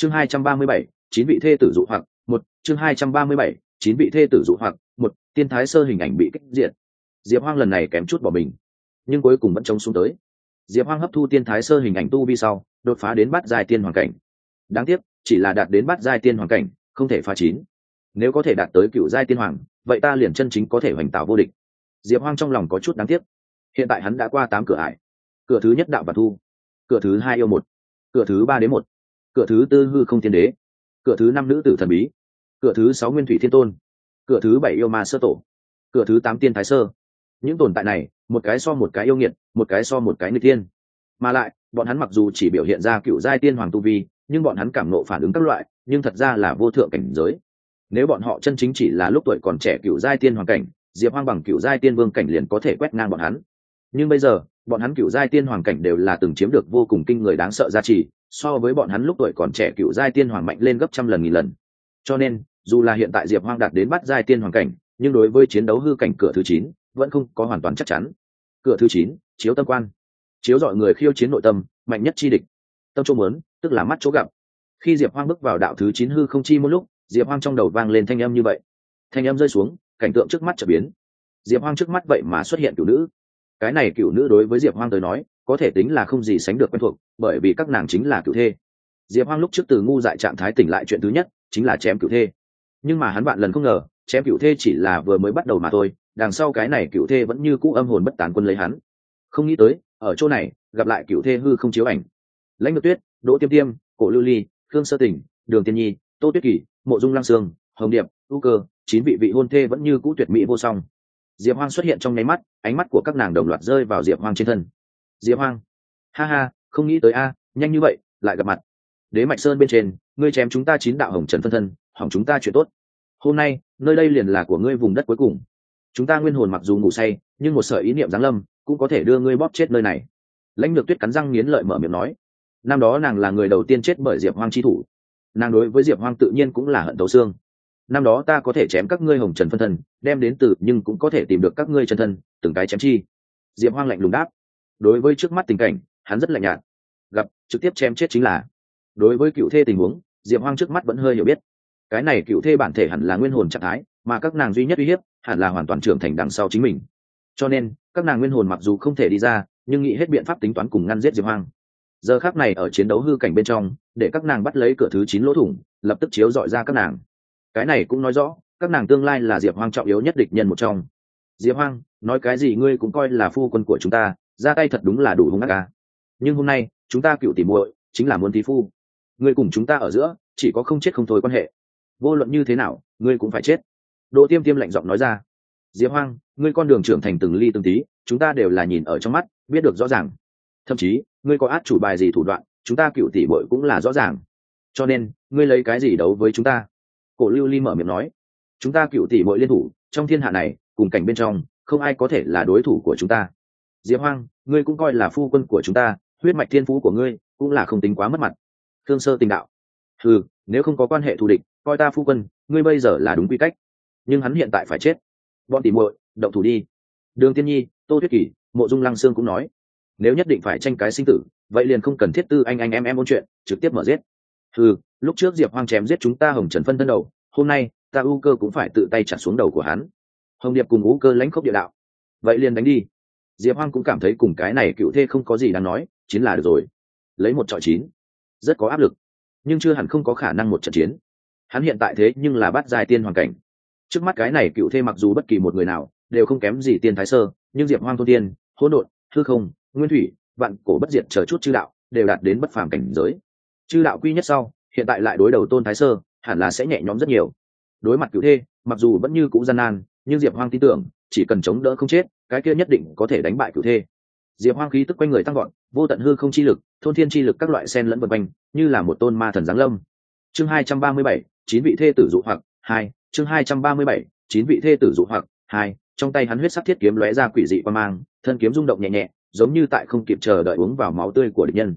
chương hai trăm ba mươi bảy, chín vị thê tử dụ hoặc, một, chương hai trăm ba mươi bảy, chín vị thê tử dụ hoặc, một, tiên thái sơ hình ảnh bị kích diện diệp hoang lần này kém chút bỏ mình, nhưng cuối cùng vẫn chống xuống tới. Diệp hoang hấp thu tiên thái sơ hình ảnh tu vi sau, đột phá đến bắt giai tiên hoàn cảnh. Đáng tiếc, chỉ là đạt đến bắt giai tiên hoàn cảnh, không thể phá chín. Nếu có thể đạt tới cựu giai tiên hoàng, vậy ta liền chân chính có thể hoành tạo vô địch. Diệp hoang trong lòng có chút đáng tiếc. Hiện tại hắn đã qua tám cửa ải. Cửa thứ nhất đạo và thu. Cửa thứ hai yêu một. Cửa thứ ba đến một cửa thứ tư hư không tiên đế. Cửa thứ năm nữ tử thần bí. Cửa thứ sáu nguyên thủy thiên tôn. Cửa thứ bảy yêu ma sơ tổ. Cửa thứ tám tiên thái sơ. Những tồn tại này, một cái so một cái yêu nghiệt, một cái so một cái người tiên mà lại, bọn hắn mặc dù chỉ biểu hiện ra cựu giai tiên hoàng tu vi, nhưng bọn hắn cảm nộ phản ứng các loại, nhưng thật ra là vô thượng cảnh giới. Nếu bọn họ chân chính chỉ là lúc tuổi còn trẻ cựu giai tiên hoàng cảnh, diệp hoang bằng cựu giai tiên vương cảnh liền có thể quét ngang bọn hắn nhưng bây giờ, bọn hắn cựu giai tiên hoàng cảnh đều là từng chiếm được vô cùng kinh người đáng sợ giá trị so với bọn hắn lúc tuổi còn trẻ cựu giai tiên hoàng mạnh lên gấp trăm lần nghìn lần. Cho nên, dù là hiện tại diệp hoang đạt đến bắt giai tiên hoàng cảnh, nhưng đối với chiến đấu hư cảnh cửa thứ chín vẫn không có hoàn toàn chắc chắn. Cửa thứ chín, chiếu tâm quan. Chiếu dọi người khiêu chiến nội tâm, mạnh nhất chi địch. Tâm chỗ muốn, tức là mắt chỗ gặp. Khi diệp hoang bước vào đạo thứ chín hư không chi một lúc, diệp hoang trong đầu vang lên thanh âm như vậy. Thanh âm rơi xuống, cảnh tượng trước mắt trở biến. Diệp hoang trước mắt vậy mà xuất hiện cựu nữ cái này cựu nữ đối với diệp hoang tới nói, có thể tính là không gì sánh được quen thuộc, bởi vì các nàng chính là cựu thê. Diệp hoang lúc trước từ ngu dại trạng thái tỉnh lại chuyện thứ nhất, chính là chém cựu thê. Nhưng mà hắn bạn lần không ngờ, chém cựu thê chỉ là vừa mới bắt đầu mà thôi, đằng sau cái này cựu thê vẫn như cũ âm hồn bất tán quân lấy hắn. Không nghĩ tới, ở chỗ này, gặp lại cựu thê hư không chiếu ảnh. Lãnh ngược tuyết, đỗ tiêm tiêm, cổ lưu ly, khương sơ tỉnh đường tiên nhi, tô tuyết kỳ, mộ dung lăng sương, hồng điệp u cơ, chín vị vị hôn thê vẫn như cũ tuyệt mỹ vô song diệp hoang xuất hiện trong nháy mắt, ánh mắt của các nàng đồng loạt rơi vào diệp hoang trên thân. Diệp hoang, ha ha, không nghĩ tới a, nhanh như vậy, lại gặp mặt. Đế mạch sơn bên trên, ngươi chém chúng ta chín đạo hồng trần phân thân, hỏng chúng ta chuyện tốt. Hôm nay, nơi đây liền là của ngươi vùng đất cuối cùng. Chúng ta nguyên hồn mặc dù ngủ say, nhưng một sợi ý niệm giáng lâm cũng có thể đưa ngươi bóp chết nơi này. Lãnh lược tuyết cắn răng nghiến lợi mở miệng nói. Năm đó nàng là người đầu tiên chết bởi diệp hoang chi thủ. Nàng đối với diệp hoang tự nhiên cũng là hận tấu xương năm đó ta có thể chém các ngươi hồng trần phân thân, đem đến từ nhưng cũng có thể tìm được các ngươi chân thân, từng cái chém chi. Diệp hoang lạnh lùng đáp. Đối với trước mắt tình cảnh, hắn rất lạnh nhạt. Gặp, trực tiếp chém chết chính là. Đối với cựu thê tình huống, diệp hoang trước mắt vẫn hơi hiểu biết. Cái này cựu thê bản thể hẳn là nguyên hồn trạng thái, mà các nàng duy nhất uy hiếp, hẳn là hoàn toàn trưởng thành đằng sau chính mình. Cho nên, các nàng nguyên hồn mặc dù không thể đi ra, nhưng nghĩ hết biện pháp tính toán cùng ngăn giết diệp hoang. Giờ khác này ở chiến đấu hư cảnh bên trong, để các nàng bắt lấy cửa thứ chín lỗ thủng, lập tức chiếu dọi ra các nàng cái này cũng nói rõ, các nàng tương lai là diệp hoang trọng yếu nhất địch nhân một trong. Diệp hoang, nói cái gì ngươi cũng coi là phu quân của chúng ta, ra tay thật đúng là đủ hung ác ca nhưng hôm nay, chúng ta cựu tỉ muội, chính là muốn thí phu. Ngươi cùng chúng ta ở giữa, chỉ có không chết không thôi quan hệ. Vô luận như thế nào, ngươi cũng phải chết. Đỗ tiêm tiêm lạnh giọng nói ra. Diệp hoang, ngươi con đường trưởng thành từng ly từng tí, chúng ta đều là nhìn ở trong mắt, biết được rõ ràng. Thậm chí, ngươi có át chủ bài gì thủ đoạn, chúng ta cựu tỷ bội cũng là rõ ràng. Cho nên, ngươi lấy cái gì đấu với chúng ta? Cổ lưu ly mở miệng nói, chúng ta cựu tỷ bội liên thủ, trong thiên hạ này, cùng cảnh bên trong, không ai có thể là đối thủ của chúng ta. Diệp hoang, ngươi cũng coi là phu quân của chúng ta, huyết mạch thiên phú của ngươi cũng là không tính quá mất mặt. Thương sơ tình đạo ừ nếu không có quan hệ thù địch, coi ta phu quân, ngươi bây giờ là đúng quy cách. Nhưng hắn hiện tại phải chết. Bọn tỉ muội, động thủ đi. Đường tiên nhi, tô thuyết kỷ, mộ dung lăng sương cũng nói, nếu nhất định phải tranh cái sinh tử, vậy liền không cần thiết tư anh anh em em ôn chuyện, trực tiếp mở giết. Ừ lúc trước diệp hoang chém giết chúng ta hồng trần phân thân đầu, hôm nay, ta u cơ cũng phải tự tay chặt xuống đầu của hắn. Hồng điệp cùng u cơ lãnh khốc địa đạo. Vậy liền đánh đi. Diệp hoang cũng cảm thấy cùng cái này cựu thê không có gì đáng nói, chiến là được rồi. Lấy một trọi chín. Rất có áp lực, nhưng chưa hẳn không có khả năng một trận chiến. Hắn hiện tại thế nhưng là bắt dài tiên hoàn cảnh. Trước mắt cái này cựu thê mặc dù bất kỳ một người nào đều không kém gì tiên thái sơ, nhưng diệp hoang thôn tiên, hỗn độn, hư không, nguyên thủy, vạn cổ bất diệt chờ chút chư đạo đều đạt đến bất phàm cảnh giới. Chư đạo quy nhất sau hiện tại lại đối đầu tôn thái sơ, hẳn là sẽ nhẹ nhõm rất nhiều. Đối mặt cựu thê, mặc dù vẫn như cũ gian nan, nhưng diệp hoang tin tưởng, chỉ cần chống đỡ không chết, cái kia nhất định có thể đánh bại cựu thê. Diệp hoang khí tức quanh người tăng gọn vô tận hư không chi lực, thôn thiên chi lực các loại sen lẫn vật quanh, như là một tôn ma thần giáng lâm. Chương hai trăm ba mươi bảy, chín vị thê tử dụ hoặc, hai, chương hai trăm ba mươi bảy, chín vị thê tử dụ hoặc, hai, trong tay hắn huyết sắc thiết kiếm lóe ra quỷ dị qua mang, thân kiếm rung động nhẹ nhẹ, giống như tại không kịp chờ đợi uống vào máu tươi của địch nhân.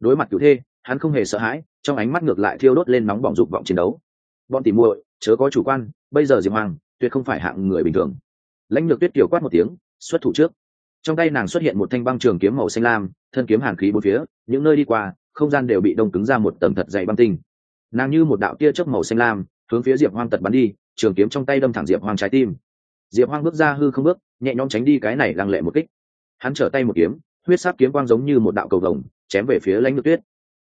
Đối mặt cựu thê hắn không hề sợ hãi, trong ánh mắt ngược lại thiêu đốt lên nóng bỏng dục vọng chiến đấu. Bọn tỉ muội, chớ có chủ quan, bây giờ diệp hoàng, tuyệt không phải hạng người bình thường. Lãnh lược tuyết tiểu quát một tiếng, xuất thủ trước. Trong tay nàng xuất hiện một thanh băng trường kiếm màu xanh lam, thân kiếm hàn khí bốn phía, những nơi đi qua, không gian đều bị đông cứng ra một tầng thật dày băng tinh. Nàng như một đạo tia chớp màu xanh lam, hướng phía diệp hoang tật bắn đi, trường kiếm trong tay đâm thẳng diệp hoang trái tim. Diệp hoang bước ra hư không bước, nhẹ nhõm tránh đi cái này lăng lệ một kích. Hắn trở tay một kiếm, huyết sắc kiếm quang giống như một đạo cầu vồng, chém về phía lãnh lược tuyết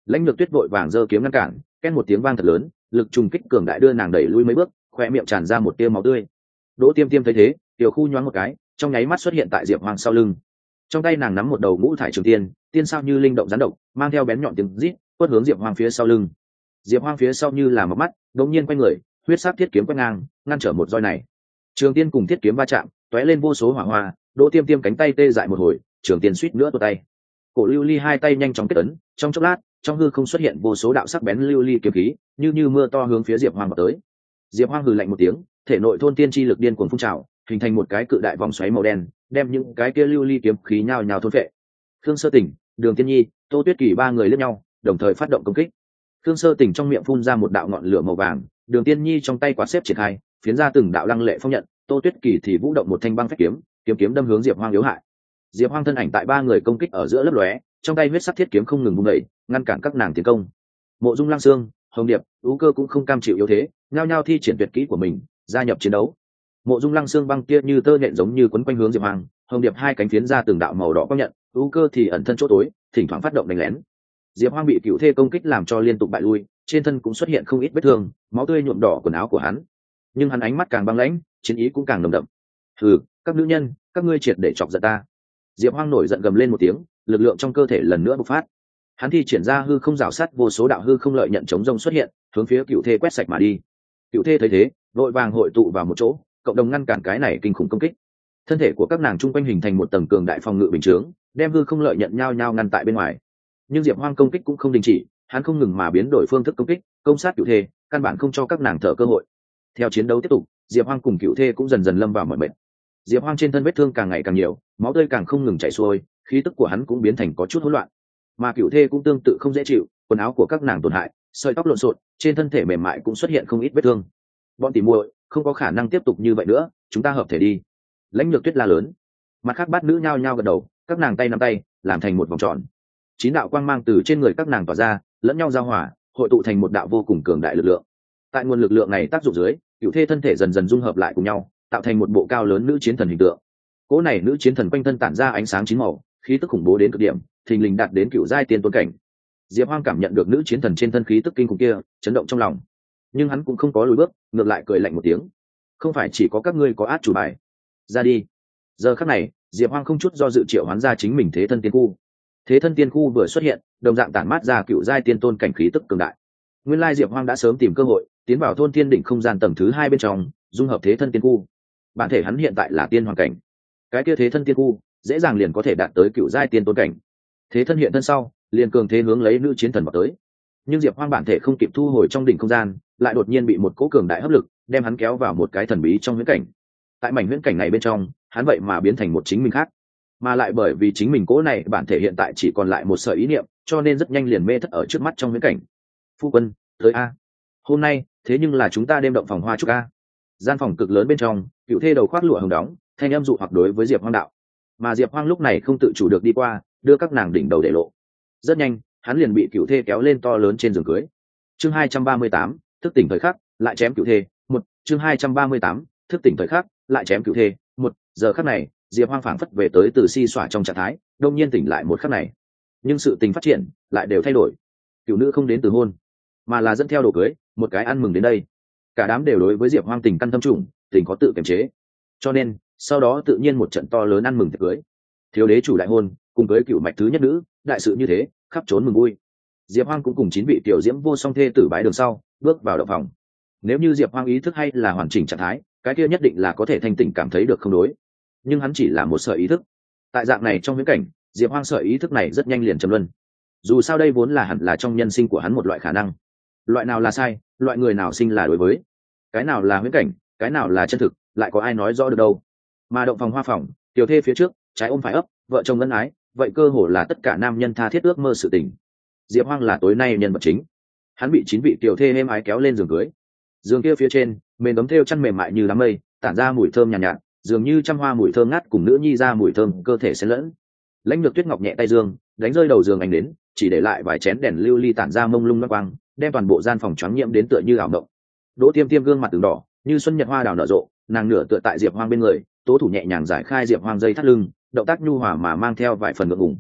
lãnh lược tuyết vội vàng giơ kiếm ngăn cản ken một tiếng vang thật lớn, lực trùng kích cường đại đưa nàng đẩy lui mấy bước, khoe miệng tràn ra một tia máu tươi. Đỗ tiêm tiêm thấy thế, tiểu khu nhoáng một cái, trong nháy mắt xuất hiện tại diệp hoàng sau lưng. Trong tay nàng nắm một đầu ngũ thải trường tiên tiên sao như linh động rán độc, mang theo bén nhọn tiếng rít, quất hướng diệp hoàng phía sau lưng. Diệp hoàng phía sau như là một mắt, đột nhiên quay người, huyết sắc thiết kiếm quét ngang, ngăn trở một roi này. Trường tiên cùng thiết kiếm va chạm t lên vô số hỏa hoa, đỗ tiêm tiêm cánh tay tê dại một hồi, trường tiên suýt nữa tuột tay. Cổ lưu ly hai tay nhanh chóng kết ấn, trong chốc lát trong hư không xuất hiện vô số đạo sắc bén lưu ly kiếm khí, như như mưa to hướng phía diệp Hoang vào tới. Diệp Hoang hừ lạnh một tiếng, thể nội thôn tiên chi lực điên cuồng phun trào, hình thành một cái cự đại vòng xoáy màu đen, đem những cái kia lưu ly kiếm khí nhào nhào thôn vệ khương sơ tỉnh, đường tiên nhi, tô tuyết kỳ ba người lẫn nhau, đồng thời phát động công kích. Khương sơ tỉnh trong miệng phun ra một đạo ngọn lửa màu vàng, đường tiên nhi trong tay quạt xếp triển khai, phiến ra từng đạo lăng lệ phong nhận, tô tuyết kỳ thì vũ động một thanh băng phép kiếm kiếm kiếm đâm hướng diệp hoang yếu hại. Diệp hoang thân ảnh tại ba người công kích ở giữa lớp lóe trong tay huyết sắc thiết kiếm không ngừng bung đẩy ngăn cản các nàng tiến công. Mộ dung lang sương, hồng điệp, ú cơ cũng không cam chịu yếu thế, nhao nhao thi triển tuyệt kỹ của mình, gia nhập chiến đấu. Mộ dung lăng xương băng kia như tơ nhện giống như quấn quanh hướng diệp hoàng, hồng điệp hai cánh phiến ra từng đạo màu đỏ có nhận, ú cơ thì ẩn thân chỗ tối, thỉnh thoảng phát động đánh lén. Diệp hoang bị cựu thê công kích làm cho liên tục bại lui, trên thân cũng xuất hiện không ít vết thương, máu tươi nhuộm đỏ quần áo của hắn. Nhưng hắn ánh mắt càng băng lãnh, chiến ý cũng càng nồng đậm. Ừ các nữ nhân, các ngươi triệt để chọc giận ta. Diệp hoang nổi giận gầm lên một tiếng lực lượng trong cơ thể lần nữa bộc phát. Hắn thi triển ra hư không rào sắt, vô số đạo hư không lợi nhận chống rông xuất hiện, hướng phía cựu thê quét sạch mà đi. Cựu thê thấy thế, vội vàng hội tụ vào một chỗ, cộng đồng ngăn cản cái này kinh khủng công kích. Thân thể của các nàng chung quanh hình thành một tầng cường đại phòng ngự bình chướng, đem hư không lợi nhận nhau nhau ngăn tại bên ngoài. Nhưng diệp hoang công kích cũng không đình chỉ, hắn không ngừng mà biến đổi phương thức công kích, công sát cựu thê, căn bản không cho các nàng thở cơ hội. Theo chiến đấu tiếp tục, diệp hoang cùng cựu thê cũng dần dần lâm vào mọi mệt. Diệp hoang trên thân vết thương càng ngày càng nhiều, máu tươi càng không ngừng chảy xuôi khí tức của hắn cũng biến thành có chút hỗn loạn. Mà cựu thê cũng tương tự không dễ chịu, quần áo của các nàng tổn hại, sợi tóc lộn xộn, trên thân thể mềm mại cũng xuất hiện không ít vết thương. Bọn tỉ muội, không có khả năng tiếp tục như vậy nữa, chúng ta hợp thể đi. Lãnh lược tuyết la lớn. Mặt khác bát nữ nhao nhao gật đầu, các nàng tay nắm tay, làm thành một vòng tròn. Chín đạo quang mang từ trên người các nàng tỏa ra, lẫn nhau giao hòa, hội tụ thành một đạo vô cùng cường đại lực lượng. Tại nguồn lực lượng này tác dụng dưới cựu thê thân thể dần dần dung hợp lại cùng nhau, tạo thành một bộ cao lớn nữ chiến thần hình tượng. Cỗ này nữ chiến thần quanh thân tản ra ánh sáng chín màu khí tức khủng bố đến cực điểm, thình lình đạt đến cựu giai tiên tuấn cảnh. Diệp hoang cảm nhận được nữ chiến thần trên thân khí tức kinh khủng kia, chấn động trong lòng. Nhưng hắn cũng không có lùi bước, ngược lại cười lạnh một tiếng. Không phải chỉ có các ngươi có át chủ bài. Ra đi. Giờ khắc này, diệp hoang không chút do dự triệu hoán ra chính mình thế thân tiên khu. Thế thân tiên khu vừa xuất hiện, đồng dạng tản mát ra cựu giai tiên tôn cảnh khí tức cường đại. Nguyên lai diệp hoang đã sớm tìm cơ hội, tiến vào thôn tiên đỉnh không gian tầng thứ hai bên trong, dung hợp thế thân tiên khu. Bản thể hắn hiện tại là tiên hoàng cảnh. Cái kia thế thân tiên khu dễ dàng liền có thể đạt tới cựu giai tiên tôn cảnh. Thế thân hiện thân sau, liền cường thế hướng lấy nữ chiến thần vào tới. Nhưng diệp hoang bản thể không kịp thu hồi trong đỉnh không gian, lại đột nhiên bị một cỗ cường đại hấp lực đem hắn kéo vào một cái thần bí trong huyễn cảnh. Tại mảnh huyễn cảnh này bên trong, hắn vậy mà biến thành một chính mình khác. Mà lại bởi vì chính mình cỗ này, bản thể hiện tại chỉ còn lại một sợi ý niệm, cho nên rất nhanh liền mê thất ở trước mắt trong huyễn cảnh. Phu quân, tới a. Hôm nay, thế nhưng là chúng ta đêm động phòng hoa trúc a. Gian phòng cực lớn bên trong, cựu thê đầu khoác lụa hồng đóng, thanh em dụ hoặc đối với diệp hoang đạo mà diệp hoang lúc này không tự chủ được đi qua, đưa các nàng đỉnh đầu để lộ. Rất nhanh, hắn liền bị cựu thê kéo lên to lớn trên giường cưới. Chương hai trăm ba mươi tám, thức tỉnh thời khắc, lại chém cựu thê, một. Chương hai trăm ba mươi tám, thức tỉnh thời khắc, lại chém cựu thê, một. Giờ khắc này, diệp hoang phảng phất về tới từ si xỏa trong trạng thái đông nhiên tỉnh lại một khắc này. Nhưng sự tình phát triển, lại đều thay đổi. Cựu nữ không đến từ hôn, mà là dẫn theo đồ cưới, một cái ăn mừng đến đây. Cả đám đều đối với diệp hoang tình căn tâm trùng, tình có tự kiềm chế. Cho nên sau đó tự nhiên một trận to lớn ăn mừng tiệc cưới. Thiếu đế chủ đại hôn, cùng với cựu mạch thứ nhất nữ, đại sự như thế, khắp trốn mừng vui. Diệp hoang cũng cùng chín vị tiểu diễm vô song thê tử bái đường sau, bước vào động phòng. Nếu như diệp hoang ý thức hay là hoàn chỉnh trạng thái, cái kia nhất định là có thể thanh tỉnh cảm thấy được không đối. Nhưng hắn chỉ là một sợi ý thức. Tại dạng này trong viễn cảnh, diệp hoang sợi ý thức này rất nhanh liền chấm luân. Dù sao đây vốn là hẳn là trong nhân sinh của hắn một loại khả năng. Loại nào là sai, loại người nào sinh là đối với. Cái nào là viễn cảnh, cái nào là chân thực, lại có ai nói rõ được đâu mà động phòng hoa phòng tiểu thê phía trước trái ôm phải ấp vợ chồng ân ái vậy cơ hồ là tất cả nam nhân tha thiết ước mơ sự tình. Diệp hoang là tối nay nhân vật chính. Hắn bị chín vị tiểu thê êm ái kéo lên giường cưới. Giường kia phía trên mềm đấm thêu chăn mềm mại như đám mây tản ra mùi thơm nhàn nhạt, nhạt dường như trăm hoa mùi thơm ngát cùng nữ nhi ra mùi thơm cơ thể xen lẫn. Lãnh lược tuyết ngọc nhẹ tay dương đánh rơi đầu giường anh đến chỉ để lại vài chén đèn lưu ly tản ra mông lung mắt quang đem toàn bộ gian phòng choáng nhiễm đến tựa như ảo mộng. Đỗ tiêm tiêm gương mặt từng đỏ như xuân nhật hoa đào nở rộ nàng nửa tựa tại diệp hoang bên người tố thủ nhẹ nhàng giải khai diệp hoang dây thắt lưng động tác nhu hòa mà mang theo vài phần ngượng ngùng.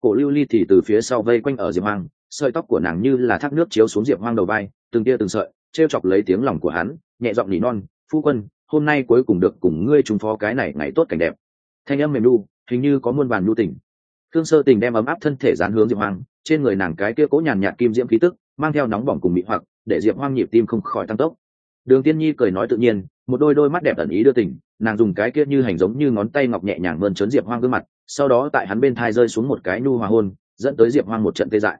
Cổ lưu ly thì từ phía sau vây quanh ở diệp hoang sợi tóc của nàng như là thác nước chiếu xuống diệp hoang đầu vai từng tia từng sợi t r e o chọc lấy tiếng lòng của hắn nhẹ giọng nỉ non phu quân hôm nay cuối cùng được cùng ngươi trúng phó cái này ngày tốt cảnh đẹp. Thanh âm mềm nu, hình như có muôn vàn nhu tình. Thương sơ tình đem ấm áp thân thể dán hướng diệp hoang trên người nàng cái kia cố nhàn nhạt kim diễm khí tức mang theo nóng bỏng cùng mị hoặc để diệp hoang nhịp tim không khỏi tăng tốc. Đường tiên nhi cười nói tự nhiên một đôi đôi mắt đẹp ẩn ý đưa tình, nàng dùng cái kia như hành giống như ngón tay ngọc nhẹ nhàng mơn trớn diệp hoang gương mặt, sau đó tại hắn bên thai rơi xuống một cái nu hòa hôn, dẫn tới diệp hoang một trận tê dại.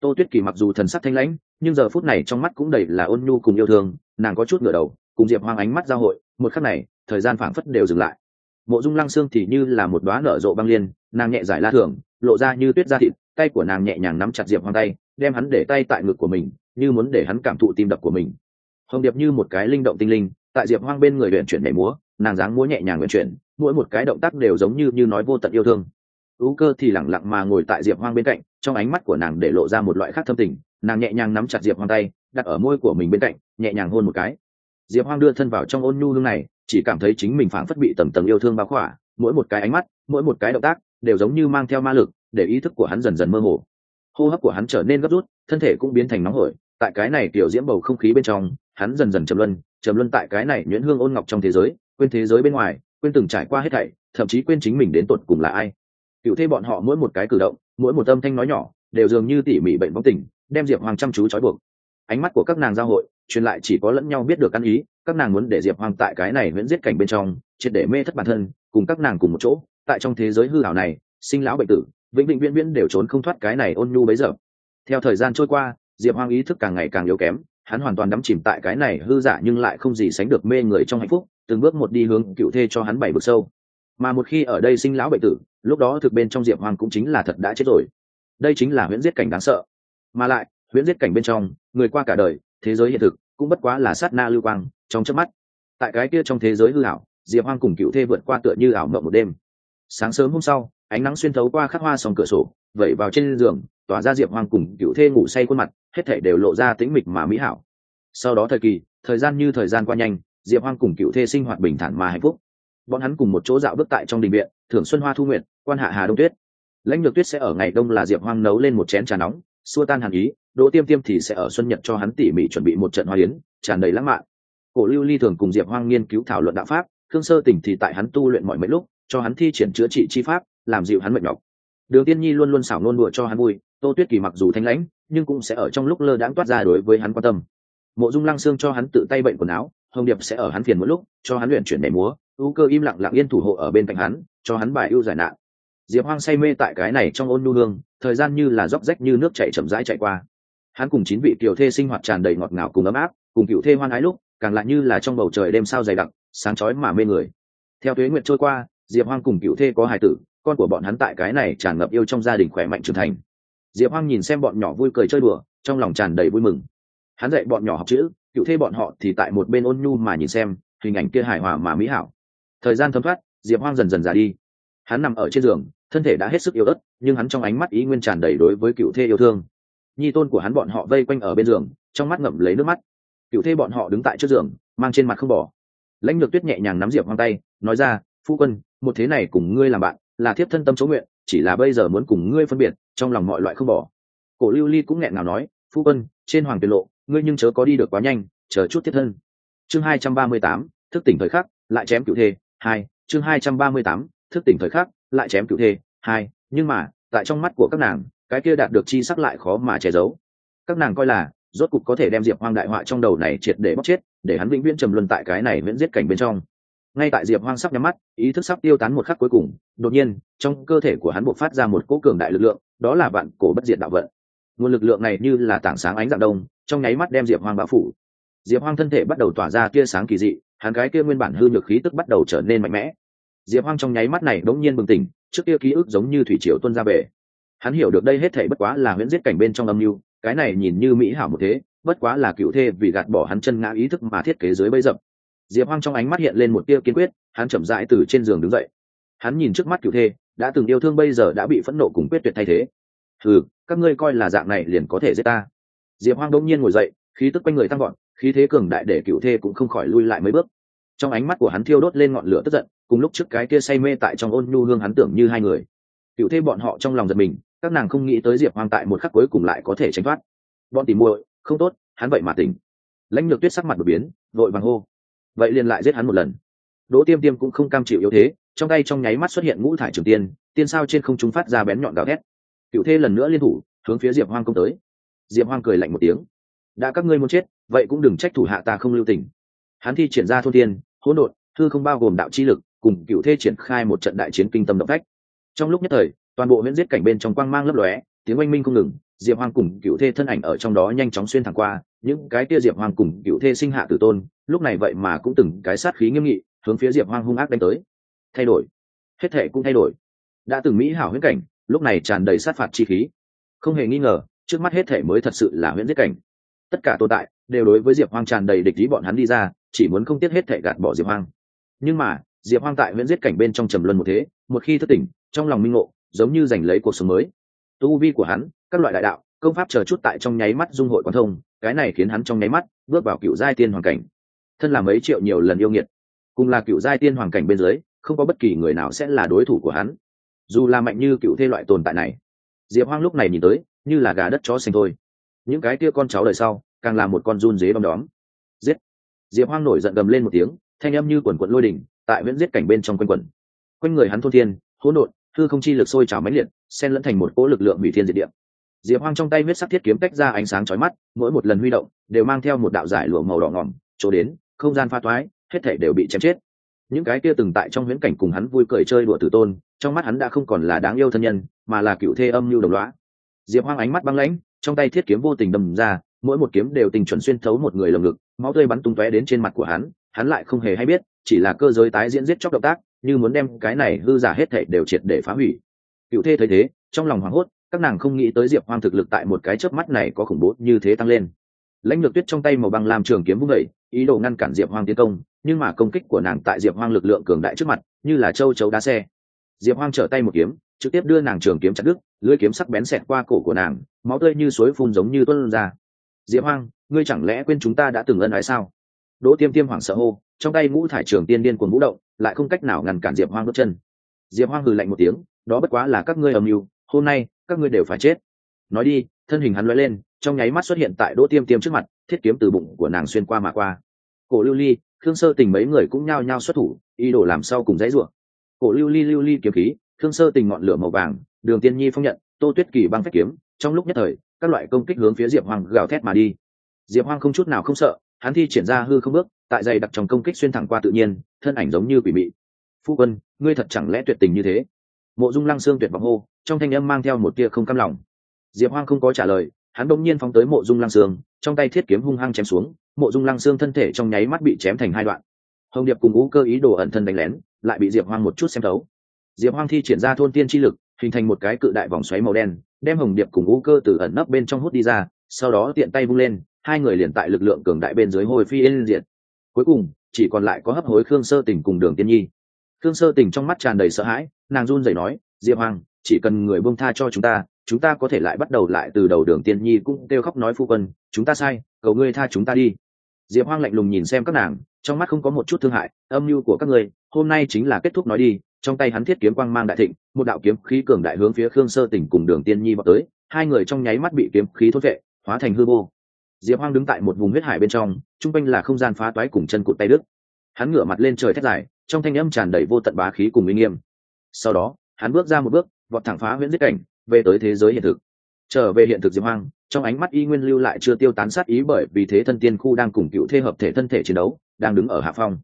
Tô tuyết kỳ mặc dù thần sắc thanh lãnh, nhưng giờ phút này trong mắt cũng đầy là ôn nhu cùng yêu thương, nàng có chút ngửa đầu, cùng diệp hoang ánh mắt giao hội, một khắc này, thời gian phảng phất đều dừng lại. Mộ dung lăng xương thì như là một đoá nở rộ băng liên, nàng nhẹ giải la thường, lộ ra như tuyết da thịt, tay của nàng nhẹ nhàng nắm chặt diệp hoang tay, đem hắn để tay tại ngực của mình, như muốn để hắn cảm thụ tim đập của mình. Hồng điệp như một cái linh động tinh linh tại diệp hoang bên người luyện chuyển nhảy múa, nàng dáng múa nhẹ nhàng luyện chuyển, mỗi một cái động tác đều giống như như nói vô tận yêu thương. Ú cơ thì lẳng lặng mà ngồi tại diệp hoang bên cạnh, trong ánh mắt của nàng để lộ ra một loại khác thâm tình, nàng nhẹ nhàng nắm chặt diệp hoang tay, đặt ở môi của mình bên cạnh, nhẹ nhàng hôn một cái. Diệp hoang đưa thân vào trong ôn nhu hương này, chỉ cảm thấy chính mình phảng phất bị tầm tầng yêu thương bao khỏa, mỗi một cái ánh mắt, mỗi một cái động tác, đều giống như mang theo ma lực, để ý thức của hắn dần dần mơ hồ. Hô hấp của hắn trở nên gấp rút, thân thể cũng biến thành nóng hổi tại cái này tiểu diễm bầu không khí bên trong, hắn dần dần trầm luân trầm luân tại cái này nhuyễn hương ôn ngọc trong thế giới, quên thế giới bên ngoài, quên từng trải qua hết thảy, thậm chí quên chính mình đến tột cùng là ai. Cựu thế bọn họ mỗi một cái cử động, mỗi một âm thanh nói nhỏ, đều dường như tỉ mỉ bệnh bóng tình đem diệp hoàng chăm chú trói buộc. Ánh mắt của các nàng giao hội, truyền lại chỉ có lẫn nhau biết được ăn ý, các nàng muốn để diệp hoàng tại cái này nguyễn giết cảnh bên trong, triệt để mê thất bản thân, cùng các nàng cùng một chỗ, tại trong thế giới hư hảo này, sinh lão bệnh tử, vĩnh vĩnh viễn viễn đều trốn không thoát cái này ôn nhu bấy giờ. Theo thời gian trôi qua diệp Hoang ý thức càng ngày càng yếu kém, hắn hoàn toàn đắm chìm tại cái này hư giả nhưng lại không gì sánh được mê người trong hạnh phúc, từng bước một đi hướng cựu thê cho hắn bảy bước sâu. Mà một khi ở đây sinh lão bệnh tử, lúc đó thực bên trong diệp Hoang cũng chính là thật đã chết rồi. Đây chính là huyễn giết cảnh đáng sợ. Mà lại, huyễn giết cảnh bên trong, người qua cả đời, thế giới hiện thực, cũng bất quá là sát na lưu quang, trong chớp mắt. Tại cái kia trong thế giới hư ảo, diệp hoang cùng cựu thê vượt qua tựa như ảo mộng một đêm. Sáng sớm hôm sau, ánh nắng xuyên thấu qua khắc hoa sòng cửa sổ, vẩy vào trên giường, tỏa ra diệp hoang cùng cựu thê ngủ say khuôn mặt hết thể đều lộ ra tĩnh mịch mà mỹ hảo. Sau đó thời kỳ, thời gian như thời gian qua nhanh, diệp hoang cùng cựu thê sinh hoạt bình thản mà hạnh phúc. Bọn hắn cùng một chỗ dạo bước tại trong đình viện, thưởng xuân hoa thu nguyện quan hạ hà đông tuyết. Lãnh lược tuyết sẽ ở ngày đông là diệp hoang nấu lên một chén trà nóng, xua tan hàn ý, đỗ tiêm tiêm thì sẽ ở xuân nhật cho hắn tỉ mỉ chuẩn bị một trận hoa yến, tràn đầy lãng mạn. Cổ lưu ly thường cùng diệp hoang nghiên cứu thảo luận đạo pháp thương sơ tỉnh thì tại hắn tu luyện mọi mấy lúc, cho hắn thi triển chữa trị chi pháp, làm dịu hắn mệt nhọc. Đường tiên nhi luôn luôn xảo nôn đùa cho hắn vui tô tuyết kỳ mặc dù thanh lãnh, nhưng cũng sẽ ở trong lúc lơ đãng toát ra đối với hắn quan tâm. Mộ dung lăng xương cho hắn tự tay bệnh quần áo, hồng điệp sẽ ở hắn phiền mỗi lúc, cho hắn luyện chuyển nhảy múa ưu cơ im lặng lặng yên thủ hộ ở bên cạnh hắn, cho hắn bài ưu giải nạn. Diệp hoang say mê tại cái này trong ôn nhu hương, thời gian như là róc rách như nước chảy chậm rãi chạy qua. Hắn cùng chín vị kiều thê sinh hoạt tràn đầy ngọt ngào cùng ấm áp, cùng cựu thê hoan ái lúc, càng lại như là trong bầu trời đêm sao dày đặc, sáng chói mà mê người. Theo thuế nguyện trôi qua, diệp hoang cùng cựu thê có hài tử, con của bọn hắn tại cái này tràn ngập yêu trong gia đình khỏe mạnh trưởng thành diệp hoang nhìn xem bọn nhỏ vui cười chơi đùa, trong lòng tràn đầy vui mừng. Hắn dạy bọn nhỏ học chữ, cựu thê bọn họ thì tại một bên ôn nhu mà nhìn xem, hình ảnh kia hài hòa mà mỹ hảo. Thời gian thấm thoát, diệp hoang dần dần già đi. Hắn nằm ở trên giường, thân thể đã hết sức yếu ớt, nhưng hắn trong ánh mắt ý nguyên tràn đầy đối với cựu thê yêu thương. Nhi tôn của hắn bọn họ vây quanh ở bên giường, trong mắt ngậm lấy nước mắt. Cựu thê bọn họ đứng tại trước giường, mang trên mặt không bỏ. Lãnh lược tuyết nhẹ nhàng nắm diệp hoang tay, nói ra, phu quân, một thế này cùng ngươi làm bạn, là thiếp thân tâm chỗ nguyện chỉ là bây giờ muốn cùng ngươi phân biệt, trong lòng mọi loại không bỏ. Cổ lưu ly cũng nghẹn ngào nói, phu quân, trên hoàng tiền lộ, ngươi nhưng chớ có đi được quá nhanh, chờ chút thiết thân. Chương hai trăm ba mươi tám, thức tỉnh thời khắc, lại chém cựu thê, hai, chương hai trăm ba mươi tám, thức tỉnh thời khắc, lại chém cựu thê, hai, nhưng mà, tại trong mắt của các nàng, cái kia đạt được chi sắc lại khó mà che giấu. Các nàng coi là, rốt cục có thể đem diệp hoang đại họa trong đầu này triệt để bóc chết, để hắn vĩnh viễn trầm luân tại cái này miễn giết cảnh bên trong ngay tại diệp hoang sắp nhắm mắt, ý thức sắp tiêu tán một khắc cuối cùng, đột nhiên, trong cơ thể của hắn buộc phát ra một cỗ cường đại lực lượng, đó là vạn cổ bất diệt đạo vận. Nguồn lực lượng này như là tảng sáng ánh dạng đông, trong nháy mắt đem diệp hoang bao phủ. Diệp hoang thân thể bắt đầu tỏa ra tia sáng kỳ dị, hắn gái kia nguyên bản hư nhược khí tức bắt đầu trở nên mạnh mẽ. Diệp hoang trong nháy mắt này đống nhiên bừng tỉnh, trước kia ký ức giống như thủy triều tuân ra về. Hắn hiểu được đây hết thể bất quá là huyễn giết cảnh bên trong âm mưu, cái này nhìn như mỹ hảo một thế, bất quá là cựu thê vì gạt bỏ hắn chân ngã ý thức mà thiết kế dưới bấy dập diệp hoang trong ánh mắt hiện lên một tia kiên quyết, hắn chậm rãi từ trên giường đứng dậy. Hắn nhìn trước mắt cựu thê, đã từng yêu thương bây giờ đã bị phẫn nộ cùng quyết tuyệt thay thế. Ừ các ngươi coi là dạng này liền có thể giết ta. Diệp hoang đông nhiên ngồi dậy, khí tức quanh người tăng gọn khí thế cường đại để cựu thê cũng không khỏi lui lại mấy bước. Trong ánh mắt của hắn thiêu đốt lên ngọn lửa tức giận, cùng lúc trước cái kia say mê tại trong ôn nhu hương hắn tưởng như hai người. Cựu thê bọn họ trong lòng giật mình, các nàng không nghĩ tới diệp hoang tại một khắc cuối cùng lại có thể tránh thoát. Bọn tìm muội, không tốt, hắn vậy mà tỉnh. Lãnh lược tuyết sắc mặt đột biến, vội vàng hô vậy liền lại giết hắn một lần. Đỗ tiêm tiêm cũng không cam chịu yếu thế, trong tay trong nháy mắt xuất hiện ngũ thải trường tiên tiên sao trên không trung phát ra bén nhọn gào thét. Cựu thê lần nữa liên thủ, hướng phía diệp hoang công tới. Diệp hoang cười lạnh một tiếng. Đã các ngươi muốn chết, vậy cũng đừng trách thủ hạ ta không lưu tình. Hắn thi triển ra thôn tiên, hỗn độn, thư không bao gồm đạo chi lực, cùng cựu thê triển khai một trận đại chiến kinh tâm động phách. Trong lúc nhất thời, toàn bộ huyễn giết cảnh bên trong quang mang lấp lóe, tiếng oanh minh không ngừng diệp hoang cùng cựu thê thân ảnh ở trong đó nhanh chóng xuyên thẳng qua, những cái kia diệp hoang cùng cựu thê sinh hạ tử tôn, lúc này vậy mà cũng từng cái sát khí nghiêm nghị, hướng phía diệp hoang hung ác đánh tới. Thay đổi. Hết thể cũng thay đổi. Đã từng mỹ hảo huyễn cảnh, lúc này tràn đầy sát phạt chi khí. Không hề nghi ngờ, trước mắt hết thể mới thật sự là huyễn giết cảnh. Tất cả tồn tại đều đối với diệp hoang tràn đầy địch ý bọn hắn đi ra, chỉ muốn không tiếc hết thể gạt bỏ diệp hoang. Nhưng mà, diệp hoang tại huyễn giết cảnh bên trong trầm luân một thế, một khi thất tỉnh, trong lòng minh ngộ, giống như giành lấy cuộc sống mới. Tu vi của hắn các loại đại đạo, công pháp chờ chút tại trong nháy mắt dung hội quan thông, cái này khiến hắn trong nháy mắt bước vào cựu giai tiên hoàng cảnh. Thân là mấy triệu nhiều lần yêu nghiệt, cùng là cựu giai tiên hoàng cảnh bên dưới, không có bất kỳ người nào sẽ là đối thủ của hắn. Dù là mạnh như cựu thế loại tồn tại này, diệp hoang lúc này nhìn tới, như là gà đất chó xanh thôi. Những cái kia con cháu đời sau, càng là một con run dế bom đóm. Giết! Diệp hoang nổi giận gầm lên một tiếng, thanh âm như quần quận lôi đỉnh tại viễn giết cảnh bên trong quanh quần quanh người hắn thôn thiên, hỗn độn, hư không chi lực sôi trào mãnh liệt, xen lẫn thành một cỗ lực lượng hủy thiên diệt địa diệp hoang trong tay huyết sắc thiết kiếm tách ra ánh sáng chói mắt, mỗi một lần huy động đều mang theo một đạo giải lụa màu đỏ ngỏm, chỗ đến, không gian pha toái, hết thể đều bị chém chết. Những cái kia từng tại trong huyễn cảnh cùng hắn vui cười chơi đùa tử tôn, trong mắt hắn đã không còn là đáng yêu thân nhân, mà là cựu thê âm lưu đồng loá diệp hoang ánh mắt băng lãnh, trong tay thiết kiếm vô tình đâm ra, mỗi một kiếm đều tình chuẩn xuyên thấu một người lồng ngực, máu tươi bắn tung tóe đến trên mặt của hắn hắn lại không hề hay biết, chỉ là cơ giới tái diễn giết chóc động tác, như muốn đem cái này hư giả hết thảy đều triệt để phá hủy. Cựu thê thấy thế, trong lòng hoảng hốt các nàng không nghĩ tới diệp hoang thực lực tại một cái chớp mắt này có khủng bố như thế tăng lên. Lãnh lược tuyết trong tay màu băng làm trường kiếm vung vẩy ý đồ ngăn cản diệp hoang tiến công, nhưng mà công kích của nàng tại diệp hoang lực lượng cường đại trước mặt, như là châu chấu đá xe. Diệp hoang trở tay một kiếm, trực tiếp đưa nàng trường kiếm chặt đứt, lưỡi kiếm sắc bén xẹt qua cổ của nàng, máu tươi như suối phun giống như tuân ra. Diệp hoang, ngươi chẳng lẽ quên chúng ta đã từng ân ái sao? Đỗ tiêm tiêm hoảng sợ hô, trong tay ngũ thải trường tiên điên cuồng vũ động, lại không cách nào ngăn cản diệp hoang bước chân. Diệp hoang hừ lạnh một tiếng, đó bất quá là các ngươi âm mưu, hôm nay các ngươi đều phải chết. Nói đi, thân hình hắn lóe lên, trong nháy mắt xuất hiện tại đỗ tiêm tiêm trước mặt, thiết kiếm từ bụng của nàng xuyên qua mà qua. Cổ lưu ly, khương sơ tình mấy người cũng nhao nhao xuất thủ, ý đồ làm sau cùng dãy ruộng cổ lưu ly lưu ly kiếm khí, khương sơ tình ngọn lửa màu vàng, đường tiên nhi phong nhận, tô tuyết kỳ băng phách kiếm, trong lúc nhất thời, các loại công kích hướng phía diệp hoàng gào thét mà đi. Diệp hoàng không chút nào không sợ, hắn thi triển ra hư không bước, tại dày đặc trong công kích xuyên thẳng qua tự nhiên, thân ảnh giống như quỷ mị. Phu quân, ngươi thật chẳng lẽ tuyệt tình như thế? Mộ dung lăng xương tuyệt vọng hô, trong thanh âm mang theo một tia không cam lòng. Diệp hoang không có trả lời, hắn bỗng nhiên phóng tới mộ dung lăng xương, trong tay thiết kiếm hung hăng chém xuống, mộ dung lăng xương thân thể trong nháy mắt bị chém thành hai đoạn. Hồng điệp cùng ú cơ ý đồ ẩn thân đánh lén, lại bị diệp hoang một chút xem thấu. Diệp hoang thi triển ra thôn tiên chi lực, hình thành một cái cự đại vòng xoáy màu đen, đem hồng điệp cùng ú cơ từ ẩn nấp bên trong hút đi ra, sau đó tiện tay vung lên, hai người liền tại lực lượng cường đại bên dưới hồi phi lên diện cuối cùng, chỉ còn lại có hấp hối khương sơ tình cùng đường tiên nhi khương sơ tình trong mắt tràn đầy sợ hãi, nàng run rẩy nói, diệp hoàng, chỉ cần người buông tha cho chúng ta chúng ta có thể lại bắt đầu lại từ đầu đường tiên nhi cũng kêu khóc nói phu quân, chúng ta sai, cầu ngươi tha chúng ta đi. Diệp hoang lạnh lùng nhìn xem các nàng, trong mắt không có một chút thương hại, âm mưu của các ngươi, hôm nay chính là kết thúc nói đi, trong tay hắn thiết kiếm quang mang đại thịnh, một đạo kiếm khí cường đại hướng phía khương sơ tỉnh cùng đường tiên nhi vào tới, hai người trong nháy mắt bị kiếm khí thốt vệ, hóa thành hư vô. Diệp hoang đứng tại một vùng huyết hải bên trong t r u n g quanh là không gian phá toái cùng chân cụt tay đức hắn ngửa mặt lên trời thét dài trong thanh âm tràn đầy vô tận bá khí cùng uy nghiêm. Sau đó, hắn bước ra một bước, vọt thẳng phá huyễn giết cảnh, về tới thế giới hiện thực. Trở về hiện thực diệp hoang, trong ánh mắt y nguyên lưu lại chưa tiêu tán sát ý bởi vì thế thân tiên khu đang cùng cựu thê hợp thể thân thể chiến đấu, đang đứng ở hạ phong.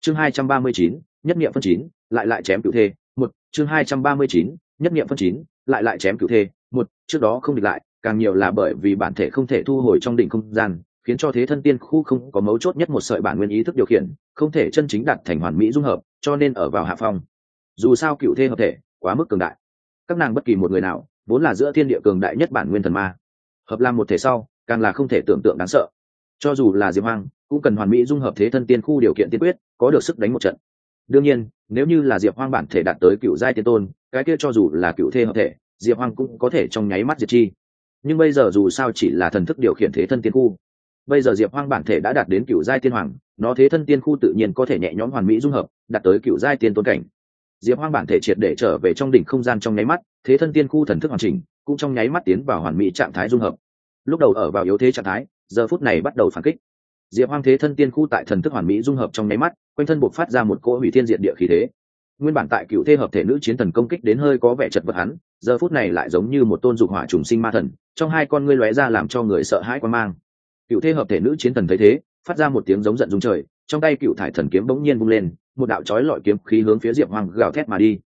Chương hai trăm ba mươi chín, nhất nghiệm phân chín, lại lại chém cựu thê, một. Chương hai trăm ba mươi chín, nhất nghiệm phân chín, lại lại chém cựu thê, một. Trước đó không địch lại, càng nhiều là bởi vì bản thể không thể thu hồi trong đỉnh không gian khiến cho thế thân tiên khu không có mấu chốt nhất một sợi bản nguyên ý thức điều khiển, không thể chân chính đạt thành hoàn mỹ dung hợp, cho nên ở vào hạ phong. Dù sao cựu thê hợp thể, quá mức cường đại. Các nàng bất kỳ một người nào, vốn là giữa thiên địa cường đại nhất bản nguyên thần ma. Hợp làm một thể sau, càng là không thể tưởng tượng đáng sợ. Cho dù là diệp hoang, cũng cần hoàn mỹ dung hợp thế thân tiên khu điều kiện tiên quyết, có được sức đánh một trận. Đương nhiên, nếu như là diệp hoang bản thể đạt tới cựu giai tiên tôn, cái kia cho dù là cựu thê hợp thể, diệp hoang cũng có thể trong nháy mắt diệt chi. Nhưng bây giờ dù sao chỉ là thần thức điều khiển thế thân tiên khu bây giờ diệp hoang bản thể đã đạt đến cựu giai tiên hoàng, nó thế thân tiên khu tự nhiên có thể nhẹ nhõm hoàn mỹ dung hợp, đạt tới cựu giai tiên tôn cảnh. Diệp hoang bản thể triệt để trở về trong đỉnh không gian trong nháy mắt, thế thân tiên khu thần thức hoàn chỉnh, cũng trong nháy mắt tiến vào hoàn mỹ trạng thái dung hợp. Lúc đầu ở vào yếu thế trạng thái, giờ phút này bắt đầu phản kích. Diệp hoang thế thân tiên khu tại thần thức hoàn mỹ dung hợp trong nháy mắt, quanh thân buộc phát ra một cỗ hủy thiên diện địa khí thế. Nguyên bản tại cựu thế hợp thể nữ chiến thần công kích đến hơi có vẻ chật vật hắn, giờ phút này lại giống như một tôn dục hỏa trùng sinh ma thần, trong hai con ngươi lóe ra làm cho người sợ hãi quan mang cựu thế hợp thể nữ chiến thần thấy thế, phát ra một tiếng giống giận dung trời, trong tay cựu thải thần kiếm bỗng nhiên vung lên, một đạo chói lọi kiếm khí hướng phía diệp hoang gào thét mà đi.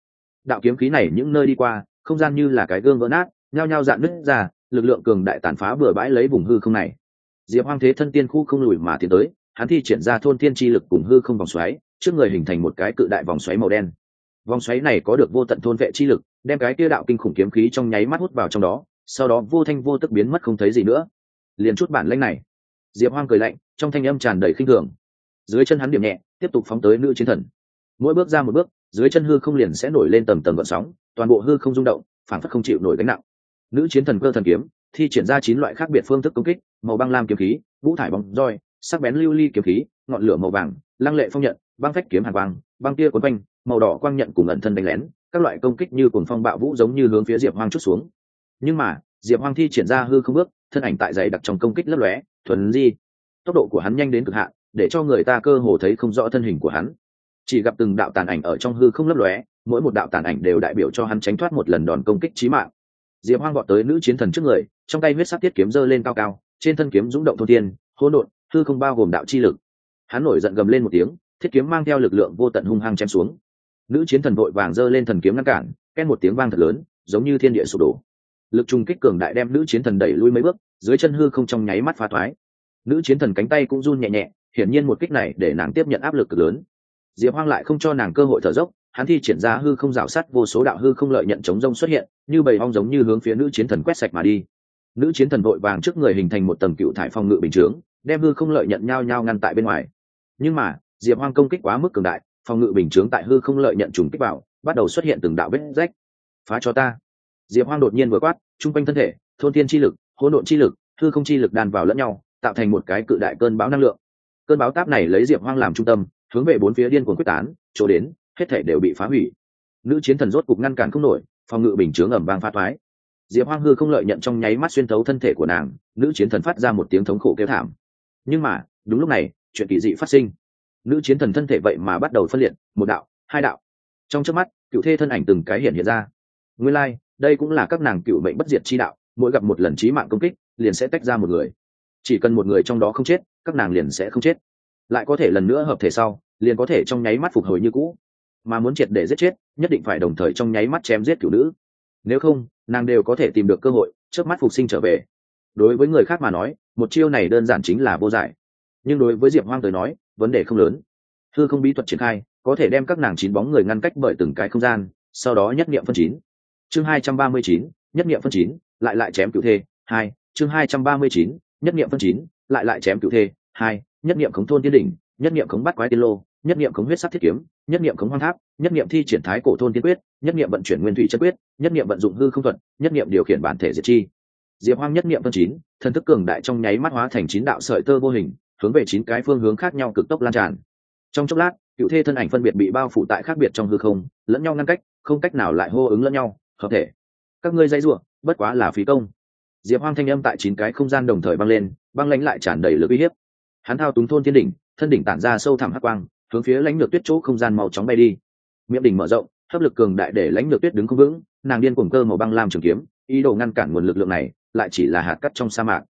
Đạo kiếm khí này những nơi đi qua, không gian như là cái gương vỡ nát, nhao nhao dạn nứt ra, lực lượng cường đại tàn phá bừa bãi lấy vùng hư không này. Diệp hoang thế thân tiên khu không lùi mà tiến tới, hắn thi triển ra thôn tiên chi lực cùng hư không vòng xoáy, trước người hình thành một cái cự đại vòng xoáy màu đen. Vòng xoáy này có được vô tận thôn vệ chi lực, đem cái kia đạo kinh khủng kiếm khí trong nháy mắt hút vào trong đó, sau đó vô thanh vô tức biến mất không thấy gì nữa. Liền chút bản lanh này diệp hoang cười lạnh, trong thanh âm tràn đầy khinh thường. Dưới chân hắn điểm nhẹ, tiếp tục phóng tới nữ chiến thần. Mỗi bước ra một bước, dưới chân hư không liền sẽ nổi lên tầng tầng gợn sóng, toàn bộ hư không rung động, phản phất không chịu nổi gánh nặng. Nữ chiến thần cơ thần kiếm, thi triển ra chín loại khác biệt phương thức công kích, màu băng lam kiếm khí, vũ thải bóng roi, sắc bén lưu ly kiếm khí, ngọn lửa màu vàng, lăng lệ phong nhận, băng phách kiếm hàn quang, băng tia quấn quanh, màu đỏ quang nhận cùng ẩn thân đánh lén, các loại công kích như cùng phong bạo vũ giống như hướng phía diệp hoang chút xuống. Nhưng mà diệp hoang thi triển ra hư không bước, thân ảnh tại dày đặc trong công kích lấp lóe, thuần di. Tốc độ của hắn nhanh đến cực hạn, để cho người ta cơ hồ thấy không rõ thân hình của hắn. Chỉ gặp từng đạo tàn ảnh ở trong hư không lấp lóe, mỗi một đạo tàn ảnh đều đại biểu cho hắn tránh thoát một lần đòn công kích chí mạng. Diệp hoang gọn tới nữ chiến thần trước người, trong tay huyết sắc tiết kiếm giơ lên cao cao, trên thân kiếm rung động thô tiên hỗn độn, hư không bao gồm đạo chi lực. Hắn nổi giận gầm lên một tiếng, thiết kiếm mang theo lực lượng vô tận hung hăng chém xuống. Nữ chiến thần vội vàng giơ lên thần kiếm ngăn cản ken một tiếng vang thật lớn, giống như thiên địa sụp đổ lực trùng kích cường đại đem nữ chiến thần đẩy lui mấy bước, dưới chân hư không trong nháy mắt phá thoái. Nữ chiến thần cánh tay cũng run nhẹ nhẹ, hiển nhiên một kích này để nàng tiếp nhận áp lực cực lớn. Diệp hoang lại không cho nàng cơ hội thở dốc, hắn thi triển ra hư không rào sắt, vô số đạo hư không lợi nhận chống rông xuất hiện, như bầy hong giống như hướng phía nữ chiến thần quét sạch mà đi. Nữ chiến thần vội vàng trước người hình thành một tầng cựu thải phòng ngự bình chướng, đem hư không lợi nhận nhau nhau ngăn tại bên ngoài. Nhưng mà, diệp hoang công kích quá mức cường đại, phòng ngự bình chướng tại hư không lợi nhận trùng kích vào, bắt đầu xuất hiện từng đạo vết rách. Phá cho ta! Diệp hoang đột nhiên vừa quát chung quanh thân thể thôn thiên chi lực hỗn độn chi lực hư không chi lực đan vào lẫn nhau tạo thành một cái cự đại cơn bão năng lượng. Cơn bão táp này lấy diệp hoang làm trung tâm hướng về bốn phía điên cuồng quyết tán chỗ đến hết thể đều bị phá hủy. Nữ chiến thần rốt cục ngăn cản không nổi phòng ngự bình chướng ẩm vang pha thoái diệp hoang hư không lợi nhận trong nháy mắt xuyên thấu thân thể của nàng nữ chiến thần phát ra một tiếng thống khổ kêu thảm. Nhưng mà đúng lúc này chuyện kỳ dị phát sinh. Nữ chiến thần thân thể vậy mà bắt đầu phân liệt một đạo hai đạo. Trong trước mắt cựu thê thân ảnh từng cái hiện hiện ra. Nguyên lai、like, đây cũng là các nàng cựu mệnh bất diệt chi đạo, mỗi gặp một lần trí mạng công kích, liền sẽ tách ra một người. Chỉ cần một người trong đó không chết, các nàng liền sẽ không chết. Lại có thể lần nữa hợp thể sau, liền có thể trong nháy mắt phục hồi như cũ. Mà muốn triệt để giết chết, nhất định phải đồng thời trong nháy mắt chém giết cựu nữ. Nếu không, nàng đều có thể tìm được cơ hội, trước mắt phục sinh trở về. Đối với người khác mà nói, một chiêu này đơn giản chính là vô giải. Nhưng đối với diệp hoang tới nói, vấn đề không lớn. Thư không bí thuật triển khai, có thể đem các nàng chín bóng người ngăn cách bởi từng cái không gian, sau đó nhất nghiệm phân chín chương hai trăm ba mươi chín nhất nghiệm phân chín lại lại chém cựu thê hai chương hai trăm ba mươi chín nhất nghiệm phân chín lại lại chém cựu thê hai nhất nghiệm khống thôn tiên đỉnh nhất nghiệm khống bắt quái tiên lô nhất nghiệm khống huyết sắc thiết kiếm nhất nghiệm khống hoang tháp nhất nghiệm thi triển thái cổ thôn tiên quyết nhất nghiệm vận chuyển nguyên thủy chất quyết nhất nghiệm vận dụng hư không thuật nhất nghiệm điều khiển bản thể diệt chi diệp hoang nhất nghiệm phân chín thần thức cường đại trong nháy mắt hóa thành chín đạo sợi tơ vô hình hướng về chín cái phương hướng khác nhau cực tốc lan tràn trong chốc lát cựu thê thân ảnh phân biệt bị bao phủ tại khác biệt trong hư không lẫn nhau ngăn cách không cách nào lại hô ứng lẫn nhau hợp thể. Các ngươi dây ruộng, bất quá là phí công. Diệp hoang thanh âm tại chín cái không gian đồng thời băng lên, băng lãnh lại tràn đầy lực uy hiếp. Hắn thao túng thôn thiên đỉnh, thân đỉnh tản ra sâu thẳm hắc quang, hướng phía lãnh lược tuyết chỗ không gian màu chóng bay đi. Miệng đỉnh mở rộng, hấp lực cường đại để lãnh lược tuyết đứng không vững, nàng điên cuồng cơ màu băng làm trường kiếm, ý đồ ngăn cản nguồn lực lượng này, lại chỉ là hạt cắt trong sa mạc.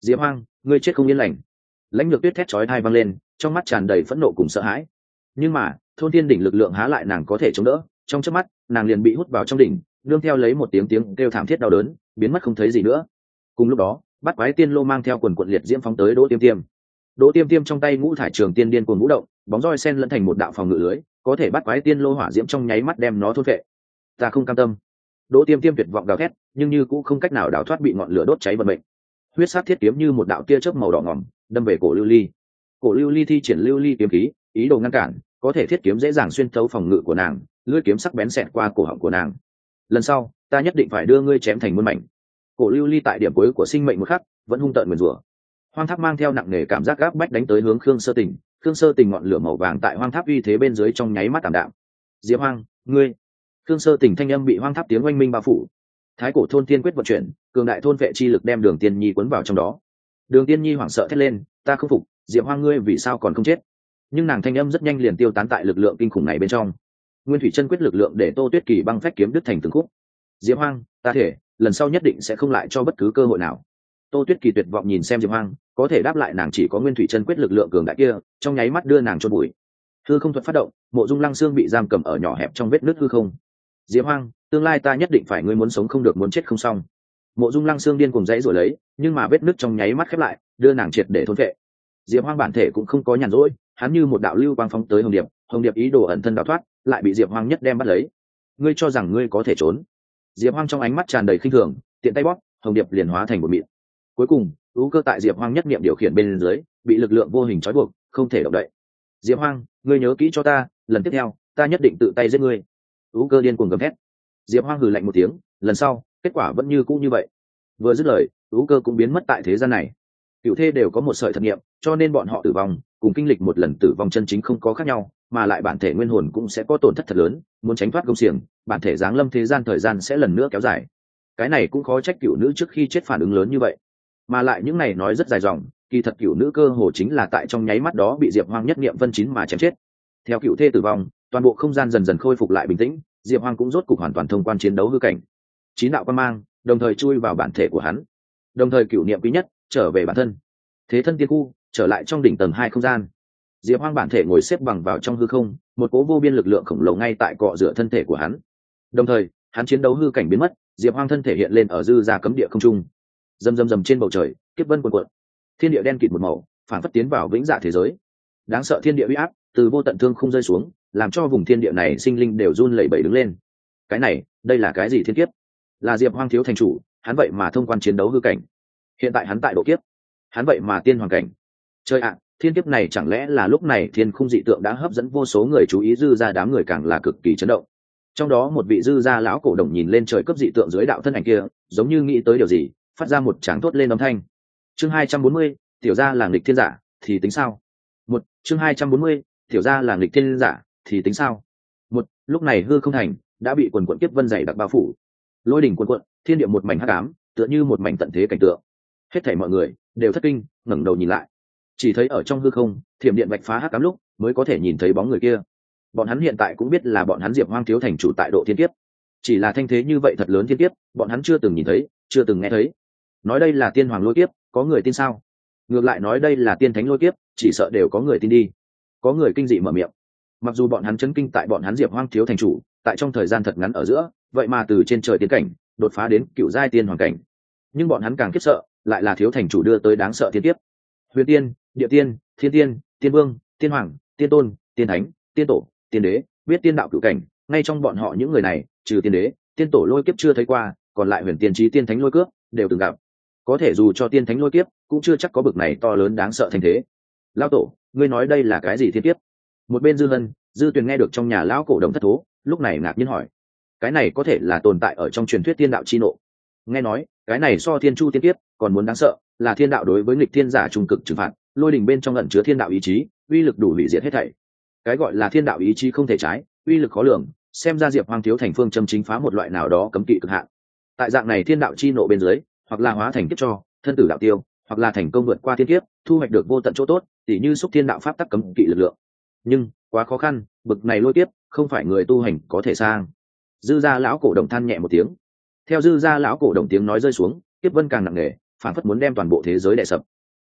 Diệp hoang, ngươi chết không yên lành. Lãnh lược tuyết thét chói thai văng lên, trong mắt tràn đầy phẫn nộ cùng sợ hãi. Nhưng mà, thôn thiên đỉnh lực lượng há lại nàng có thể chống đỡ, trong chớp mắt, nàng liền bị hút vào trong đỉnh đương theo lấy một tiếng tiếng kêu thảm thiết đau đớn, biến mất không thấy gì nữa. Cùng lúc đó, bắt quái tiên lô mang theo quần quận liệt diễm phóng tới đỗ tiêm tiêm. Đỗ tiêm tiêm trong tay ngũ thải trường tiên điên cuồng ngũ động, bóng roi sen lẫn thành một đạo phòng ngự lưới, có thể bắt quái tiên lô hỏa diễm trong nháy mắt đem nó thôn vệ ta không cam tâm. Đỗ tiêm tiêm tuyệt vọng gào thét, nhưng như cũng không cách nào đào thoát bị ngọn lửa đốt cháy vận mệnh. Huyết sát thiết kiếm như một đạo tia chớp màu đỏ ngỏm, đâm về cổ lưu ly. Cổ lưu ly thi triển lưu ly kiếm khí, ý đồ ngăn cản, có thể thiết kiếm dễ dàng xuyên thấu phòng ngự của nàng, lưỡi kiếm sắc bén xẹt qua cổ họng của nàng lần sau, ta nhất định phải đưa ngươi chém thành muôn mảnh. Cổ lưu ly tại điểm cuối của sinh mệnh một khắc, vẫn hung tợn nguyền rủa. Hoang tháp mang theo nặng nề cảm giác gáp bách đánh tới hướng khương sơ tình. Khương sơ tình ngọn lửa màu vàng tại hoang tháp uy thế bên dưới trong nháy mắt tảm đạm. Diệp hoang, ngươi! Khương sơ tình thanh âm bị hoang tháp tiếng oanh minh bao phủ. Thái cổ thôn tiên quyết vận chuyển, cường đại thôn vệ chi lực đem đường tiên nhi quấn vào trong đó. Đường tiên nhi hoảng sợ thét lên, ta không phục, diệp hoang ngươi vì sao còn không chết? Nhưng nàng thanh âm rất nhanh liền tiêu tán tại lực lượng kinh khủng này bên trong nguyên thủy chân quyết lực lượng để tô tuyết kỳ băng phách kiếm đứt thành từng khúc. Diệp hoang, ta thể, lần sau nhất định sẽ không lại cho bất cứ cơ hội nào. Tô tuyết kỳ tuyệt vọng nhìn xem diệp hoang, có thể đáp lại nàng chỉ có nguyên thủy chân quyết lực lượng cường đại kia, trong nháy mắt đưa nàng cho bụi. Hư không thuật phát động, mộ dung lăng xương bị giam cầm ở nhỏ hẹp trong vết nước hư không. Diệp hoang, tương lai ta nhất định phải ngươi muốn sống không được muốn chết không xong. Mộ dung lăng xương điên cùng dãy rồi lấy, nhưng mà vết nước trong nháy mắt khép lại, đưa nàng triệt để thôn vệ diệp hoang bản thể cũng không có nhàn rỗi, hắn như một đạo lưu quang phóng tới hồng điệp hồng điệp ý đồ ẩn thân đào thoát, lại bị diệp hoang nhất đem bắt lấy. Ngươi cho rằng ngươi có thể trốn? Diệp hoang trong ánh mắt tràn đầy khinh thường, tiện tay bóp, hồng điệp liền hóa thành một mịn. Cuối cùng, ưu cơ tại diệp hoang nhất niệm điều khiển bên dưới, bị lực lượng vô hình trói buộc, không thể động đậy. Diệp hoang, ngươi nhớ kỹ cho ta, lần tiếp theo, ta nhất định tự tay giết ngươi. Ưu cơ điên cuồng gầm thét. Diệp hoang hừ lạnh một tiếng, lần sau, kết quả vẫn như cũ như vậy. Vừa dứt lời, ưu cơ cũng biến mất tại thế gian này. Cựu thê đều có một sợi thật nghiệm, cho nên bọn họ tử vong, cùng kinh lịch một lần tử vong chân chính không có khác nhau mà lại bản thể nguyên hồn cũng sẽ có tổn thất thật lớn, muốn tránh thoát công xiềng, bản thể giáng lâm thế gian thời gian sẽ lần nữa kéo dài. Cái này cũng khó trách cựu nữ trước khi chết phản ứng lớn như vậy. Mà lại những này nói rất dài dòng, kỳ thật cựu nữ cơ hồ chính là tại trong nháy mắt đó bị diệp hoang nhất nghiệm vân chín mà chém chết. Theo cựu thê tử vong, toàn bộ không gian dần dần khôi phục lại bình tĩnh, diệp hoang cũng rốt cục hoàn toàn thông quan chiến đấu hư cảnh. Chín đạo quan mang, đồng thời chui vào bản thể của hắn. Đồng thời cựu niệm quý nhất trở về bản thân. Thế thân tiên khu, trở lại trong đỉnh tầng hai không gian diệp hoang bản thể ngồi xếp bằng vào trong hư không, một cố vô biên lực lượng khổng lồ ngay tại cọ rửa thân thể của hắn. Đồng thời, hắn chiến đấu hư cảnh biến mất, diệp hoang thân thể hiện lên ở dư ra cấm địa không trung. Dầm dầm dầm trên bầu trời, kiếp vân quần quận thiên địa đen kịt một màu, phản phất tiến vào vĩnh dạ thế giới. Đáng sợ thiên địa uy áp, từ vô tận thương không rơi xuống, làm cho vùng thiên địa này sinh linh đều run lẩy bẩy đứng lên. Cái này, đây là cái gì thiên kiếp? Là diệp hoang thiếu thành chủ, hắn vậy mà thông quan chiến đấu hư cảnh. Hiện tại hắn tại độ kiếp. Hắn vậy mà tiên hoàng cảnh. Chơi ạ thiên kiếp này chẳng lẽ là lúc này thiên khung dị tượng đã hấp dẫn vô số người chú ý dư ra đám người càng là cực kỳ chấn động. Trong đó một vị dư gia lão cổ đồng nhìn lên trời cấp dị tượng dưới đạo thân ảnh kia, giống như nghĩ tới điều gì, phát ra một tráng thốt lên âm thanh. Chương hai trăm bốn mươi, tiểu gia là nghịch thiên giả, thì tính sao? Một, chương hai trăm bốn mươi, tiểu gia là nghịch thiên giả, thì tính sao? Một, lúc này hư không thành, đã bị quần quận kiếp vân dày đặc bao phủ. Lôi đỉnh quần quận, thiên địa một mảnh hắc ám, tựa như một mảnh tận thế cảnh tượng. Hết thảy mọi người đều thất kinh, ngẩng đầu nhìn lại chỉ thấy ở trong hư không, thiểm điện vạch phá hắc cám lúc mới có thể nhìn thấy bóng người kia. Bọn hắn hiện tại cũng biết là bọn hắn diệp hoang thiếu thành chủ tại độ thiên kiếp. Chỉ là thanh thế như vậy thật lớn thiên kiếp, bọn hắn chưa từng nhìn thấy, chưa từng nghe thấy. Nói đây là tiên hoàng lôi kiếp, có người tin sao? Ngược lại nói đây là tiên thánh lôi kiếp, chỉ sợ đều có người tin đi. Có người kinh dị mở miệng. Mặc dù bọn hắn chấn kinh tại bọn hắn diệp hoang thiếu thành chủ, tại trong thời gian thật ngắn ở giữa, vậy mà từ trên trời tiến cảnh, đột phá đến cựu giai tiên hoàng cảnh. Nhưng bọn hắn càng khiếp sợ, lại là thiếu thành chủ đưa tới đáng sợ thiên tiếp huyền tiên địa tiên, thiên tiên tiên vương, tiên hoàng, tiên tôn, tiên thánh, tiên tổ, tiên đế, biết tiên đạo cựu cảnh. Ngay trong bọn họ những người này, trừ tiên đế, tiên tổ lôi kiếp chưa thấy qua, còn lại huyền tiên trí tiên thánh lôi cướp đều từng gặp. Có thể dù cho tiên thánh lôi kiếp, cũng chưa chắc có bực này to lớn đáng sợ thành thế. Lao tổ, ngươi nói đây là cái gì thiên kiếp? Một bên dư hân, dư tuyền nghe được trong nhà lão cổ đồng thất thố, lúc này ngạc nhiên hỏi. Cái này có thể là tồn tại ở trong truyền thuyết tiên đạo chi nộ. Nghe nói, cái này so thiên chu tiên kiếp còn muốn đáng sợ, là thiên đạo đối với nghịch thiên giả trung cực trừng phạt lôi đỉnh bên trong ẩn chứa thiên đạo ý chí, uy lực đủ hủy diệt hết thảy. Cái gọi là thiên đạo ý chí không thể trái, uy lực khó lường, xem ra diệp hoang thiếu thành phương châm chính phá một loại nào đó cấm kỵ cực hạn. Tại dạng này thiên đạo chi nộ bên dưới, hoặc là hóa thành kiếp cho, thân tử đạo tiêu, hoặc là thành công vượt qua thiên kiếp, thu hoạch được vô tận chỗ tốt, tỉ như xúc thiên đạo pháp tắc cấm kỵ lực lượng. Nhưng, quá khó khăn, bực này lôi tiếp không phải người tu hành có thể sang. Dư gia lão cổ đồng than nhẹ một tiếng. Theo dư gia lão cổ đồng tiếng nói rơi xuống tiếp vân càng nặng nề, phản phất muốn đem toàn bộ thế giới đè sập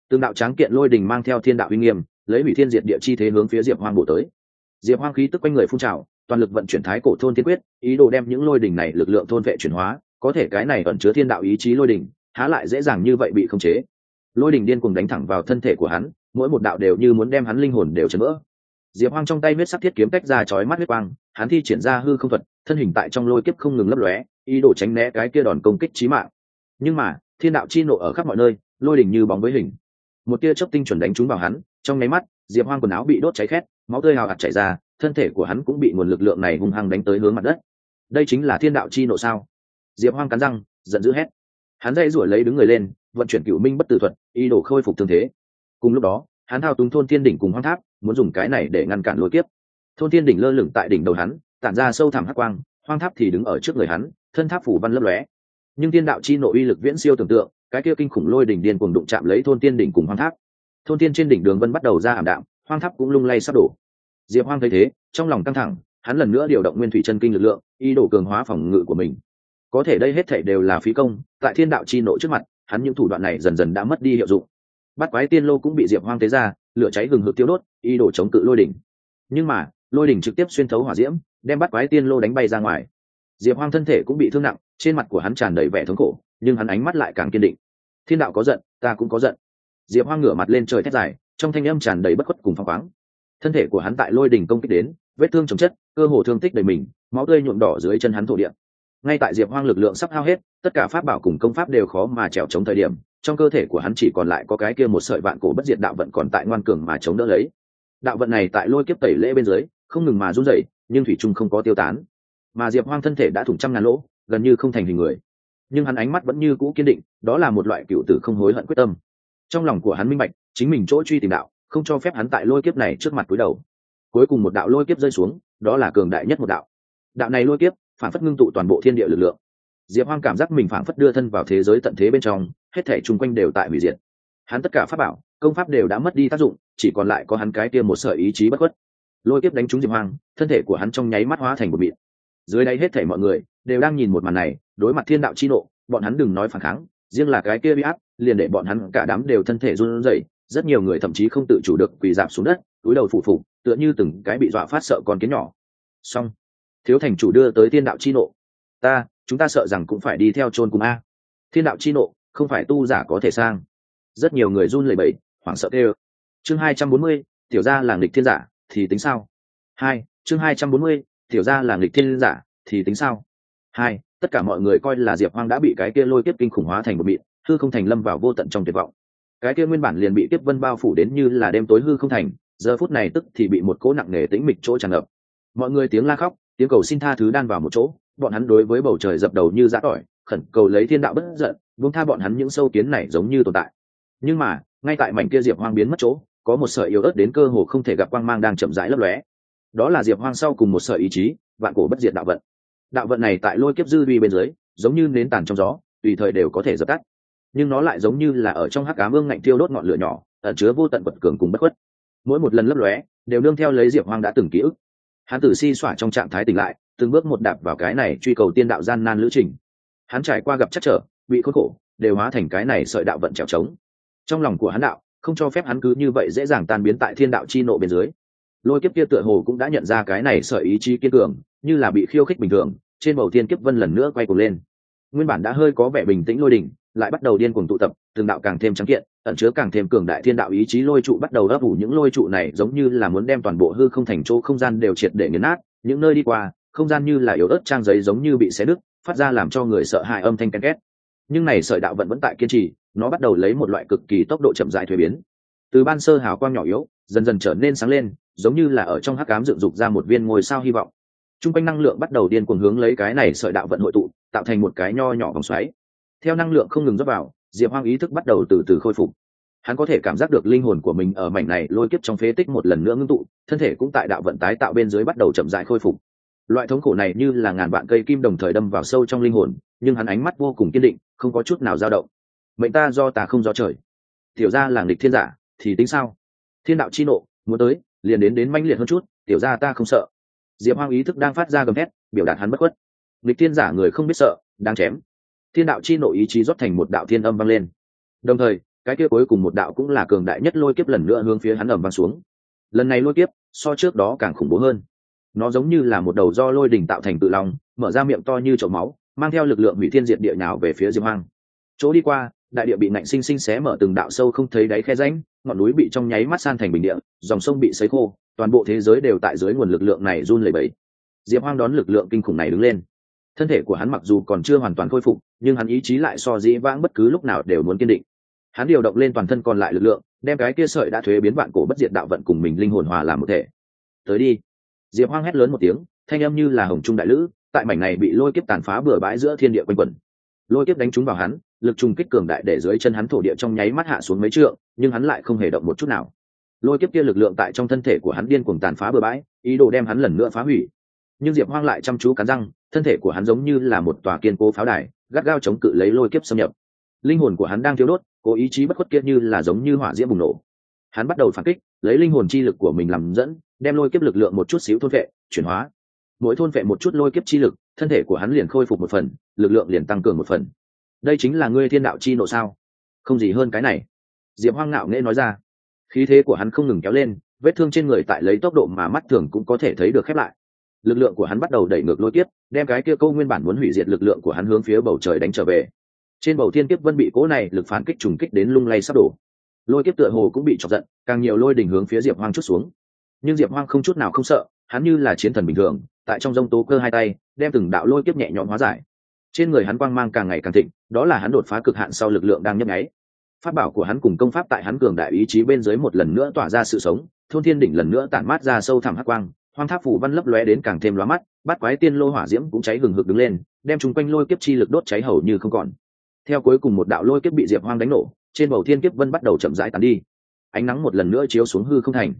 tương đạo tráng kiện lôi đình mang theo thiên đạo uy nghiêm, lấy hủy thiên diệt địa chi thế hướng phía diệp hoang bổ tới. Diệp hoang khí tức quanh người phun trào, toàn lực vận chuyển thái cổ thôn thiên quyết, ý đồ đem những lôi đình này lực lượng thôn vệ chuyển hóa, có thể cái này ẩn chứa thiên đạo ý chí lôi đình, há lại dễ dàng như vậy bị khống chế. Lôi đình điên cuồng đánh thẳng vào thân thể của hắn, mỗi một đạo đều như muốn đem hắn linh hồn đều chấn vỡ. Diệp hoang trong tay huyết sắc thiết kiếm tách ra chói mắt huyết quang, hắn thi triển ra hư không thuật, thân hình tại trong lôi kiếp không ngừng lấp lóe, ý đồ tránh né cái kia đòn công kích chí mạng. Nhưng mà, thiên đạo chi nộ ở khắp mọi nơi, lôi đỉnh như bóng với hình một tia chớp tinh chuẩn đánh trúng vào hắn, trong nháy mắt, diệp hoang quần áo bị đốt cháy khét, máu tươi hào hạt chảy ra, thân thể của hắn cũng bị nguồn lực lượng này hung hăng đánh tới hướng mặt đất. Đây chính là thiên đạo chi nộ sao? Diệp hoang cắn răng, giận dữ hét. Hắn dây rủi lấy đứng người lên, vận chuyển cựu minh bất tử thuật, ý đồ khôi phục thương thế. Cùng lúc đó, hắn thao túng thôn thiên đỉnh cùng hoang tháp, muốn dùng cái này để ngăn cản lôi kiếp. Thôn thiên đỉnh lơ lửng tại đỉnh đầu hắn, tản ra sâu thẳm hắc quang, hoang tháp thì đứng ở trước người hắn, thân tháp phủ văn lấp lóe. Nhưng Thiên đạo chi nội uy lực viễn siêu tưởng tượng cái kia kinh khủng lôi đỉnh điên cuồng đụng chạm lấy thôn tiên đỉnh cùng hoang tháp. Thôn tiên trên đỉnh đường vân bắt đầu ra ảm đạm, hoang tháp cũng lung lay sắp đổ. Diệp hoang thấy thế, trong lòng căng thẳng, hắn lần nữa điều động nguyên thủy chân kinh lực lượng, ý đồ cường hóa phòng ngự của mình. Có thể đây hết thể đều là phí công, tại thiên đạo chi nội trước mặt, hắn những thủ đoạn này dần dần đã mất đi hiệu dụng. Bắt quái tiên lô cũng bị diệp hoang tế ra, lửa cháy gừng hực tiêu đốt, ý đồ chống cự lôi đỉnh. Nhưng mà, lôi đỉnh trực tiếp xuyên thấu hỏa diễm, đem bắt quái tiên lô đánh bay ra ngoài. Diệp hoang thân thể cũng bị thương nặng, trên mặt của hắn tràn đầy vẻ thống khổ nhưng hắn ánh mắt lại càng kiên định. Thiên đạo có giận, ta cũng có giận. Diệp hoang ngửa mặt lên trời thét dài, trong thanh âm tràn đầy bất khuất cùng phăng khoáng. Thân thể của hắn tại lôi đỉnh công kích đến, vết thương chồng chất, cơ hồ thương tích đầy mình, máu tươi nhuộm đỏ dưới chân hắn thổ địa. Ngay tại diệp hoang lực lượng sắp hao hết, tất cả pháp bảo cùng công pháp đều khó mà trèo chống thời điểm, trong cơ thể của hắn chỉ còn lại có cái kia một sợi vạn cổ bất diệt đạo vận còn tại ngoan cường mà chống đỡ lấy. Đạo vận này tại lôi kiếp tẩy lễ bên dưới, không ngừng mà run rẩy, nhưng thủy trung không có tiêu tán. Mà diệp hoang thân thể đã thủng trăm ngàn lỗ, gần như không thành hình người nhưng hắn ánh mắt vẫn như cũ kiên định, đó là một loại cựu tử không hối hận quyết tâm. Trong lòng của hắn minh bạch, chính mình chỗ truy tìm đạo, không cho phép hắn tại lôi kiếp này trước mặt cúi đầu. Cuối cùng một đạo lôi kiếp rơi xuống, đó là cường đại nhất một đạo. Đạo này lôi kiếp, phản phất ngưng tụ toàn bộ thiên địa lực lượng. Diệp hoang cảm giác mình phản phất đưa thân vào thế giới tận thế bên trong, hết thể chung quanh đều tại hủy diệt. Hắn tất cả pháp bảo, công pháp đều đã mất đi tác dụng, chỉ còn lại có hắn cái kia một sợi ý chí bất khuất. Lôi kiếp đánh trúng diệp hoang, thân thể của hắn trong nháy mắt hóa thành một mịn dưới đây hết thể mọi người đều đang nhìn một màn này, đối mặt thiên đạo chi nộ, bọn hắn đừng nói phản kháng, riêng là cái kia bị áp, liền để bọn hắn cả đám đều thân thể run rẩy, rất nhiều người thậm chí không tự chủ được quỳ dạp xuống đất, túi đầu phủ phục, tựa như từng cái bị dọa phát sợ con kiến nhỏ. Xong, thiếu thành chủ đưa tới thiên đạo chi nộ. Ta, chúng ta sợ rằng cũng phải đi theo chôn cùng a. Thiên đạo chi nộ không phải tu giả có thể sang. Rất nhiều người run lẩy bẩy, hoảng sợ kêu. Chương hai trăm bốn mươi, tiểu ra làng địch thiên giả, thì tính sao? Hai, chương hai trăm bốn mươi tiểu ra là nghịch thiên giả, thì tính sao? Hai, tất cả mọi người coi là diệp hoang đã bị cái kia lôi tiếp kinh khủng hóa thành một mịn, hư không thành lâm vào vô tận trong tuyệt vọng. Cái kia nguyên bản liền bị kiếp vân bao phủ đến như là đêm tối hư không thành, giờ phút này tức thì bị một cỗ nặng nề tĩnh mịch chỗ tràn ngập. Mọi người tiếng la khóc, tiếng cầu xin tha thứ đan vào một chỗ, bọn hắn đối với bầu trời dập đầu như giã tỏi, khẩn cầu lấy thiên đạo bất giận, buông tha bọn hắn những sâu kiến này giống như tồn tại. Nhưng mà, ngay tại mảnh kia diệp hoang biến mất chỗ, có một sợi yếu ớt đến cơ hồ không thể gặp quang mang đang chậm rãi lấp lóe đó là diệp hoang sau cùng một sợi ý chí, vạn cổ bất diệt đạo vận. Đạo vận này tại lôi kiếp dư vi bên dưới, giống như nến tàn trong gió, tùy thời đều có thể dập tắt. Nhưng nó lại giống như là ở trong hắc cá mương ngạnh thiêu đốt ngọn lửa nhỏ, ẩn chứa vô tận vật cường cùng bất khuất. Mỗi một lần lấp lóe, đều nương theo lấy diệp hoang đã từng ký ức. Hắn tử si xỏa trong trạng thái tỉnh lại, từng bước một đạp vào cái này truy cầu tiên đạo gian nan lữ trình. Hắn trải qua gặp chắc trở, bị khốn khổ, đều hóa thành cái này sợi đạo vận trèo trống. Trong lòng của hắn đạo, không cho phép hắn cứ như vậy dễ dàng tan biến tại thiên đạo chi nộ bên dưới lôi kiếp kia tựa hồ cũng đã nhận ra cái này sở ý chí kiên cường, như là bị khiêu khích bình thường, trên bầu thiên kiếp vân lần nữa quay cuồng lên. Nguyên bản đã hơi có vẻ bình tĩnh lôi đỉnh, lại bắt đầu điên cuồng tụ tập, từng đạo càng thêm trắng kiện, ẩn chứa càng thêm cường đại thiên đạo ý chí lôi trụ bắt đầu ấp ủ những lôi trụ này, giống như là muốn đem toàn bộ hư không thành chỗ không gian đều triệt để nghiền nát. Những nơi đi qua, không gian như là yếu ớt trang giấy giống như bị xé nứt phát ra làm cho người sợ hãi âm thanh ken két. Nhưng này sợi đạo vẫn vẫn tại kiên trì, nó bắt đầu lấy một loại cực kỳ tốc độ chậm rãi thuế biến. Từ ban sơ hào quang nhỏ yếu, dần dần trở nên sáng lên giống như là ở trong hắc cám dựng dục ra một viên ngôi sao hy vọng. T r u n g quanh năng lượng bắt đầu điên cuồng hướng lấy cái này sợi đạo vận hội tụ, tạo thành một cái nho nhỏ vòng xoáy. Theo năng lượng không ngừng dốc vào, diệp hoang ý thức bắt đầu từ từ khôi phục. Hắn có thể cảm giác được linh hồn của mình ở mảnh này lôi kiếp trong phế tích một lần nữa ngưng tụ, thân thể cũng tại đạo vận tái tạo bên dưới bắt đầu chậm dại khôi phục. Loại thống khổ này như là ngàn vạn cây kim đồng thời đâm vào sâu trong linh hồn, nhưng hắn ánh mắt vô cùng kiên định, không có chút nào dao động. Mệnh ta do ta không do trời. Tiểu ra làng địch thiên giả, thì tính sao? Thiên đạo chi nộ, muốn tới liền đến đến manh liệt hơn chút, tiểu ra ta không sợ. Diệp hoang ý thức đang phát ra gầm thét, biểu đạt hắn bất khuất. Lịch thiên giả người không biết sợ đang chém. Thiên đạo chi nộ ý chí rót thành một đạo thiên âm vang lên. Đồng thời, cái kia cuối cùng một đạo cũng là cường đại nhất lôi kiếp lần nữa hướng phía hắn ẩm vang xuống. Lần này lôi kiếp, so trước đó càng khủng bố hơn. Nó giống như là một đầu do lôi đỉnh tạo thành tự lòng, mở ra miệng to như chậu máu, mang theo lực lượng hủy thiên diệt địa nào về phía diệp hoang. Chỗ đi qua, đại địa bị nạnh sinh sinh xé mở từng đạo sâu không thấy đáy khe ránh ngọn núi bị trong nháy mắt san thành bình địa, dòng sông bị sấy khô, toàn bộ thế giới đều tại dưới nguồn lực lượng này run lẩy bẩy. Diệp hoang đón lực lượng kinh khủng này đứng lên. Thân thể của hắn mặc dù còn chưa hoàn toàn khôi phục, nhưng hắn ý chí lại so dĩ vãng bất cứ lúc nào đều muốn kiên định. Hắn điều động lên toàn thân còn lại lực lượng, đem cái kia sợi đã thuế biến vạn cổ bất diệt đạo vận cùng mình linh hồn hòa làm một thể. Tới đi. Diệp hoang hét lớn một tiếng, thanh âm như là hồng trung đại lữ, tại mảnh này bị lôi kiếp tàn phá bừa bãi giữa thiên địa quanh quẩn. Lôi kiếp đánh trúng vào hắn lực trùng kích cường đại để dưới chân hắn thổ địa trong nháy mắt hạ xuống mấy trượng, nhưng hắn lại không hề động một chút nào. Lôi kiếp kia lực lượng tại trong thân thể của hắn điên cuồng tàn phá bừa bãi, ý đồ đem hắn lần nữa phá hủy. Nhưng diệp hoang lại chăm chú cắn răng, thân thể của hắn giống như là một tòa kiên cố pháo đài, gắt gao chống cự lấy lôi kiếp xâm nhập. Linh hồn của hắn đang thiếu đốt, cố ý chí bất khuất kia như là giống như hỏa diễm bùng nổ. Hắn bắt đầu phản kích, lấy linh hồn chi lực của mình làm dẫn, đem lôi kiếp lực lượng một chút xíu thôn vệ, chuyển hóa. Mỗi thôn vệ một chút lôi kiếp chi lực, thân thể của hắn liền khôi phục một phần, lực lượng liền tăng cường một phần đây chính là ngươi thiên đạo chi nộ sao? Không gì hơn cái này. Diệp hoang ngạo nghễ nói ra. Khí thế của hắn không ngừng kéo lên, vết thương trên người tại lấy tốc độ mà mắt thường cũng có thể thấy được khép lại. Lực lượng của hắn bắt đầu đẩy ngược lôi tiếp đem cái kia câu nguyên bản muốn hủy diệt lực lượng của hắn hướng phía bầu trời đánh trở về. Trên bầu thiên kiếp vân bị cố này, lực phản kích trùng kích đến lung lay sắp đổ. Lôi kiếp tựa hồ cũng bị chọc giận, càng nhiều lôi đỉnh hướng phía diệp hoang chút xuống. Nhưng diệp hoang không chút nào không sợ, hắn như là chiến thần bình thường, tại trong g tố cơ hai tay, đem từng đạo lôi kiếp nhẹ nhõm hóa giải trên người hắn quang mang càng ngày càng thịnh, đó là hắn đột phá cực hạn sau lực lượng đang nhấp nháy. Pháp bảo của hắn cùng công pháp tại hắn cường đại ý chí bên dưới một lần nữa tỏa ra sự sống, thôn thiên đỉnh lần nữa tản mát ra sâu thẳm hắc quang, hoang tháp phủ văn lấp lóe đến càng thêm lóa mắt, bát quái tiên lô hỏa diễm cũng cháy hừng hực đứng lên, đem chúng quanh lôi kiếp chi lực đốt cháy hầu như không còn. Theo cuối cùng một đạo lôi kiếp bị diệp hoang đánh nổ, trên bầu thiên kiếp vân bắt đầu chậm rãi tàn đi. Ánh nắng một lần nữa chiếu xuống hư không thành.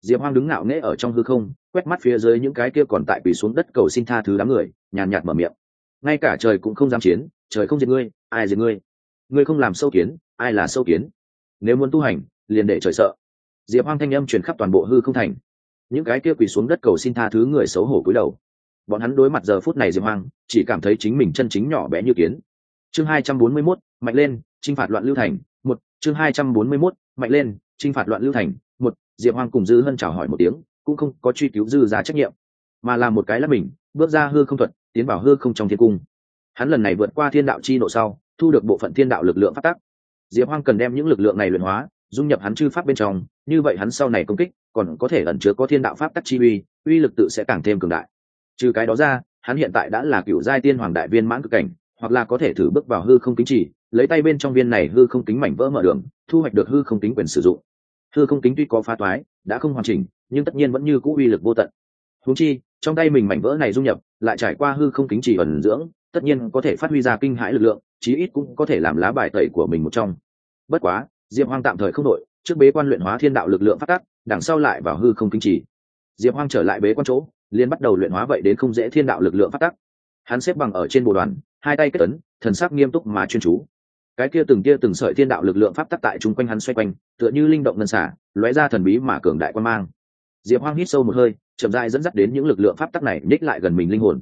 Diệp hoang đứng ngạo nghễ ở trong hư không, quét mắt phía dưới những cái kia còn tại quỳ xuống đất cầu xin tha thứ đám người, nhàn nhạt mở miệng ngay cả trời cũng không dám chiến trời không diệt ngươi ai diệt ngươi? Ngươi không làm sâu kiến ai là sâu kiến? Nếu muốn tu hành liền để trời sợ. Diệp hoang thanh âm truyền khắp toàn bộ hư không thành. Những cái kia quỳ xuống đất cầu xin tha thứ người xấu hổ cúi đầu. Bọn hắn đối mặt giờ phút này diệp hoang chỉ cảm thấy chính mình chân chính nhỏ bé như kiến. Chương hai trăm bốn mươi 241, mạnh lên chinh phạt loạn lưu thành một. Chương hai trăm bốn mươi 241, mạnh lên chinh phạt loạn lưu thành một. Diệp hoang cùng dư hân chào hỏi một tiếng cũng không có truy cứu dư ra trách nhiệm mà là một cái là mình bước ra hư không thuật tiến vào hư không trong thiên cung. Hắn lần này vượt qua thiên đạo chi nộ sau, thu được bộ phận thiên đạo lực lượng phát tắc. Diệp hoang cần đem những lực lượng này luyện hóa, dung nhập hắn chư pháp bên trong, như vậy hắn sau này công kích, còn có thể ẩn chứa có thiên đạo pháp tắc chi uy uy lực tự sẽ càng thêm cường đại. Trừ cái đó ra, hắn hiện tại đã là cựu giai tiên hoàng đại viên mãn cực cảnh, hoặc là có thể thử bước vào hư không kính chỉ lấy tay bên trong viên này hư không kính mảnh vỡ mở đường, thu hoạch được hư không kính quyền sử dụng. Hư không kính tuy có phá toái, đã không hoàn chỉnh, nhưng tất nhiên vẫn như cũ uy lực vô tận huống chi, trong tay mình mảnh vỡ này dung nhập, lại trải qua hư không kính chỉ ẩn dưỡng, tất nhiên có thể phát huy ra kinh hãi lực lượng, chí ít cũng có thể làm lá bài tẩy của mình một trong. Bất quá, diệp hoang tạm thời không đội trước bế quan luyện hóa thiên đạo lực lượng phát tác đằng sau lại vào hư không kính chỉ. Diệp hoang trở lại bế quan chỗ, liền bắt đầu luyện hóa vậy đến không dễ thiên đạo lực lượng phát tác hắn xếp bằng ở trên bộ đoàn, hai tay kết ấn, thần sắc nghiêm túc mà chuyên chú. Cái kia từng kia từng sợi thiên đạo lực lượng pháp tắc tại chung quanh hắn xoay quanh, tựa như linh động ngân xả, lóe ra thần bí mà cường đại quan mang diệp hoang hít sâu một hơi, chậm rãi dẫn dắt đến những lực lượng pháp tắc này nhích lại gần mình linh hồn.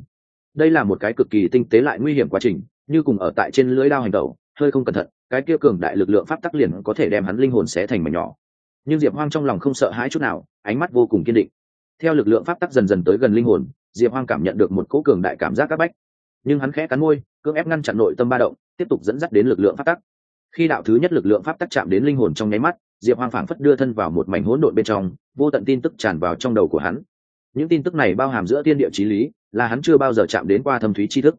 Đây là một cái cực kỳ tinh tế lại nguy hiểm quá trình, như cùng ở tại trên lưỡi đao hành tẩu, hơi không cẩn thận, cái kia cường đại lực lượng pháp tắc liền có thể đem hắn linh hồn xé thành mảnh nhỏ. Nhưng diệp hoang trong lòng không sợ hãi chút nào, ánh mắt vô cùng kiên định. Theo lực lượng pháp tắc dần dần tới gần linh hồn, diệp hoang cảm nhận được một cỗ cường đại cảm giác áp bách. Nhưng hắn khẽ cắn môi, cưỡng ép ngăn chặn nội tâm ba động, tiếp tục dẫn dắt đến lực lượng pháp tắc. Khi đạo thứ nhất lực lượng pháp tắc chạm đến linh hồn trong nháy mắt diệp hoang phảng phất đưa thân vào một mảnh hỗn độn bên trong, vô tận tin tức tràn vào trong đầu của hắn. Những tin tức này bao hàm giữa thiên địa trí lý, là hắn chưa bao giờ chạm đến qua thâm thúy tri thức.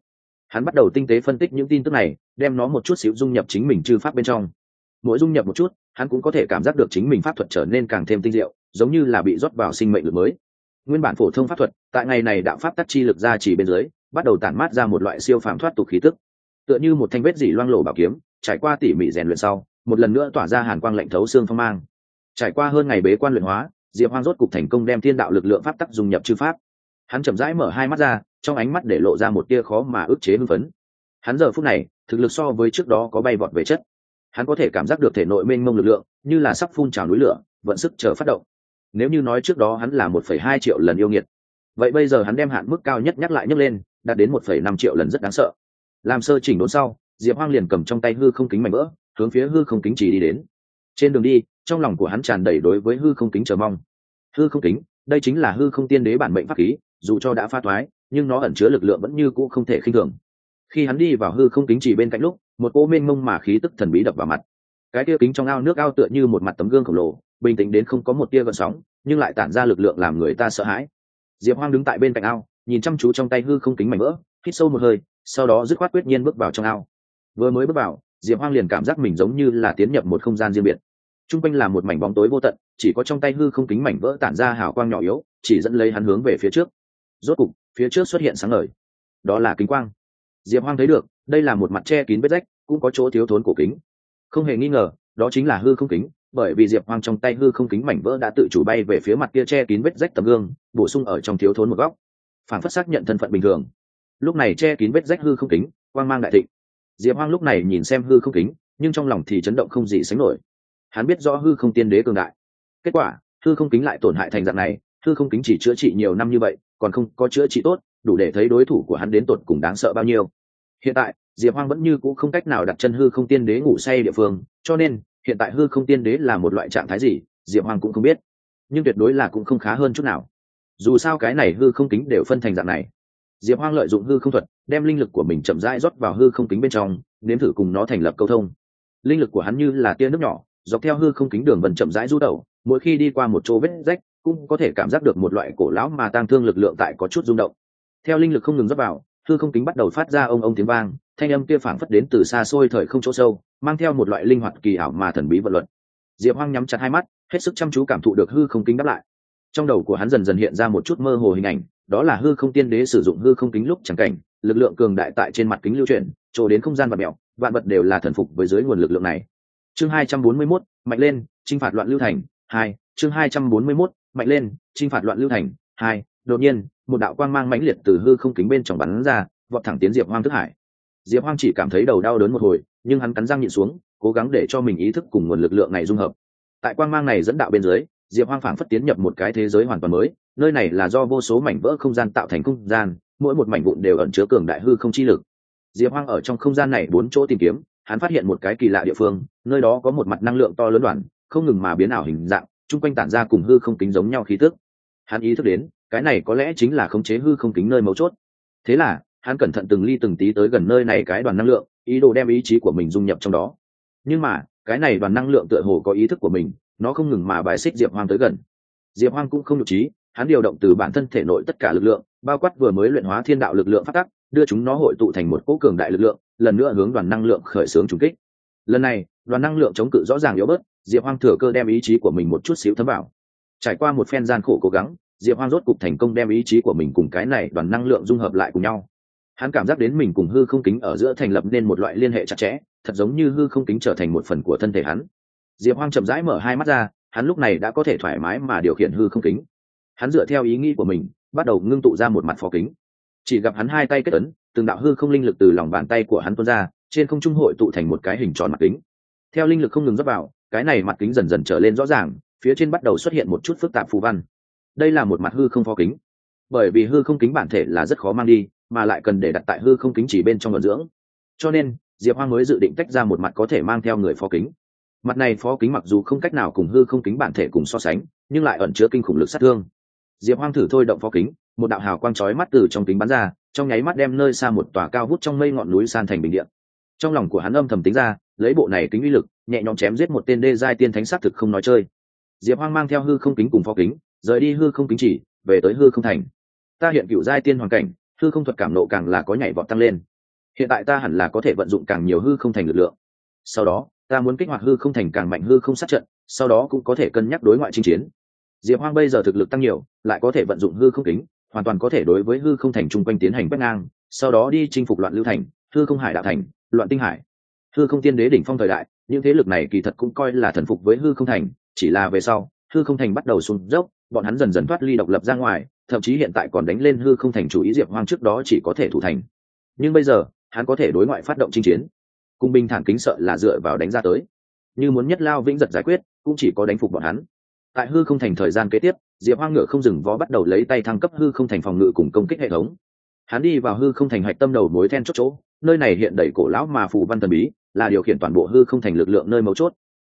Hắn bắt đầu tinh tế phân tích những tin tức này, đem nó một chút xíu dung nhập chính mình chư pháp bên trong. Mỗi dung nhập một chút, hắn cũng có thể cảm giác được chính mình pháp thuật trở nên càng thêm tinh diệu, giống như là bị rót vào sinh mệnh lực mới. Nguyên bản phổ thông pháp thuật, tại ngày này đạo pháp tắc chi lực ra chỉ bên dưới, bắt đầu tản mát ra một loại siêu phàm thoát tục khí tức. Tựa như một thanh vết dỉ loang lổ bảo kiếm, trải qua tỉ mỉ rèn luyện sau một lần nữa tỏa ra hàn quang lạnh thấu xương phong mang. Trải qua hơn ngày bế quan luyện hóa, diệp hoang rốt cục thành công đem thiên đạo lực lượng pháp tắc dùng nhập chư pháp. Hắn chậm rãi mở hai mắt ra, trong ánh mắt để lộ ra một tia khó mà ức chế hưng phấn. Hắn giờ phút này, thực lực so với trước đó có bay vọt về chất. Hắn có thể cảm giác được thể nội mênh mông lực lượng, như là sắp phun trào núi lửa, vận sức chờ phát động. Nếu như nói trước đó hắn là một phẩy hai triệu lần yêu nghiệt, vậy bây giờ hắn đem hạn mức cao nhất nhắc lại nhấc lên, đạt đến một phẩy năm triệu lần rất đáng sợ. Làm sơ chỉnh đốn sau, diệp hoang liền cầm trong tay hư không kính mảnh vỡ hướng phía hư không kính chỉ đi đến. Trên đường đi, trong lòng của hắn tràn đầy đối với hư không kính chờ mong. Hư không kính, đây chính là hư không tiên đế bản mệnh pháp khí, dù cho đã pha thoái, nhưng nó ẩn chứa lực lượng vẫn như cũ không thể khinh thường. Khi hắn đi vào hư không kính chỉ bên cạnh lúc, một cỗ mênh mông mà khí tức thần bí đập vào mặt. Cái tia kính trong ao nước ao tựa như một mặt tấm gương khổng lồ, bình tĩnh đến không có một tia gợn sóng, nhưng lại tản ra lực lượng làm người ta sợ hãi. Diệp hoang đứng tại bên cạnh ao, nhìn chăm chú trong tay hư không kính mảnh vỡ, hít sâu một hơi, sau đó dứt khoát quyết nhiên bước vào trong ao. Vừa mới bước vào diệp hoang liền cảm giác mình giống như là tiến nhập một không gian riêng biệt. T r u n g quanh là một mảnh bóng tối vô tận, chỉ có trong tay hư không kính mảnh vỡ tản ra hào quang nhỏ yếu, chỉ dẫn lấy hắn hướng về phía trước. Rốt cục, phía trước xuất hiện sáng ngời. Đó là kính quang. Diệp hoang thấy được, đây là một mặt che kín vết rách, cũng có chỗ thiếu thốn của kính. Không hề nghi ngờ, đó chính là hư không kính, bởi vì diệp hoang trong tay hư không kính mảnh vỡ đã tự chủ bay về phía mặt kia che kín vết rách tấm gương, bổ sung ở trong thiếu thốn một góc. Phản phất xác nhận thân phận bình thường. Lúc này che kín vết rách hư không kính, quang mang đại thịnh diệp hoang lúc này nhìn xem hư không kính, nhưng trong lòng thì chấn động không gì sánh nổi. Hắn biết rõ hư không tiên đế cường đại. Kết quả, hư không kính lại tổn hại thành dạng này, hư không kính chỉ chữa trị nhiều năm như vậy, còn không có chữa trị tốt, đủ để thấy đối thủ của hắn đến tột cùng đáng sợ bao nhiêu. Hiện tại, diệp hoang vẫn như c ũ không cách nào đặt chân hư không tiên đế ngủ say địa phương, cho nên, hiện tại hư không tiên đế là một loại trạng thái gì, diệp hoang cũng không biết. Nhưng tuyệt đối là cũng không khá hơn chút nào. Dù sao cái này hư không kính đều phân thành dạng này diệp hoang lợi dụng hư không thuật, đem linh lực của mình chậm rãi rót vào hư không kính bên trong, nếm thử cùng nó thành lập câu thông. Linh lực của hắn như là tia nước nhỏ, dọc theo hư không kính đường vần chậm rãi du đầu mỗi khi đi qua một chỗ vết rách, cũng có thể cảm giác được một loại cổ lão mà tăng thương lực lượng tại có chút rung động. Theo linh lực không ngừng rót vào, hư không kính bắt đầu phát ra ông ông tiếng vang, thanh âm kia phảng phất đến từ xa xôi thời không chỗ sâu, mang theo một loại linh hoạt kỳ ảo mà thần bí vật luật. Diệp hoang nhắm chặt hai mắt, hết sức chăm chú cảm thụ được hư không kính đáp lại. Trong đầu của hắn dần dần hiện ra một chút mơ hồ hình ảnh đó là hư không tiên đế sử dụng hư không kính lúc chẳng cảnh lực lượng cường đại tại trên mặt kính lưu chuyển trổ đến không gian và mèo vạn vật đều là thần phục với dưới nguồn lực lượng này. Chương 241, mạnh lên chinh phạt loạn lưu thành hai chương 241, mạnh lên chinh phạt loạn lưu thành hai đột nhiên một đạo quang mang mãnh liệt từ hư không kính bên trong bắn ra vọt thẳng tiến diệp hoang thức hải. Diệp hoang chỉ cảm thấy đầu đau đớn một hồi nhưng hắn cắn răng nhịn xuống cố gắng để cho mình ý thức cùng nguồn lực lượng này dung hợp. Tại quang mang này dẫn đạo bên dưới diệp hoang phảng phất tiến nhập một cái thế giới hoàn toàn mới, nơi này là do vô số mảnh vỡ không gian tạo thành không gian, mỗi một mảnh vụn đều ẩn chứa cường đại hư không chi lực. Diệp hoang ở trong không gian này bốn chỗ tìm kiếm, hắn phát hiện một cái kỳ lạ địa phương, nơi đó có một mặt năng lượng to lớn đoàn không ngừng mà biến ảo hình dạng, chung quanh tản ra cùng hư không kính giống nhau khí tức. Hắn ý thức đến, cái này có lẽ chính là khống chế hư không kính nơi mấu chốt. Thế là, hắn cẩn thận từng ly từng tí tới gần nơi này cái đoàn năng lượng, ý đồ đem ý chí của mình dung nhập trong đó. Nhưng mà, cái này đoàn năng lượng tựa hồ có ý thức của mình nó không ngừng mà bài xích diệp hoang tới gần. Diệp hoang cũng không nhục trí, hắn điều động từ bản thân thể nội tất cả lực lượng, bao quát vừa mới luyện hóa thiên đạo lực lượng phát tắc, đưa chúng nó hội tụ thành một cỗ cường đại lực lượng, lần nữa hướng đoàn năng lượng khởi xướng trùng kích. Lần này, đoàn năng lượng chống cự rõ ràng yếu bớt, diệp hoang thừa cơ đem ý chí của mình một chút xíu thấm vào. Trải qua một phen gian khổ cố gắng, diệp hoang rốt cục thành công đem ý chí của mình cùng cái này đoàn năng lượng dung hợp lại cùng nhau. Hắn cảm giác đến mình cùng hư không kính ở giữa thành lập nên một loại liên hệ chặt chẽ, thật giống như hư không kính trở thành một phần của thân thể hắn diệp hoang chậm rãi mở hai mắt ra, hắn lúc này đã có thể thoải mái mà điều khiển hư không kính. Hắn dựa theo ý nghĩ của mình, bắt đầu ngưng tụ ra một mặt phó kính. Chỉ gặp hắn hai tay kết ấn, từng đạo hư không linh lực từ lòng bàn tay của hắn tuôn ra, trên không trung hội tụ thành một cái hình tròn mặt kính. Theo linh lực không ngừng dốc vào, cái này mặt kính dần dần trở lên rõ ràng, phía trên bắt đầu xuất hiện một chút phức tạp phù văn. Đây là một mặt hư không phó kính. Bởi vì hư không kính bản thể là rất khó mang đi, mà lại cần để đặt tại hư không kính chỉ bên trong vận dưỡng. Cho nên, diệp hoang mới dự định tách ra một mặt có thể mang theo người phó kính mặt này phó kính mặc dù không cách nào cùng hư không kính bản thể cùng so sánh, nhưng lại ẩn chứa kinh khủng lực sát thương. Diệp hoang thử thôi động phó kính, một đạo hào quang chói mắt từ trong kính bắn ra, trong nháy mắt đem nơi xa một tòa cao vút trong mây ngọn núi san thành bình điện trong lòng của hắn âm thầm tính ra, lấy bộ này kính uy lực, nhẹ nhõm chém giết một tên đê giai tiên thánh sát thực không nói chơi. Diệp hoang mang theo hư không kính cùng phó kính, rời đi hư không kính chỉ, về tới hư không thành. Ta hiện cựu giai tiên hoàn cảnh, hư không thuật cảm nộ càng là có nhảy vọt tăng lên. Hiện tại ta hẳn là có thể vận dụng càng nhiều hư không thành lực lượng. Sau đó ta muốn kích hoạt hư không thành càng mạnh hư không sát trận, sau đó cũng có thể cân nhắc đối ngoại chinh chiến. Diệp hoang bây giờ thực lực tăng nhiều, lại có thể vận dụng hư không kính, hoàn toàn có thể đối với hư không thành chung quanh tiến hành quét ngang, sau đó đi chinh phục loạn lưu thành, hư không hải đạo thành, loạn tinh hải. Hư không tiên đế đỉnh phong thời đại, những thế lực này kỳ thật cũng coi là thần phục với hư không thành, chỉ là về sau, hư không thành bắt đầu sụn dốc, bọn hắn dần dần thoát ly độc lập ra ngoài, thậm chí hiện tại còn đánh lên hư không thành chủ ý diệp hoang trước đó chỉ có thể thủ thành. Nhưng bây giờ, hắn có thể đối ngoại phát động chinh chiến cung binh thản kính sợ là dựa vào đánh ra tới. Như muốn nhất lao vĩnh giật giải quyết, cũng chỉ có đánh phục bọn hắn. Tại hư không thành thời gian kế tiếp, diệp hoang ngựa không dừng vó bắt đầu lấy tay thăng cấp hư không thành phòng ngự cùng công kích hệ thống. Hắn đi vào hư không thành hạch tâm đầu mối then chốt chỗ, nơi này hiện đầy cổ lão mà phù văn thần bí, là điều khiển toàn bộ hư không thành lực lượng nơi mấu chốt.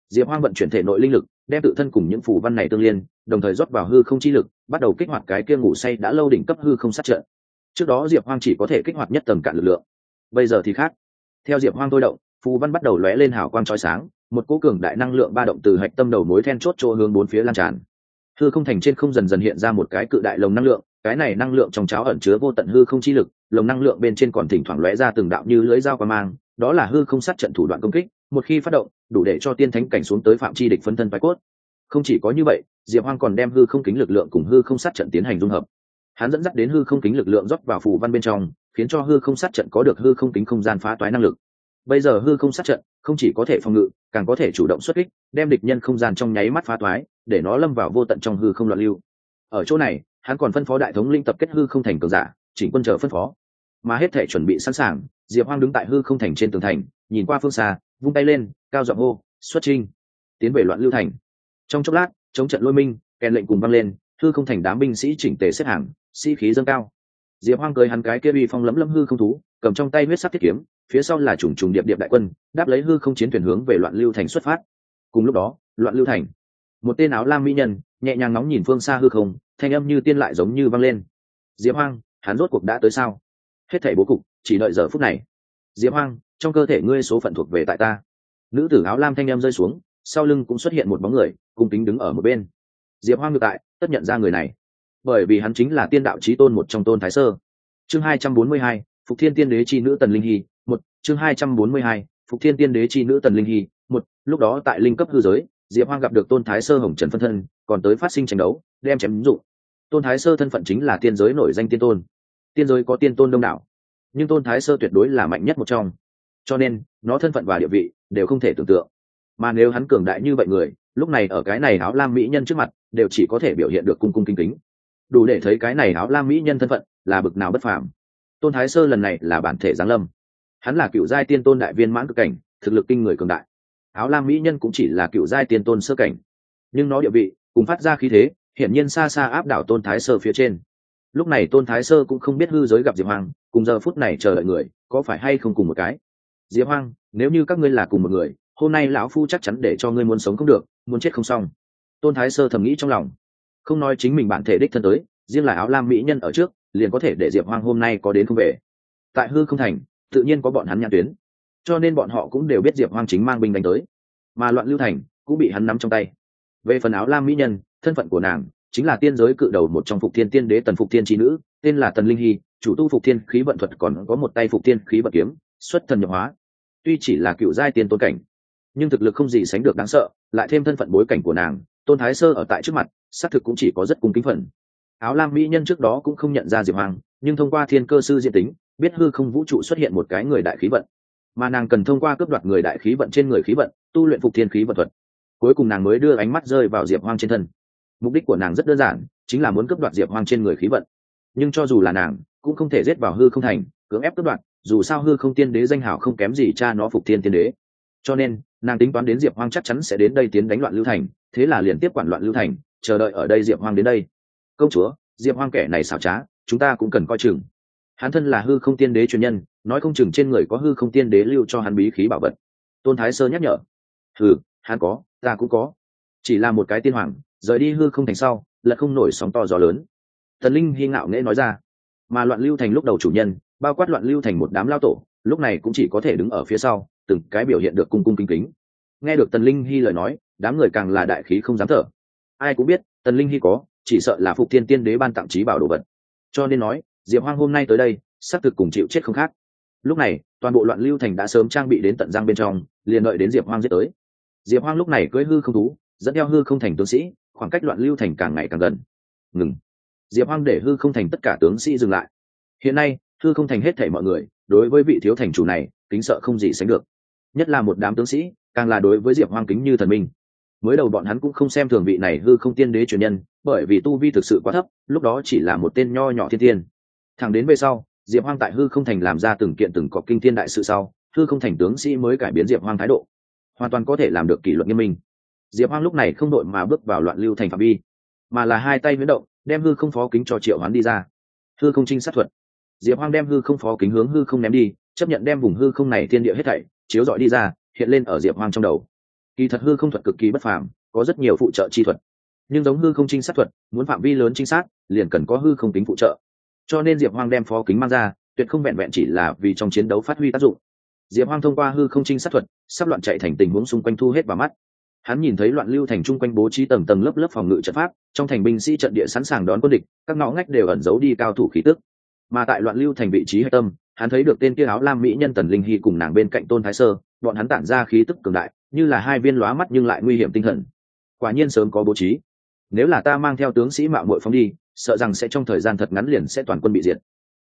Diệp hoang vận chuyển thể nội linh lực, đem tự thân cùng những phù văn này tương liên, đồng thời rót vào hư không chi lực, bắt đầu kích hoạt cái kia ngủ say đã lâu đỉnh cấp hư không sát trận. Trước đó diệp hoang chỉ có thể kích hoạt nhất tầm cạn lực lượng. Bây giờ thì khác theo diệp hoang thôi động, phù văn bắt đầu lóe lên hào quang trói sáng, một cố cường đại năng lượng ba động từ hạch tâm đầu mối then chốt chỗ hướng bốn phía lan tràn. Hư không thành trên không dần dần hiện ra một cái cự đại lồng năng lượng, cái này năng lượng trong cháo ẩn chứa vô tận hư không chi lực, lồng năng lượng bên trên còn thỉnh thoảng lóe ra từng đạo như lưỡi dao qua mang, đó là hư không sát trận thủ đoạn công kích, một khi phát động, đủ để cho tiên thánh cảnh xuống tới phạm chi địch phân thân bài cốt. Không chỉ có như vậy, diệp hoang còn đem hư không kính lực lượng cùng hư không sát trận tiến hành dung hợp. Hắn dẫn dắt đến hư không kính lực lượng rót vào phù văn bên trong khiến cho hư không sát trận có được hư không tính không gian phá toái năng lực. Bây giờ hư không sát trận không chỉ có thể phòng ngự càng có thể chủ động xuất kích đem địch nhân không gian trong nháy mắt phá toái, để nó lâm vào vô tận trong hư không loạn lưu. Ở chỗ này hắn còn phân phó đại thống linh tập kết hư không thành cường giả chỉnh quân chờ phân phó. Mà hết thể chuẩn bị sẵn sàng diệp hoang đứng tại hư không thành trên tường thành nhìn qua phương xa vung tay lên cao giọng hô xuất trinh tiến về loạn lưu thành. Trong chốc lát chống trận lôi minh kèn lệnh cùng vang lên hư không thành đám binh sĩ chỉnh tề xếp hàng sĩ、si、khí dâng cao diệp hoang cười hắn cái kia uy phong lấm lấm hư không thú, cầm trong tay huyết sắc thiết kiếm, phía sau là trùng trùng điệp điệp đại quân, đáp lấy hư không chiến thuyền hướng về loạn lưu thành xuất phát. Cùng lúc đó, loạn lưu thành, một tên áo lam mỹ nhân, nhẹ nhàng nóng nhìn phương xa hư không, thanh âm như tiên lại giống như vang lên. Diệp hoang, hắn rốt cuộc đã tới sao? Hết thảy bố cục, chỉ đợi giờ phút này. Diệp hoang, trong cơ thể ngươi số phận thuộc về tại ta. Nữ tử áo lam thanh âm rơi xuống, sau lưng cũng xuất hiện một bóng người cùng tính đứng ở một bên. Diệp hoang ngược tại tất nhận ra người này bởi vì hắn chính là tiên đạo trí tôn một trong tôn thái sơ. Chương hai trăm bốn mươi hai, phục thiên tiên đế c h i nữ tần linh hy, một, chương hai trăm bốn mươi hai, phục thiên tiên đế c h i nữ tần linh hy, một, lúc đó tại linh cấp hư giới, diệp hoang gặp được tôn thái sơ hồng trần phân thân, còn tới phát sinh tranh đấu, đem chém ứng dụng. Tôn thái sơ thân phận chính là tiên giới nổi danh tiên tôn. Tiên giới có tiên tôn đông đảo, nhưng tôn thái sơ tuyệt đối là mạnh nhất một trong. Cho nên, nó thân phận và địa vị đều không thể tưởng tượng. Mà nếu hắn cường đại như vậy người, lúc này ở cái này áo lam mỹ nhân trước mặt, đều chỉ có thể biểu hiện được cung cung kính kính đủ để thấy cái này áo lam mỹ nhân thân phận là bực nào bất phàm. Tôn thái sơ lần này là bản thể giáng lâm. Hắn là cựu giai tiên tôn đại viên mãn cực cảnh thực lực kinh người cường đại. Áo lam mỹ nhân cũng chỉ là cựu giai tiên tôn sơ cảnh. Nhưng nó địa vị cùng phát ra khí thế hiển nhiên xa xa áp đảo tôn thái sơ phía trên. Lúc này tôn thái sơ cũng không biết hư giới gặp diệp hoàng cùng giờ phút này chờ đợi người có phải hay không cùng một cái? Diệp hoàng, nếu như các ngươi là cùng một người hôm nay lão phu chắc chắn để cho ngươi muốn sống không được muốn chết không xong. Tôn thái sơ thầm nghĩ trong lòng không nói chính mình bản thể đích thân tới, riêng là áo lam mỹ nhân ở trước, liền có thể để diệp hoang hôm nay có đến không về. Tại hư không thành, tự nhiên có bọn hắn nhãn tuyến. Cho nên bọn họ cũng đều biết diệp hoang chính mang binh đánh tới. Mà loạn lưu thành, cũng bị hắn nắm trong tay. Về phần áo lam mỹ nhân, thân phận của nàng, chính là tiên giới cự đầu một trong phục thiên tiên đế tần phục thiên trí nữ, tên là tần linh hy, chủ tu phục thiên khí vận thuật còn có một tay phục thiên khí vận kiếm, xuất thần nhập hóa. Tuy chỉ là cựu giai tiên tôn cảnh, nhưng thực lực không gì sánh được đáng sợ, lại thêm thân phận bối cảnh của nàng, tôn thái sơ ở tại trước mặt xác thực cũng chỉ có rất cung kính phần. Áo lam mỹ nhân trước đó cũng không nhận ra diệp hoàng, nhưng thông qua thiên cơ sư diễn tính, biết hư không vũ trụ xuất hiện một cái người đại khí vận. Mà nàng cần thông qua cướp đoạt người đại khí vận trên người khí vận, tu luyện phục thiên khí vận thuật. Cuối cùng nàng mới đưa ánh mắt rơi vào diệp hoang trên thân. Mục đích của nàng rất đơn giản, chính là muốn cướp đoạt diệp hoang trên người khí vận. Nhưng cho dù là nàng, cũng không thể giết vào hư không thành, cưỡng ép cướp đoạt, dù sao hư không tiên đế danh hảo không kém gì cha nó phục thiên tiên đế. Cho nên, nàng tính toán đến diệp hoang chắc chắn sẽ đến đây tiến đánh loạn lưu thành, thế là liền tiếp quản loạn lưu thành chờ đợi ở đây diệp hoang đến đây. Công chúa, diệp hoang kẻ này xảo trá, chúng ta cũng cần coi chừng. Hắn thân là hư không tiên đế truyền nhân, nói không chừng trên người có hư không tiên đế lưu cho hắn bí khí bảo vật. Tôn thái sơ nhắc nhở. Hừ, hắn có, ta cũng có. Chỉ là một cái tiên hoàng, rời đi hư không thành sau lật không nổi sóng to gió lớn. Thần linh hy ngạo nghễ nói ra. Mà loạn lưu thành lúc đầu chủ nhân, bao quát loạn lưu thành một đám lao tổ, lúc này cũng chỉ có thể đứng ở phía sau, từng cái biểu hiện được cung cung kính kính. Nghe được tần linh hy lời nói, đám người càng là đại khí không dám thở ai cũng biết, tần linh hy có, chỉ sợ là phục thiên tiên đế ban tặng trí bảo đồ vật. Cho nên nói, diệp hoang hôm nay tới đây, xác thực cùng chịu chết không khác. Lúc này, toàn bộ loạn lưu thành đã sớm trang bị đến tận giang bên trong, liền đợi đến diệp hoang giết tới. Diệp hoang lúc này cưỡi hư không thú, dẫn theo hư không thành tướng sĩ, khoảng cách loạn lưu thành càng ngày càng gần. Ngừng. Diệp hoang để hư không thành tất cả tướng sĩ dừng lại. Hiện nay, hư không thành hết thảy mọi người, đối với vị thiếu thành chủ này, kính sợ không gì sánh được. Nhất là một đám tướng sĩ, càng là đối với diệp hoang kính như thần minh mới đầu bọn hắn cũng không xem thường vị này hư không tiên đế truyền nhân, bởi vì tu vi thực sự quá thấp, lúc đó chỉ là một tên nho nhỏ thiên tiên. Thẳng đến về sau, diệp hoang tại hư không thành làm ra từng kiện từng cọc kinh thiên đại sự sau, hư không thành tướng sĩ mới cải biến diệp hoang thái độ. Hoàn toàn có thể làm được kỷ luật nghiêm minh. Diệp hoang lúc này không đội mà bước vào loạn lưu thành phạm vi, mà là hai tay biến động, đem hư không phó kính cho triệu hoán đi ra. Hư không trinh sát thuật. Diệp hoang đem hư không phó kính hướng hư không ném đi, chấp nhận đem vùng hư không này thiên địa hết thảy, chiếu dọi đi ra, hiện lên ở diệp hoang trong đầu kỳ thật hư không thuật cực kỳ bất phàm, có rất nhiều phụ trợ chi thuật. Nhưng giống hư không trinh sát thuật, muốn phạm vi lớn trinh sát, liền cần có hư không tính phụ trợ. Cho nên diệp hoang đem phó kính mang ra, tuyệt không vẹn vẹn chỉ là vì trong chiến đấu phát huy tác dụng. Diệp hoang thông qua hư không trinh sát thuật, sắp loạn chạy thành tình huống xung quanh thu hết vào mắt. Hắn nhìn thấy loạn lưu thành chung quanh bố trí tầng tầng lớp lớp phòng ngự trận pháp, trong thành binh sĩ trận địa sẵn sàng đón quân địch, các ngõ ngách đều ẩn giấu đi cao thủ khí tức. Mà tại loạn lưu thành vị trí hạch tâm, hắn thấy được tên kia áo lam mỹ nhân tần linh hy cùng nàng bên cạnh tôn thái sơ, bọn hắn tản ra khí tức cường đại như là hai viên lóa mắt nhưng lại nguy hiểm tinh thần. Quả nhiên sớm có bố trí. Nếu là ta mang theo tướng sĩ mạo mội phóng đi, sợ rằng sẽ trong thời gian thật ngắn liền sẽ toàn quân bị diệt.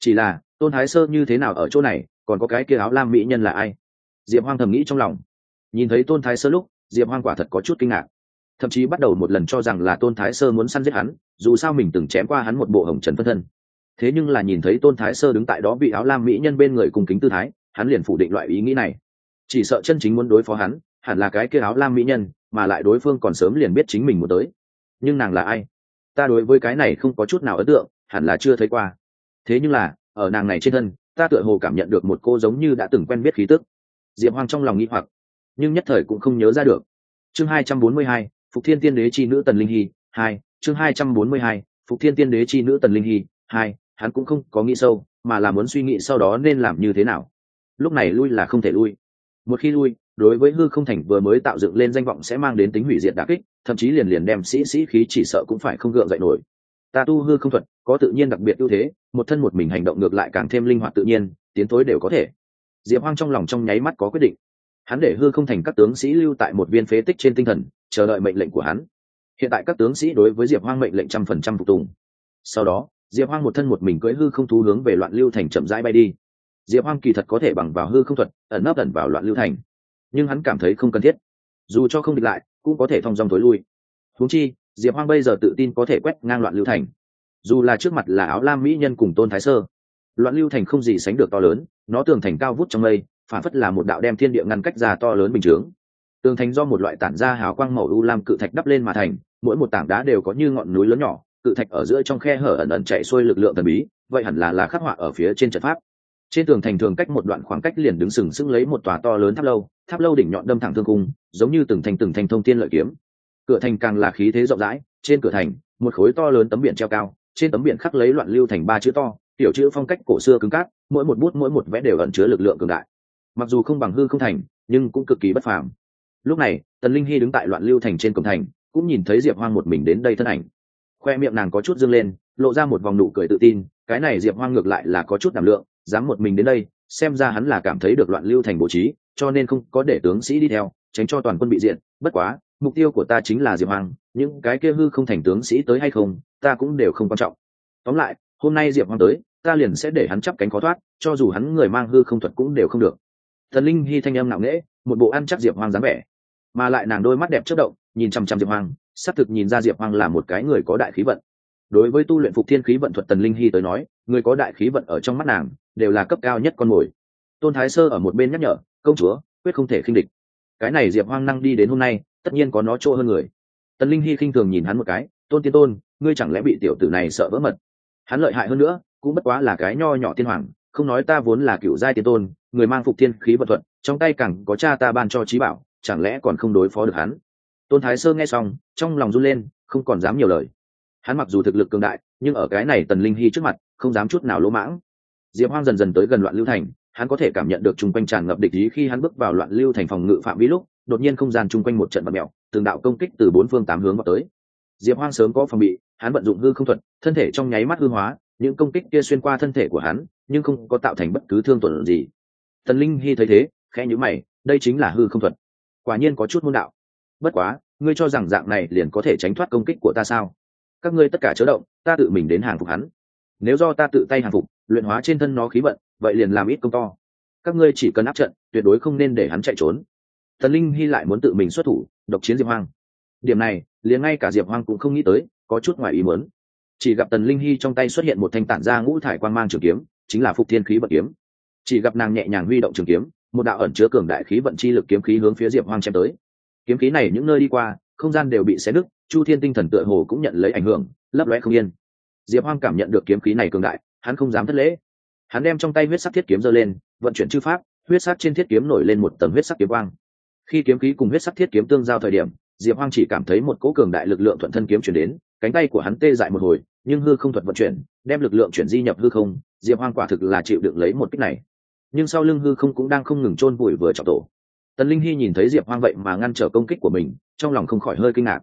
Chỉ là, tôn thái sơ như thế nào ở chỗ này, còn có cái kia áo lam mỹ nhân là ai? Diệp hoang thầm nghĩ trong lòng. Nhìn thấy tôn thái sơ lúc, diệp hoang quả thật có chút kinh ngạc. Thậm chí bắt đầu một lần cho rằng là tôn thái sơ muốn săn giết hắn, dù sao mình từng chém qua hắn một bộ hồng trần phân thân. Thế nhưng là nhìn thấy tôn thái sơ đứng tại đó bị áo lam mỹ nhân bên người cùng kính tư thái, hắn liền phủ định loại ý nghĩ này. Chỉ sợ chân chính muốn đối phó hắn hẳn là cái kia áo lam mỹ nhân, mà lại đối phương còn sớm liền biết chính mình muốn tới. Nhưng nàng là ai? Ta đối với cái này không có chút nào ấn tượng, hẳn là chưa thấy qua. Thế nhưng là, ở nàng này trên thân, ta tựa hồ cảm nhận được một cô giống như đã từng quen biết khí tức. Diệp hoang trong lòng nghĩ hoặc, nhưng nhất thời cũng không nhớ ra được. Chương hai trăm bốn mươi hai, phục thiên tiên đế chi nữ tần linh hy, hai, chương hai trăm bốn mươi hai, phục thiên tiên đế chi nữ tần linh hy, hai, hắn cũng không có nghĩ sâu, mà là muốn suy nghĩ sau đó nên làm như thế nào. Lúc này lui là không thể lui. Một khi lui đối với hư không thành vừa mới tạo dựng lên danh vọng sẽ mang đến tính hủy diệt đà kích, thậm chí liền liền đem sĩ sĩ khí chỉ sợ cũng phải không gượng dậy nổi. Ta tu hư không thuật, có tự nhiên đặc biệt ưu thế, một thân một mình hành động ngược lại càng thêm linh hoạt tự nhiên, tiến tối đều có thể. Diệp hoang trong lòng trong nháy mắt có quyết định. Hắn để hư không thành các tướng sĩ lưu tại một viên phế tích trên tinh thần, chờ đợi mệnh lệnh của hắn. Hiện tại các tướng sĩ đối với diệp hoang mệnh lệnh trăm phần trăm phục tùng. Sau đó, diệp hoang một thân một mình cưỡi hư không thú hướng về loạn lưu thành chậm rãi bay đi. Diệp hoang kỳ thật có thể bằng vào hư không thuật, ẩn nấp ẩn vào loạn lưu thành nhưng hắn cảm thấy không cần thiết. Dù cho không địch lại, cũng có thể thong dong thối lui. Húng chi, diệp hoang bây giờ tự tin có thể quét ngang loạn lưu thành. Dù là trước mặt là áo lam mỹ nhân cùng tôn thái sơ, loạn lưu thành không gì sánh được to lớn, nó tường thành cao vút trong mây, phản phất là một đạo đem thiên địa ngăn cách ra to lớn bình chướng. Tường thành do một loại tản ra hào quang màu u lam cự thạch đắp lên mà thành, mỗi một tảng đá đều có như ngọn núi lớn nhỏ, cự thạch ở giữa trong khe hở ẩn ẩn chạy xuôi lực lượng thần bí, vậy hẳn là là khắc họa ở phía trên trận pháp trên tường thành thường cách một đoạn khoảng cách liền đứng sừng sững lấy một tòa to lớn tháp lâu tháp lâu đỉnh nhọn đâm thẳng thương cung giống như từng thành từng thành thông tiên lợi kiếm. Cửa thành càng là khí thế rộng rãi, trên cửa thành, một khối to lớn tấm biển treo cao, trên tấm biển khắc lấy loạn lưu thành ba chữ to, tiểu chữ phong cách cổ xưa cứng cát mỗi một bút mỗi một vẽ đều ẩn chứa lực lượng cường đại. Mặc dù không bằng hư không thành, nhưng cũng cực kỳ bất phàm. Lúc này, tần linh hy đứng tại loạn lưu thành trên cổng thành, cũng nhìn thấy diệp hoang một mình đến đây thân ảnh. Khoe miệng nàng có chút dâng lên lộ ra một vòng nụ cười tự tin cái này diệp hoang ngược lại là có chút đảm lượng dám một mình đến đây xem ra hắn là cảm thấy được loạn lưu thành bố trí cho nên không có để tướng sĩ đi theo tránh cho toàn quân bị diện bất quá mục tiêu của ta chính là diệp Hoang, những cái kia hư không thành tướng sĩ tới hay không ta cũng đều không quan trọng. Tóm lại hôm nay diệp Hoang tới ta liền sẽ để hắn chắp cánh khó thoát cho dù hắn người mang hư không thuật cũng đều không được. Thần linh hy thanh âm nặng nễ một bộ ăn chắc diệp Hoang dáng vẻ. Mà lại nàng đôi mắt đẹp chất động nhìn chằm chằm diệp hoàng xác thực nhìn ra diệp Hoang là một cái người có đại khí vận đối với tu luyện phục thiên khí vận thuật tần linh hy tới nói, người có đại khí vận ở trong mắt nàng, đều là cấp cao nhất con mồi. Tôn thái sơ ở một bên nhắc nhở, công chúa, quyết không thể khinh địch. Cái này diệp hoang năng đi đến hôm nay, tất nhiên có nó chỗ hơn người. Tần linh hy khinh thường nhìn hắn một cái, tôn tiên tôn, ngươi chẳng lẽ bị tiểu tử này sợ vỡ mật? Hắn lợi hại hơn nữa, cũng bất quá là cái nho nhỏ tiên hoàng, không nói ta vốn là cựu giai tiên tôn, người mang phục thiên khí vận thuận trong tay cẳng có cha ta ban cho trí bảo, chẳng lẽ còn không đối phó được hắn? Tôn thái sơ nghe xong, trong lòng run lên, không còn dám nhiều lời hắn mặc dù thực lực cường đại, nhưng ở cái này tần linh hy trước mặt, không dám chút nào lỗ mãng. Diệp hoang dần dần tới gần loạn lưu thành, hắn có thể cảm nhận được chung quanh tràn ngập địch ý khi hắn bước vào loạn lưu thành phòng ngự phạm vi lúc, đột nhiên không gian chung quanh một trận bật mèo, từng đạo công kích từ bốn phương tám hướng vào tới. Diệp hoang sớm có phòng bị, hắn vận dụng hư không thuật, thân thể trong nháy mắt hư hóa, những công kích kia xuyên qua thân thể của hắn, nhưng không có tạo thành bất cứ thương tổn gì. Tần linh hy thấy thế, khẽ nhữ mày, đây chính là hư không thuật. Quả nhiên có chút môn đạo. Bất quá, ngươi cho rằng dạng này liền có thể tránh thoát công kích của ta sao? Các ngươi tất cả chớ động, ta tự mình đến hàng phục hắn. Nếu do ta tự tay hàng phục, luyện hóa trên thân nó khí vận, vậy liền làm ít công to. Các ngươi chỉ cần áp trận, tuyệt đối không nên để hắn chạy trốn. Thần linh hy lại muốn tự mình xuất thủ, độc chiến diệp hoang. Điểm này, liền ngay cả diệp hoang cũng không nghĩ tới, có chút ngoài ý muốn. Chỉ gặp tần linh hy trong tay xuất hiện một thanh tản r a ngũ thải quang mang trường kiếm, chính là phục thiên khí vận kiếm. Chỉ gặp nàng nhẹ nhàng huy động trường kiếm, một đạo ẩn chứa cường đại khí vận chi lực kiếm khí hướng phía diệp hoang chém tới. Kiếm khí này những nơi đi qua, không gian đều bị xé nứt chu thiên tinh thần tựa hồ cũng nhận lấy ảnh hưởng, lấp lóe không yên. Diệp hoang cảm nhận được kiếm khí này cường đại, hắn không dám thất lễ. Hắn đem trong tay huyết sắc thiết kiếm giơ lên, vận chuyển chư pháp, huyết sắc trên thiết kiếm nổi lên một tầng huyết sắc kiếm quang. Khi kiếm khí cùng huyết sắc thiết kiếm tương giao thời điểm, diệp hoang chỉ cảm thấy một cỗ cường đại lực lượng thuận thân kiếm chuyển đến, cánh tay của hắn tê dại một hồi, nhưng hư không thuật vận chuyển, đem lực lượng chuyển di nhập hư không, diệp hoang quả thực là chịu đựng lấy một kích này. Nhưng sau lưng hư không cũng đang không ngừng chôn vùi vừa trọng tổ. Tần linh hy nhìn thấy diệp hoang vậy mà ngăn trở công kích của mình, trong lòng không khỏi hơi kinh ngạc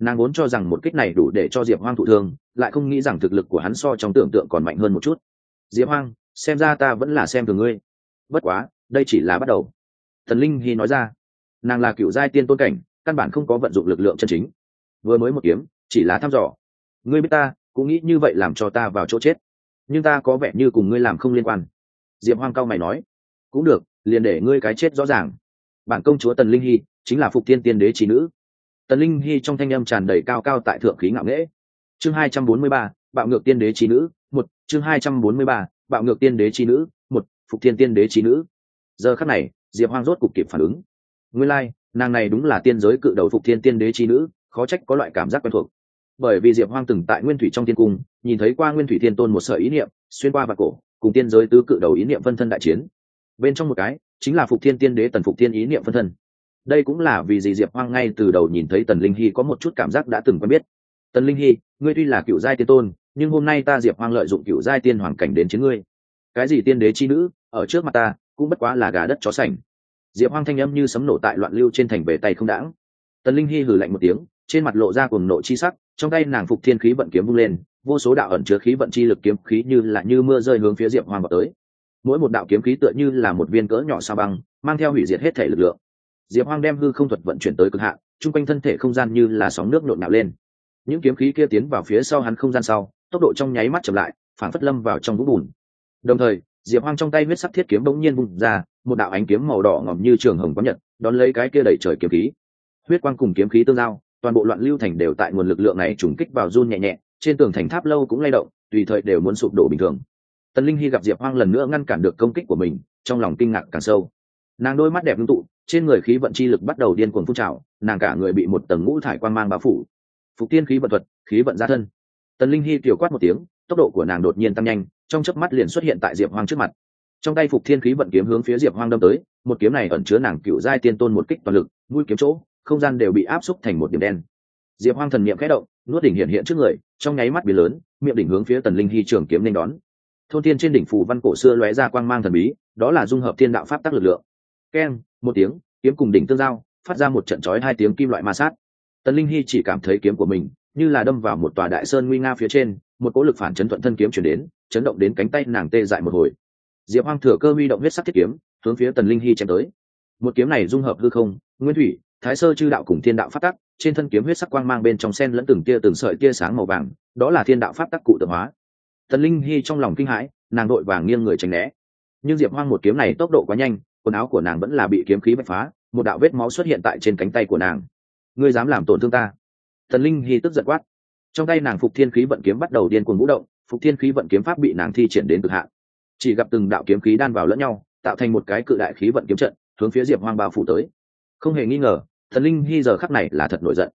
nàng vốn cho rằng một kích này đủ để cho diệp hoang thụ thương, lại không nghĩ rằng thực lực của hắn so trong tưởng tượng còn mạnh hơn một chút. Diệp hoang, xem ra ta vẫn là xem thường ngươi. Bất quá, đây chỉ là bắt đầu. Thần linh hy nói ra. Nàng là cựu giai tiên tôn cảnh, căn bản không có vận dụng lực lượng chân chính. Vừa mới một kiếm, chỉ là thăm dò. Ngươi biết ta, cũng nghĩ như vậy làm cho ta vào chỗ chết. Nhưng ta có vẻ như cùng ngươi làm không liên quan. Diệp hoang cao mày nói. Cũng được, liền để ngươi cái chết rõ ràng. Bản công chúa tần linh hy chính là phục tiên tiên đế trí nữ tần linh hy trong thanh âm tràn đầy cao cao tại thượng khí ngạo nghễ. Chương hai trăm bốn mươi ba bạo ngược tiên đế trí nữ một. Chương hai trăm bốn mươi ba bạo ngược tiên đế trí nữ một. Phục thiên tiên đế trí nữ. Giờ khắc này diệp hoang rốt cục kịp phản ứng. Nguyên lai、like, nàng này đúng là tiên giới cự đầu phục thiên tiên đế trí nữ khó trách có loại cảm giác quen thuộc. Bởi vì diệp hoang từng tại nguyên thủy trong tiên cung nhìn thấy qua nguyên thủy thiên tôn một sở ý niệm xuyên qua và cổ cùng tiên giới tứ cự đầu ý niệm phân thân đại chiến. Bên trong một cái chính là phục thiên tiên đế tần phục thiên ý niệm phân thân đây cũng là vì gì diệp hoang ngay từ đầu nhìn thấy tần linh hy có một chút cảm giác đã từng quen biết. Tần linh hy, ngươi tuy là cựu giai tiên tôn, nhưng hôm nay ta diệp hoang lợi dụng cựu giai tiên hoàng cảnh đến chiến ngươi. Cái gì tiên đế chi nữ, ở trước mặt ta, cũng bất quá là gà đất chó sành. Diệp hoang thanh âm như sấm nổ tại loạn lưu trên thành về tay không đãng. Tần linh hy hừ lạnh một tiếng, trên mặt lộ ra cùng nộ chi sắc, trong tay nàng phục thiên khí vận kiếm vung lên, vô số đạo ẩn chứa khí vận chi lực kiếm khí như là như mưa rơi hướng phía diệp hoang vào tới. Mỗi một đạo kiếm khí tựa như là một viên cỡ nhỏ sao băng, mang theo hủy diệt hết thể lực lượng diệp hoang đem hư không thuật vận chuyển tới cực hạn, chung quanh thân thể không gian như là sóng nước nhộn nạo lên. Những kiếm khí kia tiến vào phía sau hắn không gian sau, tốc độ trong nháy mắt chậm lại phản phất lâm vào trong vũng bùn. Đồng thời, diệp hoang trong tay huyết sắc thiết kiếm bỗng nhiên bung ra, một đạo ánh kiếm màu đỏ ngỏm như trường hồng có nhật, đón lấy cái kia đẩy trời kiếm khí. Huyết quang cùng kiếm khí tương giao, toàn bộ loạn lưu thành đều tại nguồn lực lượng này trùng kích vào run nhẹ nhẹ, trên tường thành tháp lâu cũng lay động, tùy thời đều muốn sụp đổ bình thường. Tần linh hy gặp diệp hoang lần nữa ngăn cản được công kích của mình, trong lòng kinh ngạc càng sâu. Nàng đôi mắt đẹp ngưng tụ trên người khí vận chi lực bắt đầu điên cuồng phun trào, nàng cả người bị một tầng ngũ thải quan mang bao phủ. Phục tiên khí vận thuật, khí vận gia thân. Tần linh hy tiểu quát một tiếng, tốc độ của nàng đột nhiên tăng nhanh, trong chớp mắt liền xuất hiện tại diệp hoang trước mặt. Trong tay phục thiên khí vận kiếm hướng phía diệp hoang đâm tới, một kiếm này ẩn chứa nàng cựu giai tiên tôn một kích toàn lực, mũi kiếm chỗ, không gian đều bị áp xúc thành một điểm đen. Diệp hoang thần niệm khẽ động, nuốt đỉnh hiện hiện trước người, trong nháy mắt biến lớn, miệng đỉnh hướng phía tần linh hy trường kiếm nên đón. Thôn tiên trên đỉnh phủ văn cổ xưa lóe ra quang mang thần bí, đó là dung hợp thiên đạo pháp tắc lực lượng. Keng một tiếng, kiếm cùng đỉnh tương giao, phát ra một trận chói hai tiếng kim loại ma sát. Tần linh hy chỉ cảm thấy kiếm của mình như là đâm vào một tòa đại sơn nguy nga phía trên, một cỗ lực phản chấn thuận thân kiếm chuyển đến, chấn động đến cánh tay nàng tê dại một hồi. Diệp hoang thừa cơ huy động huyết sắc thiết kiếm, hướng phía tần linh hy chém tới. Một kiếm này dung hợp hư không, nguyên thủy, thái sơ chư đạo cùng thiên đạo phát tắc, trên thân kiếm huyết sắc quang mang bên trong sen lẫn từng tia từng sợi tia sáng màu vàng, đó là thiên đạo phát tắc cụ tượng hóa. Tần linh hy trong lòng kinh hãi, nàng đội vàng nghiêng người tránh né. Nhưng diệp hoang một kiếm này tốc độ quá nhanh quần áo của nàng vẫn là bị kiếm khí bạch phá, một đạo vết máu xuất hiện tại trên cánh tay của nàng. Ngươi dám làm tổn thương ta? Thần linh hy tức giật quát. Trong tay nàng phục thiên khí vận kiếm bắt đầu điên cuồng vũ động, phục thiên khí vận kiếm pháp bị nàng thi triển đến cực hạn. Chỉ gặp từng đạo kiếm khí đan vào lẫn nhau, tạo thành một cái cự đại khí vận kiếm trận, hướng phía diệp hoang bao phủ tới. Không hề nghi ngờ, thần linh hy giờ khắc này là thật nổi giận.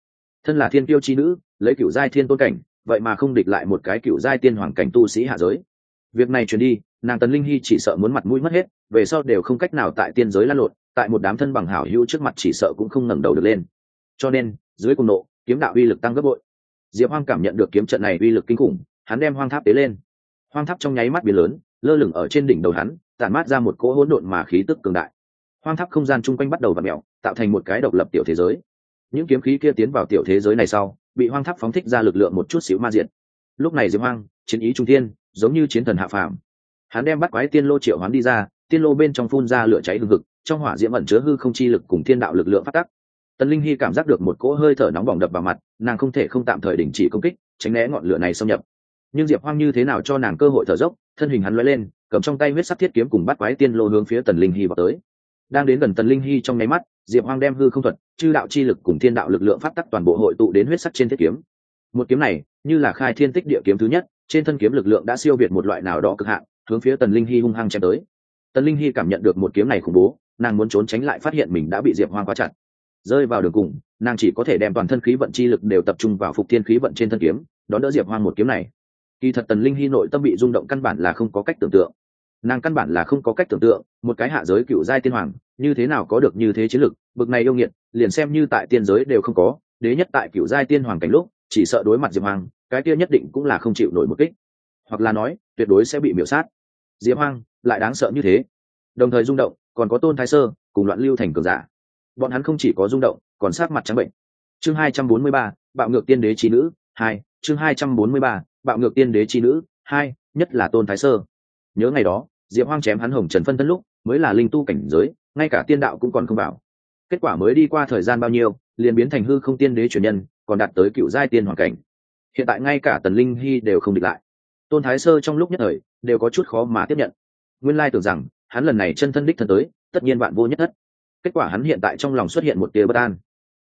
Thân là thiên tiêu chi nữ, lấy cựu giai thiên tôn cảnh, vậy mà không địch lại một cái cựu giai tiên hoàng cảnh tu sĩ hạ giới. Việc này truyền đi nàng tần linh hy chỉ sợ muốn mặt mũi mất hết, về sau đều không cách nào tại tiên giới lăn lộn, tại một đám thân bằng hảo hữu trước mặt chỉ sợ cũng không ngẩng đầu được lên. Cho nên, dưới cùng nộ, kiếm đạo uy lực tăng gấp bội. Diệp hoang cảm nhận được kiếm trận này uy lực kinh khủng, hắn đem hoang tháp tế lên. Hoang tháp trong nháy mắt biến lớn, lơ lửng ở trên đỉnh đầu hắn, tản mát ra một cỗ hỗn độn mà khí tức cường đại. Hoang tháp không gian chung quanh bắt đầu và mẹo tạo thành một cái độc lập tiểu thế giới. Những kiếm khí kia tiến vào tiểu thế giới này sau, bị hoang tháp phóng thích ra lực lượng một chút xíu ma diện. Lúc này diệp hoang, chiến ý trung tiên giống như chiến thần hạ phàm hắn đem bắt quái tiên lô triệu hắn đi ra, tiên lô bên trong phun ra lửa cháy hương hực, trong hỏa diễm ẩn chứa hư không chi lực cùng thiên đạo lực lượng phát tắc tần linh hy cảm giác được một cỗ hơi thở nóng bỏng đập vào mặt, nàng không thể không tạm thời đình chỉ công kích, tránh né ngọn lửa này xâm nhập. Nhưng diệp hoang như thế nào cho nàng cơ hội thở dốc, thân hình hắn l lên, cầm trong tay huyết sắc thiết kiếm cùng bắt quái tiên lô hướng phía tần linh hy vào tới. Đang đến gần tần linh hy trong nháy mắt, diệp hoang đem hư không thuật, chư đạo chi lực cùng thiên đạo lực lượng phát tắc toàn bộ hội tụ đến huyết sắc trên thiết kiếm. Một kiếm này, như là khai thiên tích địa kiếm thứ nhất, trên thân kiếm lực lượng đã siêu việt một loại nào đó cực hạn hướng phía tần linh hy hung hăng chém tới. Tần linh hy cảm nhận được một kiếm này khủng bố, nàng muốn trốn tránh lại phát hiện mình đã bị diệp hoang quá chặt. Rơi vào đường cùng, nàng chỉ có thể đem toàn thân khí vận chi lực đều tập trung vào phục thiên khí vận trên thân kiếm, đón đỡ diệp hoang một kiếm này. Kỳ thật tần linh hy nội tâm bị rung động căn bản là không có cách tưởng tượng. Nàng căn bản là không có cách tưởng tượng, một cái hạ giới cựu giai tiên hoàng, như thế nào có được như thế chiến lực, bực này yêu nghiệt, liền xem như tại tiên giới đều không có, đế nhất tại cựu giai tiên hoàng cảnh lúc, chỉ sợ đối mặt diệp hoàng cái kia nhất định cũng là không chịu nổi một kích hoặc là nói, tuyệt đối sẽ bị miểu sát. Diệp hoang, lại đáng sợ như thế. Đồng thời rung động, còn có tôn thái sơ, cùng loạn lưu thành cường giả. Bọn hắn không chỉ có rung động, còn sát mặt trắng bệnh. Chương hai trăm bốn mươi ba, bạo ngược tiên đế trí nữ, hai. Chương hai trăm bốn mươi ba, bạo ngược tiên đế trí nữ, hai, nhất là tôn thái sơ. Nhớ ngày đó, diệp hoang chém hắn hồng trần phân thân lúc, mới là linh tu cảnh giới, ngay cả tiên đạo cũng còn không vào. Kết quả mới đi qua thời gian bao nhiêu, liền biến thành hư không tiên đế truyền nhân, còn đạt tới cựu giai tiên hoàn cảnh. Hiện tại ngay cả tần linh hy đều không địch lại tôn thái sơ trong lúc nhất thời đều có chút khó mà tiếp nhận. Nguyên lai tưởng rằng hắn lần này chân thân đích thân tới, tất nhiên bạn vô nhất thất. Kết quả hắn hiện tại trong lòng xuất hiện một tia bất an.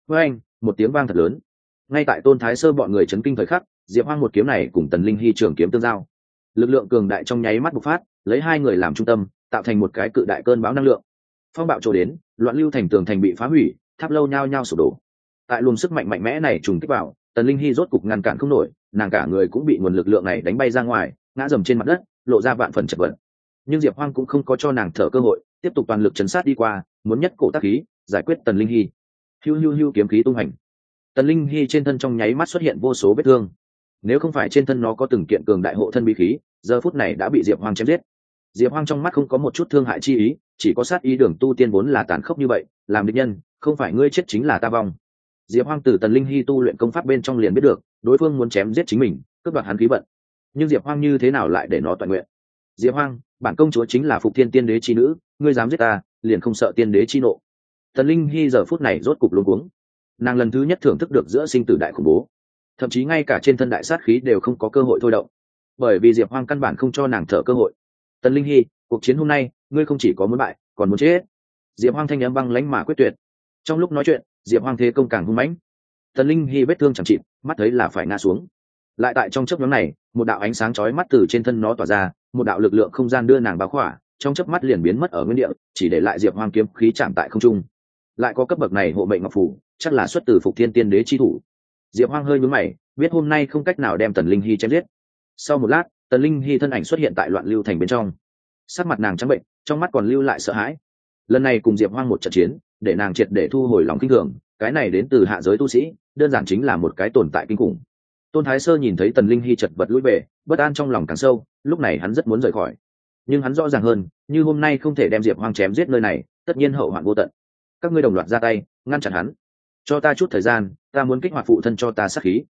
Với anh, một tiếng vang thật lớn. Ngay tại tôn thái sơ bọn người chấn kinh thời khắc, diệp hoang một kiếm này cùng tần linh hy trường kiếm tương giao. Lực lượng cường đại trong nháy mắt bộc phát, lấy hai người làm trung tâm, tạo thành một cái cự đại cơn bão năng lượng. Phong bạo trổ đến, loạn lưu thành tường thành bị phá hủy, tháp lâu nhao nhao sụp đổ. Tại luồng sức mạnh mạnh mẽ này trùng kích vào, tần linh hy rốt cục ngăn cản không nổi nàng cả người cũng bị nguồn lực lượng này đánh bay ra ngoài, ngã dầm trên mặt đất, lộ ra vạn phần chật vật. Nhưng diệp hoang cũng không có cho nàng thở cơ hội, tiếp tục toàn lực chấn sát đi qua, muốn nhất cổ tác khí, giải quyết tần linh hy. Hiu hiu hiu kiếm khí tung hành. Tần linh hy trên thân trong nháy mắt xuất hiện vô số vết thương. Nếu không phải trên thân nó có từng kiện cường đại hộ thân bí khí, giờ phút này đã bị diệp hoang chém giết. Diệp hoang trong mắt không có một chút thương hại chi ý, chỉ có sát ý đường tu tiên vốn là tàn khốc như vậy, làm định nhân, không phải ngươi chết chính là ta vong diệp hoang từ tần linh hy tu luyện công pháp bên trong liền biết được, đối phương muốn chém giết chính mình, cướp đoạt hắn khí vận. Nhưng diệp hoang như thế nào lại để nó toàn nguyện? Diệp hoang, bản công chúa chính là phục thiên tiên đế chi nữ, ngươi dám giết ta, liền không sợ tiên đế chi nộ. Tần linh hy giờ phút này rốt cục luôn cuống. Nàng lần thứ nhất thưởng thức được giữa sinh tử đại khủng bố. Thậm chí ngay cả trên thân đại sát khí đều không có cơ hội thôi động. Bởi vì diệp hoang căn bản không cho nàng thở cơ hội. Tần linh hy, cuộc chiến hôm nay, ngươi không chỉ có muốn bại, còn muốn chết. Diệp hoang thanh n m băng lánh mà quyết tuyệt. Trong lúc nói chuyện diệp hoang thế công càng hung mãnh. Tần linh hy vết thương chẳng chịt, mắt thấy là phải ngã xuống. Lại tại trong chớp nhóm này, một đạo ánh sáng chói mắt từ trên thân nó tỏa ra, một đạo lực lượng không gian đưa nàng báo khỏa, trong chớp mắt liền biến mất ở nguyên địa, chỉ để lại diệp hoang kiếm khí chạm tại không trung. Lại có cấp bậc này hộ mệnh ngọc phủ, chắc là xuất từ phục thiên tiên đế chi thủ. Diệp hoang hơi nhướng mày, biết hôm nay không cách nào đem tần linh hy chém giết. Sau một lát, tần linh hy thân ảnh xuất hiện tại loạn lưu thành bên trong. Sắc mặt nàng trắng bệnh, trong mắt còn lưu lại sợ hãi. Lần này cùng diệp hoang một trận chiến để nàng triệt để thu hồi lòng kinh thường, cái này đến từ hạ giới tu sĩ, đơn giản chính là một cái tồn tại kinh khủng. Tôn thái sơ nhìn thấy tần linh hy chật vật lũi về, bất an trong lòng càng sâu, lúc này hắn rất muốn rời khỏi. Nhưng hắn rõ ràng hơn, như hôm nay không thể đem diệp hoang chém giết nơi này, tất nhiên hậu hoạn vô tận. Các ngươi đồng loạt ra tay, ngăn chặn hắn. Cho ta chút thời gian, ta muốn kích hoạt phụ thân cho ta sát khí.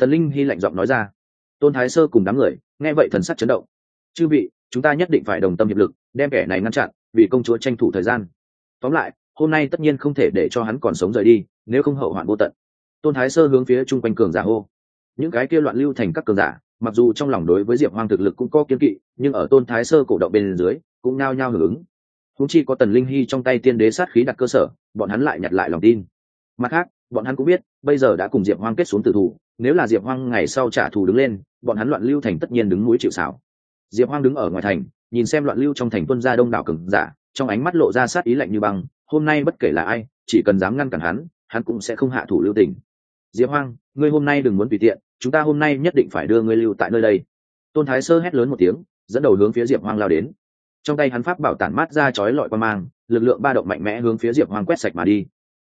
Tần linh hy lạnh giọng nói ra. Tôn thái sơ cùng đám người, nghe vậy thần sắc chấn động. Chư vị, chúng ta nhất định phải đồng tâm hiệp lực, đem kẻ này ngăn chặn, vì công chúa tranh thủ thời gian. Tóm lại hôm nay tất nhiên không thể để cho hắn còn sống rời đi, nếu không hậu hoạn vô tận. Tôn thái sơ hướng phía chung quanh cường giả hô. Những cái kia loạn lưu thành các cường giả, mặc dù trong lòng đối với diệp hoang thực lực cũng có kiếm kỵ, nhưng ở tôn thái sơ cổ động bên dưới, cũng nao nhao hưởng ứng. Húng chi có tần linh hy trong tay tiên đế sát khí đặt cơ sở, bọn hắn lại nhặt lại lòng tin. Mặt khác, bọn hắn cũng biết, bây giờ đã cùng diệp hoang kết xuống tử thủ, nếu là diệp hoang ngày sau trả thù đứng lên, bọn hắn loạn lưu thành tất nhiên đứng núi chịu xảo diệp hoang đứng ở ngoài thành, nhìn xem loạn lưu trong thành tuân gia đông đảo cường giả, trong ánh mắt lộ ra sát ý lạnh như băng hôm nay bất kể là ai, chỉ cần dám ngăn cản hắn hắn cũng sẽ không hạ thủ lưu tình. Diệp hoang, ngươi hôm nay đừng muốn tùy tiện, chúng ta hôm nay nhất định phải đưa ngươi lưu tại nơi đây. Tôn thái sơ hét lớn một tiếng, dẫn đầu hướng phía diệp hoang lao đến. Trong tay hắn pháp bảo tản mát ra chói lọi qua mang, lực lượng ba động mạnh mẽ hướng phía diệp hoang quét sạch mà đi.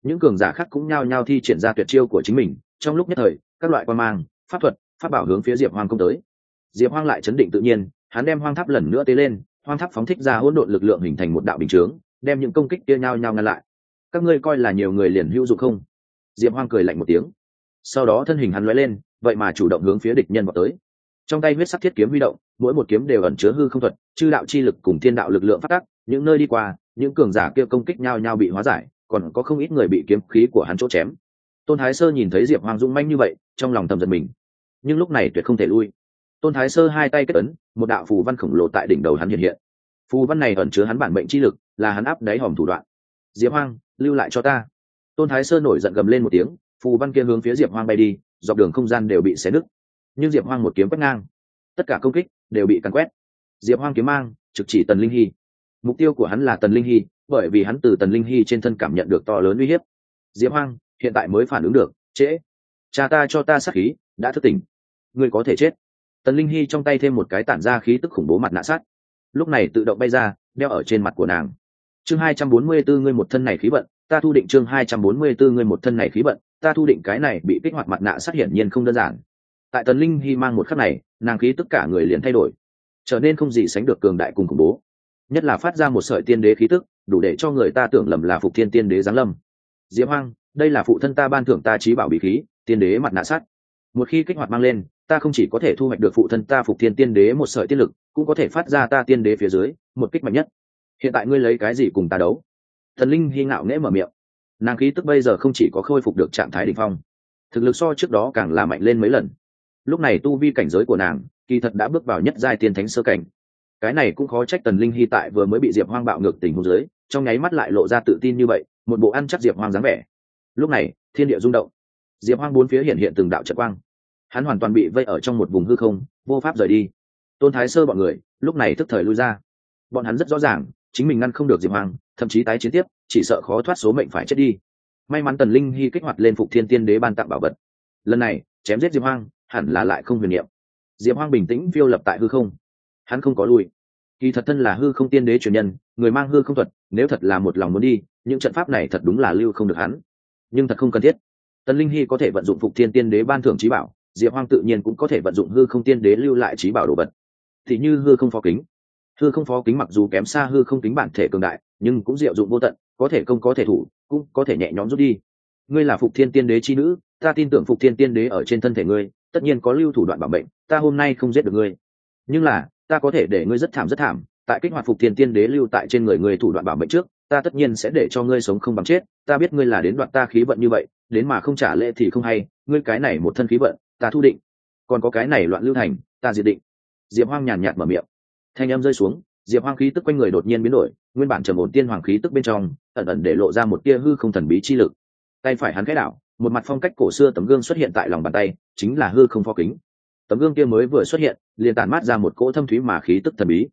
Những cường giả khác cũng nhao nhao thi triển ra tuyệt chiêu của chính mình, trong lúc nhất thời, các loại qua mang, pháp thuật, pháp bảo hướng phía diệp hoang công tới. Diệp hoang lại chấn định tự nhiên, hắn đem hoang tháp lần nữa tế lên, hoang tháp phóng thích ra hỗn độn lực lượng hình thành một đạo bình chướng đem những công kích kia nhao nhao ngăn lại. Các ngươi coi là nhiều người liền hữu dụng không? Diệp hoang cười lạnh một tiếng. Sau đó thân hình hắn lóe lên, vậy mà chủ động hướng phía địch nhân vào tới. Trong tay huyết sắc thiết kiếm huy động, mỗi một kiếm đều ẩn chứa hư không thuật, chư đạo chi lực cùng thiên đạo lực lượng phát tác, những nơi đi qua, những cường giả kia công kích nhau nhau bị hóa giải, còn có không ít người bị kiếm khí của hắn chỗ chém. Tôn thái sơ nhìn thấy diệp hoàng dũng manh như vậy, trong lòng thầm giật mình. Nhưng lúc này tuyệt không thể lui. Tôn thái sơ hai tay kết ấn, một đạo phù văn khổng lồ tại đỉnh đầu hắn hiện hiện phù văn này ẩn chứa hắn bản mệnh chi lực, là hắn áp đáy hòm thủ đoạn. Diệp hoang, lưu lại cho ta. Tôn thái sơ nổi giận gầm lên một tiếng phù văn kia hướng phía diệp hoang bay đi, dọc đường không gian đều bị xé nứt. Nhưng diệp hoang một kiếm quét ngang, tất cả công kích đều bị cắn quét. Diệp hoang kiếm mang, trực chỉ tần linh hy. Mục tiêu của hắn là tần linh hy, bởi vì hắn từ tần linh hy trên thân cảm nhận được to lớn uy hiếp. Diệp hoang, hiện tại mới phản ứng được, trễ. Cha ta cho ta sát khí, đã thức tỉnh. Ngươi có thể chết. Tần linh hy trong tay thêm một cái tản ra khí tức khủng bố mặt nạ sát lúc này tự động bay ra, đeo ở trên mặt của nàng. Chương hai trăm bốn mươi bốn ngươi một thân này khí vận, ta thu định chương hai trăm bốn mươi bốn ngươi một thân này khí vận, ta thu định cái này bị kích hoạt mặt nạ sát hiển nhiên không đơn giản. Tại tần linh hy mang một khắc này, nàng khí tất cả người liền thay đổi, trở nên không gì sánh được cường đại cùng khủng bố. Nhất là phát ra một sợi tiên đế khí tức, đủ để cho người ta tưởng lầm là phục thiên tiên đế giáng lâm. Diễm hoang, đây là phụ thân ta ban thưởng ta trí bảo bị khí, tiên đế mặt nạ sát. Một khi kích hoạt mang lên ta không chỉ có thể thu hoạch được phụ thân ta phục thiên tiên đế một sợi tiên lực, cũng có thể phát ra ta tiên đế phía dưới, một kích mạnh nhất. Hiện tại ngươi lấy cái gì cùng ta đấu? Thần linh hy ngạo nghễ mở miệng. Nàng khí tức bây giờ không chỉ có khôi phục được trạng thái đ ỉ n h phong, thực lực so trước đó càng là mạnh lên mấy lần. Lúc này tu vi cảnh giới của nàng, kỳ thật đã bước vào nhất giai tiên thánh sơ cảnh. Cái này cũng khó trách tần linh hy tại vừa mới bị diệp hoang bạo ngược tình huống dưới, trong nháy mắt lại lộ ra tự tin như vậy, một bộ ăn chắc diệp hoang dáng vẻ. Lúc này, thiên địa rung động. Diệp hoang bốn phía hiện hiện từng đạo trận quang hắn hoàn toàn bị vây ở trong một vùng hư không vô pháp rời đi. Tôn thái sơ bọn người lúc này thức thời lui ra. Bọn hắn rất rõ ràng chính mình ngăn không được diệp hoàng, thậm chí tái chiến tiếp chỉ sợ khó thoát số mệnh phải chết đi. May mắn tần linh hy kích hoạt lên phục thiên tiên đế ban tặng bảo vật. Lần này chém giết diệp hoang hẳn là lại không huyền niệm. Diệp hoang bình tĩnh phiêu lập tại hư không. Hắn không có lui. Kỳ thật thân là hư không tiên đế truyền nhân người mang hư không thuật nếu thật là một lòng muốn đi những trận pháp này thật đúng là lưu không được hắn. Nhưng thật không cần thiết. Tần linh hy có thể vận dụng phục thiên tiên đế ban thưởng trí bảo diệp hoang tự nhiên cũng có thể vận dụng hư không tiên đế lưu lại trí bảo đồ vật. Thì như hư không phó kính. Hư không phó kính mặc dù kém xa hư không kính bản thể cường đại, nhưng cũng diệu dụng vô tận, có thể công có thể thủ, cũng có thể nhẹ nhõm rút đi. Ngươi là phục thiên tiên đế chi nữ, ta tin tưởng phục thiên tiên đế ở trên thân thể ngươi, tất nhiên có lưu thủ đoạn bảo mệnh, ta hôm nay không giết được ngươi. Nhưng là, ta có thể để ngươi rất thảm rất thảm, tại kích hoạt phục thiên tiên đế lưu tại trên người ngươi thủ đoạn bảo mệnh trước, ta tất nhiên sẽ để cho ngươi sống không bằng chết, ta biết ngươi là đến đoạn ta khí vận như vậy, đến mà không trả lễ thì không hay, ngươi cái này một thân khí vận ta thu định. Còn có cái này loạn lưu thành, ta diệt định. Diệp hoang nhàn nhạt mở miệng. Thanh em rơi xuống, diệp hoang khí tức quanh người đột nhiên biến đổi, nguyên bản trầm ổn tiên hoàng khí tức bên trong, ẩn ẩn để lộ ra một tia hư không thần bí chi lực. Tay phải hắn cái đảo, một mặt phong cách cổ xưa tấm gương xuất hiện tại lòng bàn tay, chính là hư không pho kính. Tấm gương kia mới vừa xuất hiện, liền tản mát ra một cỗ thâm thúy mà khí tức thần bí.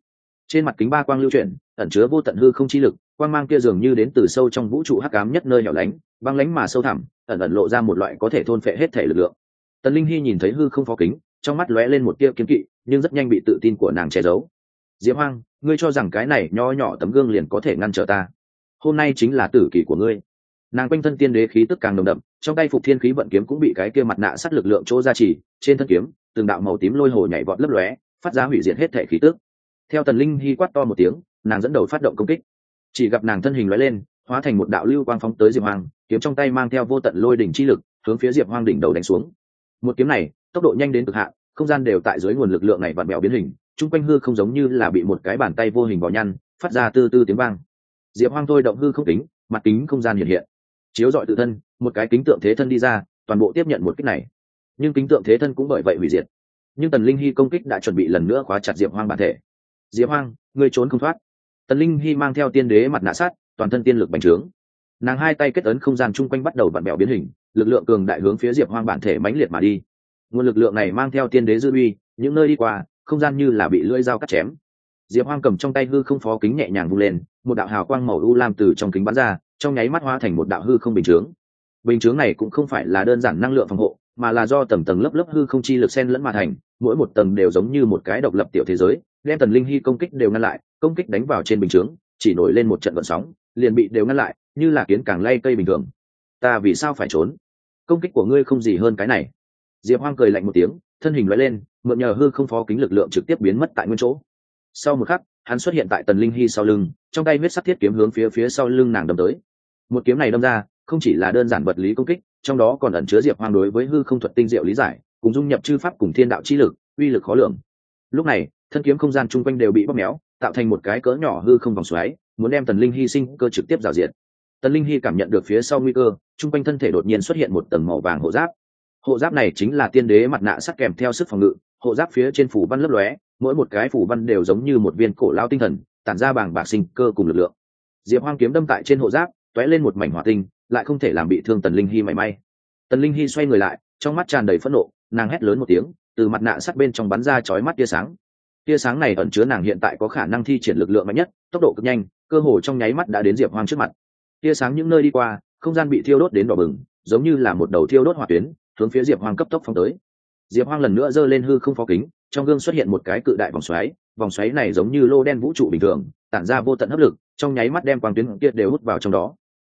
Trên mặt kính ba quang lưu chuyển, ẩn chứa vô tận hư không chi lực, quang mang kia dường như đến từ sâu trong vũ trụ hắc ám nhất nơi nhỏ lánh, băng lánh mà sâu thẳm, ẩn ẩn lộ ra một loại có thể thôn phệ hết thể lực lượng tần linh hy nhìn thấy hư không phó kính trong mắt lóe lên một tia kiếm kỵ nhưng rất nhanh bị tự tin của nàng che giấu. Diệp hoang ngươi cho rằng cái này nho nhỏ tấm gương liền có thể ngăn trở ta? Hôm nay chính là tử kỷ của ngươi. Nàng quanh thân tiên đế khí tức càng nồng đậm trong tay phục thiên khí vận kiếm cũng bị cái kia mặt nạ sắt lực lượng chỗ ra chỉ trên thân kiếm từng đạo màu tím lôi hồ nhảy vọt lấp lóe phát ra hủy diệt hết thể khí tức. Theo tần linh hy quát to một tiếng nàng dẫn đầu phát động công kích. Chỉ gặp nàng thân hình lóe lên hóa thành một đạo lưu quang phóng tới diệp Hoang, kiếm trong tay mang theo vô tận lôi đỉnh chi lực hướng phía diệp hoang đỉnh đầu đánh xuống một kiếm này, tốc độ nhanh đến cực hạn, không gian đều tại dưới nguồn lực lượng này vặn mẹo biến hình, chung quanh hư không giống như là bị một cái bàn tay vô hình vào nhăn, phát ra tư tư tiếng vang. Diệp hoang thôi động hư không tính mặt kính không gian hiện hiện. Chiếu dọi tự thân, một cái kính tượng thế thân đi ra, toàn bộ tiếp nhận một kích này. Nhưng kính tượng thế thân cũng bởi vậy hủy diệt. Nhưng tần linh hy công kích đã chuẩn bị lần nữa khóa chặt diệp hoang bản thể. Diệp hoang, ngươi trốn không thoát. Tần linh hy mang theo tiên đế mặt nạ sát, toàn thân tiên lực bành trướng. Nàng hai tay kết ấn không gian chung quanh bắt đầu vặn bẹo biến hình lực lượng cường đại hướng phía diệp hoang bản thể mãnh liệt mà đi. Nguồn lực lượng này mang theo tiên đế dư uy, những nơi đi qua, không gian như là bị lưỡi dao cắt chém. Diệp hoang cầm trong tay hư không phó kính nhẹ nhàng vung lên, một đạo hào quang màu u lam từ trong kính bắn ra, trong nháy mắt hóa thành một đạo hư không bình chướng. Bình chướng này cũng không phải là đơn giản năng lượng phòng hộ, mà là do tầng tầng lớp lớp hư không chi lực xen lẫn mà thành, mỗi một tầng đều giống như một cái độc lập tiểu thế giới, đem tần linh hy công kích đều ngăn lại, công kích đánh vào trên bình chướng, chỉ nổi lên một trận vận sóng, liền bị đều ngăn lại, như là kiến càng lay cây bình thường ta vì sao phải trốn? Công kích của ngươi không gì hơn cái này. Diệp hoang cười lạnh một tiếng, thân hình loại lên, mượn nhờ hư không phó kính lực lượng trực tiếp biến mất tại nguyên chỗ. Sau một khắc, hắn xuất hiện tại tần linh hy sau lưng, trong tay huyết sắc thiết kiếm hướng phía phía sau lưng nàng đâm tới. Một kiếm này đâm ra, không chỉ là đơn giản vật lý công kích, trong đó còn ẩn chứa diệp hoang đối với hư không thuật tinh diệu lý giải, cùng dung nhập chư pháp cùng thiên đạo chi lực, uy lực khó lường. Lúc này, thân kiếm không gian chung quanh đều bị bóp méo, tạo thành một cái cỡ nhỏ hư không vòng xoáy, muốn đem tần linh hy sinh cơ trực tiếp rào diệt tần linh hy cảm nhận được phía sau nguy cơ, chung quanh thân thể đột nhiên xuất hiện một tầng màu vàng hộ giáp. Hộ giáp này chính là tiên đế mặt nạ sắt kèm theo sức phòng ngự, hộ giáp phía trên phủ văn lấp lóe, mỗi một cái phủ văn đều giống như một viên cổ lao tinh thần, tản ra bảng bạc sinh cơ cùng lực lượng. Diệp hoang kiếm đâm tại trên hộ giáp t ó é lên một mảnh hỏa tinh, lại không thể làm bị thương tần linh hy mảy may. Tần linh hy xoay người lại, trong mắt tràn đầy phẫn nộ, nàng hét lớn một tiếng, từ mặt nạ sắt bên trong bắn ra chói mắt tia sáng. Tia sáng này ẩn chứa nàng hiện tại có khả năng thi triển lực lượng mạnh nhất, tốc độ cực nhanh, cơ hồ trong nháy mắt đã đến diệp hoang trước mặt tia sáng những nơi đi qua, không gian bị thiêu đốt đến đỏ bừng, giống như là một đầu thiêu đốt hỏa tuyến, hướng phía diệp hoang cấp tốc phóng tới. Diệp hoang lần nữa giơ lên hư không phó kính, trong gương xuất hiện một cái cự đại vòng xoáy vòng xoáy này giống như lô đen vũ trụ bình thường, tản ra vô tận hấp lực, trong nháy mắt đem quang tuyến kia đều hút vào trong đó.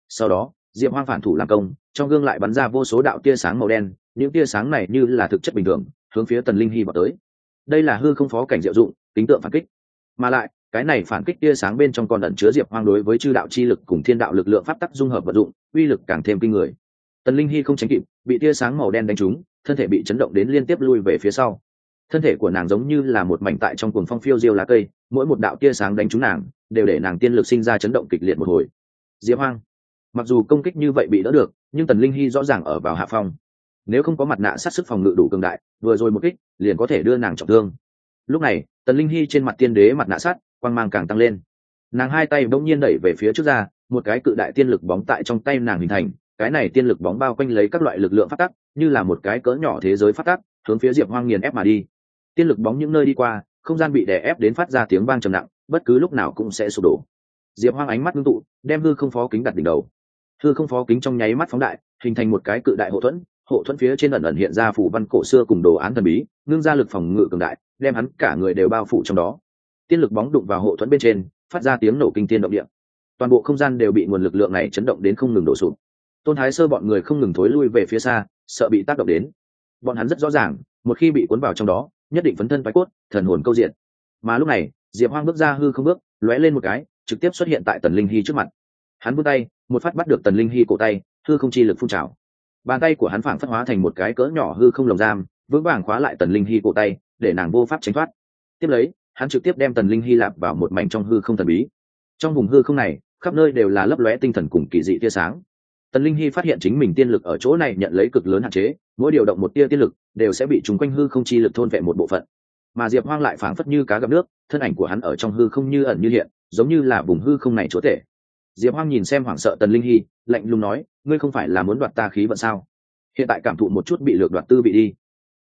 Sau đó, diệp hoang phản thủ làm công, trong gương lại bắn ra vô số đạo tia sáng màu đen, những tia sáng này như là thực chất bình thường, hướng phía tần linh hy vào tới. Đây là hư không phó cảnh diệu dụng tính tượng phản kích. Mà lại cái này phản kích tia sáng bên trong còn ẩn chứa diệp hoang đối với chư đạo chi lực cùng thiên đạo lực lượng pháp tắc dung hợp vận dụng, uy lực càng thêm kinh người. Tần linh hy không tránh kịp, bị tia sáng màu đen đánh trúng, thân thể bị chấn động đến liên tiếp lui về phía sau. Thân thể của nàng giống như là một mảnh tại trong cuồng phong phiêu diêu lá cây, mỗi một đạo tia sáng đánh trúng nàng, đều để nàng tiên lực sinh ra chấn động kịch liệt một hồi. Diệp hoang, mặc dù công kích như vậy bị đỡ được, nhưng tần linh hy rõ ràng ở vào hạ phong. Nếu không có mặt nạ sát sức phòng ngự đủ cường đại, vừa rồi một kích, liền có thể đưa nàng trọng thương. Lúc này, tần linh hy trên mặt tiên đế mặt nạ sắt quang mang càng tăng lên. Nàng hai tay bỗng nhiên đẩy về phía trước ra, một cái cự đại tiên lực bóng tại trong tay nàng hình thành, cái này tiên lực bóng bao quanh lấy các loại lực lượng phát tắc, như là một cái cỡ nhỏ thế giới phát tắc, hướng phía diệp hoang nghiền ép mà đi. Tiên lực bóng những nơi đi qua, không gian bị đè ép đến phát ra tiếng vang trầm nặng, bất cứ lúc nào cũng sẽ sụp đổ. Diệp hoang ánh mắt ngưng tụ, đem hư không phó kính đặt đỉnh đầu. Hư không phó kính trong nháy mắt phóng đại, hình thành một cái cự đại hộ thuẫn hộ thuẫn phía trên ẩn ẩn hiện ra phủ văn cổ xưa cùng đồ án thần bí, ngưng ra lực phòng ngự cường đại, đem hắn cả người đều bao phủ trong đó tiên lực bóng đụng vào hộ thuẫn bên trên, phát ra tiếng nổ kinh tiên động địa. Toàn bộ không gian đều bị nguồn lực lượng này chấn động đến không ngừng đổ sụp. Tôn thái sơ bọn người không ngừng thối lui về phía xa, sợ bị tác động đến. Bọn hắn rất rõ ràng, một khi bị cuốn vào trong đó, nhất định phấn thân phái cốt, thần hồn câu diện. Mà lúc này, diệp hoang bước ra hư không bước, lóe lên một cái, trực tiếp xuất hiện tại tần linh hy trước mặt. Hắn vươn tay, một phát bắt được tần linh hy cổ tay, hư không chi lực phun trào. Bàn tay của hắn phảng phất hóa thành một cái cỡ nhỏ hư không lồng giam, vững vàng khóa lại tần linh hy cổ tay, để nàng vô pháp tránh thoát. Tiếp lấy hắn trực tiếp đem tần linh hy lạp vào một mảnh trong hư không thần bí. Trong vùng hư không này, khắp nơi đều là lấp lóe tinh thần cùng kỳ dị tia sáng. Tần linh hy phát hiện chính mình tiên lực ở chỗ này nhận lấy cực lớn hạn chế, mỗi điều động một tia tiên lực, đều sẽ bị chúng quanh hư không chi lực thôn vệ một bộ phận. Mà diệp hoang lại phảng phất như cá gặp nước, thân ảnh của hắn ở trong hư không như ẩn như hiện, giống như là vùng hư không này chúa tể. Diệp hoang nhìn xem hoảng sợ tần linh hy, lạnh lùng nói, ngươi không phải là muốn đoạt ta khí vận sao? Hiện tại cảm thụ một chút bị lược đoạt tư vị đi.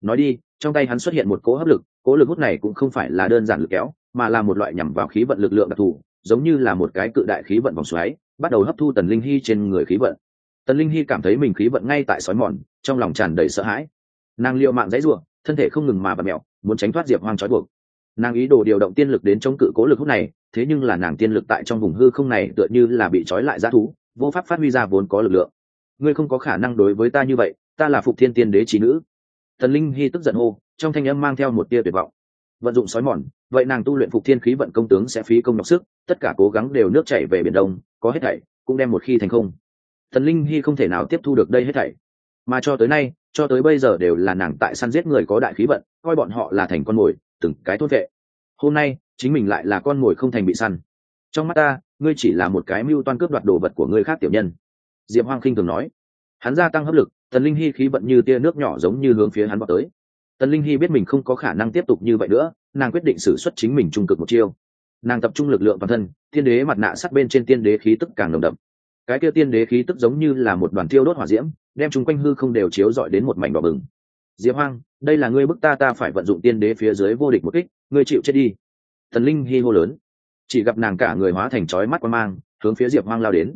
Nói đi, trong tay hắn xuất hiện một cỗ hấp lực Cố lực hút này cũng không phải là đơn giản lực kéo, mà là một loại nhằm vào khí vận lực lượng đặc thù, giống như là một cái cự đại khí vận vòng xoáy, bắt đầu hấp thu tần linh hy trên người khí vận. Tần linh hy cảm thấy mình khí vận ngay tại sói mòn, trong lòng tràn đầy sợ hãi. Nàng liệu mạng dãy ruộng thân thể không ngừng mà bật mẹo muốn tránh thoát diệp hoang trói buộc. Nàng ý đồ điều động tiên lực đến chống cự cố lực hút này, thế nhưng là nàng tiên lực tại trong vùng hư không này tựa như là bị trói lại g thú, vô pháp phát huy ra vốn có lực lượng. Ngươi không có khả năng đối với ta như vậy, ta là phục thiên tiên đế trí nữ. Thần linh hy tức giận hô trong thanh âm mang theo một tia tuyệt vọng. Vận dụng sói mòn, vậy nàng tu luyện phục thiên khí vận công tướng sẽ phí công đọc sức, tất cả cố gắng đều nước chảy về biển đông, có hết thảy cũng đem một khi thành không. Thần linh hy không thể nào tiếp thu được đây hết thảy. Mà cho tới nay, cho tới bây giờ đều là nàng tại săn giết người có đại khí vận, coi bọn họ là thành con mồi, từng cái thốt vệ. Hôm nay, chính mình lại là con mồi không thành bị săn. Trong mắt ta, ngươi chỉ là một cái mưu toan cướp đoạt đồ vật của người khác tiểu nhân. Diệp hoang khinh thường nói. Hắn gia tăng hấp lực, thần linh hy khí vận như tia nước nhỏ giống như hướng phía hắn vào tới tần linh hy biết mình không có khả năng tiếp tục như vậy nữa, nàng quyết định xử suất chính mình trung cực một chiêu. Nàng tập trung lực lượng toàn thân, thiên đế mặt nạ sát bên trên tiên đế khí tức càng nồng đậm. Cái kia tiên đế khí tức giống như là một đoàn tiêu đốt hỏa diễm, đem chúng quanh hư không đều chiếu dọi đến một mảnh đỏ bừng. Diệp hoang, đây là ngươi bức ta ta phải vận dụng tiên đế phía dưới vô địch một kích, ngươi chịu chết đi. Thần linh hi hô lớn. Chỉ gặp nàng cả người hóa thành chói mắt quang mang, hướng phía diệp hoang lao đến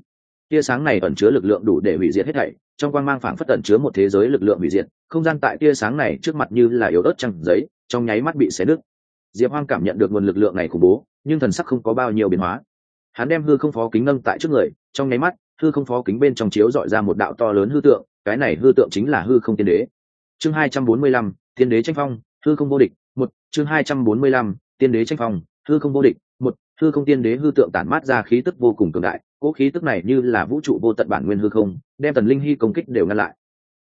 tia sáng này ẩn chứa lực lượng đủ để hủy diệt hết thảy, trong quang mang phảng phất ẩn chứa một thế giới lực lượng hủy diệt, không gian tại tia sáng này trước mặt như là yếu ớt trăng giấy, trong nháy mắt bị xé nứt. Diệp hoang cảm nhận được nguồn lực lượng này khủng bố, nhưng thần sắc không có bao nhiêu biến hóa. Hắn đem hư không phó kính nâng tại trước người, trong nháy mắt, hư không phó kính bên trong chiếu dọi ra một đạo to lớn hư tượng, cái này hư tượng chính là hư không tiên đế. Chương hai trăm bốn mươi lăm, tiên đế tranh phong, hư không vô địch, một, chương hai trăm bốn mươi lăm, tiên đế tranh phong, hư không vô địch, một, hư không tiên đế hư tượng tản mát ra khí tức vô cùng cường đại cỗ khí tức này như là vũ trụ vô tận bản nguyên hư không đem tần linh hy công kích đều ngăn lại.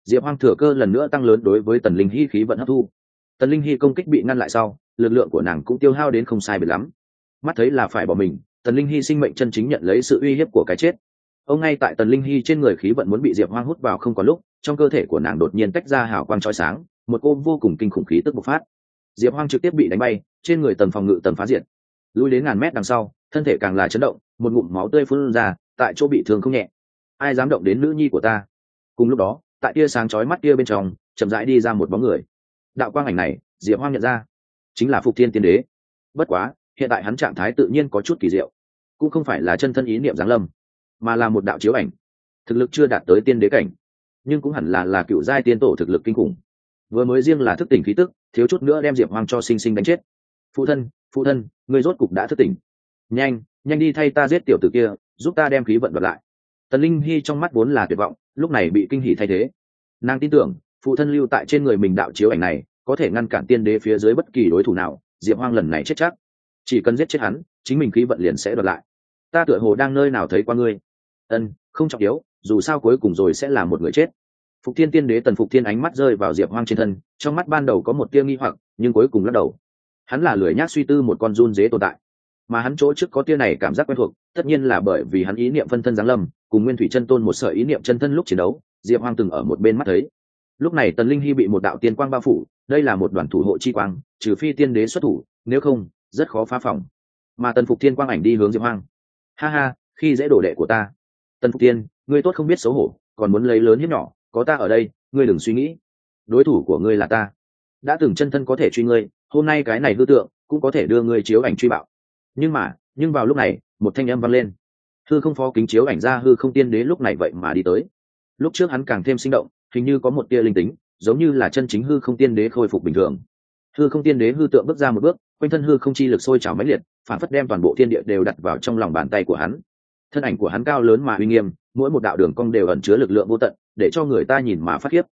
Diệp hoang thừa cơ lần nữa tăng lớn đối với tần linh hy khí vận hấp thu. Tần linh hy công kích bị ngăn lại sau lực lượng của nàng cũng tiêu hao đến không sai biệt lắm. Mắt thấy là phải bỏ mình tần linh hy sinh mệnh chân chính nhận lấy sự uy hiếp của cái chết. Ông ngay tại tần linh hy trên người khí vận muốn bị diệp hoang hút vào không có lúc trong cơ thể của nàng đột nhiên tách ra hào quang trói sáng một cô vô cùng kinh khủng khí tức bộc phát. Diệp hoang trực tiếp bị đánh bay trên người tần phòng ngự tần phá diệt, lùi đến ngàn mét đằng sau thân thể càng là chấn động, một ngụm máu tươi phun ra, tại chỗ bị thương không nhẹ. Ai dám động đến nữ nhi của ta? Cùng lúc đó, tại tia sáng chói mắt kia bên trong, chậm rãi đi ra một bóng người. Đạo quang ảnh này, diệp hoang nhận ra, chính là phục thiên tiên đế. Bất quá, hiện tại hắn trạng thái tự nhiên có chút kỳ diệu, cũng không phải là chân thân ý niệm giáng lâm, mà là một đạo chiếu ảnh. Thực lực chưa đạt tới tiên đế cảnh, nhưng cũng hẳn là là cựu giai tiên tổ thực lực kinh khủng. Vừa mới riêng là thức tỉnh khí tức, thiếu chút nữa đem diệp hoang cho sinh sinh đánh chết. Phụ thân phụ thân người rốt cục đã thức tỉnh nhanh nhanh đi thay ta giết tiểu tử kia, giúp ta đem khí vận đoạt lại. Tần linh hy trong mắt vốn là tuyệt vọng, lúc này bị kinh hỉ thay thế. Nàng tin tưởng, phụ thân lưu tại trên người mình đạo chiếu ảnh này, có thể ngăn cản tiên đế phía dưới bất kỳ đối thủ nào, diệp hoang lần này chết chắc. Chỉ cần giết chết hắn, chính mình khí vận liền sẽ đoạt lại. Ta tựa hồ đang nơi nào thấy qua ngươi. Ân, không trọng yếu, dù sao cuối cùng rồi sẽ là một người chết. Phục thiên tiên đế tần phục thiên ánh mắt rơi vào diệp hoang trên thân, trong mắt ban đầu có một tia nghi hoặc, nhưng cuối cùng lắc đầu. Hắn là lười nhác suy tư một con run dế tồn tại mà hắn chỗ trước có tia này cảm giác quen thuộc, tất nhiên là bởi vì hắn ý niệm phân thân giáng lâm, cùng nguyên thủy chân tôn một sở ý niệm chân thân lúc chiến đấu, diệp hoang từng ở một bên mắt thấy. Lúc này tần linh hy bị một đạo tiên quang bao phủ, đây là một đoàn thủ hộ chi quang, trừ phi tiên đế xuất thủ, nếu không, rất khó phá phòng. Mà tần phục thiên quang ảnh đi hướng diệp hoang. Ha ha, khi dễ đổ đệ của ta. Tần phục thiên, ngươi tốt không biết xấu hổ, còn muốn lấy lớn hiếp nhỏ, có ta ở đây, ngươi đừng suy nghĩ. Đối thủ của ngươi là ta. Đã từng chân thân có thể truy ngươi, hôm nay cái này hư tượng, cũng có thể đưa ngươi chiếu ảnh truy bạo nhưng mà, nhưng vào lúc này, một thanh âm vang lên. Hư không phó kính chiếu ảnh ra hư không tiên đế lúc này vậy mà đi tới. Lúc trước hắn càng thêm sinh động, hình như có một tia linh tính, giống như là chân chính hư không tiên đế khôi phục bình thường. Hư không tiên đế hư tượng bước ra một bước, quanh thân hư không chi lực sôi trào mãnh liệt, phản phất đem toàn bộ thiên địa đều đặt vào trong lòng bàn tay của hắn. Thân ảnh của hắn cao lớn mà uy nghiêm, mỗi một đạo đường cong đều ẩn chứa lực lượng vô tận, để cho người ta nhìn mà phát khiếp.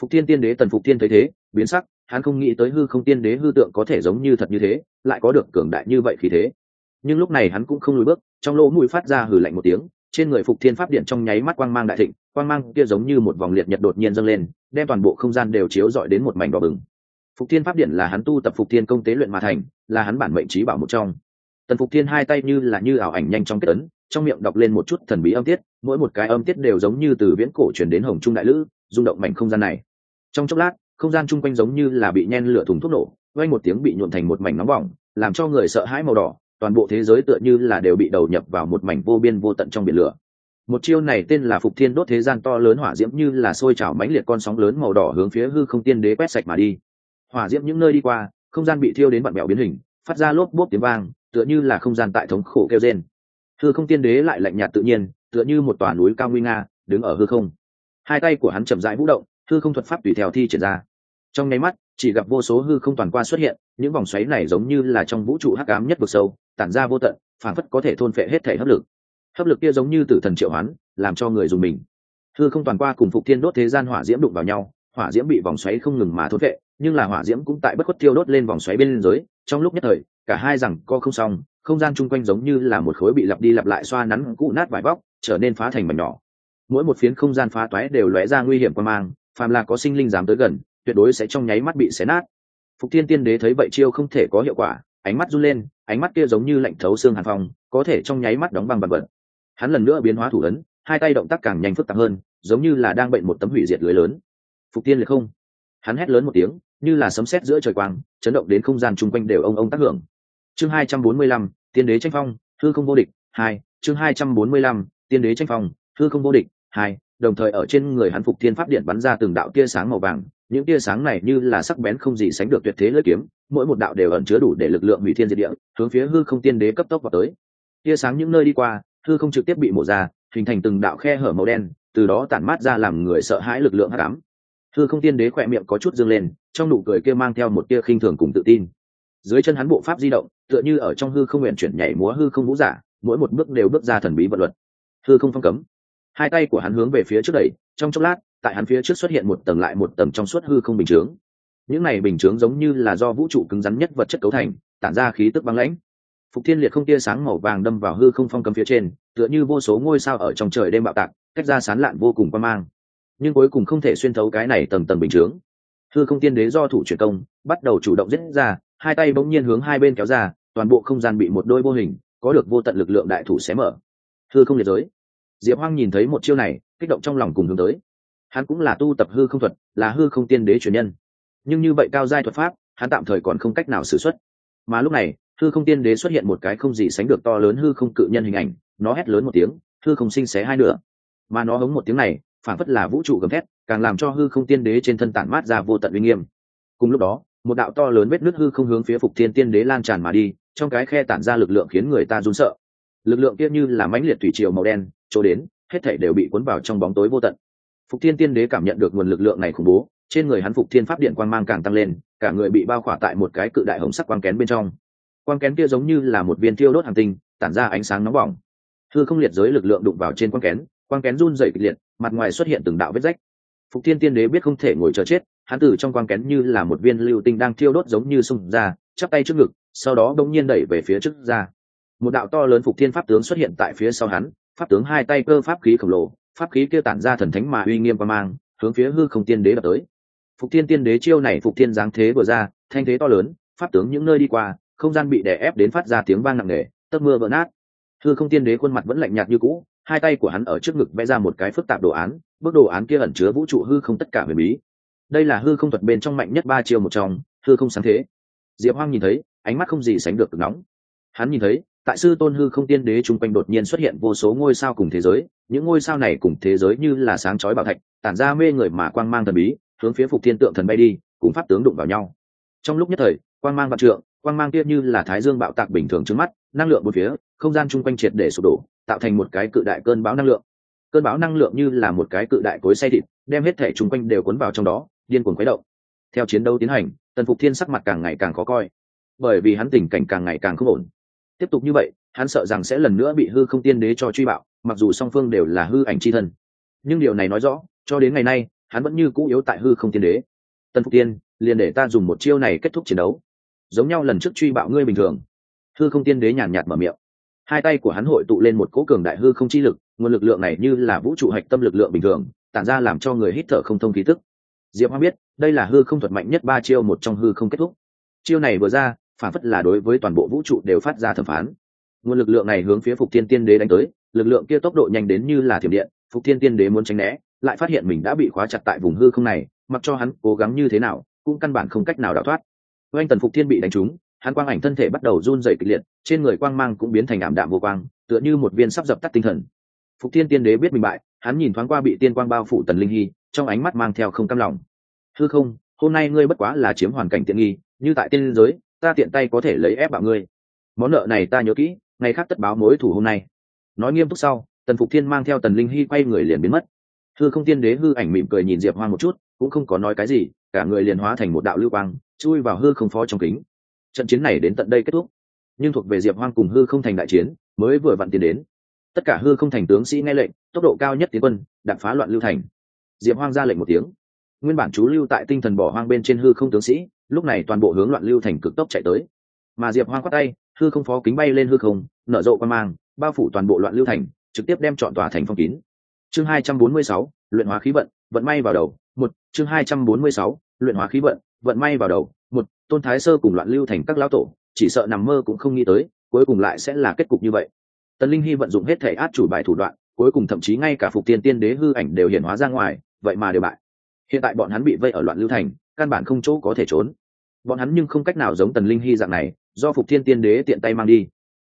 Phục thiên tiên đế, tần phục thiên thấy thế, biến sắc, hắn không nghĩ tới hư không tiên đế hư tượng có thể giống như thật như thế, lại có được cường đại như vậy khí thế nhưng lúc này hắn cũng không lùi bước, trong lỗ mũi phát ra hử lạnh một tiếng, trên người phục thiên pháp điện trong nháy mắt quang mang đại thịnh, quang mang kia giống như một vòng liệt nhật đột nhiên dâng lên, đem toàn bộ không gian đều chiếu dọi đến một mảnh đỏ bừng. Phục thiên pháp điện là hắn tu tập phục thiên công tế luyện mà thành, là hắn bản mệnh trí bảo một trong. Tần phục thiên hai tay như là như ảo ảnh nhanh trong kết ấn, trong miệng đọc lên một chút thần bí âm tiết, mỗi một cái âm tiết đều giống như từ viễn cổ truyền đến hồng trung đại lữ, rung động mảnh không gian này. Trong chốc lát, không gian chung quanh giống như là bị nhen lửa thùng thuốc nổ, vang một tiếng bị nhuộn thành một mảnh nóng bỏng, làm cho người sợ hãi màu đỏ toàn bộ thế giới tựa như là đều bị đầu nhập vào một mảnh vô biên vô tận trong biển lửa. Một chiêu này tên là phục thiên đốt thế gian to lớn hỏa diễm như là sôi trào mãnh liệt con sóng lớn màu đỏ hướng phía hư không tiên đế quét sạch mà đi. Hỏa diễm những nơi đi qua, không gian bị thiêu đến bận bẹo biến hình, phát ra lốp bốp tiếng vang, tựa như là không gian tại thống khổ kêu rên. Hư không tiên đế lại lạnh nhạt tự nhiên, tựa như một tòa núi cao nguy nga, đứng ở hư không. Hai tay của hắn chậm rãi vũ động, hư không thuật pháp tùy theo thi triển ra. Trong nháy mắt, chỉ gặp vô số hư không toàn qua xuất hiện, những vòng xoáy này giống như là trong vũ trụ hắc ám nhất vực sâu tản ra vô tận phản phất có thể thôn phệ hết thể hấp lực. Hấp lực kia giống như tử thần triệu hoán, làm cho người dùng mình. Hư không toàn qua cùng phục thiên đốt thế gian hỏa diễm đụng vào nhau, hỏa diễm bị vòng xoáy không ngừng mà thốt vệ nhưng là hỏa diễm cũng tại bất khuất tiêu đốt lên vòng xoáy bên dưới, trong lúc nhất thời, cả hai rằng co không xong, không gian chung quanh giống như là một khối bị lặp đi lặp lại xoa nắn cũ nát vải vóc trở nên phá thành mảnh nhỏ. Mỗi một phiến không gian phá toái đều lóe ra nguy hiểm qua mang, phàm là có sinh linh dám tới gần, tuyệt đối sẽ trong nháy mắt bị xé nát. Phục thiên tiên đế thấy vậy chiêu không thể có hiệu quả ánh mắt run lên, ánh mắt kia giống như lạnh thấu xương hàn phong, có thể trong nháy mắt đóng băng bằng bẩn hắn lần nữa biến hóa thủ ấn, hai tay động tác càng nhanh phức tạp hơn, giống như là đang bệnh một tấm hủy diệt lưới lớn. Phục tiên liệt không? Hắn hét lớn một tiếng, như là sấm sét giữa trời quang, chấn động đến không gian chung quanh đều ông ông tác hưởng. Chương hai trăm bốn mươi lăm, tiên đế tranh phong thư không vô địch hai, chương hai trăm bốn mươi lăm, tiên đế tranh phong thư không vô địch hai đồng thời ở trên người hắn phục thiên pháp điện bắn ra từng đạo tia sáng màu vàng, những tia sáng này như là sắc bén không gì sánh được tuyệt thế lưỡi kiếm, mỗi một đạo đều ẩn chứa đủ để lực lượng hủy thiên diệt địa, hướng phía hư không tiên đế cấp tốc vào tới. Tia sáng những nơi đi qua, hư không trực tiếp bị mổ ra, hình thành từng đạo khe hở màu đen, từ đó tản mát ra làm người sợ hãi lực lượng hắc ám. Hư không tiên đế khỏe miệng có chút dương lên, trong nụ cười kia mang theo một tia khinh thường cùng tự tin. Dưới chân hắn bộ pháp di động, tựa như ở trong hư không nguyện chuyển nhảy múa hư không vũ giả, mỗi một bước đều bước ra thần bí vật luật. Hư không phong cấm hai tay của hắn hướng về phía trước đẩy, trong chốc lát, tại hắn phía trước xuất hiện một tầng lại một tầng trong suốt hư không bình chướng. Những này bình chướng giống như là do vũ trụ cứng rắn nhất vật chất cấu thành, tản ra khí tức băng lãnh. Phục thiên liệt không tia sáng màu vàng đâm vào hư không phong cấm phía trên, tựa như vô số ngôi sao ở trong trời đêm bạo tạc, cách ra sán lạn vô cùng quan mang. Nhưng cuối cùng không thể xuyên thấu cái này tầng tầng bình chướng. Hư không tiên đế do thủ chuyển công, bắt đầu chủ động giết ra, hai tay bỗng nhiên hướng hai bên kéo ra, toàn bộ không gian bị một đôi vô hình, có được vô tận lực lượng đại thủ xé mở. Hư không liệt giới diệp hoang nhìn thấy một chiêu này, kích động trong lòng cùng hướng tới. Hắn cũng là tu tập hư không thuật, là hư không tiên đế truyền nhân. Nhưng như vậy cao giai thuật pháp, hắn tạm thời còn không cách nào xử xuất. Mà lúc này, hư không tiên đế xuất hiện một cái không gì sánh được to lớn hư không cự nhân hình ảnh, nó hét lớn một tiếng, hư không sinh xé hai nữa mà nó hống một tiếng này, phản phất là vũ trụ gầm thét, càng làm cho hư không tiên đế trên thân tản mát ra vô tận uy nghiêm. Cùng lúc đó, một đạo to lớn vết nứt hư không hướng phía phục thiên tiên đế lan tràn mà đi, trong cái khe tản ra lực lượng khiến người ta run sợ lực lượng kia như là mãnh liệt thủy triều màu đen, chỗ đến, hết thảy đều bị cuốn vào trong bóng tối vô tận. Phục thiên tiên đế cảm nhận được nguồn lực lượng này khủng bố, trên người hắn phục thiên pháp điện quang mang càng tăng lên, cả người bị bao khỏa tại một cái cự đại hồng sắc quang kén bên trong. Quang kén kia giống như là một viên thiêu đốt hàng tinh, tản ra ánh sáng nóng bỏng. Thư không liệt giới lực lượng đụng vào trên quang kén quang kén run dày kịch liệt, mặt ngoài xuất hiện từng đạo vết rách. Phục thiên tiên đế biết không thể ngồi chờ chết, hắn từ trong quang kén như là một viên lưu tinh đang thiêu đốt giống như sung ra, chắp tay trước ngực, sau đó bỗng nhiên đẩy về phía trước ra một đạo to lớn phục thiên pháp tướng xuất hiện tại phía sau hắn, pháp tướng hai tay cơ pháp khí khổng lồ, pháp khí kia tản ra thần thánh mà uy nghiêm và mang, hướng phía hư không tiên đế đập tới. Phục thiên tiên đế chiêu này phục thiên giáng thế vừa ra, thanh thế to lớn, pháp tướng những nơi đi qua, không gian bị đè ép đến phát ra tiếng vang nặng nề, tấc mưa vỡ nát. Hư không tiên đế khuôn mặt vẫn lạnh nhạt như cũ, hai tay của hắn ở trước ngực vẽ ra một cái phức tạp đồ án bức đồ án kia ẩn chứa vũ trụ hư không tất cả huyền bí. Đây là hư không thuật bên trong mạnh nhất ba chiêu một trong, hư không sáng thế. Diệp hoang nhìn thấy, ánh mắt không gì sánh được cực nóng. Hắn nhìn thấy tại sư tôn hư không tiên đế chung quanh đột nhiên xuất hiện vô số ngôi sao cùng thế giới, những ngôi sao này cùng thế giới như là sáng chói bảo thạch, tản ra mê người mà quang mang thần bí, hướng phía phục thiên tượng thần bay đi, cùng pháp tướng đụng vào nhau. Trong lúc nhất thời, quang mang vạn trượng, quang mang kia như là thái dương bạo tạc bình thường trước mắt, năng lượng một phía, không gian chung quanh triệt để sụp đổ, tạo thành một cái cự đại cơn bão năng lượng. Cơn bão năng lượng như là một cái cự đại cối xe thịt, đem hết thể chung quanh đều cuốn vào trong đó, điên cuồng quấy động. Theo chiến đấu tiến hành, tần phục thiên sắc mặt càng ngày càng khó coi, bởi vì hắn tình cảnh càng ngày càng không ổn tiếp tục như vậy, hắn sợ rằng sẽ lần nữa bị hư không tiên đế cho truy bạo, mặc dù song phương đều là hư ảnh c h i thân. Nhưng điều này nói rõ, cho đến ngày nay, hắn vẫn như cũ yếu tại hư không tiên đế. Tân phục tiên, liền để ta dùng một chiêu này kết thúc chiến đấu. Giống nhau lần trước truy bạo ngươi bình thường. Hư không tiên đế nhàn nhạt mở miệng. Hai tay của hắn hội tụ lên một cỗ cường đại hư không chi lực, nguồn lực lượng này như là vũ trụ hạch tâm lực lượng bình thường, tản ra làm cho người hít thở không thông khí tức. Diệp hoa biết, đây là hư không thuật mạnh nhất ba chiêu một trong hư không kết thúc. Chiêu này vừa ra phản phất là đối với toàn bộ vũ trụ đều phát ra thẩm phán. Nguồn lực lượng này hướng phía phục thiên tiên đế đánh tới, lực lượng kia tốc độ nhanh đến như là thiểm điện, phục thiên tiên đế muốn tránh né, lại phát hiện mình đã bị khóa chặt tại vùng hư không này, mặc cho hắn cố gắng như thế nào, cũng căn bản không cách nào đào thoát. Oanh tần phục thiên bị đánh trúng, hắn quang ảnh thân thể bắt đầu run dày kịch liệt, trên người quang mang cũng biến thành ảm đạm vô quang, tựa như một viên sắp dập tắt tinh thần. Phục thiên tiên đế biết mình bại, hắn nhìn thoáng qua bị tiên quang bao phủ tần linh hy, trong ánh mắt mang theo không cam lòng. Hư không, hôm nay ngươi bất quá là chiếm hoàn cảnh tiện nghi, như tại tiên giới ta tiện tay có thể lấy ép bạo ngươi. Món nợ này ta nhớ kỹ, ngày khác tất báo mối thủ hôm nay. Nói nghiêm túc sau, tần phục thiên mang theo tần linh hy quay người liền biến mất. Hư không tiên đế hư ảnh mỉm cười nhìn diệp hoang một chút, cũng không có nói cái gì, cả người liền hóa thành một đạo lưu quang, chui vào hư không phó trong kính. Trận chiến này đến tận đây kết thúc. Nhưng thuộc về diệp hoang cùng hư không thành đại chiến, mới vừa vặn tiến đến. Tất cả hư không thành tướng sĩ nghe lệnh, tốc độ cao nhất tiến quân đạp phá loạn lưu thành. Diệp hoang ra lệnh một tiếng. Nguyên bản chú lưu tại tinh thần bỏ hoang bên trên hư không tướng sĩ lúc này toàn bộ hướng loạn lưu thành cực tốc chạy tới. Mà diệp hoang khoát tay, hư không phó kính bay lên hư không, nở rộ quan mang, bao phủ toàn bộ loạn lưu thành, trực tiếp đem chọn tòa thành phong kín. Chương hai trăm bốn mươi sáu, luyện hóa khí vận vận may vào đầu, một, chương hai trăm bốn mươi sáu, luyện hóa khí vận vận may vào đầu, một, tôn thái sơ cùng loạn lưu thành các lão tổ, chỉ sợ nằm mơ cũng không nghĩ tới, cuối cùng lại sẽ là kết cục như vậy. Tần linh hy vận dụng hết thể át chủ bài thủ đoạn, cuối cùng thậm chí ngay cả phục tiên tiên đế hư ảnh đều hiển hóa ra ngoài, vậy mà đều bại. Hiện tại bọn hắn bị vây ở loạn lưu thành, căn bản không chỗ có thể trốn bọn hắn nhưng không cách nào giống tần linh hy dạng này, do phục thiên tiên đế tiện tay mang đi.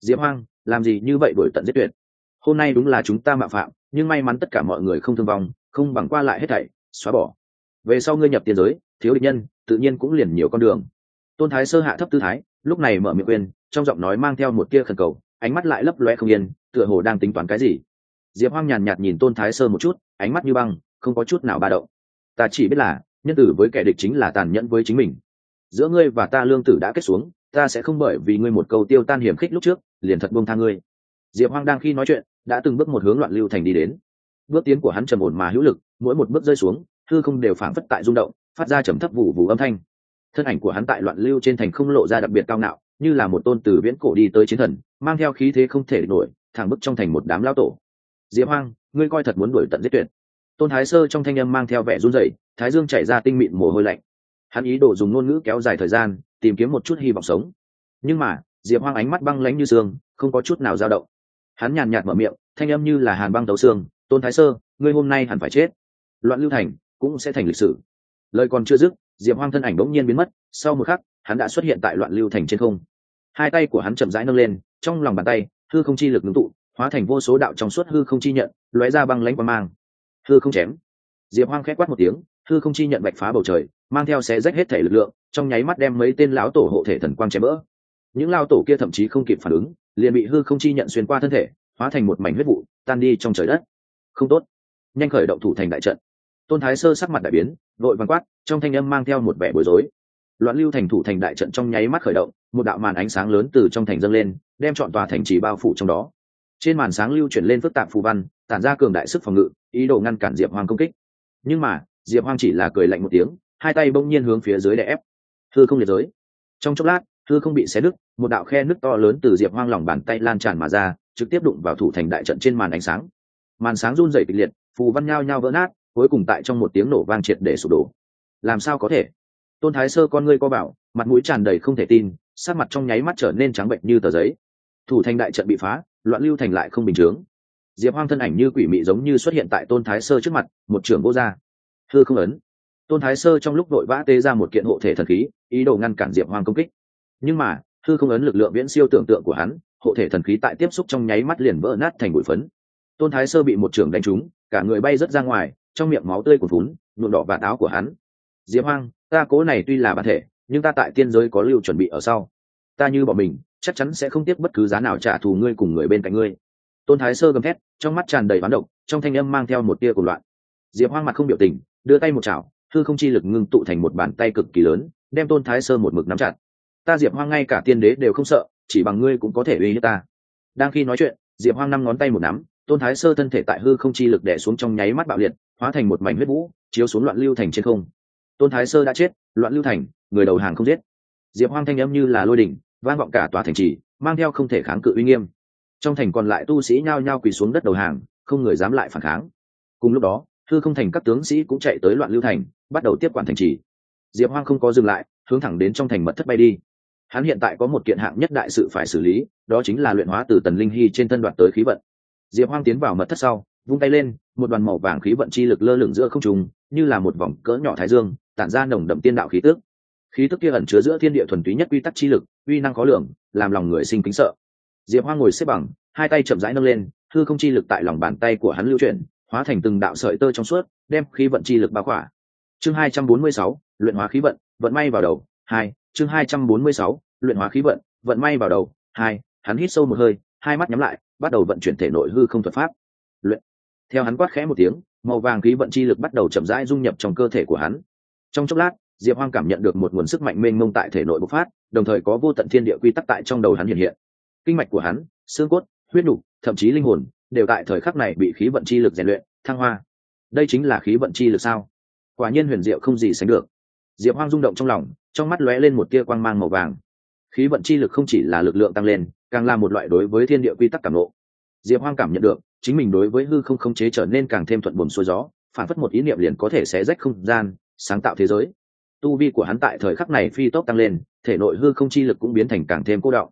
Diệp hoang, làm gì như vậy đổi tận giết tuyệt? Hôm nay đúng là chúng ta mạo phạm, nhưng may mắn tất cả mọi người không thương vong, không bằng qua lại hết thảy, xóa bỏ. Về sau ngươi nhập tiền giới, thiếu định nhân, tự nhiên cũng liền nhiều con đường. Tôn thái sơ hạ thấp tư thái, lúc này mở miệng quên trong giọng nói mang theo một tia khẩn cầu, ánh mắt lại lấp loe không yên, tựa hồ đang tính toán cái gì. Diệp hoang nhàn nhạt nhìn tôn thái sơ một chút, ánh mắt như băng, không có chút nào ba động. Ta chỉ biết là, nhân tử với kẻ địch chính là tàn nhẫn với chính mình giữa ngươi và ta lương tử đã kết xuống ta sẽ không bởi vì ngươi một câu tiêu tan hiểm khích lúc trước liền thật buông tha ngươi. Diệp hoang đang khi nói chuyện đã từng bước một hướng loạn lưu thành đi đến. Bước tiến của hắn trầm ổn mà hữu lực mỗi một bước rơi xuống thư không đều phảng phất tại rung động phát ra trầm thấp vụ vụ âm thanh. Thân ảnh của hắn tại loạn lưu trên thành không lộ ra đặc biệt cao nạo, như là một tôn từ viễn cổ đi tới chiến thần mang theo khí thế không thể nổi thẳng bức trong thành một đám lao tổ. Diệp hoang ngươi coi thật muốn đuổi tận giết tuyệt. Tôn thái sơ trong thanh âm mang theo vẻ run rẩy thái dương chảy ra tinh mịn mồ hôi lạnh hắn ý đồ dùng ngôn ngữ kéo dài thời gian, tìm kiếm một chút hy vọng sống. Nhưng mà, diệp hoang ánh mắt băng lãnh như xương, không có chút nào dao động. Hắn nhàn nhạt mở miệng, thanh âm như là hàn băng tấu xương, tôn thái sơ, ngươi hôm nay hẳn phải chết. Loạn lưu thành cũng sẽ thành lịch sử. Lời còn chưa dứt, diệp hoang thân ảnh bỗng nhiên biến mất, sau một khắc, hắn đã xuất hiện tại loạn lưu thành trên không. Hai tay của hắn chậm rãi nâng lên, trong lòng bàn tay, hư không chi lực ngưng tụ, hóa thành vô số đạo trong suốt hư không chi nhận, lóe ra băng lãnh qua mang. Hư không chém. Diệp hoang khét quát một tiếng, hư không chi nhận bạch phá bầu trời mang theo xé rách hết thể lực lượng trong nháy mắt đem mấy tên lão tổ hộ thể thần quang chém bỡ, những lao tổ kia thậm chí không kịp phản ứng liền bị hư không chi nhận xuyên qua thân thể hóa thành một mảnh huyết vụ tan đi trong trời đất. Không tốt. Nhanh khởi động thủ thành đại trận. Tôn thái sơ sắc mặt đại biến vội vàng quát trong thanh âm mang theo một vẻ bối rối. Loạn lưu thành thủ thành đại trận trong nháy mắt khởi động một đạo màn ánh sáng lớn từ trong thành dâng lên đem chọn tòa thành trì bao phủ trong đó. Trên màn sáng lưu chuyển lên phức tạp phù văn tản ra cường đại sức phòng ngự ý đồ ngăn cản diệp hoàng công kích. Nhưng mà diệp hoàng chỉ là cười lạnh một tiếng hai tay bỗng nhiên hướng phía dưới đè ép. Thư không liệt giới. Trong chốc lát thư không bị xé nứt, một đạo khe nứt to lớn từ diệp hoang lòng bàn tay lan tràn mà ra, trực tiếp đụng vào thủ thành đại trận trên màn ánh sáng. Màn sáng run rẩy kịch liệt, phù văn nhao nhao vỡ nát, cuối cùng tại trong một tiếng nổ vang triệt để sụp đổ. Làm sao có thể? Tôn thái sơ con ngươi co bảo, mặt mũi tràn đầy không thể tin sát mặt trong nháy mắt trở nên trắng bệnh như tờ giấy. Thủ thành đại trận bị phá, loạn lưu thành lại không bình chướng diệp hoang thân ảnh như quỷ mị giống như xuất hiện tại tôn thái sơ trước mặt, một trưởng vô gia. Hư không ấn tôn thái sơ trong lúc đội vã tê ra một kiện hộ thể thần khí, ý đồ ngăn cản diệp hoang công kích. Nhưng mà, thư không ấn lực lượng viễn siêu tưởng tượng của hắn, hộ thể thần khí tại tiếp xúc trong nháy mắt liền vỡ nát thành bụi phấn. Tôn thái sơ bị một trưởng đánh trúng, cả người bay rớt ra ngoài, trong miệng máu tươi của vún nhuộm đỏ vạt áo của hắn. Diệp hoang, ta cố này tuy là bản thể, nhưng ta tại tiên giới có lưu chuẩn bị ở sau. Ta như bọn mình, chắc chắn sẽ không tiếc bất cứ giá nào trả thù ngươi cùng người bên cạnh ngươi. Tôn thái sơ gầm thét, trong mắt tràn đầy bán độc, trong thanh âm mang theo một tia của loạn. Diệp hoang mặt không biểu tình, đưa tay một chảo thư không chi lực ngưng tụ thành một bàn tay cực kỳ lớn, đem tôn thái sơ một mực nắm chặt. Ta diệp hoang ngay cả tiên đế đều không sợ, chỉ bằng ngươi cũng có thể uy hiếp ta. Đang khi nói chuyện, diệp hoang năm ngón tay một nắm, tôn thái sơ thân thể tại hư không chi lực đẻ xuống trong nháy mắt bạo liệt, hóa thành một mảnh huyết vũ, chiếu xuống loạn lưu thành trên không. Tôn thái sơ đã chết, loạn lưu thành, người đầu hàng không giết. Diệp hoang thanh âm như là lôi đỉnh, vang vọng cả tòa thành trì, mang theo không thể kháng cự uy nghiêm. Trong thành còn lại tu sĩ nhao nhao quỳ xuống đất đầu hàng, không người dám lại phản kháng. Cùng lúc đó hư không thành các tướng sĩ cũng chạy tới loạn lưu thành, bắt đầu tiếp quản thành trì. Diệp hoang không có dừng lại, hướng thẳng đến trong thành mật thất bay đi. Hắn hiện tại có một kiện hạng nhất đại sự phải xử lý, đó chính là luyện hóa từ tần linh hy trên thân đoạn tới khí vận. Diệp hoang tiến vào mật thất sau, vung tay lên, một đoàn màu vàng khí vận chi lực lơ lửng giữa không trùng như là một vòng cỡ nhỏ thái dương, tản ra nồng đậm tiên đạo khí tước khí tức kia ẩn chứa giữa thiên địa thuần túy nhất quy tắc chi lực, uy năng khó lường, làm lòng người sinh kính sợ. Diệp hoang ngồi xếp bằng, hai tay chậm rãi nâng lên thư không chi lực tại lòng bàn tay của hắn lưu chuyển hóa thành từng đạo sợi tơ trong suốt, đem khí vận chi lực bao khỏa. Chương hai trăm bốn mươi sáu, luyện hóa khí vận vận may vào đầu, hai, chương hai trăm bốn mươi sáu, luyện hóa khí vận vận may vào đầu, hai, hắn hít sâu một hơi, hai mắt nhắm lại, bắt đầu vận chuyển thể nội hư không thuật pháp. Luyện. Theo hắn quát khẽ một tiếng, màu vàng khí vận chi lực bắt đầu chậm rãi dung nhập trong cơ thể của hắn. Trong chốc lát, diệp hoang cảm nhận được một nguồn sức mạnh mênh mông tại thể nội bộc phát, đồng thời có vô tận thiên địa quy tắc tại trong đầu hắn hiện hiện. Kinh mạch của hắn, xương cốt, huyết nục thậm chí linh hồn đều tại thời khắc này bị khí vận chi lực rèn luyện, thăng hoa. Đây chính là khí vận chi lực sao? Quả nhiên huyền diệu không gì sánh được. Diệp hoang rung động trong lòng, trong mắt lóe lên một tia quang mang màu vàng. Khí vận chi lực không chỉ là lực lượng tăng lên, càng là một loại đối với thiên địa quy tắc cảm lộ diệp hoang cảm nhận được, chính mình đối với hư không khống chế trở nên càng thêm thuận buồm xuôi gió, phản phất một ý niệm liền có thể xé rách không gian, sáng tạo thế giới. Tu vi của hắn tại thời khắc này phi tốc tăng lên, thể nội hư không chi lực cũng biến thành càng thêm cô đạo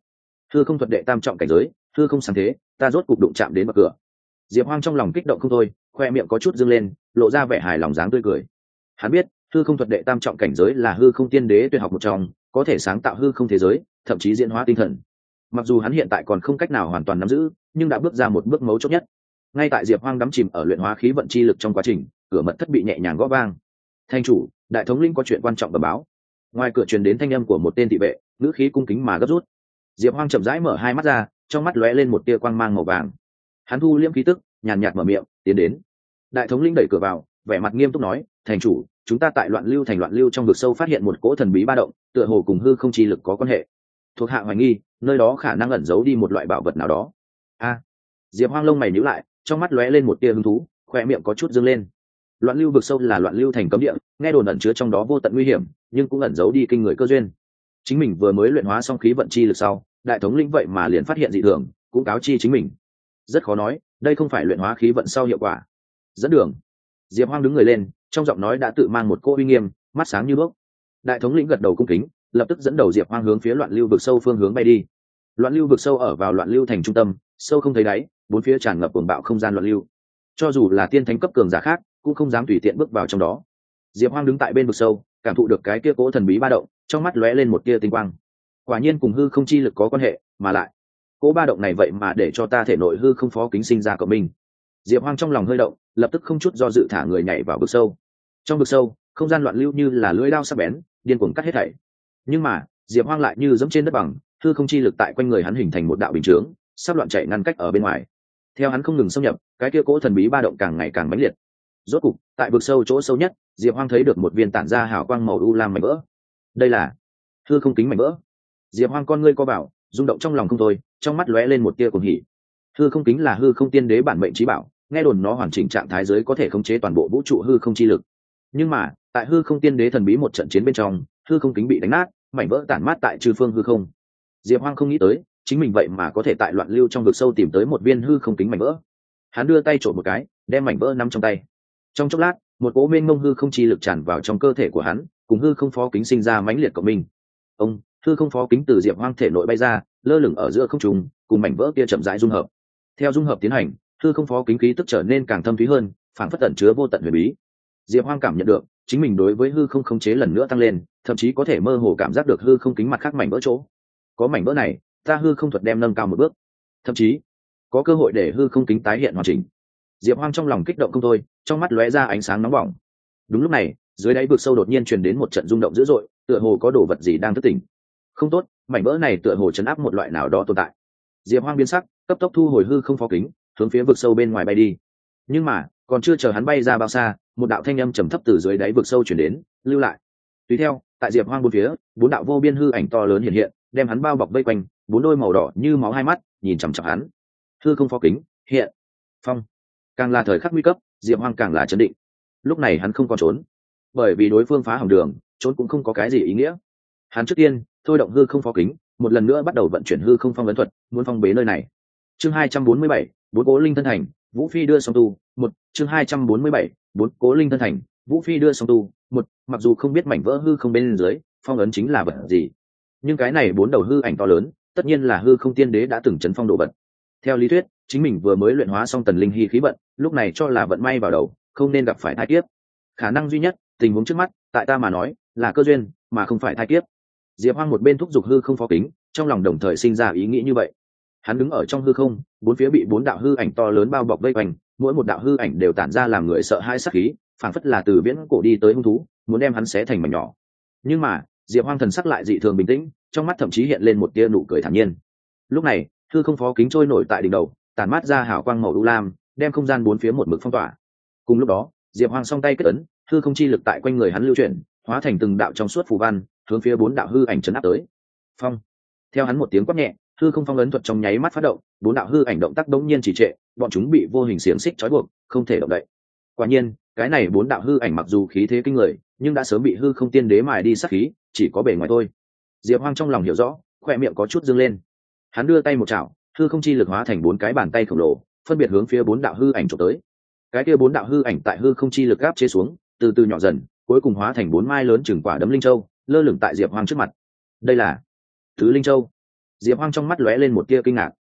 hư không thuật đệ tam trọng cảnh giới, hư không sáng thế ta rốt cục đụng chạm đến bậc cửa. Diệp hoang trong lòng kích động không thôi, khoe miệng có chút dâng lên, lộ ra vẻ hài lòng dáng tươi cười. Hắn biết, hư không thuật đệ tam trọng cảnh giới là hư không tiên đế tuyệt học một trong, có thể sáng tạo hư không thế giới, thậm chí diễn hóa tinh thần. Mặc dù hắn hiện tại còn không cách nào hoàn toàn nắm giữ, nhưng đã bước ra một bước mấu chốt nhất. Ngay tại diệp hoang đắm chìm ở luyện hóa khí vận chi lực trong quá trình, cửa mật thất bị nhẹ nhàng gõ vang. Thanh chủ, đại thống linh có chuyện quan trọng bẩm báo. Ngoài cửa truyền đến thanh âm của một tên thị vệ, ngữ khí cung kính mà gấp rút. Diệp hoang chậm rãi mở hai mắt ra trong mắt lóe lên một tia quang mang màu vàng. Hắn thu liêm khí tức, nhàn nhạt mở miệng, tiến đến. Đại thống lĩnh đẩy cửa vào, vẻ mặt nghiêm túc nói, thành chủ, chúng ta tại loạn lưu thành loạn lưu trong vực sâu phát hiện một cỗ thần bí ba động, tựa hồ cùng hư không chi lực có quan hệ. Thuộc hạ hoài nghi, nơi đó khả năng ẩn giấu đi một loại bảo vật nào đó. A. Diệp hoang lông mày nhíu lại, trong mắt lóe lên một tia hứng thú, khoe miệng có chút dâng lên. Loạn lưu vực sâu là loạn lưu thành cấm địa, nghe đồn ẩn chứa trong đó vô tận nguy hiểm, nhưng cũng ẩn giấu đi kinh người cơ duyên. Chính mình vừa mới luyện hóa xong khí vận chi lực sau đại thống lĩnh vậy mà liền phát hiện dị thường, cũng cáo chi chính mình. Rất khó nói, đây không phải luyện hóa khí vận sau hiệu quả. Dẫn đường. Diệp hoang đứng người lên, trong giọng nói đã tự mang một cô uy nghiêm, mắt sáng như bước đại thống lĩnh gật đầu cung kính, lập tức dẫn đầu diệp hoang hướng phía loạn lưu vực sâu phương hướng bay đi. Loạn lưu vực sâu ở vào loạn lưu thành trung tâm, sâu không thấy đáy, bốn phía tràn ngập cuồng bạo không gian loạn lưu. Cho dù là tiên thánh cấp cường giả khác, cũng không dám tùy tiện bước vào trong đó. Diệp hoang đứng tại bên vực sâu, cảm thụ được cái kia cố thần bí ba động, trong mắt lóe lên một tia tinh quang quả nhiên cùng hư không chi lực có quan hệ, mà lại cố ba động này vậy mà để cho ta thể nội hư không phó kính sinh ra cộng minh. Diệp hoang trong lòng hơi động, lập tức không chút do dự thả người nhảy vào vực sâu. Trong vực sâu, không gian loạn lưu như là lưỡi đao sắc bén, điên cuồng cắt hết thảy. Nhưng mà, diệp hoang lại như dẫm trên đất bằng, hư không chi lực tại quanh người hắn hình thành một đạo bình chướng, sắp loạn chạy ngăn cách ở bên ngoài. Theo hắn không ngừng xâm nhập, cái kia cỗ thần bí ba động càng ngày càng mãnh liệt. Rốt cục, tại vực sâu chỗ sâu nhất, diệp hoang thấy được một viên tản ra hào quang màu u lam mảnh vỡ. Đây là hư không kính mảnh vỡ diệp hoang con ngươi co bảo, rung động trong lòng không thôi, trong mắt lóe lên một tia cuồng hỉ. Hư không kính là hư không tiên đế bản mệnh trí bảo, nghe đồn nó hoàn chỉnh trạng thái giới có thể khống chế toàn bộ vũ trụ hư không chi lực. Nhưng mà, tại hư không tiên đế thần bí một trận chiến bên trong, hư không kính bị đánh nát, mảnh vỡ tản mát tại trừ phương hư không. Diệp hoang không nghĩ tới, chính mình vậy mà có thể tại loạn lưu trong vực sâu tìm tới một viên hư không kính mảnh vỡ. Hắn đưa tay trộn một cái, đem mảnh vỡ nằm trong tay. Trong chốc lát, một cỗ mênh mông hư không chi lực tràn vào trong cơ thể của hắn, cùng hư không phó kính sinh ra mãnh liệt của mình ông hư không phó kính từ diệp hoang thể nội bay ra, lơ lửng ở giữa không trùng cùng mảnh vỡ kia chậm rãi dung hợp. Theo dung hợp tiến hành, hư không phó kính khí tức trở nên càng thâm thúy hơn phản phất tận chứa vô tận huyền bí. Diệp hoang cảm nhận được, chính mình đối với hư không khống chế lần nữa tăng lên, thậm chí có thể mơ hồ cảm giác được hư không kính mặt khác mảnh vỡ chỗ. Có mảnh vỡ này, ta hư không thuật đem nâng cao một bước. Thậm chí, có cơ hội để hư không kính tái hiện hoàn chỉnh. Diệp hoang trong lòng kích động không thôi, trong mắt lóe ra ánh sáng nóng bỏng. Đúng lúc này, dưới đáy vực sâu đột nhiên truyền đến một trận rung động dữ dội, tựa hồ có đồ vật gì đang thức tỉnh không tốt, mảnh vỡ này tựa hồ chấn áp một loại nào đó tồn tại. Diệp hoang biến sắc, cấp tốc thu hồi hư không phó kính, hướng phía vực sâu bên ngoài bay đi. Nhưng mà, còn chưa chờ hắn bay ra bao xa, một đạo thanh âm trầm thấp từ dưới đáy vực sâu chuyển đến, lưu lại. Tùy theo, tại diệp hoang bốn phía, bốn đạo vô biên hư ảnh to lớn hiện hiện, đem hắn bao bọc vây quanh, bốn đôi màu đỏ như máu hai mắt, nhìn chằm chặp hắn. Hư không phó kính, hiện. Phong. Càng là thời khắc nguy cấp, diệp hoang càng là chấn định. Lúc này hắn không còn trốn. Bởi vì đối phương phá hỏng đường, trốn cũng không có cái gì ý nghĩa. Hắn trước tiên thôi động hư không phó kính, một lần nữa bắt đầu vận chuyển hư không phong ấn thuật, muốn phong bế nơi này. Chương hai trăm bốn mươi bảy, bốn cố linh thân thành, vũ phi đưa song tu, một, chương hai trăm bốn mươi bảy, bốn cố linh thân thành, vũ phi đưa song tu, một, mặc dù không biết mảnh vỡ hư không bên dưới, phong ấn chính là vật gì, nhưng cái này bốn đầu hư ảnh to lớn, tất nhiên là hư không tiên đế đã từng chấn phong đồ vật. Theo lý thuyết, chính mình vừa mới luyện hóa xong tần linh hy khí vận, lúc này cho là vận may vào đầu, không nên gặp phải thai kiếp. Khả năng duy nhất, tình huống trước mắt, tại ta mà nói, là cơ duyên, mà không phải thai kiếp diệp hoang một bên thúc giục hư không phó kính, trong lòng đồng thời sinh ra ý nghĩ như vậy. Hắn đứng ở trong hư không, bốn phía bị bốn đạo hư ảnh to lớn bao bọc vây quanh, mỗi một đạo hư ảnh đều tản ra làm người sợ hai sắc khí, phảng phất là từ viễn cổ đi tới hung thú, muốn đem hắn xé thành mảnh nhỏ. Nhưng mà, diệp hoang thần sắc lại dị thường bình tĩnh, trong mắt thậm chí hiện lên một tia nụ cười thản nhiên. Lúc này, hư không phó kính trôi nổi tại đỉnh đầu, tản mát ra hào quang màu u lam, đem không gian bốn phía một mực phong tỏa. Cùng lúc đó, diệp hoang song tay kết ấn, hư không chi lực tại quanh người hắn lưu chuyển, hóa thành từng đạo trong suốt phù văn hướng phía bốn đạo hư ảnh chấn áp tới. Phong. Theo hắn một tiếng quát nhẹ, hư không phong ấn thuật trong nháy mắt phát động, bốn đạo hư ảnh động tác đống nhiên chỉ trệ, bọn chúng bị vô hình xiềng xích trói buộc, không thể động đậy. Quả nhiên, cái này bốn đạo hư ảnh mặc dù khí thế kinh người, nhưng đã sớm bị hư không tiên đế mài đi sát khí, chỉ có bề ngoài thôi. Diệp hoang trong lòng hiểu rõ, khoe miệng có chút dâng lên. Hắn đưa tay một chảo, hư không chi lực hóa thành bốn cái bàn tay khổng lồ, phân biệt hướng phía bốn đạo hư ảnh trộm tới. Cái kia bốn đạo hư ảnh tại hư không chi lực gáp chế xuống, từ từ nhỏ dần, cuối cùng hóa thành bốn mai lớn chừng quả đấm linh châu lơ lửng tại diệp hoang trước mặt. Đây là tứ linh châu. Diệp hoang trong mắt lóe lên một tia kinh ngạc.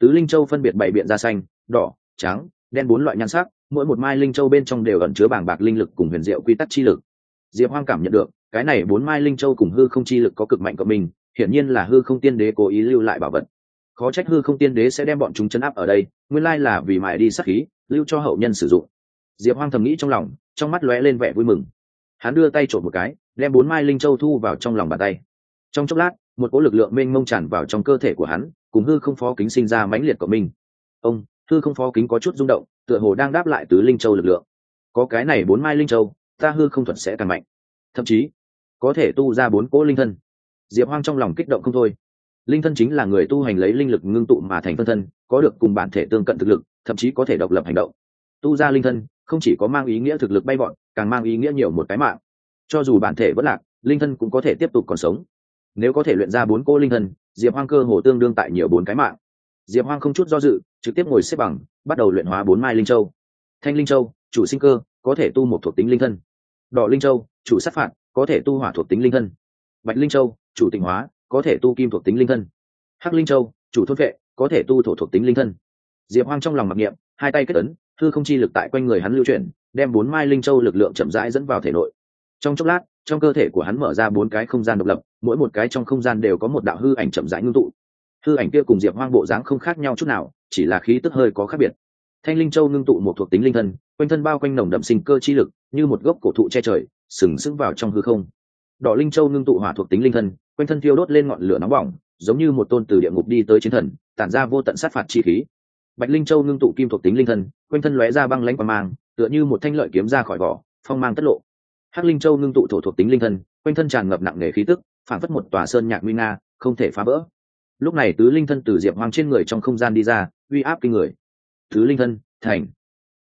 Tứ linh châu phân biệt bảy biện da xanh, đỏ, trắng, đen bốn loại nhan sắc, mỗi một mai linh châu bên trong đều ẩn chứa bảng bạc linh lực cùng huyền diệu quy tắc chi lực. Diệp hoang cảm nhận được, cái này bốn mai linh châu cùng hư không chi lực có cực mạnh của mình, hiển nhiên là hư không tiên đế cố ý lưu lại bảo vật. Khó trách hư không tiên đế sẽ đem bọn chúng chấn áp ở đây, nguyên lai là vì mài đi sắc khí, lưu cho hậu nhân sử dụng. Diệp hoang thầm nghĩ trong lòng, trong mắt lóe lên vẻ vui mừng. Hắn đưa tay trộm một cái đem bốn mai linh châu thu vào trong lòng bàn tay. Trong chốc lát, một cỗ lực lượng mênh mông tràn vào trong cơ thể của hắn, cùng hư không phó kính sinh ra mãnh liệt của mình ông, hư không phó kính có chút rung động, tựa hồ đang đáp lại tứ linh châu lực lượng. Có cái này bốn mai linh châu, ta hư không thuật sẽ càng mạnh. Thậm chí, có thể tu ra bốn cỗ linh thân. Diệp hoang trong lòng kích động không thôi. Linh thân chính là người tu hành lấy linh lực ngưng tụ mà thành phân thân, có được cùng bản thể tương cận thực lực, thậm chí có thể độc lập hành động. Tu ra linh thân, không chỉ có mang ý nghĩa thực lực bay bọn càng mang ý nghĩa nhiều một cái mạng cho dù bản thể vẫn lạc, linh thân cũng có thể tiếp tục còn sống. Nếu có thể luyện ra bốn cô linh thân, diệp hoang cơ hồ tương đương tại nhiều bốn cái mạng. Diệp hoang không chút do dự, trực tiếp ngồi xếp bằng, bắt đầu luyện hóa bốn mai linh châu. Thanh linh châu, chủ sinh cơ, có thể tu một thuộc tính linh thân. Đỏ linh châu, chủ sát phạt, có thể tu hỏa thuộc tính linh thân. Bạch linh châu, chủ tịnh hóa, có thể tu kim thuộc tính linh thân. Hắc linh châu, chủ thôn vệ, có thể tu thổ thuộc tính linh thân. Diệp hoang trong lòng mặc niệm, hai tay kết ấn thư không chi lực tại quanh người hắn lưu chuyển, đem bốn mai linh châu lực lượng chậm rãi dẫn vào thể nội trong chốc lát, trong cơ thể của hắn mở ra bốn cái không gian độc lập, mỗi một cái trong không gian đều có một đạo hư ảnh chậm rãi ngưng tụ. Hư ảnh kia cùng diệp hoang bộ dáng không khác nhau chút nào, chỉ là khí tức hơi có khác biệt. Thanh linh châu ngưng tụ một thuộc tính linh thân, quanh thân bao quanh nồng đậm sinh cơ chi lực, như một gốc cổ thụ che trời, sừng sững vào trong hư không. Đỏ linh châu ngưng tụ hỏa thuộc tính linh thân, quanh thân thiêu đốt lên ngọn lửa nóng bỏng, giống như một tôn từ địa ngục đi tới chiến thần, tản ra vô tận sát phạt chi khí. Bạch linh châu ngưng tụ kim thuộc tính linh thân, quanh thân lóe ra băng lãnh và mang, tựa như một thanh lợi kiếm ra khỏi vỏ, phong mang tất lộ hắc linh châu ngưng tụ thổ thuộc tính linh thân, quanh thân tràn ngập nặng nề khí tức, phản phất một tòa sơn nhạc nguy nga, không thể phá vỡ. Lúc này tứ linh thân từ diệp hoang trên người trong không gian đi ra, uy áp kinh người. Tứ linh thân, thành.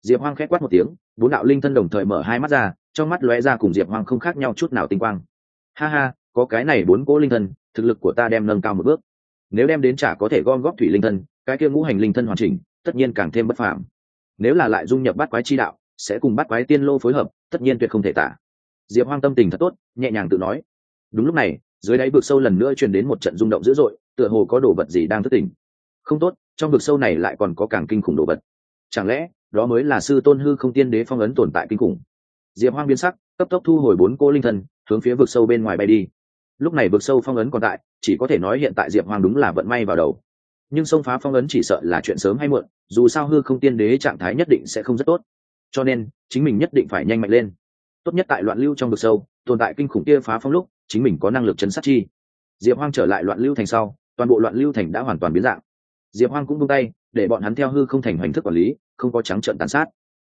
Diệp hoang khét quát một tiếng, bốn đạo linh thân đồng thời mở hai mắt ra, trong mắt lóe ra cùng diệp hoang không khác nhau chút nào tinh quang. Ha ha, có cái này bốn cỗ linh thân, thực lực của ta đem nâng cao một bước. Nếu đem đến trả có thể gom góp thủy linh thân, cái kia ngũ hành linh thân hoàn chỉnh, tất nhiên càng thêm bất phàm. Nếu là lại dung nhập bắt quái chi đạo, sẽ cùng bắt quái tiên lô phối hợp, tất nhiên tuyệt không thể tả diệp hoang tâm tình thật tốt, nhẹ nhàng tự nói. Đúng lúc này, dưới đáy vực sâu lần nữa truyền đến một trận rung động dữ dội, tựa hồ có đồ vật gì đang thất tình. không tốt, trong vực sâu này lại còn có càng kinh khủng đồ vật. Chẳng lẽ, đó mới là sư tôn hư không tiên đế phong ấn tồn tại kinh khủng? Diệp hoang biến sắc, cấp tốc thu hồi bốn cô linh thân, hướng phía vực sâu bên ngoài bay đi. Lúc này vực sâu phong ấn còn tại, chỉ có thể nói hiện tại diệp Hoang đúng là vận may vào đầu. Nhưng xông phá phong ấn chỉ sợ là chuyện sớm hay muộn, dù sao hư không tiên đế trạng thái nhất định sẽ không rất tốt. Cho nên, chính mình nhất định phải nhanh mạnh lên tốt nhất tại loạn lưu trong vực sâu, tồn tại kinh khủng kia phá phong lúc, chính mình có năng lực chấn sát chi. Diệp hoang trở lại loạn lưu thành sau, toàn bộ loạn lưu thành đã hoàn toàn biến dạng. Diệp hoang cũng buông tay, để bọn hắn theo hư không thành hoành thức quản lý, không có trắng trợn tàn sát.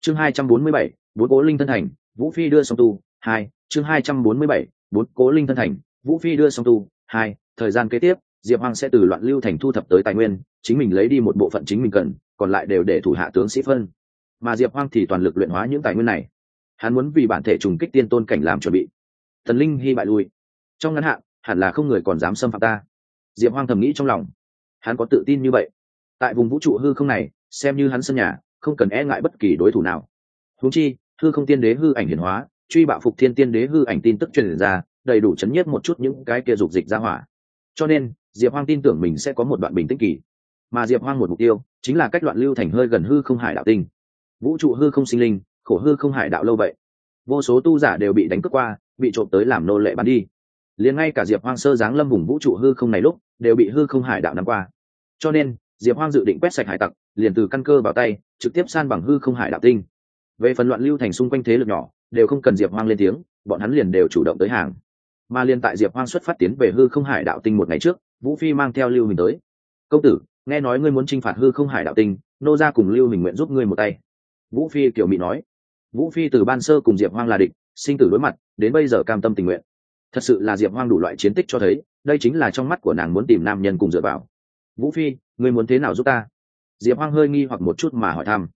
Chương hai trăm bốn mươi bảy, bốn cố linh thân thành, vũ phi đưa song tu, hai, chương hai trăm bốn mươi bảy, bốn cố linh thân thành, vũ phi đưa song tu, hai, thời gian kế tiếp, diệp hoang sẽ từ loạn lưu thành thu thập tới tài nguyên, chính mình lấy đi một bộ phận chính mình cần, còn lại đều để thủ hạ tướng sĩ phân. Mà diệp hoang thì toàn lực luyện hóa những tài nguyên này hắn muốn vì bản thể trùng kích tiên tôn cảnh làm chuẩn bị. Thần linh hy bại lui. Trong ngắn hạn, hẳn là không người còn dám xâm phạm ta. Diệp hoang thầm nghĩ trong lòng. Hắn có tự tin như vậy. Tại vùng vũ trụ hư không này, xem như hắn sân nhà, không cần e ngại bất kỳ đối thủ nào. Húng chi, hư không tiên đế hư ảnh hiển hóa, truy bạo phục thiên tiên đế hư ảnh tin tức truyền ra, đầy đủ chấn nhất một chút những cái kia dục dịch ra hỏa. Cho nên, diệp hoang tin tưởng mình sẽ có một đoạn bình tĩnh kỳ. Mà diệp hoang một mục tiêu, chính là cách loạn lưu thành hơi gần hư không hải đạo tinh. Vũ trụ hư không sinh linh khổ hư không hải đạo lâu vậy. Vô số tu giả đều bị đánh cướp qua, bị trộm tới làm nô lệ bắn đi. Liền ngay cả diệp hoang sơ giáng lâm vùng vũ trụ hư không này lúc, đều bị hư không hải đạo nắm qua. Cho nên, diệp hoang dự định quét sạch hải tặc, liền từ căn cơ vào tay, trực tiếp san bằng hư không hải đạo tinh. Về phần loạn lưu thành xung quanh thế lực nhỏ, đều không cần diệp hoang lên tiếng, bọn hắn liền đều chủ động tới hàng. Mà liền tại diệp hoang xuất phát tiến về hư không hải đạo tinh một ngày trước, vũ phi mang theo lưu mình tới. Công tử, nghe nói ngươi muốn t r i n h phạt hư không hải đạo tinh, nô ra cùng lưu mình nguyện giúp ngươi một tay. Vũ phi kiểu mỹ nói vũ phi từ ban sơ cùng diệp hoang là địch, sinh tử đối mặt, đến bây giờ cam tâm tình nguyện. Thật sự là diệp hoang đủ loại chiến tích cho thấy, đây chính là trong mắt của nàng muốn tìm nam nhân cùng dựa vào. Vũ phi, ngươi muốn thế nào giúp ta? Diệp hoang hơi nghi hoặc một chút mà hỏi thăm.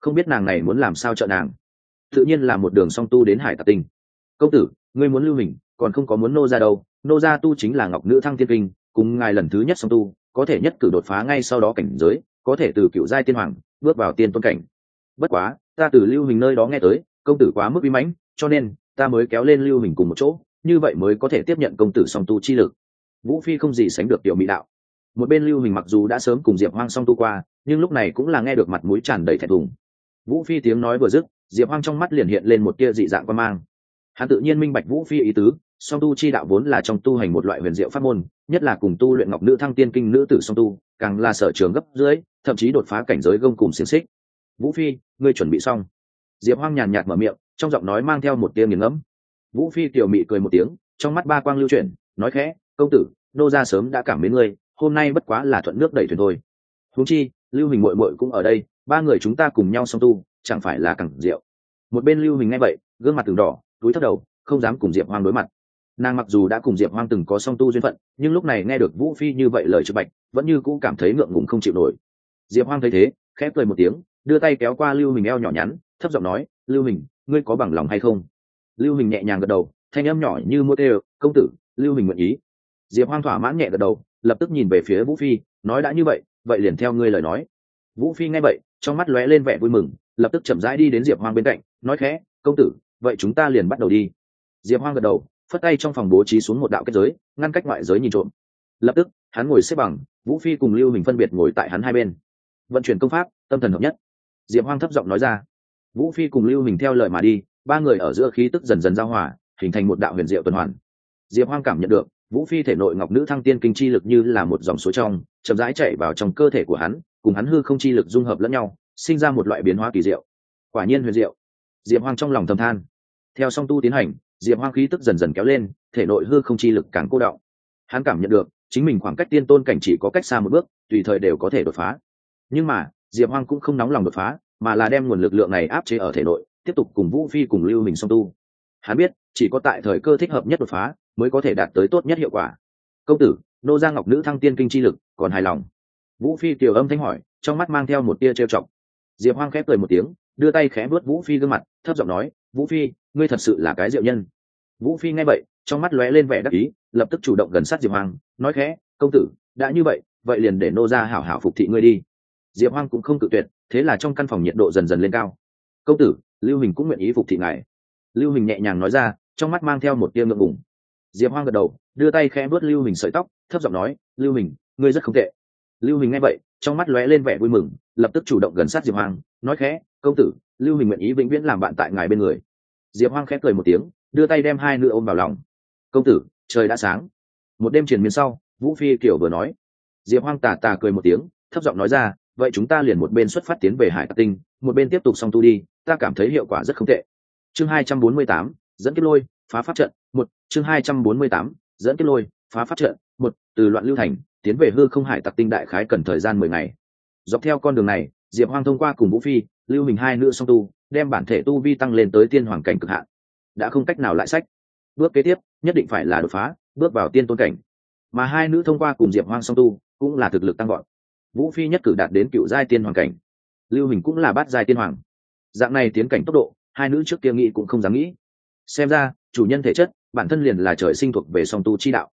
Không biết nàng này muốn làm sao trợ nàng. Tự nhiên là một đường song tu đến hải tạc tinh. Công tử, ngươi muốn lưu mình, còn không có muốn nô ra đâu. Nô ra tu chính là ngọc nữ thăng thiên kinh, cùng ngài lần thứ nhất song tu, có thể nhất cử đột phá ngay sau đó cảnh giới, có thể từ cựu giai tiên hoàng, bước vào tiên tôn cảnh. Bất quá ta từ lưu hình nơi đó nghe tới, công tử quá mức uy mãnh, cho nên ta mới kéo lên lưu hình cùng một chỗ, như vậy mới có thể tiếp nhận công tử song tu chi lực. Vũ phi không gì sánh được tiểu mỹ đạo. Một bên lưu hình mặc dù đã sớm cùng diệp hoang song tu qua, nhưng lúc này cũng là nghe được mặt mũi tràn đầy thẹn thùng. Vũ phi tiếng nói vừa dứt, diệp hoang trong mắt liền hiện lên một tia dị dạng quan mang. Hắn tự nhiên minh bạch vũ phi ý tứ, song tu chi đạo vốn là trong tu hành một loại huyền diệu pháp môn, nhất là cùng tu luyện ngọc nữ thăng tiên kinh nữ tử song tu, càng là sở trường gấp dưới, thậm chí đột phá cảnh giới gông cùng xiềng xích vũ phi, ngươi chuẩn bị xong. Diệp hoang nhàn nhạt mở miệng, trong giọng nói mang theo một tia nghiền ngẫm. Vũ phi tiểu mị cười một tiếng, trong mắt ba quang lưu chuyển, nói khẽ, công tử, nô ra sớm đã cảm mến ngươi, hôm nay bất quá là thuận nước đẩy thuyền thôi. Huống chi, lưu hình mội mội cũng ở đây, ba người chúng ta cùng nhau song tu, chẳng phải là cẳng rượu. Một bên lưu hình nghe vậy, gương mặt từng đỏ, túi thấp đầu, không dám cùng diệp hoang đối mặt. Nàng mặc dù đã cùng diệp hoang từng có song tu duyên phận, nhưng lúc này nghe được vũ phi như vậy lời chụp bạch, vẫn như cũng cảm thấy ngượng ngùng không chịu nổi. Diệp hoang thấy thế, khẽ cười một tiếng đưa tay kéo qua lưu hình eo nhỏ nhắn, thấp giọng nói, lưu hình ngươi có bằng lòng hay không? Lưu hình nhẹ nhàng gật đầu, thanh âm nhỏ như mua tê công tử, lưu hình nguyện ý. Diệp hoang thỏa mãn nhẹ gật đầu, lập tức nhìn về phía vũ phi, nói, đã như vậy vậy liền theo ngươi lời nói. Vũ phi nghe vậy, trong mắt lóe lên vẻ vui mừng, lập tức chậm rãi đi đến diệp hoang bên cạnh, nói khẽ, công tử, vậy chúng ta liền bắt đầu đi. Diệp hoang gật đầu, phất tay trong phòng bố trí xuống một đạo kết giới, ngăn cách ngoại giới nhìn trộm. Lập tức, hắn ngồi xếp bằng, vũ phi cùng lưu hình phân biệt ngồi tại hắn hai bên. Vận chuyển công pháp, tâm thần hợp nhất diệp hoang thấp giọng nói ra. Vũ phi cùng lưu hình theo lời mà đi, ba người ở giữa khí tức dần dần giao hòa, hình thành một đạo huyền diệu tuần hoàn. Diệp hoang cảm nhận được, vũ phi thể nội ngọc nữ thăng tiên kinh chi lực như là một dòng suối trong, chậm rãi chạy vào trong cơ thể của hắn, cùng hắn hư không chi lực dung hợp lẫn nhau, sinh ra một loại biến hóa kỳ diệu. Quả nhiên huyền diệu. Diệp hoang trong lòng thầm than. Theo song tu tiến hành, diệp hoang khí tức dần dần kéo lên, thể nội hư không chi lực càng cô đọng. Hắn cảm nhận được, chính mình khoảng cách tiên tôn cảnh chỉ có cách xa một bước, tùy thời đều có thể đột phá. Nhưng mà diệp hoang cũng không nóng lòng đột phá, mà là đem nguồn lực lượng này áp chế ở thể nội, tiếp tục cùng vũ phi cùng lưu mình song tu. Hắn biết, chỉ có tại thời cơ thích hợp nhất đột phá, mới có thể đạt tới tốt nhất hiệu quả. Công tử, nô gia ngọc nữ thăng tiên kinh chi lực, còn hài lòng? Vũ phi kiều âm thanh hỏi, trong mắt mang theo một tia trêu chọc. Diệp hoang khép cười một tiếng, đưa tay khẽ vuốt vũ phi gương mặt, thấp giọng nói, vũ phi, ngươi thật sự là cái diệu nhân. Vũ phi nghe vậy, trong mắt lóe lên vẻ đắc ý, lập tức chủ động gần sát diệp hoang, nói khẽ, công tử, đã như vậy vậy liền để nô gia hảo hảo phục thị ngươi đi diệp hoang cũng không cự tuyệt, thế là trong căn phòng nhiệt độ dần dần lên cao. Công tử, lưu hình cũng nguyện ý phục thị ngài. Lưu hình nhẹ nhàng nói ra, trong mắt mang theo một tia ngượng ngùng. Diệp hoang gật đầu, đưa tay khẽ vuốt lưu hình sợi tóc, thấp giọng nói, lưu hình, ngươi rất không tệ. Lưu hình nghe vậy, trong mắt lóe lên vẻ vui mừng, lập tức chủ động gần sát diệp hoang, nói khẽ, công tử, lưu hình nguyện ý vĩnh viễn làm bạn tại ngài bên người. Diệp hoang khẽ cười một tiếng, đưa tay đem hai nữ ôm vào lòng. Công tử, trời đã sáng. Một đêm truyền miên sau, vũ phi kiểu vừa nói. Diệp hoang tà tà cười một tiếng, thấp giọng nói ra vậy chúng ta liền một bên xuất phát tiến về hải tặc tinh, một bên tiếp tục song tu đi, ta cảm thấy hiệu quả rất không tệ. Chương hai trăm bốn mươi tám, dẫn kết lôi, phá phát trận, một. Chương hai trăm bốn mươi tám, dẫn kết lôi, phá phát trận, một. Từ loạn lưu thành, tiến về hư không hải tặc tinh đại khái cần thời gian mười ngày. Dọc theo con đường này, diệp hoang thông qua cùng vũ phi, lưu mình hai nữ song tu, đem bản thể tu vi tăng lên tới tiên hoàng cảnh cực hạn. Đã không cách nào lại sách. Bước kế tiếp, nhất định phải là đột phá, bước vào tiên tôn cảnh. Mà hai nữ thông qua cùng diệp hoang song tu, cũng là thực lực tăng gọn vũ phi nhất cử đạt đến cựu giai tiên hoàng cảnh. Lưu hình cũng là bát giai tiên hoàng. Dạng này tiến cảnh tốc độ, hai nữ trước kia nghĩ cũng không dám nghĩ. Xem ra, chủ nhân thể chất, bản thân liền là trời sinh thuộc về song tu chi đạo.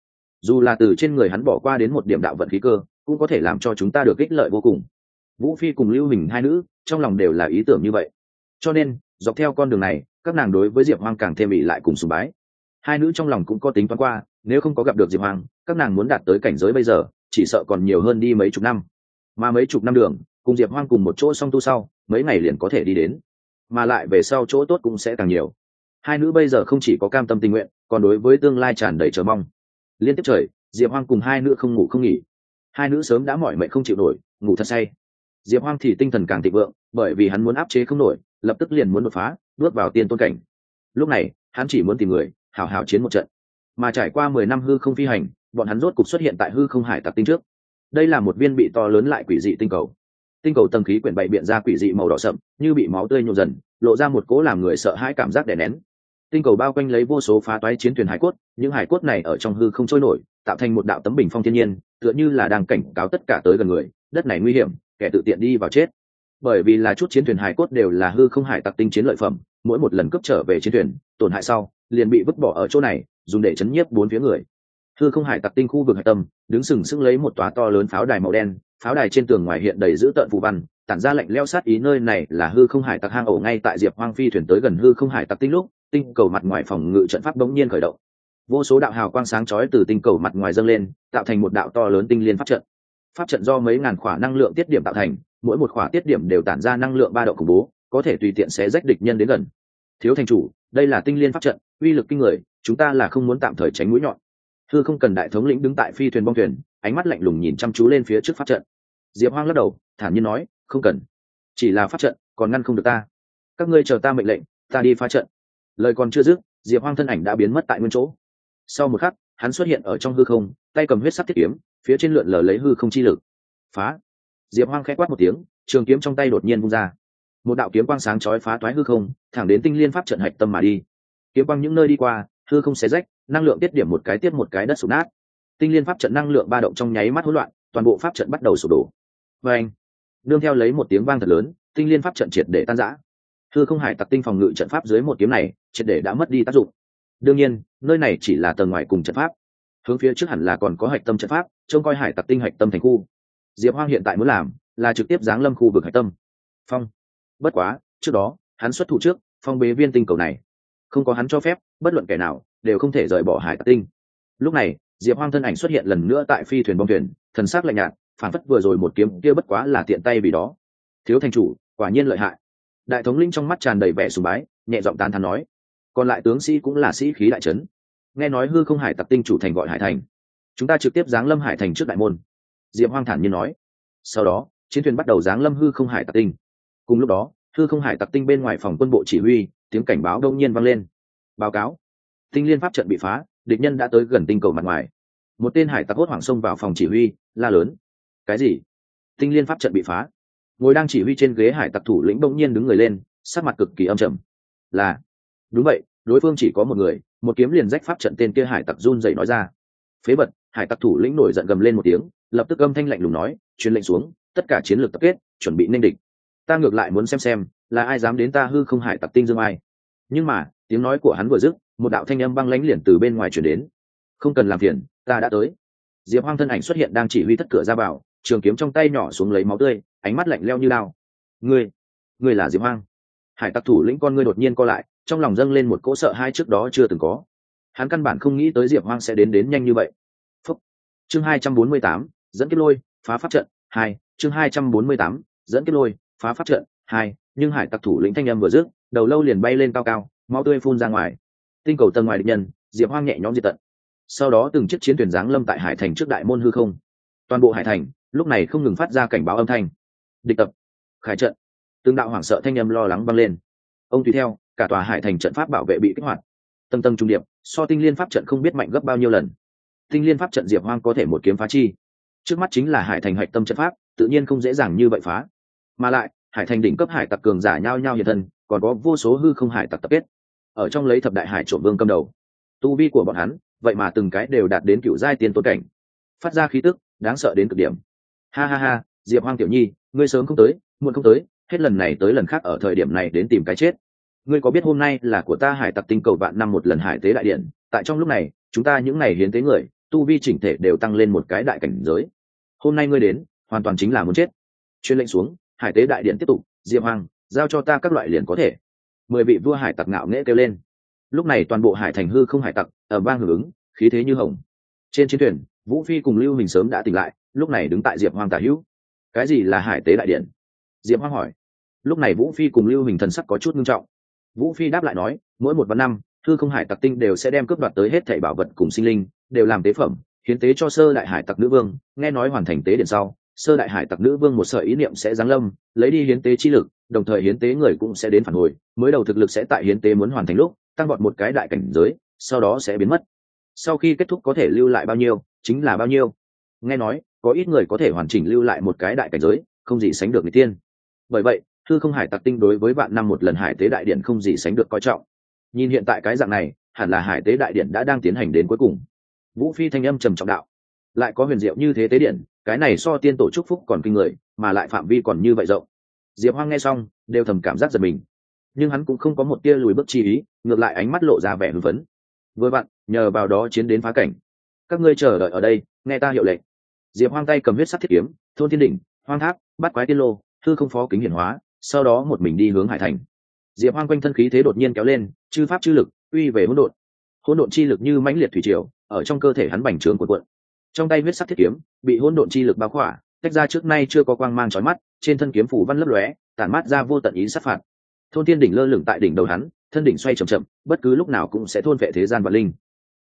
Dù là từ trên người hắn bỏ qua đến một điểm đạo vận khí cơ, cũng có thể làm cho chúng ta được ích lợi vô cùng. Vũ phi cùng lưu hình hai nữ, trong lòng đều là ý tưởng như vậy. Cho nên, dọc theo con đường này, các nàng đối với diệp hoang càng thêm bị lại cùng sùng bái. Hai nữ trong lòng cũng có tính toán qua, nếu không có gặp được diệp hoang, các nàng muốn đạt tới cảnh giới bây giờ, chỉ sợ còn nhiều hơn đi mấy chục năm mà mấy chục năm đường, cùng diệp hoang cùng một chỗ song tu sau, mấy ngày liền có thể đi đến. Mà lại về sau chỗ tốt cũng sẽ càng nhiều. Hai nữ bây giờ không chỉ có cam tâm tình nguyện, còn đối với tương lai tràn đầy chờ mong. Liên tiếp trời, diệp hoang cùng hai nữ không ngủ không nghỉ. Hai nữ sớm đã mỏi mệt không chịu nổi, ngủ thật say. Diệp hoang thì tinh thần càng thịnh vượng, bởi vì hắn muốn áp chế không nổi, lập tức liền muốn đột phá, bước vào tiên tôn cảnh. Lúc này, hắn chỉ muốn tìm người hào hào chiến một trận. Mà trải qua mười năm hư không phi hành, bọn hắn rốt cục xuất hiện tại hư không hải tặc tinh trước đây là một viên bị to lớn lại quỷ dị tinh cầu. Tinh cầu tầng khí quyển bậy biện ra quỷ dị màu đỏ sậm, như bị máu tươi nhộn dần, lộ ra một cố làm người sợ hãi cảm giác đè nén. Tinh cầu bao quanh lấy vô số phá toái chiến thuyền hải cốt, những hải cốt này ở trong hư không trôi nổi, tạo thành một đạo tấm bình phong thiên nhiên, tựa như là đang cảnh cáo tất cả tới gần người, đất này nguy hiểm, kẻ tự tiện đi vào chết. Bởi vì là chút chiến thuyền hải cốt đều là hư không hải tặc tinh chiến lợi phẩm, mỗi một lần cướp trở về chiến thuyền, tổn hại sau, liền bị vứt bỏ ở chỗ này, dùng để chấn nhiếp bốn phía người hư không hải tặc tinh khu vực hải tâm, đứng sừng sững lấy một tòa to lớn pháo đài màu đen, pháo đài trên tường ngoài hiện đầy dữ tợn phù văn, tản ra lạnh leo sát ý nơi này là hư không hải tặc hang ổ ngay tại diệp hoang phi thuyền tới gần hư không hải tặc tinh lúc, tinh cầu mặt ngoài phòng ngự trận pháp bỗng nhiên khởi động. Vô số đạo hào quang sáng chói từ tinh cầu mặt ngoài dâng lên, tạo thành một đạo to lớn tinh liên pháp trận. Pháp trận do mấy ngàn khỏa năng lượng tiết điểm tạo thành, mỗi một khỏa tiết điểm đều tản ra năng lượng ba độ khủng bố, có thể tùy tiện xé rách địch nhân đến gần. Thiếu thành chủ, đây là tinh liên pháp trận, uy lực kinh người, chúng ta là không muốn tạm thời tránh mũi nhọn. Hư không cần đại thống lĩnh đứng tại phi thuyền bong thuyền, ánh mắt lạnh lùng nhìn chăm chú lên phía trước pháp trận. Diệp hoang lắc đầu, thản nhiên nói, không cần. Chỉ là pháp trận, còn ngăn không được ta. Các ngươi chờ ta mệnh lệnh, ta đi phá trận. Lời còn chưa dứt, diệp hoang thân ảnh đã biến mất tại nguyên chỗ. Sau một khắc, hắn xuất hiện ở trong hư không, tay cầm huyết sắc thiết kiếm, phía trên lượn lờ lấy hư không chi lực. Phá. Diệp hoang k h ẽ quát một tiếng, trường kiếm trong tay đột nhiên vung ra. Một đạo kiếm quang sáng chói phá toái hư không, thẳng đến tinh liên pháp trận hạch tâm mà đi. Kiếm quang những nơi đi qua, hư không xé rách năng lượng tiết điểm một cái tiếp một cái đất sụp nát. Tinh liên pháp trận năng lượng ba động trong nháy mắt hỗn loạn, toàn bộ pháp trận bắt đầu sụp đổ. Và anh, đương theo lấy một tiếng vang thật lớn, tinh liên pháp trận triệt để tan rã. Thư không hải tặc tinh phòng ngự trận pháp dưới một kiếm này, triệt để đã mất đi tác dụng. Đương nhiên, nơi này chỉ là tầng ngoài cùng trận pháp. Hướng phía trước hẳn là còn có hạch tâm trận pháp, trông coi hải tặc tinh hạch tâm thành khu. Diệp hoang hiện tại muốn làm là trực tiếp giáng lâm khu vực hạch tâm. Phong. Bất quá, trước đó, hắn xuất thủ trước, phong bế viên tinh cầu này không có hắn cho phép, bất luận kẻ nào đều không thể rời bỏ hải tặc tinh. Lúc này, diệp hoang thân ảnh xuất hiện lần nữa tại phi thuyền bong thuyền, thần sắc lạnh nhạt, phản phất vừa rồi một kiếm kia bất quá là tiện tay vì đó. Thiếu thành chủ, quả nhiên lợi hại. Đại thống linh trong mắt tràn đầy vẻ sùng bái, nhẹ giọng tán thán nói, còn lại tướng sĩ cũng là sĩ khí đại trấn nghe nói hư không hải tặc tinh chủ thành gọi hải thành, chúng ta trực tiếp giáng lâm hải thành trước đại môn. Diệp hoang thản nhiên nói. Sau đó, chiến thuyền bắt đầu giáng lâm hư không hải tặc tinh. Cùng lúc đó thư không hải tặc tinh bên ngoài phòng quân bộ chỉ huy, tiếng cảnh báo đông nhiên vang lên. Báo cáo. Tinh liên pháp trận bị phá, địch nhân đã tới gần tinh cầu mặt ngoài. Một tên hải tặc hốt hoảng xông vào phòng chỉ huy, la lớn. Cái gì? Tinh liên pháp trận bị phá. Ngồi đang chỉ huy trên ghế hải tặc thủ lĩnh bỗng nhiên đứng người lên, sắc mặt cực kỳ âm trầm. Là. Đúng vậy, đối phương chỉ có một người, một kiếm liền rách pháp trận tên kia hải tặc run dậy nói ra. Phế vật, hải tặc thủ lĩnh nổi giận gầm lên một tiếng, lập tức âm thanh lạnh lùng nói, truyền lệnh xuống, tất cả chiến lược tập kết, chuẩn bị nên địch ta ngược lại muốn xem xem, là ai dám đến ta hư không hải tặc tinh dương ai. Nhưng mà, tiếng nói của hắn vừa dứt, một đạo thanh âm băng lãnh liền từ bên ngoài chuyển đến. Không cần làm phiền, ta đã tới. Diệp hoang thân ảnh xuất hiện đang chỉ huy thất cửa ra vào, trường kiếm trong tay nhỏ xuống lấy máu tươi, ánh mắt lạnh leo như lao ngươi ngươi là diệp hoang. Hải tặc thủ lĩnh con ngươi đột nhiên co lại, trong lòng dâng lên một cỗ sợ hai trước đó chưa từng có. Hắn căn bản không nghĩ tới diệp hoang sẽ đến đến nhanh như vậy. Phúc. chương hai trăm bốn mươi tám, dẫn kết lôi, phá pháp trận. Hai, chương hai trăm bốn mươi tám, dẫn kết lôi phá pháp trận, hai, nhưng hải tặc thủ lĩnh thanh âm vừa dứt, đầu lâu liền bay lên cao cao máu tươi phun ra ngoài. Tinh cầu tầng ngoài địch nhân, diệp hoang nhẹ nhõm diệt tận. Sau đó từng chiếc chiến thuyền giáng lâm tại hải thành trước đại môn hư không. Toàn bộ hải thành, lúc này không ngừng phát ra cảnh báo âm thanh. Địch tập, khải trận. Tương đạo hoảng sợ thanh âm lo lắng băng lên. Ông tùy theo, cả tòa hải thành trận pháp bảo vệ bị kích hoạt. Tầng tầng trung điệp, so tinh liên pháp trận không biết mạnh gấp bao nhiêu lần. Tinh liên pháp trận diệp hoang có thể một kiếm phá chi. Trước mắt chính là hải thành hạch tâm trận pháp, tự nhiên không dễ dàng như vậy phá mà lại, hải thành đỉnh cấp hải tặc cường giả nhao nhao hiện thân, còn có vô số hư không hải tặc tập kết. Ở trong lấy thập đại hải trộm vương cầm đầu. Tu vi của bọn hắn, vậy mà từng cái đều đạt đến cựu giai tiên tôn cảnh. Phát ra khí tức, đáng sợ đến cực điểm. Ha ha ha, diệp hoang tiểu nhi, ngươi sớm không tới, muộn không tới, hết lần này tới lần khác ở thời điểm này đến tìm cái chết. Ngươi có biết hôm nay là của ta hải tặc tinh cầu vạn năm một lần hải tế đại điện, tại trong lúc này, chúng ta những ngày hiến tế người, tu vi chỉnh thể đều tăng lên một cái đại cảnh giới. Hôm nay ngươi đến, hoàn toàn chính là muốn chết. Chuyên lệnh xuống hải tế đại điện tiếp tục, diệp hoàng, giao cho ta các loại liền có thể. Mười vị vua hải tặc ngạo nghễ kêu lên. Lúc này toàn bộ hải thành hư không hải tặc ở bang hưởng ứng, khí thế như hồng. Trên chiến thuyền, vũ phi cùng lưu hình sớm đã tỉnh lại, lúc này đứng tại diệp hoàng tả hữu. Cái gì là hải tế đại điện? Diệp hoàng hỏi. Lúc này vũ phi cùng lưu hình thần sắc có chút nghiêm trọng. Vũ phi đáp lại nói, mỗi một vạn năm thư không hải tặc tinh đều sẽ đem cướp đoạt tới hết thảy bảo vật cùng sinh linh, đều làm tế phẩm, hiến tế cho sơ đại hải tặc nữ vương, nghe nói hoàn thành tế điện sau sơ đại hải tặc nữ vương một sợi ý niệm sẽ giáng lâm, lấy đi hiến tế chi lực, đồng thời hiến tế người cũng sẽ đến phản hồi, mới đầu thực lực sẽ tại hiến tế muốn hoàn thành lúc, tăng gọn một cái đại cảnh giới, sau đó sẽ biến mất. Sau khi kết thúc có thể lưu lại bao nhiêu, chính là bao nhiêu. Nghe nói, có ít người có thể hoàn chỉnh lưu lại một cái đại cảnh giới, không gì sánh được người tiên. Bởi vậy, thư không hải tặc tinh đối với vạn năm một lần hải tế đại điện không gì sánh được coi trọng. Nhìn hiện tại cái dạng này, hẳn là hải tế đại điện đã đang tiến hành đến cuối cùng. Vũ phi thanh âm trầm trọng đạo. Lại có huyền diệu như thế tế điện cái này so tiên tổ chúc phúc còn kinh người, mà lại phạm vi còn như vậy rộng. Diệp hoang nghe xong, đều thầm cảm giác giật mình. Nhưng hắn cũng không có một tia lùi bước chi ý, ngược lại ánh mắt lộ ra vẻ hưng phấn. Vừa vặn nhờ vào đó chiến đến phá cảnh. Các ngươi chờ đợi ở đây, nghe ta hiệu lệnh. Diệp hoang tay cầm huyết sắc thiết kiếm, thôn thiên đỉnh, hoang thác bắt quái tiên lô thư không phó kính hiển hóa, sau đó một mình đi hướng hải thành. Diệp hoang quanh thân khí thế đột nhiên kéo lên, chư pháp chư lực, uy về hỗn độn. Hỗn độn chi lực như mãnh liệt thủy triều, ở trong cơ thể hắn bành trướng cuộn cuộn trong tay huyết sắc thiết kiếm, bị hỗn độn chi lực bao khỏa, tách ra trước nay chưa có quang mang trói mắt, trên thân kiếm phủ văn lấp lóe, tản mát ra vô tận ý sát phạt. Thôn thiên đỉnh lơ lửng tại đỉnh đầu hắn, thân đỉnh xoay chậm chậm, bất cứ lúc nào cũng sẽ thôn vệ thế gian và linh.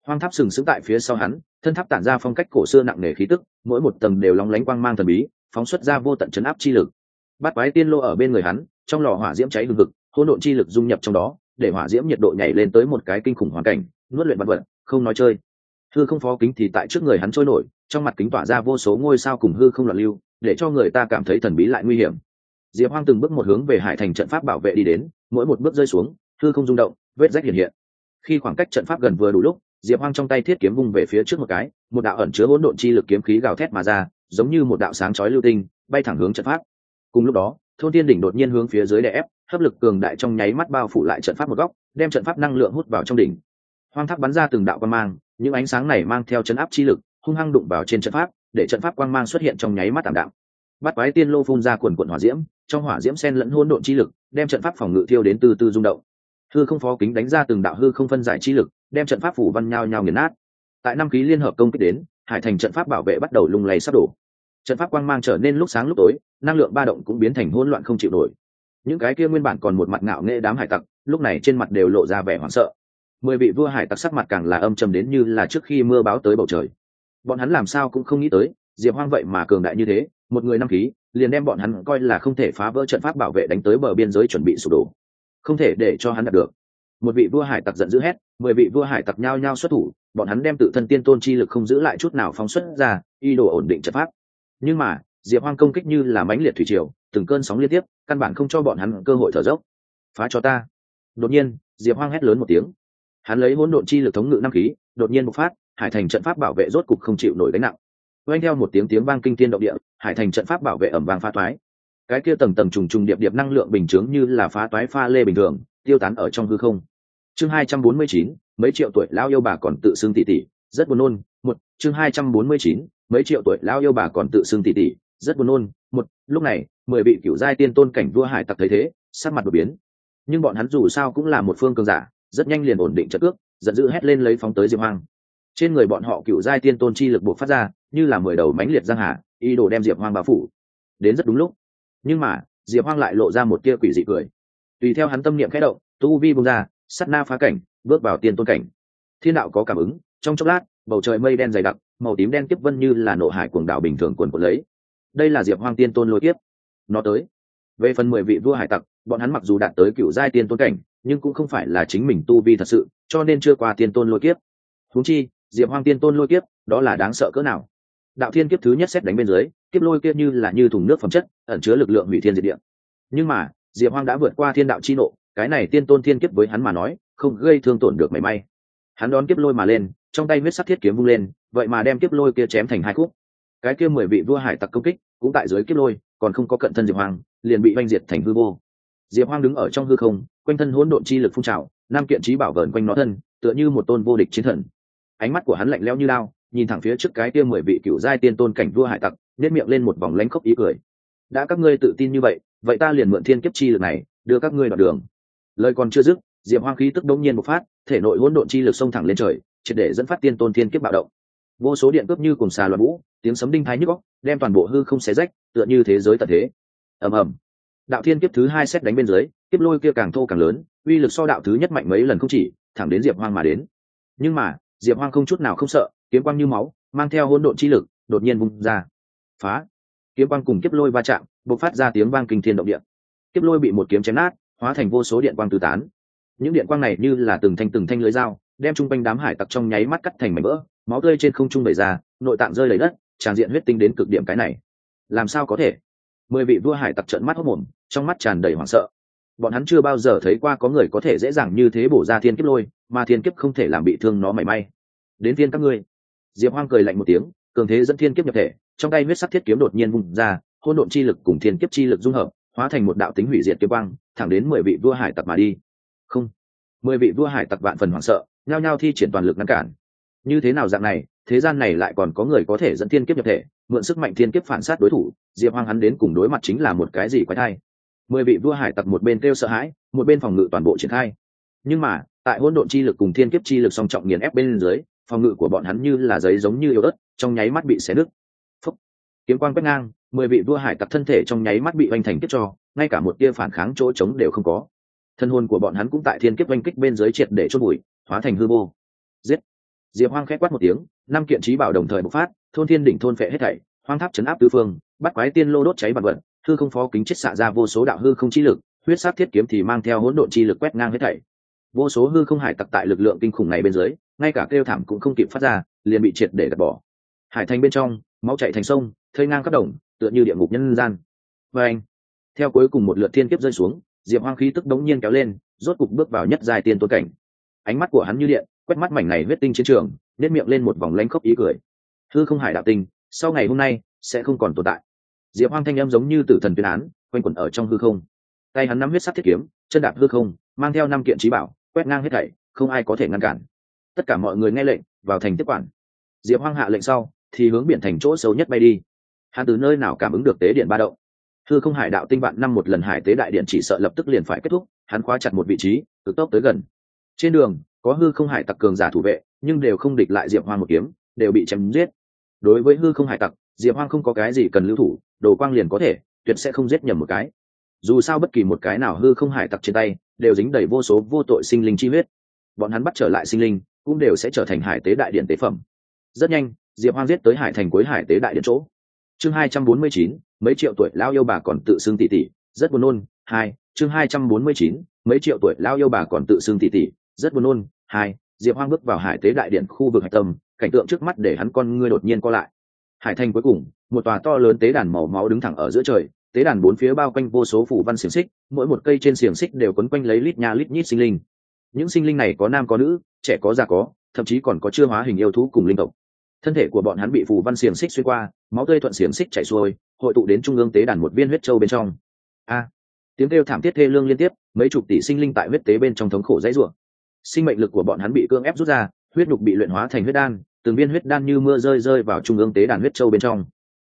Hoang tháp sừng sững tại phía sau hắn, thân tháp tản ra phong cách cổ xưa nặng nề khí tức, mỗi một tầng đều lóng lánh quang mang thần bí, phóng xuất ra vô tận chấn áp chi lực. Bát quái tiên lô ở bên người hắn, trong lò hỏa diễm cháy hừng hực, hỗn độn chi lực dung nhập trong đó, để hỏa diễm nhiệt độ nhảy lên tới một cái kinh khủng hoàn cảnh, nuốt luyện vật vật không nói chơi hư không phó kính thì tại trước người hắn trôi nổi, trong mặt kính tỏa ra vô số ngôi sao cùng hư không loạn lưu, để cho người ta cảm thấy thần bí lại nguy hiểm. Diệp hoang từng bước một hướng về hải thành trận pháp bảo vệ đi đến, mỗi một bước rơi xuống, hư không rung động, vết rách hiện hiện. Khi khoảng cách trận pháp gần vừa đủ lúc, diệp hoang trong tay thiết kiếm vung về phía trước một cái, một đạo ẩn chứa hỗn độn chi lực kiếm khí gào thét mà ra, giống như một đạo sáng chói lưu tinh, bay thẳng hướng trận pháp. Cùng lúc đó, thôn tiên đỉnh đột nhiên hướng phía dưới đè ép, hấp lực cường đại trong nháy mắt bao phủ lại trận pháp một góc, đem trận pháp năng lượng hút vào trong đỉnh hoang Tháp bắn ra từng đạo quang mang, những ánh sáng này mang theo chấn áp chi lực, hung hăng đụng vào trên trận pháp, để trận pháp quang mang xuất hiện trong nháy mắt tạm đạm. Bắt quái tiên lô phun ra quần quận hỏa diễm, trong hỏa diễm sen lẫn hỗn độn chi lực, đem trận pháp phòng ngự thiêu đến từ từ rung động. Hư không phó kính đánh ra từng đạo hư không phân giải chi lực, đem trận pháp phủ văn nhao nhao nghiền nát. Tại năm ký liên hợp công kích đến, hải thành trận pháp bảo vệ bắt đầu lung lay sắp đổ. Trận pháp quang mang trở nên lúc sáng lúc tối, năng lượng ba động cũng biến thành hỗn loạn không chịu nổi. Những cái kia nguyên bản còn một mặt ngạo nghệ đám hải tặc, lúc này trên mặt đều lộ ra vẻ hoảng sợ mười vị vua hải tặc sắc mặt càng là âm trầm đến như là trước khi mưa báo tới bầu trời. Bọn hắn làm sao cũng không nghĩ tới, diệp hoang vậy mà cường đại như thế, một người năm khí, liền đem bọn hắn coi là không thể phá vỡ trận pháp bảo vệ đánh tới bờ biên giới chuẩn bị sụp đổ. Không thể để cho hắn đạt được. Một vị vua hải tặc giận dữ hét, mười vị vua hải tặc nhao nhao xuất thủ, bọn hắn đem tự thân tiên tôn chi lực không giữ lại chút nào phóng xuất ra, y đồ ổn định trận pháp. Nhưng mà, diệp hoang công kích như là mãnh liệt thủy triều, từng cơn sóng liên tiếp, căn bản không cho bọn hắn cơ hội thở dốc. Phá cho ta. Đột nhiên, diệp hoang hét lớn một tiếng hắn lấy hỗn độn chi lực thống ngự năm khí, đột nhiên bộc phát, hải thành trận pháp bảo vệ rốt cục không chịu nổi gánh nặng. Oanh theo một tiếng tiếng vang kinh tiên động địa, hải thành trận pháp bảo vệ ẩm vang phá toái. Cái kia tầng tầng trùng trùng điệp điệp năng lượng bình chướng như là phá toái pha lê bình thường, tiêu tán ở trong hư không. Chương hai trăm bốn mươi chín, mấy triệu tuổi lao yêu bà còn tự xưng tỷ tỷ rất buồn nôn, một, chương hai trăm bốn mươi chín, mấy triệu tuổi lao yêu bà còn tự xưng tỷ tỷ rất buồn nôn, một, lúc này, mười vị cựu giai tiên tôn cảnh vua hải tặc thấy thế, sắc mặt đột biến. Nhưng bọn hắn dù sao cũng là một phương cường giả rất nhanh liền ổn định trận cước, giận dữ hét lên lấy phóng tới diệp hoang. Trên người bọn họ cựu giai tiên tôn chi lực buộc phát ra, như là mười đầu mánh liệt giang hà, ý đồ đem diệp hoang bao phủ. Đến rất đúng lúc. Nhưng mà, diệp hoang lại lộ ra một tia quỷ dị cười. Tùy theo hắn tâm niệm khẽ động, tu vi bung ra sắt na phá cảnh, bước vào tiên tôn cảnh. Thiên đạo có cảm ứng, trong chốc lát, bầu trời mây đen dày đặc, màu tím đen tiếp vân như là nộ hải cuồng đảo bình thường cuồn quần lấy. Đây là diệp hoang tiên tôn lôi kiếp. Nó tới. Về phần mười vị vua hải tặc, bọn hắn mặc dù đạt tới cựu giai tiên tôn cảnh nhưng cũng không phải là chính mình tu vi thật sự, cho nên chưa qua tiên tôn lôi kiếp. Huống chi, diệp hoang tiên tôn lôi kiếp, đó là đáng sợ cỡ nào? Đạo thiên kiếp thứ nhất xét đánh bên dưới, kiếp lôi kia như là như thùng nước phẩm chất, ẩn chứa lực lượng hủy thiên diệt địa. Nhưng mà, diệp hoang đã vượt qua thiên đạo chi nộ, cái này tiên tôn thiên kiếp với hắn mà nói, không gây thương tổn được mảy may. Hắn đón kiếp lôi mà lên, trong tay huyết sắc thiết kiếm vung lên, vậy mà đem kiếp lôi kia chém thành hai khúc. Cái kia mười vị vua hải tặc công kích, cũng tại dưới kiếp lôi, còn không có cận thân diệp hoang, liền bị oanh diệt thành hư vô. Diệp hoang đứng ở trong hư không quanh thân hỗn độn chi lực phun trào, nam kiện trí bảo vờn quanh nó thân, tựa như một tôn vô địch chiến thần. Ánh mắt của hắn lạnh lẽo như lao, nhìn thẳng phía trước cái kia mười vị cựu giai tiên tôn cảnh vua hải tặc nếp miệng lên một vòng lánh khóc ý cười. Đã các ngươi tự tin như vậy vậy ta liền mượn thiên kiếp chi lực này, đưa các ngươi đoạn đường. Lời còn chưa dứt, diệp hoang khí tức đống nhiên bộc phát, thể nội hỗn độn chi lực xông thẳng lên trời, triệt để dẫn phát tiên tôn thiên kiếp bạo động. Vô số điện cướp như cùng xà loạn vũ, tiếng sấm đinh thái nhức góc đem toàn bộ hư không xé rách, tựa như thế giới tận thế. Ầm ầm. Đạo thiên kiếp thứ hai xét đánh bên dưới kiếp lôi kia càng thô càng lớn, uy lực so đạo thứ nhất mạnh mấy lần không chỉ, thẳng đến diệp hoang mà đến. Nhưng mà, diệp hoang không chút nào không sợ, kiếm quang như máu, mang theo hỗn độn chi lực, đột nhiên bung ra. Phá! Kiếm quang cùng kiếp lôi va chạm, bộc phát ra tiếng vang kinh thiên động địa. Kiếp lôi bị một kiếm chém nát, hóa thành vô số điện quang tứ tán. Những điện quang này như là từng thanh từng thanh lưới dao, đem chung quanh đám hải tặc trong nháy mắt cắt thành mảnh vỡ, máu tươi trên không trung bày ra, nội tạng rơi lấy đất, tràn diện huyết tinh đến cực điểm cái này. Làm sao có thể? Mười vị vua hải tặc trợn mắt hốc mồm, trong mắt tràn đầy hoảng sợ bọn hắn chưa bao giờ thấy qua có người có thể dễ dàng như thế bổ ra thiên kiếp lôi, mà thiên kiếp không thể làm bị thương nó mảy may. Đến thiên các ngươi. Diệp hoang cười lạnh một tiếng, cường thế dẫn thiên kiếp nhập thể, trong tay huyết sắc thiết kiếm đột nhiên vùng ra hôn độn chi lực cùng thiên kiếp chi lực dung hợp, hóa thành một đạo tính hủy diệt kiếm quang, thẳng đến mười vị vua hải tặc mà đi. Không. Mười vị vua hải tặc vạn phần hoảng sợ, nhao nhao thi triển toàn lực ngăn cản. Như thế nào dạng này, thế gian này lại còn có người có thể dẫn thiên kiếp nhập thể, mượn sức mạnh thiên kiếp phản sát đối thủ, diệp hoang hắn đến cùng đối mặt chính là một cái gì quái thai? Mười vị vua hải tặc một bên kêu sợ hãi, một bên phòng ngự toàn bộ triển khai. Nhưng mà, tại hỗn độn chi lực cùng thiên kiếp chi lực song trọng nghiền ép bên dưới, phòng ngự của bọn hắn như là giấy giống như yếu ớt, trong nháy mắt bị xé nứt. Phúc. Kiếm quan quét ngang, mười vị vua hải tặc thân thể trong nháy mắt bị oanh thành kiếp cho, ngay cả một tia phản kháng chỗ trống đều không có. Thân hồn của bọn hắn cũng tại thiên kiếp oanh kích bên dưới triệt để chốt bụi hóa thành hư vô. Giết. Diệp hoang khép quát một tiếng, năm kiện trí bảo đồng thời bộc phát, thôn thiên đỉnh thôn phệ hết thảy, hoang tháp chấn áp tư phương, bắt quái tiên lô đốt cháy vật vật hư không phó kính chết xạ ra vô số đạo hư không chi lực, huyết sát thiết kiếm thì mang theo hỗn độn chi lực quét ngang hết thảy. Vô số hư không hải tặc tại lực lượng kinh khủng này bên dưới, ngay cả kêu thảm cũng không kịp phát ra, liền bị triệt để gạt bỏ. Hải thành bên trong, máu chạy thành sông thơi ngang các đồng, tựa như địa ngục nhân gian. Và anh, theo cuối cùng một lượt thiên kiếp rơi xuống, diệp hoang khí tức đống nhiên kéo lên, rốt cục bước vào nhất dài tiên tôn cảnh. Ánh mắt của hắn như điện, quét mắt mảnh này huyết tinh chiến trường nếp miệng lên một vòng lanh khốc ý cười. Hư không hải đạo tinh, sau ngày hôm nay, sẽ không còn tồn tại diệp hoang thanh em giống như tử thần tuyên án, quanh quẩn ở trong hư không. Tay hắn nắm huyết sắc thiết kiếm, chân đạp hư không, mang theo năm kiện trí bảo, quét ngang hết thảy, không ai có thể ngăn cản. Tất cả mọi người nghe lệnh, vào thành tiếp quản. Diệp hoang hạ lệnh sau, thì hướng biển thành chỗ xấu nhất bay đi. Hắn từ nơi nào cảm ứng được tế điện ba động? Hư không hải đạo tinh vạn năm một lần hải tế đại điện chỉ sợ lập tức liền phải kết thúc, hắn khóa chặt một vị trí, cực tốc tới gần. Trên đường, có hư không hải tặc cường giả thủ vệ, nhưng đều không địch lại diệp hoang một kiếm, đều bị chém giết. Đối với hư không hải tặc, diệp hoang không có cái gì cần lưu thủ đồ quang liền có thể, tuyệt sẽ không giết nhầm một cái. Dù sao bất kỳ một cái nào hư không hải tặc trên tay, đều dính đầy vô số vô tội sinh linh chi huyết. Bọn hắn bắt trở lại sinh linh, cũng đều sẽ trở thành hải tế đại điện tế phẩm. Rất nhanh, diệp hoang giết tới hải thành cuối hải tế đại điện chỗ. Chương hai trăm bốn mươi chín, mấy triệu tuổi lao yêu bà còn tự xưng tỷ tỷ. Rất buồn nôn, hai, chương hai trăm bốn mươi chín, mấy triệu tuổi lao yêu bà còn tự xưng tỷ tỷ. Rất buồn nôn, hai, diệp hoang bước vào hải tế đại điện khu vực hạch tâm, cảnh tượng trước mắt để hắn con ngươi đột nhiên co lại. Hải thành cuối cùng một tòa to lớn tế đàn màu máu đứng thẳng ở giữa trời, tế đàn bốn phía bao quanh vô số phủ văn xiềng xích, mỗi một cây trên xiềng xích đều quấn quanh lấy lít nha lít nhít sinh linh. Những sinh linh này có nam có nữ, trẻ có già có, thậm chí còn có chưa hóa hình yêu thú cùng linh tộc. Thân thể của bọn hắn bị phủ văn xiềng xích xuyên qua, máu tươi thuận xiềng xích chảy xuôi, hội tụ đến trung ương tế đàn một viên huyết châu bên trong. A! Tiếng kêu thảm thiết thê lương liên tiếp, mấy chục tỷ sinh linh tại huyết tế bên trong thống khổ dãy rủa. Sinh mệnh lực của bọn hắn bị cưỡng ép rút ra, huyết nhục bị luyện hóa thành huyết đan, từng viên huyết đan như mưa rơi rơi vào trung ương tế đàn huyết châu bên trong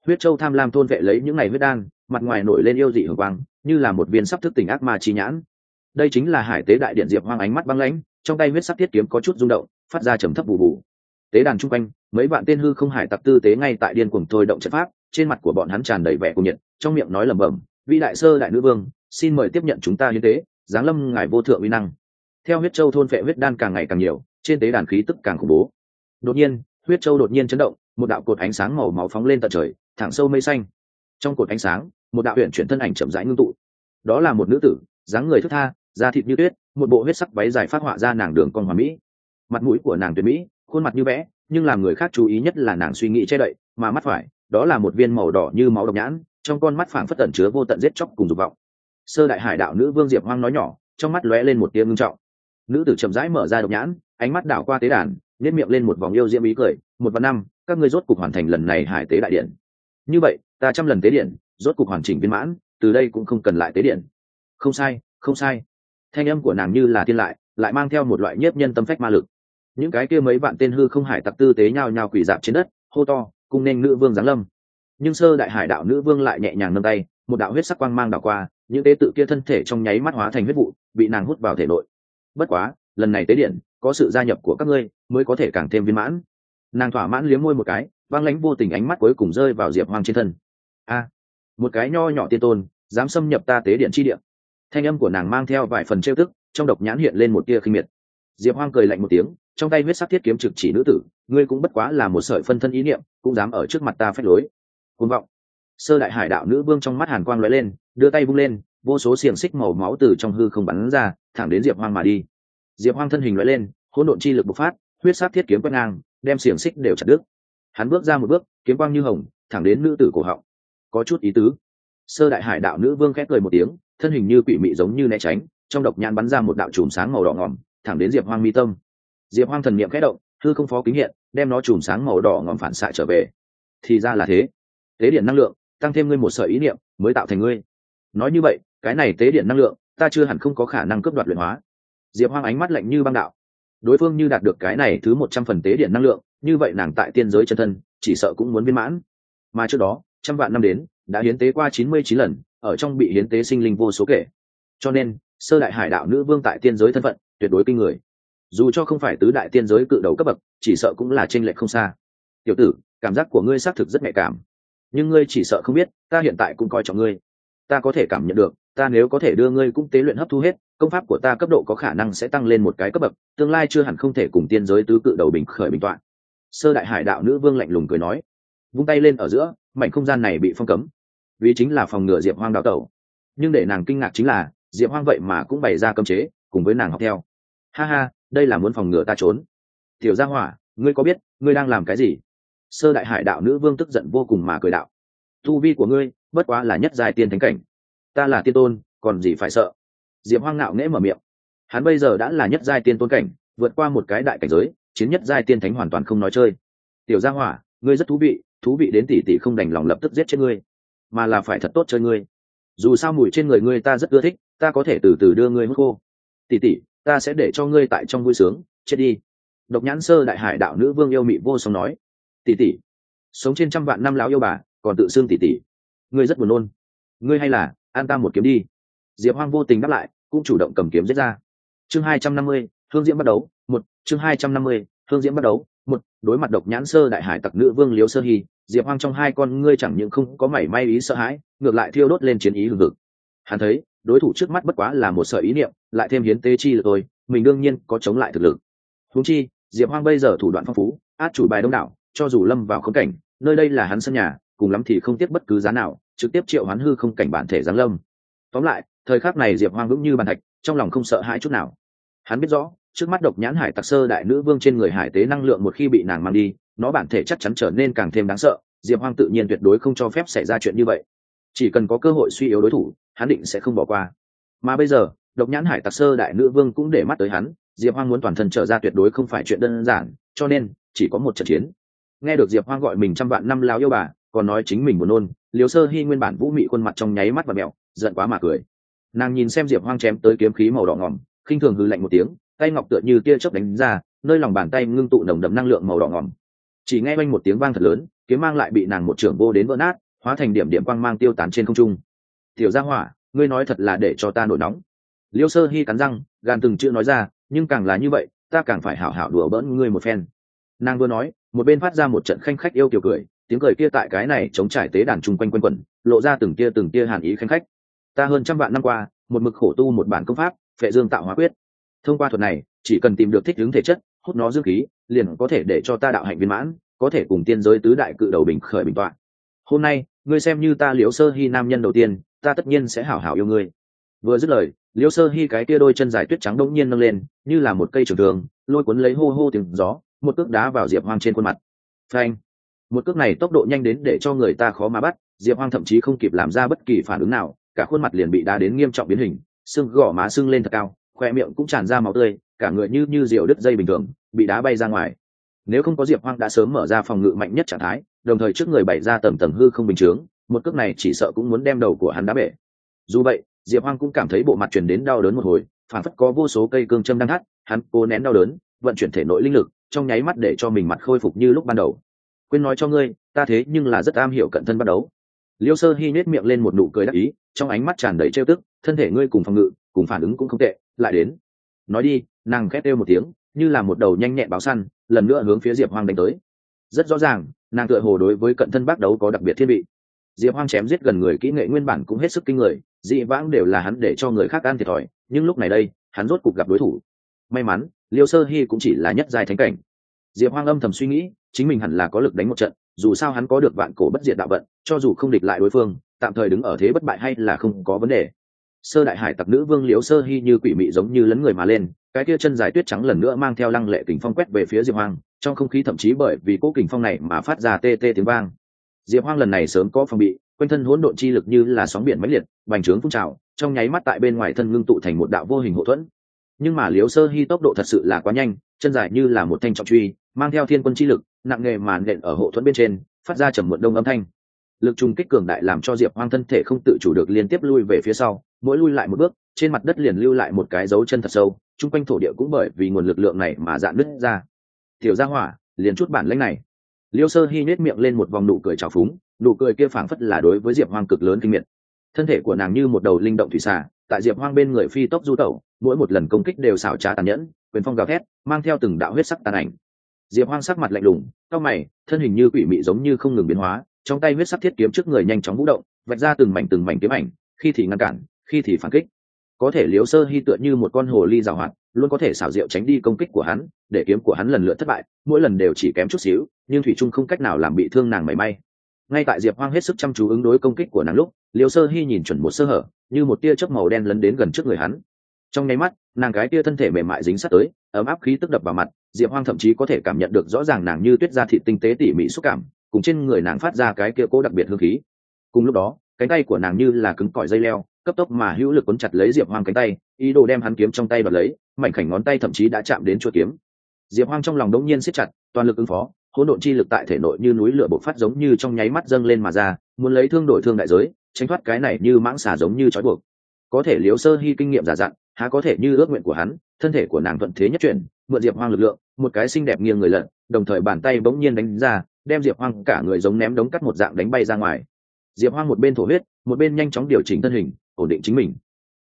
huyết châu tham lam thôn vệ lấy những ngày huyết đan, mặt ngoài nổi lên yêu dị hưởng quang, như là một viên sắp thức tỉnh ác ma chi nhãn. Đây chính là hải tế đại điện diệp hoang ánh mắt băng lãnh, trong tay huyết sắc thiết kiếm có chút rung động, phát ra trầm thấp bù bù. Tế đàn chung quanh, mấy bạn tên hư không hải tặc tư tế ngay tại điên cuồng thôi động trận pháp, trên mặt của bọn hắn tràn đầy vẻ cuồng nhiệt, trong miệng nói lẩm bẩm vị đại sơ đại nữ vương, xin mời tiếp nhận chúng ta hiến tế, giáng lâm ngài vô thượng uy năng. Theo huyết châu thôn phệ huyết đan càng ngày càng nhiều, trên tế đàn khí tức càng khủng bố. Đột nhiên, huyết châu đột nhiên chấn động, một đạo cột ánh sáng màu máu phóng lên tận trời thẳng sâu mây xanh. Trong cột ánh sáng, một đạo huyện chuyển thân ảnh chậm rãi ngưng tụ. Đó là một nữ tử, dáng người thức tha, da thịt như tuyết, một bộ huyết sắc váy dài phát họa ra nàng đường con hòa mỹ. Mặt mũi của nàng tuyệt mỹ, khuôn mặt như vẽ, nhưng làm người khác chú ý nhất là nàng suy nghĩ che đậy, mà mắt phải, đó là một viên màu đỏ như máu độc nhãn, trong con mắt phảng phất tẩn chứa vô tận giết chóc cùng dục vọng. Sơ đại hải đạo nữ vương diệp hoang nói nhỏ, trong mắt lóe lên một tia ngưng trọng. Nữ tử chậm rãi mở ra độc nhãn, ánh mắt đảo qua tế đàn nếp miệng lên một vòng yêu diễm ý cười, một vạn năm, các ngươi rốt cục hoàn thành lần này hải tế đại điện như vậy, ta trăm lần tế điện, rốt cục hoàn chỉnh viên mãn, từ đây cũng không cần lại tế điện. Không sai không sai. Thanh âm của nàng như là thiên lại lại mang theo một loại nhiếp nhân tâm phách ma lực. Những cái kia mấy bạn tên hư không hải tặc tư tế nhao nhao quỷ dạp trên đất, hô to cùng nên nữ vương giáng lâm. Nhưng sơ đại hải đạo nữ vương lại nhẹ nhàng nâng tay, một đạo huyết sắc quang mang đảo qua, những tế tự kia thân thể trong nháy mắt hóa thành huyết vụ, bị nàng hút vào thể nội. Bất quá, lần này tế điện, có sự gia nhập của các ngươi, mới có thể càng thêm viên mãn nàng thỏa mãn liếm môi một cái băng lãnh vô tình ánh mắt cuối cùng rơi vào diệp hoang trên thân. A, một cái nho nhỏ tiên tôn, dám xâm nhập ta tế điện chi điện thanh âm của nàng mang theo vài phần trêu tức, trong độc nhãn hiện lên một tia khinh miệt. Diệp hoang cười lạnh một tiếng, trong tay huyết sắc thiết kiếm trực chỉ nữ tử, ngươi cũng bất quá là một sợi phân thân ý niệm, cũng dám ở trước mặt ta phép lối. Côn vọng. Sơ đại hải đạo nữ vương trong mắt hàn quang lóe lên, đưa tay vung lên, vô số xiềng xích màu máu từ trong hư không bắn ra, thẳng đến diệp hoang mà đi. Diệp hoang thân hình lóe lên, hỗn độn chi lực bộc phát huyết sát thiết kiếm quét ngang, đem xiềng xích đều chặt đứt. Hắn bước ra một bước, kiếm quang như hồng, thẳng đến nữ tử cổ họng. Có chút ý tứ. Sơ đại hải đạo nữ vương khép cười một tiếng, thân hình như quỷ mị giống như né tránh, trong độc nhãn bắn ra một đạo chùm sáng màu đỏ ngòm thẳng đến diệp hoang mi tâm. Diệp hoang thần niệm khẽ động thư không phó kính hiện, đem nó chùm sáng màu đỏ ngòm phản xạ trở về. Thì ra là thế. Tế điện năng lượng, tăng thêm ngươi một sợi ý niệm, mới tạo thành ngươi. Nói như vậy, cái này tế điện năng lượng, ta chưa hẳn không có khả năng cướp đoạt luyện hóa. Diệp hoang ánh mắt lạnh như băng đạo đối phương như đạt được cái này thứ một trăm phần tế điện năng lượng, như vậy nàng tại tiên giới chân thân, chỉ sợ cũng muốn viên mãn. Mà trước đó, trăm vạn năm đến, đã hiến tế qua chín mươi chín lần, ở trong bị hiến tế sinh linh vô số kể. Cho nên, sơ đại hải đạo nữ vương tại tiên giới thân phận, tuyệt đối kinh người. Dù cho không phải tứ đại tiên giới cự đầu cấp bậc, chỉ sợ cũng là t r ê n lệch không xa. Tiểu tử, cảm giác của ngươi xác thực rất nhạy cảm. Nhưng ngươi chỉ sợ không biết, ta hiện tại cũng coi trọng ngươi ta có thể cảm nhận được, ta nếu có thể đưa ngươi cũng tế luyện hấp thu hết, công pháp của ta cấp độ có khả năng sẽ tăng lên một cái cấp bậc, tương lai chưa hẳn không thể cùng tiên giới tứ cự đầu bình khởi bình toạn. Sơ đại hải đạo nữ vương lạnh lùng cười nói, vung tay lên ở giữa, mảnh không gian này bị phong cấm. Vì chính là phòng ngừa diệp hoang đào tẩu. Nhưng để nàng kinh ngạc chính là, diệp hoang vậy mà cũng bày ra cơm chế, cùng với nàng học theo. Ha ha, đây là muốn phòng ngừa ta trốn. Tiểu gia hỏa, ngươi có biết, ngươi đang làm cái gì? Sơ đại hải đạo nữ vương tức giận vô cùng mà cười đạo tu vi của ngươi, bất quá là nhất giai tiên thánh cảnh. Ta là tiên tôn, còn gì phải sợ? Diệp hoang ngạo nghễ mở miệng. Hắn bây giờ đã là nhất giai tiên tôn cảnh, vượt qua một cái đại cảnh giới, chiến nhất giai tiên thánh hoàn toàn không nói chơi. Tiểu gia hỏa, ngươi rất thú vị thú vị đến tỷ tỷ không đành lòng lập tức giết chết ngươi, mà là phải thật tốt chơi ngươi. Dù sao mùi trên người ngươi ta rất ưa thích, ta có thể từ từ đưa ngươi hút khô. Tỷ tỷ ta sẽ để cho ngươi tại trong vui sướng, chết đi. Độc nhãn sơ đại hải đạo nữ vương yêu mị vô song nói. Tỷ tỷ sống trên trăm vạn năm lão yêu bà còn tự xưng tỉ tỉ. Ngươi rất buồn nôn. Ngươi hay là, an ta một kiếm đi. Diệp hoang vô tình đáp lại, cũng chủ động cầm kiếm giết ra. Chương hai trăm năm mươi, hương diễm bắt đấu một, chương hai trăm năm mươi, hương diễm bắt đấu một, đối mặt độc nhãn sơ đại hải tặc nữ vương liếu sơ hy, diệp hoang trong hai con ngươi chẳng những không có mảy may ý sợ hãi, ngược lại thiêu đốt lên chiến ý hừng hực. Hắn thấy, đối thủ trước mắt bất quá là một sợ ý niệm, lại thêm hiến tế chi lực tôi mình đương nhiên có chống lại thực lực. Húng chi, diệp hoang bây giờ thủ đoạn phong phú, át chủ bài đông đảo, cho dù lâm vào khống cảnh, nơi đây là hắn sân nhà cùng lắm thì không tiếp bất cứ giá nào, trực tiếp triệu hoán hư không cảnh bản thể giáng lâm. Tóm lại, thời khắc này diệp hoang vững như bàn thạch, trong lòng không sợ hãi chút nào. Hắn biết rõ, trước mắt độc nhãn hải tặc sơ đại nữ vương trên người hải tế năng lượng một khi bị nàng mang đi, nó bản thể chắc chắn trở nên càng thêm đáng sợ, diệp hoang tự nhiên tuyệt đối không cho phép xảy ra chuyện như vậy. Chỉ cần có cơ hội suy yếu đối thủ, hắn định sẽ không bỏ qua. Mà bây giờ, độc nhãn hải tặc sơ đại nữ vương cũng để mắt tới hắn, diệp hoang muốn toàn thân trở ra tuyệt đối không phải chuyện đơn giản, cho nên, chỉ có một trận chiến. Nghe được diệp hoang gọi mình trăm vạn năm lao yêu bà còn nói chính mình buồn nôn liều sơ hy nguyên bản vũ mị khuôn mặt trong nháy mắt và mẹo, giận quá mà cười. Nàng nhìn xem diệp hoang chém tới kiếm khí màu đỏ ngỏm, khinh thường hư lạnh một tiếng, tay ngọc tựa như tia chớp đánh ra, nơi lòng bàn tay ngưng tụ nồng đậm năng lượng màu đỏ ngỏm. Chỉ nghe quanh một tiếng vang thật lớn, kiếm mang lại bị nàng một trưởng vô đến vỡ nát, hóa thành điểm điểm quang mang tiêu tán trên không trung. Tiểu gia hỏa, ngươi nói thật là để cho ta nổi nóng. Liêu sơ hy cắn răng, gàn từng chữ nói ra, nhưng càng là như vậy, ta càng phải hảo hảo đùa bỡn ngươi một phen. Nàng vừa nói, một bên phát ra một trận khanh khách yêu kiểu cười tiếng cười kia tại cái này chống trải tế đàn chung quanh quanh quẩn, lộ ra từng tia từng tia hàn ý khanh khách. Ta hơn trăm vạn năm qua, một mực khổ tu một bản công pháp, phệ dương tạo hóa quyết. Thông qua thuật này, chỉ cần tìm được thích ứng thể chất, hút nó dương khí, liền có thể để cho ta đạo hạnh viên mãn, có thể cùng tiên giới tứ đại cự đầu bình khởi bình tọa. Hôm nay, ngươi xem như ta liễu sơ hy nam nhân đầu tiên, ta tất nhiên sẽ hảo hảo yêu ngươi. Vừa dứt lời, liễu sơ hy cái tia đôi chân dài tuyết trắng đông nhiên nâng lên, như là một cây trường thường lôi cuốn lấy hô hô tiếng gió, một cước đá vào diệp hoang trên khuôn mặt. Phanh! Một cước này tốc độ nhanh đến để cho người ta khó mà bắt, diệp hoang thậm chí không kịp làm ra bất kỳ phản ứng nào, cả khuôn mặt liền bị đá đến nghiêm trọng biến hình, xương gò má sưng lên thật cao, khoe miệng cũng tràn ra máu tươi, cả người như như rượu đứt dây bình thường, bị đá bay ra ngoài. Nếu không có diệp hoang đã sớm mở ra phòng ngự mạnh nhất trạng thái, đồng thời trước người bày ra tầm tầm hư không bình chướng, một cước này chỉ sợ cũng muốn đem đầu của hắn đá bể. Dù vậy, diệp hoang cũng cảm thấy bộ mặt truyền đến đau đớn một hồi, phản phất có vô số cây cương châm đang thắt, hắn cố nén đau đớn, vận chuyển thể nội linh lực, trong nháy mắt để cho mình mặt khôi phục như lúc ban đầu quên nói cho ngươi, ta thế nhưng là rất am hiểu cận thân bắt đấu liêu sơ hy nết miệng lên một nụ cười đắc ý, trong ánh mắt tràn đầy trêu tức, thân thể ngươi cùng phòng ngự, cùng phản ứng cũng không tệ, lại đến. Nói đi, nàng khét kêu một tiếng, như là một đầu nhanh nhẹn báo săn, lần nữa hướng phía diệp hoang đánh tới. Rất rõ ràng, nàng tựa hồ đối với cận thân bác đấu có đặc biệt thiên vị. Diệp hoang chém giết gần người kỹ nghệ nguyên bản cũng hết sức kinh người, dị vãng đều là hắn để cho người khác ăn thiệt thòi, nhưng lúc này đây, hắn rốt cục gặp đối thủ. May mắn, liêu sơ hy cũng chỉ là nhất giai thánh cảnh diệp hoang âm thầm suy nghĩ, chính mình hẳn là có lực đánh một trận, dù sao hắn có được vạn cổ bất diệt đạo vận, cho dù không địch lại đối phương, tạm thời đứng ở thế bất bại hay là không có vấn đề. Sơ đại hải tặc nữ vương liễu sơ hy như quỷ mị giống như lấn người mà lên, cái kia chân dài tuyết trắng lần nữa mang theo lăng lệ kình phong quét về phía diệp hoang, trong không khí thậm chí bởi vì cỗ kình phong này mà phát ra tê tê tiếng vang. Diệp hoang lần này sớm có phòng bị, quanh thân hỗn độn chi lực như là sóng biển mãnh liệt, bành trướng phun trào, trong nháy mắt tại bên ngoài thân ngưng tụ thành một đạo vô hình hậu thuẫn. Nhưng mà liễu sơ hy tốc độ thật sự là quá nhanh, chân dài như là một thanh trọng truy mang theo thiên quân chi lực, nặng nghề màn nện ở hộ thuẫn bên trên, phát ra trầm muộn đông âm thanh. Lực trùng kích cường đại làm cho diệp hoang thân thể không tự chủ được liên tiếp lui về phía sau, mỗi lui lại một bước, trên mặt đất liền lưu lại một cái dấu chân thật sâu, chung quanh thổ địa cũng bởi vì nguồn lực lượng này mà dạn nứt ra. Tiểu gia hỏa, liền chút bản lãnh này. Liêu sơ hy nhếch miệng lên một vòng nụ cười trào phúng, nụ cười kia phảng phất là đối với diệp hoang cực lớn kinh miệt. Thân thể của nàng như một đầu linh động thủy xà, tại diệp hoang bên người phi tốc du tẩu, mỗi một lần công kích đều xảo trá tàn nhẫn, quyền phong gào thét, mang theo từng đạo huyết sắc tàn ảnh diệp hoang sắc mặt lạnh lùng cao mày, thân hình như quỷ mị giống như không ngừng biến hóa, trong tay huyết sắc thiết kiếm trước người nhanh chóng vũ động, vạch ra từng mảnh từng mảnh kiếm ảnh, khi thì ngăn cản, khi thì phản kích. Có thể liếu sơ hy tựa như một con hồ ly rào hoạt, luôn có thể xảo diệu tránh đi công kích của hắn, để kiếm của hắn lần lượt thất bại, mỗi lần đều chỉ kém chút xíu, nhưng thủy trung không cách nào làm bị thương nàng mảy may. Ngay tại diệp hoang hết sức chăm chú ứng đối công kích của nàng lúc liều sơ hy nhìn chuẩn một sơ hở, như một tia chớp màu đen lấn đến gần trước người hắn. Trong nháy mắt, nàng cái tia thân thể mềm mại dính sát tới, ấm áp khí tức đập vào mặt diệp hoang thậm chí có thể cảm nhận được rõ ràng nàng như tuyết da thịt tinh tế tỉ mỉ xúc cảm, cùng trên người nàng phát ra cái kia cố đặc biệt hương khí. Cùng lúc đó, cánh tay của nàng như là cứng cỏi dây leo, cấp tốc mà hữu lực cuốn chặt lấy diệp hoang cánh tay, ý đồ đem hắn kiếm trong tay và lấy, mảnh khảnh ngón tay thậm chí đã chạm đến chuôi kiếm. Diệp hoang trong lòng đống nhiên siết chặt, toàn lực ứng phó, hỗn độn chi lực tại thể nội như núi lửa bộc phát giống như trong nháy mắt dâng lên mà ra, muốn lấy thương đổi thương đại giới, tránh thoát cái này như mãng xà giống như trói buộc. Có thể liếu sơ hy kinh nghiệm giả dặn, há có thể như ước nguyện của hắn, thân thể của nàng thuận thế nhất chuyển mượn diệp hoang lực lượng một cái xinh đẹp nghiêng người lật, đồng thời bàn tay bỗng nhiên đánh ra đem diệp hoang cả người giống ném đống cắt một dạng đánh bay ra ngoài. Diệp hoang một bên thổ huyết một bên nhanh chóng điều chỉnh thân hình ổn định chính mình.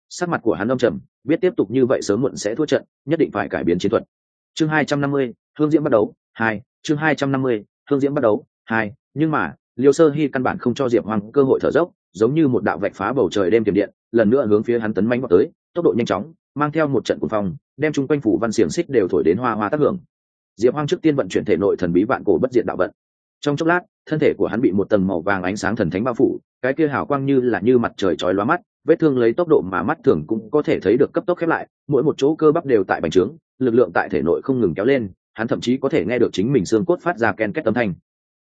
Sắc mặt của hắn âm trầm biết tiếp tục như vậy sớm muộn sẽ thua trận nhất định phải cải biến chiến thuật. Chương hai trăm năm mươi hương diễm bắt đầu hai chương hai trăm năm mươi hương diễm bắt đầu hai nhưng mà liêu sơ hy căn bản không cho diệp hoang cơ hội thở dốc giống như một đạo vạch phá bầu trời đêm tiềm điện lần nữa hướng phía hắn tấn mánh vào tới tốc độ nhanh chóng mang theo một trận cuồng phong, đem chung quanh phủ văn xiềng xích đều thổi đến hoa hoa tác hưởng. Diệp hoang trước tiên vận chuyển thể nội thần bí vạn cổ bất diệt đạo vận. Trong chốc lát, thân thể của hắn bị một tầng màu vàng ánh sáng thần thánh bao phủ, cái kia hào quang như là như mặt trời chói lóa mắt, vết thương lấy tốc độ mà mắt thường cũng có thể thấy được cấp tốc khép lại, mỗi một chỗ cơ bắp đều tại bành trướng, lực lượng tại thể nội không ngừng kéo lên, hắn thậm chí có thể nghe được chính mình xương cốt phát ra ken két âm thanh.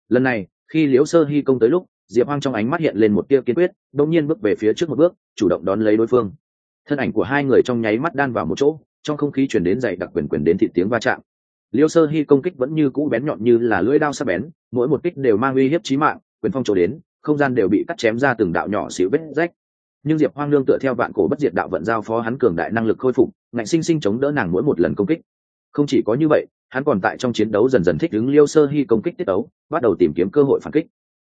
Lần này, khi liễu sơ hy công tới lúc, diệp hoang trong ánh mắt hiện lên một tia kiên quyết, đột nhiên bước về phía trước một bước, chủ động đón lấy đối phương thân ảnh của hai người trong nháy mắt đan vào một chỗ, trong không khí chuyển đến dày đặc quyền quyền đến thị tiếng va chạm. Liêu sơ hy công kích vẫn như cũ bén nhọn như là lưỡi đao sắc bén, mỗi một kích đều mang uy hiếp chí mạng, quyền phong trổ đến, không gian đều bị cắt chém ra từng đạo nhỏ xíu vết rách. Nhưng diệp hoang lương tựa theo vạn cổ bất diệt đạo vận giao phó hắn cường đại năng lực khôi phục, ngạnh sinh sinh chống đỡ nàng mỗi một lần công kích. Không chỉ có như vậy, hắn còn tại trong chiến đấu dần dần thích ứng liêu sơ hy công kích tiết đấu bắt đầu tìm kiếm cơ hội phản kích.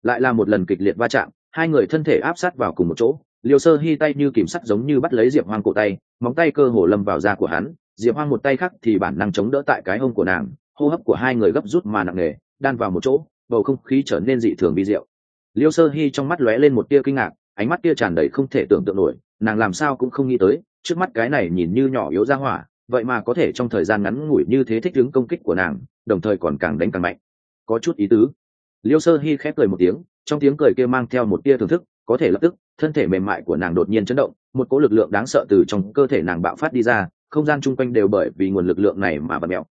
Lại là một lần kịch liệt va chạm, hai người thân thể áp sát vào cùng một chỗ liêu sơ hy tay như kìm sắt giống như bắt lấy diệp hoang cổ tay, móng tay cơ hồ lâm vào da của hắn. Diệp hoang một tay khác thì bản năng chống đỡ tại cái hông của nàng, hô hấp của hai người gấp rút mà nặng nề, đan vào một chỗ, bầu không khí trở nên dị thường vi diệu. Liêu sơ hy trong mắt lóe lên một tia kinh ngạc, ánh mắt tia tràn đầy không thể tưởng tượng nổi, nàng làm sao cũng không nghĩ tới, trước mắt cái này nhìn như nhỏ yếu ra hỏa, vậy mà có thể trong thời gian ngắn ngủi như thế thích ứng công kích của nàng, đồng thời còn càng đánh càng mạnh. Có chút ý tứ. Liêu sơ hy khép cười một tiếng, trong tiếng cười kia mang theo một tia thưởng thức có thể lập tức, thân thể mềm mại của nàng đột nhiên chấn động, một cỗ lực lượng đáng sợ từ trong cơ thể nàng bạo phát đi ra, không gian chung quanh đều bởi vì nguồn lực lượng này mà bật mẹo.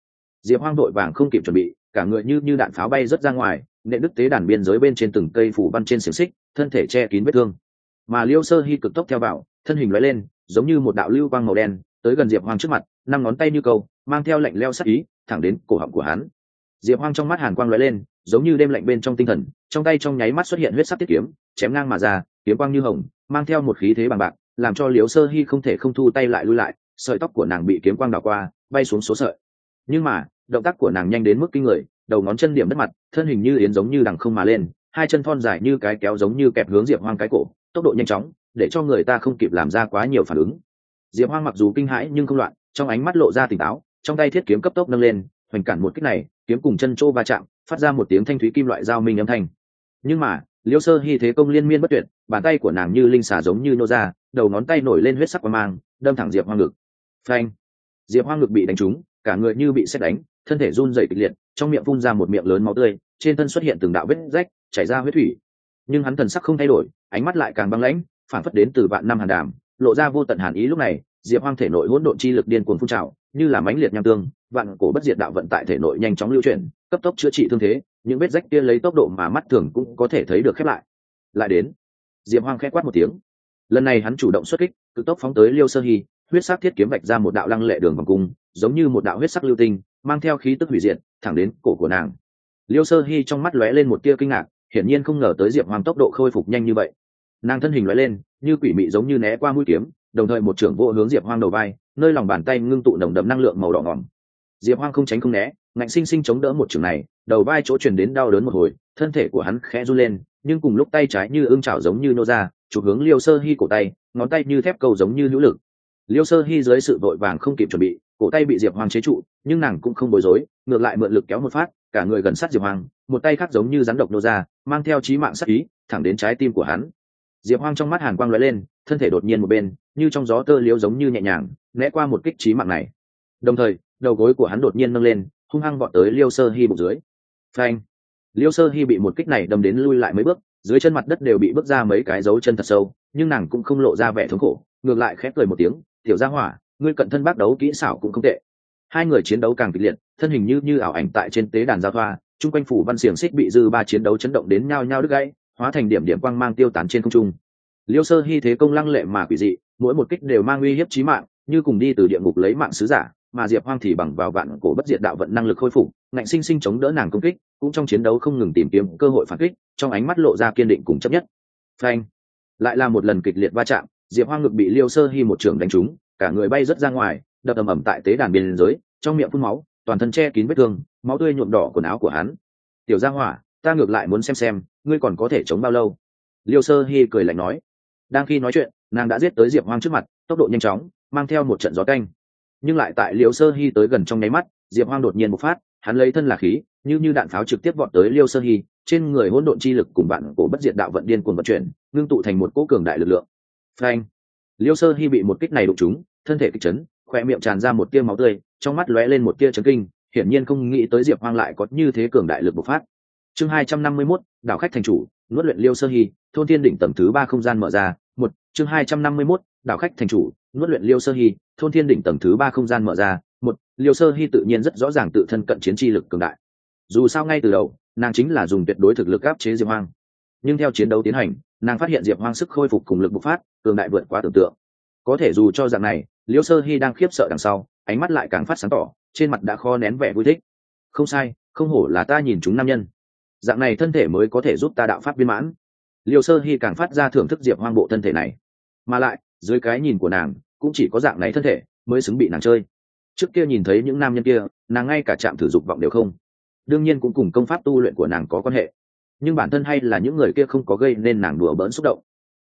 Diệp hoang đội vàng không kịp chuẩn bị, cả người như như đạn pháo bay rớt ra ngoài nệ đức tế đàn biên giới bên trên từng cây phủ văn trên xiềng xích, thân thể che kín vết thương. Mà liêu sơ hy cực tốc theo vào, thân hình lóe lên, giống như một đạo lưu quang màu đen, tới gần diệp hoang trước mặt, năm ngón tay như câu, mang theo lệnh leo sắc ý, thẳng đến cổ họng của hắn. Diệp hoang trong mắt hàn quang lóe lên giống như đêm lạnh bên trong tinh thần, trong tay trong nháy mắt xuất hiện huyết sắc tiết kiếm, chém ngang mà ra, kiếm quang như hồng, mang theo một khí thế bằng bạc, làm cho liếu sơ hy không thể không thu tay lại lui lại, sợi tóc của nàng bị kiếm quang đảo qua, bay xuống số sợi. Nhưng mà, động tác của nàng nhanh đến mức kinh người, đầu ngón chân điểm đất mặt, thân hình như yến giống như đằng không mà lên, hai chân thon dài như cái kéo giống như kẹp hướng diệp hoang cái cổ, tốc độ nhanh chóng, để cho người ta không kịp làm ra quá nhiều phản ứng. Diệp hoang mặc dù kinh hãi nhưng không loạn, trong ánh mắt lộ ra tỉnh táo, trong tay thiết kiếm cấp tốc nâng lên, hoành cản một kích này, kiếm cùng chân chỗ va chạm phát ra một tiếng thanh thúy kim loại dao minh âm thanh. Nhưng mà, liêu sơ hy thế công liên miên bất tuyệt, bàn tay của nàng như linh xà giống như nô ra, đầu ngón tay nổi lên huyết sắc qua mang, đâm thẳng diệp hoang ngực. Phanh! Diệp hoang ngực bị đánh trúng, cả người như bị xét đánh, thân thể run dậy kịch liệt, trong miệng phun ra một miệng lớn máu tươi, trên thân xuất hiện từng đạo vết rách, chảy ra huyết thủy. Nhưng hắn thần sắc không thay đổi, ánh mắt lại càng băng lãnh, phản phất đến từ vạn năm hàn đàm, lộ ra vô tận hàn ý lúc này, diệp hoang thể nội hỗn độn chi lực điên cuồng phun trào, như là mãnh liệt nham tương vạn cổ bất diệt đạo vận tại thể nội nhanh chóng lưu chuyển, cấp tốc chữa trị thương thế, những vết rách kia lấy tốc độ mà mắt thường cũng có thể thấy được khép lại. Lại đến, diệp hoang khẽ quát một tiếng. Lần này hắn chủ động xuất kích, cực tốc phóng tới liêu sơ hy, huyết sắc thiết kiếm vạch ra một đạo lăng lệ đường vòng cung, giống như một đạo huyết sắc lưu tinh, mang theo khí tức hủy diệt, thẳng đến cổ của nàng. Liêu sơ hy trong mắt lóe lên một tia kinh ngạc, hiển nhiên không ngờ tới diệp Hoang tốc độ khôi phục nhanh như vậy. Nàng thân hình lóe lên, như quỷ mị giống như né qua mũi kiếm, đồng thời một trưởng vô hướng diệp hoang đầu vai, nơi lòng bàn tay ngưng tụ nồng đậm năng lượng màu đỏ ngỏm diệp hoang không tránh không né ngạnh sinh sinh chống đỡ một trường này đầu vai chỗ truyền đến đau đớn một hồi thân thể của hắn khẽ run lên nhưng cùng lúc tay trái như ưng chảo giống như nô ra chụp hướng liêu sơ hy cổ tay ngón tay như thép cầu giống như hữu lực. Liêu sơ hy dưới sự vội vàng không kịp chuẩn bị cổ tay bị diệp Hoang chế trụ nhưng nàng cũng không bối rối ngược lại mượn lực kéo một phát cả người gần sát diệp Hoang, một tay khác giống như rắn độc nô ra mang theo trí mạng sắc ý thẳng đến trái tim của hắn. Diệp hoang trong mắt hàn quang lóe lên thân thể đột nhiên một bên như trong gió tơ liếu giống như nhẹ nhàng né qua một kích trí mạng này. Đồng thời đầu gối của hắn đột nhiên nâng lên, hung hăng vọt tới liêu sơ hy bụng dưới. Phanh. Liêu sơ hy bị một kích này đâm đến lui lại mấy bước, dưới chân mặt đất đều bị bước ra mấy cái dấu chân thật sâu, nhưng nàng cũng không lộ ra vẻ thống khổ, ngược lại khép cười một tiếng, tiểu gia hỏa, ngươi cận thân bác đấu kỹ xảo cũng không tệ. Hai người chiến đấu càng kịch liệt, thân hình như như ảo ảnh tại trên tế đàn giao thoa, chung quanh phủ văn xiềng xích bị dư ba chiến đấu chấn động đến nhao nhao đứt gãy, hóa thành điểm điểm quang mang tiêu tán trên không trung. Liêu sơ hy thế công lăng lệ mà quỷ dị, mỗi một kích đều mang uy hiếp chí mạng, như cùng đi từ địa ngục lấy mạng sứ giả mà diệp hoang thì bằng vào vạn cổ bất diệt đạo vận năng lực khôi phục, ngạnh sinh sinh chống đỡ nàng công kích, cũng trong chiến đấu không ngừng tìm kiếm cơ hội phản kích, trong ánh mắt lộ ra kiên định cùng chấp nhất. Phanh! Lại là một lần kịch liệt va chạm, diệp hoang ngực bị liêu sơ hy một trường đánh trúng, cả người bay rớt ra ngoài, đập ầm ầm tại tế đàn biên giới, trong miệng phun máu, toàn thân che kín vết thương, máu tươi nhuộm đỏ quần áo của hắn. Tiểu gia hỏa, ta ngược lại muốn xem xem, ngươi còn có thể chống bao lâu? Liêu sơ hy cười lạnh nói. Đang khi nói chuyện, nàng đã giết tới diệp hoang trước mặt, tốc độ nhanh chóng, mang theo một trận gió canh nhưng lại tại liêu sơ hy tới gần trong nháy mắt, diệp hoang đột nhiên một phát, hắn lấy thân là khí, như như đạn pháo trực tiếp vọt tới liêu sơ hy, trên người hỗn độn chi lực cùng bạn cổ bất diệt đạo vận điên cuồng vận chuyển, ngưng tụ thành một cỗ cường đại lực lượng. Frank liêu sơ hy bị một kích này đụng trúng, thân thể kịch chấn khoe miệng tràn ra một tia máu tươi, trong mắt lóe lên một tia chấn kinh, hiển nhiên không nghĩ tới diệp hoang lại có như thế cường đại lực bộc phát. Chương hai trăm năm mươi mốt, đảo khách thành chủ, nuốt luyện liêu sơ hy, thôn thiên đỉnh tầng thứ ba không gian mở ra, một, chương hai trăm năm mươi mốt, đảo khách thành chủ, nuốt luyện liêu sơ hy thôn thiên đỉnh tầng thứ ba không gian mở ra, một liều sơ hy tự nhiên rất rõ ràng tự thân cận chiến chi lực cường đại. Dù sao ngay từ đầu, nàng chính là dùng tuyệt đối thực lực áp chế diệp hoang. Nhưng theo chiến đấu tiến hành, nàng phát hiện diệp hoang sức khôi phục cùng lực bộc phát, cường đại vượt quá tưởng tượng. Có thể dù cho dạng này, liêu sơ hy đang khiếp sợ đằng sau, ánh mắt lại càng phát sáng tỏ, trên mặt đã kho nén vẻ vui thích. Không sai, không hổ là ta nhìn chúng nam nhân. Dạng này thân thể mới có thể giúp ta đạo pháp viên mãn. Liêu sơ hy càng phát ra thưởng thức diệp hoang bộ thân thể này. Mà lại, dưới cái nhìn của nàng cũng chỉ có dạng này thân thể mới xứng bị nàng chơi. Trước kia nhìn thấy những nam nhân kia, nàng ngay cả trạm thử dục vọng đều không. Đương nhiên cũng cùng công pháp tu luyện của nàng có quan hệ. Nhưng bản thân hay là những người kia không có gây nên nàng đùa bỡn xúc động.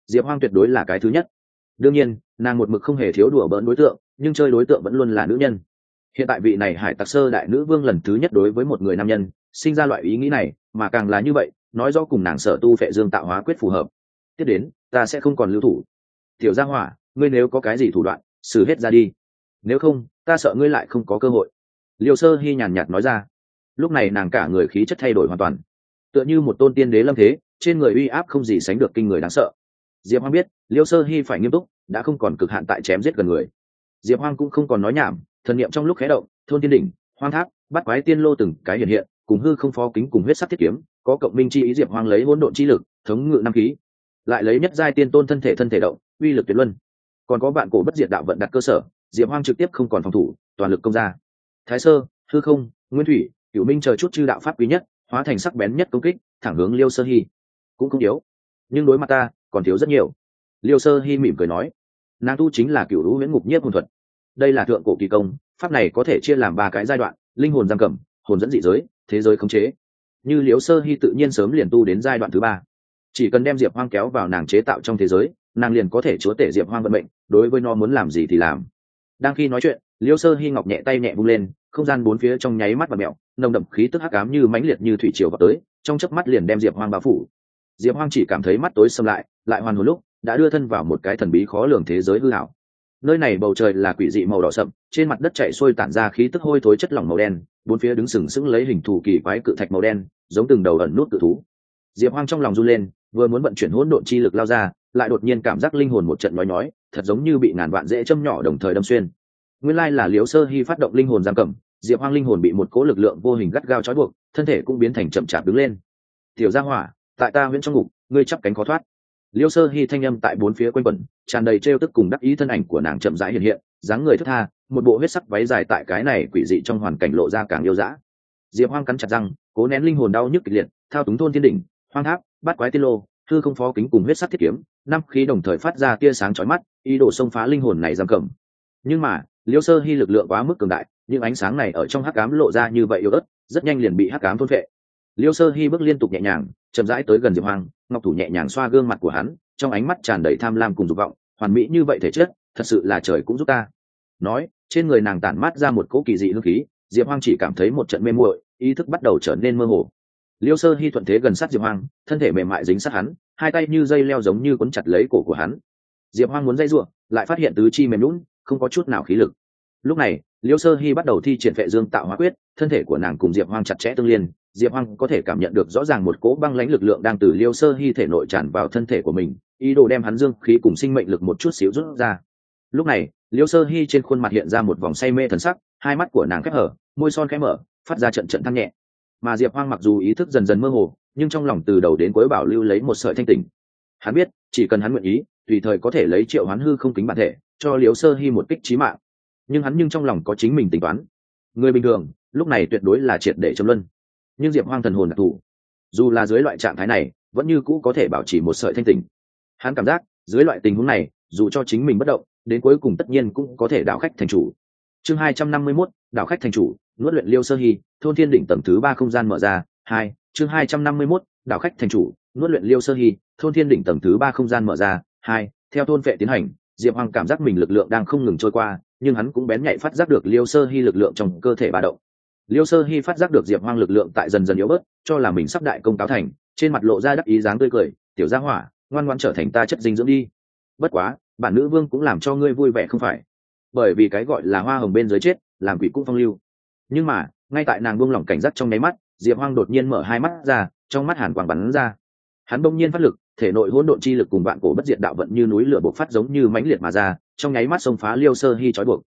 Diệp hoang tuyệt đối là cái thứ nhất. Đương nhiên, nàng một mực không hề thiếu đùa bỡn đối tượng, nhưng chơi đối tượng vẫn luôn là nữ nhân. Hiện tại vị này hải tặc sơ đại nữ vương lần thứ nhất đối với một người nam nhân, sinh ra loại ý nghĩ này, mà càng là như vậy, nói rõ cùng nàng sở tu phệ dương tạo hóa quyết phù hợp. Tiếp đến, ta sẽ không còn lưu thủ. Tiểu gia hỏa ngươi nếu có cái gì thủ đoạn, xử hết ra đi. Nếu không, ta sợ ngươi lại không có cơ hội. Liêu sơ hy nhàn nhạt nói ra. Lúc này nàng cả người khí chất thay đổi hoàn toàn. Tựa như một tôn tiên đế lâm thế, trên người uy áp không gì sánh được kinh người đáng sợ. Diệp hoang biết, liêu sơ hy phải nghiêm túc, đã không còn cực hạn tại chém giết gần người. Diệp hoang cũng không còn nói nhảm, thần niệm trong lúc khé động, thôn tiên đỉnh, hoang tháp, bắt quái tiên lô từng cái hiện hiện, cùng hư không phó kính cùng huyết sắc thiết kiếm, có cộng minh chi ý diệp hoang lấy hỗn độn chi lực, thống ngự năm khí. Lại lấy nhất giai tiên tôn thân thể thân thể động, uy lực tuyệt luân còn có bạn cổ bất diệt đạo vận đặt cơ sở, diệp hoang trực tiếp không còn phòng thủ, toàn lực công ra. Thái sơ, hư không, nguyên thủy cựu minh chờ chút chư đạo pháp quý nhất, hóa thành sắc bén nhất công kích, thẳng hướng liêu sơ hy cũng không yếu, nhưng đối mặt ta, còn thiếu rất nhiều. Liêu sơ hy mỉm cười nói, nàng tu chính là cựu lũ miễn ngục nhất hồn thuật. Đây là thượng cổ kỳ công, pháp này có thể chia làm ba cái giai đoạn, linh hồn giam cầm, hồn dẫn dị giới, thế giới khống chế. Như Liêu sơ hy tự nhiên sớm liền tu đến giai đoạn thứ ba. Chỉ cần đem diệp hoang kéo vào nàng chế tạo trong thế giới nàng liền có thể chúa tể diệp hoang vận mệnh, đối với nó muốn làm gì thì làm. Đang khi nói chuyện, liêu sơ hy ngọc nhẹ tay nhẹ bung lên, không gian bốn phía trong nháy mắt và mẹo, nồng đậm khí tức hắc cám như mãnh liệt như thủy triều vào tới, trong chớp mắt liền đem diệp hoang bao phủ. Diệp hoang chỉ cảm thấy mắt tối xâm lại lại hoàn hồn lúc, đã đưa thân vào một cái thần bí khó lường thế giới hư hảo nơi này bầu trời là quỷ dị màu đỏ sậm, trên mặt đất chạy xuôi tản ra khí tức hôi thối chất lỏng màu đen, bốn phía đứng sừng sững lấy hình thù kỳ quái cự thạch màu đen, giống từng đầu ẩn nút cự thú. Diệp hoang trong lòng run lên, vừa muốn vận chuyển hỗn độn chi lực lao ra lại đột nhiên cảm giác linh hồn một trận nói nói thật giống như bị ngàn vạn dễ châm nhỏ đồng thời đâm xuyên. Nguyên lai là liếu sơ hy phát động linh hồn giam cầm, diệp hoang linh hồn bị một cỗ lực lượng vô hình gắt gao trói buộc, thân thể cũng biến thành chậm chạp đứng lên. Tiểu gia hỏa, tại ta huyễn trong ngục, ngươi chắp cánh khó thoát. Liêu sơ hy thanh âm tại bốn phía quanh quẩn, tràn đầy trêu tức cùng đắc ý thân ảnh của nàng chậm rãi hiện hiện, dáng người thức tha, một bộ huyết sắc váy dài tại cái này quỷ dị trong hoàn cảnh lộ ra càng yêu dã. Diệp hoang cắn chặt răng, cố nén linh hồn đau nhức kịch liệt, thao túng thôn thiên đỉnh, hoang tháp bắt quái tiên lô, thư không phó kính cùng huyết sắc thiết kiếm năm khí đồng thời phát ra tia sáng chói mắt, ý đồ xông phá linh hồn này giam cầm. Nhưng mà, liêu sơ hy lực lượng quá mức cường đại, những ánh sáng này ở trong hắc cám lộ ra như vậy yếu ớt, rất nhanh liền bị hắc cám thôn vệ liêu sơ hy bước liên tục nhẹ nhàng, chậm rãi tới gần diệp hoang ngọc thủ nhẹ nhàng xoa gương mặt của hắn, trong ánh mắt tràn đầy tham lam cùng dục vọng, hoàn mỹ như vậy thể chất, thật sự là trời cũng giúp ta. Nói, trên người nàng tản mát ra một cỗ kỳ dị hương khí, diệp hoang chỉ cảm thấy một trận mê muội, ý thức bắt đầu trở nên mơ hồ. Liêu sơ hy thuận thế gần sát diệp hoang thân thể mềm mại dính sát hắn hai tay như dây leo giống như quấn chặt lấy cổ của hắn. Diệp hoang muốn dây ruộng lại phát hiện tứ chi mềm lún không có chút nào khí lực. Lúc này, liêu sơ hy bắt đầu thi triển vệ dương tạo hóa quyết, thân thể của nàng cùng diệp hoang chặt chẽ tương liên, diệp hoang có thể cảm nhận được rõ ràng một cỗ băng lãnh lực lượng đang từ liêu sơ hy thể nội tràn vào thân thể của mình, ý đồ đem hắn dương khí cùng sinh mệnh lực một chút xíu rút ra. Lúc này, liêu sơ hy trên khuôn mặt hiện ra một vòng say mê thần sắc, hai mắt của nàng khép hở, môi son khẽ mở, phát ra trận trận thăng nhẹ mà diệp hoang mặc dù ý thức dần dần mơ hồ, nhưng trong lòng từ đầu đến cuối bảo lưu lấy một sợi thanh tình hắn biết, chỉ cần hắn nguyện ý, tùy thời có thể lấy triệu hoán hư không kính bản thể, cho liếu sơ hy một kích trí mạng. Nhưng hắn nhưng trong lòng có chính mình tính toán. Người bình thường, lúc này tuyệt đối là triệt để châm luân. Nhưng diệp hoang thần hồn đặc thù. Dù là dưới loại trạng thái này, vẫn như cũ có thể bảo trì một sợi thanh tình hắn cảm giác, dưới loại tình huống này, dù cho chính mình bất động, đến cuối cùng tất nhiên cũng có thể đạo khách thành chủ chương hai trăm năm mươi 251, đạo khách thành chủ nuốt luyện liêu sơ hy thôn thiên đỉnh tầng thứ ba không gian mở ra. Hai chương hai trăm năm mươi 251, đạo khách thành chủ nuốt luyện liêu sơ hy thôn thiên đỉnh tầng thứ ba không gian mở ra. Hai theo thôn vệ tiến hành diệp hoàng cảm giác mình lực lượng đang không ngừng trôi qua nhưng hắn cũng bén nhạy phát giác được liêu sơ hy lực lượng trong cơ thể bà động. Liêu sơ hy phát giác được diệp hoang lực lượng tại dần dần yếu bớt cho là mình sắp đại công cáo thành trên mặt lộ ra đắc ý dáng tươi cười tiểu gia hỏa ngoan ngoan trở thành ta chất dinh dưỡng đi. Bất quá bản nữ vương cũng làm cho ngươi vui vẻ không phải bởi vì cái gọi là hoa hồng bên dưới chết, làm quỷ cũng phong lưu. Nhưng mà, ngay tại nàng buông lỏng cảnh giác trong nháy mắt, diệp hoang đột nhiên mở hai mắt ra, trong mắt hàn quang bắn ra. Hắn bỗng nhiên phát lực, thể nội hỗn độn chi lực cùng vạn cổ bất diệt đạo vận như núi lửa bộc phát giống như mãnh liệt mà ra, trong nháy mắt xông phá liêu sơ hy trói buộc.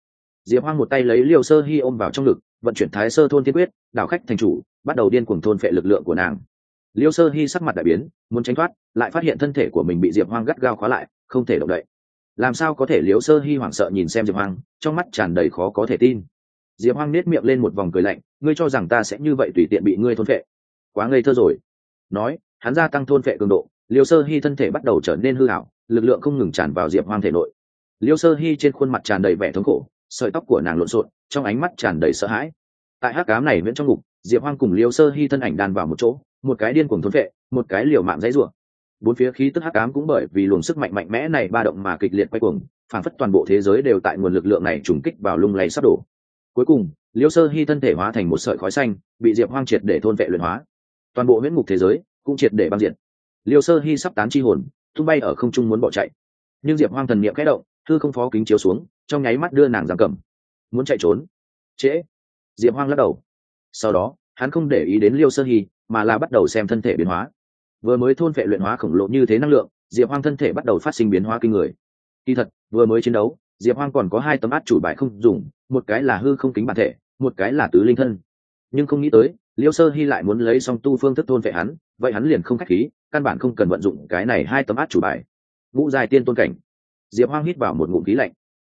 Diệp hoang một tay lấy liêu sơ hy ôm vào trong lực vận chuyển thái sơ thôn tiên quyết, đảo khách thành chủ, bắt đầu điên cuồng thôn phệ lực lượng của nàng. Liêu sơ hy sắc mặt đại biến, muốn tránh thoát, lại phát hiện thân thể của mình bị diệp hoang gắt gao khóa lại, không thể động đậy làm sao có thể liêu sơ hy hoảng sợ nhìn xem diệp hoang, trong mắt tràn đầy khó có thể tin. Diệp hoang nết miệng lên một vòng cười lạnh, ngươi cho rằng ta sẽ như vậy tùy tiện bị ngươi thôn vệ? quá ngây thơ rồi. Nói, hắn gia tăng thôn vệ cường độ liêu sơ hy thân thể bắt đầu trở nên hư hảo lực lượng không ngừng tràn vào diệp hoang thể nội. Liêu sơ hy trên khuôn mặt tràn đầy vẻ thống khổ, sợi tóc của nàng lộn xộn, trong ánh mắt tràn đầy sợ hãi. Tại hát cám này miễn trong ngục, diệp hoang cùng liêu sơ hy thân ảnh đàn vào một chỗ, một cái điên cuồng thôn vệ một cái liều mạng dãy ruộng bốn phía khí tức hắc ám cũng bởi vì luồng sức mạnh mạnh mẽ này ba động mà kịch liệt quay cuồng phản phất toàn bộ thế giới đều tại nguồn lực lượng này trùng kích vào lung lay sắp đổ. Cuối cùng, liêu sơ hy thân thể hóa thành một sợi khói xanh, bị diệp hoang triệt để thôn vệ luyện hóa. Toàn bộ huyết ngục thế giới cũng triệt để băng diện liêu sơ hy sắp tán chi hồn, tung bay ở không trung muốn bỏ chạy. Nhưng diệp hoang thần niệm khẽ động, thư không phó kính chiếu xuống, trong nháy mắt đưa nàng giam cầm. Muốn chạy trốn? Trễ. Diệp hoang lắc đầu. Sau đó, hắn không để ý đến liêu sơ hy mà là bắt đầu xem thân thể biến hóa vừa mới thôn vệ luyện hóa khổng lồ như thế năng lượng, diệp hoang thân thể bắt đầu phát sinh biến hóa kinh người. Kỳ thật, vừa mới chiến đấu, diệp hoang còn có hai tấm át chủ bài không dùng, một cái là hư không kính bản thể, một cái là tứ linh thân. Nhưng không nghĩ tới, liêu sơ hy lại muốn lấy song tu phương thức thôn vệ hắn, vậy hắn liền không k h á c h khí, căn bản không cần vận dụng cái này hai tấm át chủ bài. Ngũ dài tiên tôn cảnh. Diệp hoang hít vào một ngụm khí lạnh.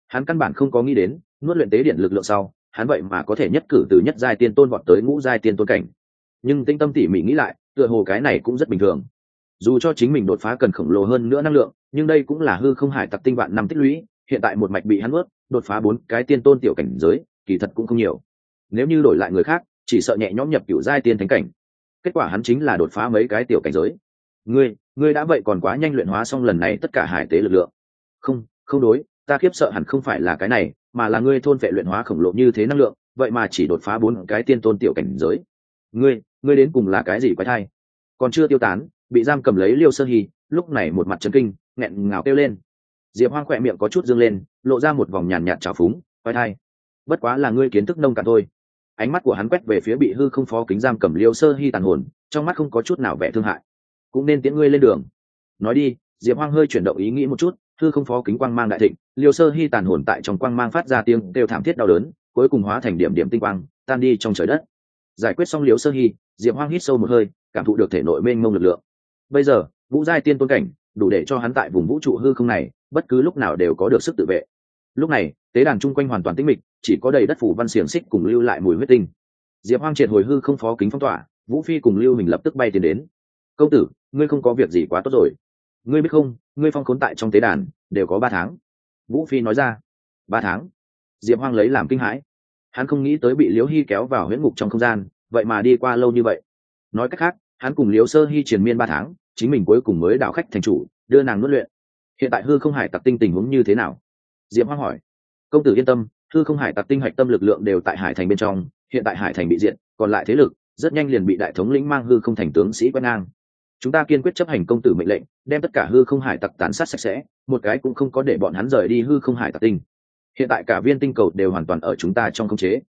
Hắn căn bản không có nghĩ đến, nuốt luyện tế điện lực lượng sau, hắn vậy mà có thể nhất cử từ nhất giai tiên tôn vọt tới ngũ giai tiên tôn cảnh nhưng tinh tâm tỉ mỉ nghĩ lại, tựa hồ cái này cũng rất bình thường. Dù cho chính mình đột phá cần khổng lồ hơn nữa năng lượng, nhưng đây cũng là hư không hải tặc tinh vạn năm tích lũy, hiện tại một mạch bị hắn ướt đột phá bốn cái tiên tôn tiểu cảnh giới, kỳ thật cũng không nhiều. Nếu như đổi lại người khác, chỉ sợ nhẹ nhõm nhập kiểu giai tiên thánh cảnh. Kết quả hắn chính là đột phá mấy cái tiểu cảnh giới. Ngươi ngươi đã vậy còn quá nhanh luyện hóa xong lần này tất cả hải tế lực lượng. Không không đối, ta khiếp sợ hẳn không phải là cái này, mà là ngươi thôn vệ luyện hóa khổng lồ như thế năng lượng, vậy mà chỉ đột phá bốn cái tiên tôn tiểu cảnh giới. Ngươi ngươi đến cùng là cái gì quái thai? Còn chưa tiêu tán, bị giam cầm lấy liêu sơ hy lúc này một mặt trấn kinh, nghẹn ngào kêu lên. Diệp hoang khỏe miệng có chút dương lên, lộ ra một vòng nhàn nhạt trào phúng, quái thai, bất quá là ngươi kiến thức nông cả thôi. Ánh mắt của hắn quét về phía bị hư không phó kính giam cầm liêu sơ hy tàn hồn, trong mắt không có chút nào vẻ thương hại. Cũng nên tiễn ngươi lên đường. Nói đi, diệp hoang hơi chuyển động ý nghĩ một chút, hư không phó kính quang mang đại thịnh, liêu sơ hy tàn hồn tại trong quang mang phát ra tiếng đều thảm thiết đau đớn, cuối cùng hóa thành điểm điểm tinh quang, tan đi trong trời đất. Giải quyết xong liêu sơ hy diệp hoang hít sâu một hơi, cảm thụ được thể nội mênh mông lực lượng. Bây giờ vũ giai tiên tôn cảnh, đủ để cho hắn tại vùng vũ trụ hư không này, bất cứ lúc nào đều có được sức tự vệ. Lúc này, tế đàn chung quanh hoàn toàn tĩnh mịch, chỉ có đầy đất phủ văn xiềng xích cùng lưu lại mùi huyết tinh. Diệp hoang triệt hồi hư không phó kính phong tỏa, vũ phi cùng lưu hình lập tức bay tiến đến. Công tử, ngươi không có việc gì quá tốt rồi. Ngươi biết không, ngươi phong khốn tại trong tế đàn, đều có ba tháng. Vũ phi nói ra. Ba tháng? Diệp hoang lấy làm kinh hãi. Hắn không nghĩ tới bị liễu hy kéo vào huyễn ngục trong không gian vậy mà đi qua lâu như vậy. Nói cách khác, hắn cùng liễu sơ hy triền miên ba tháng, chính mình cuối cùng mới đảo khách thành chủ, đưa nàng nuốt luyện. Hiện tại hư không hải tặc tinh tình huống như thế nào? Diệp hoang hỏi. Công tử yên tâm, hư không hải tặc tinh hạch tâm lực lượng đều tại hải thành bên trong, hiện tại hải thành bị diện còn lại thế lực, rất nhanh liền bị đại thống lĩnh mang hư không thành tướng sĩ quét ngang. Chúng ta kiên quyết chấp hành công tử mệnh lệnh, đem tất cả hư không hải tặc tán sát sạch sẽ, một cái cũng không có để bọn hắn rời đi hư không hải tặc tinh. Hiện tại cả viên tinh cầu đều hoàn toàn ở chúng ta trong khống chế.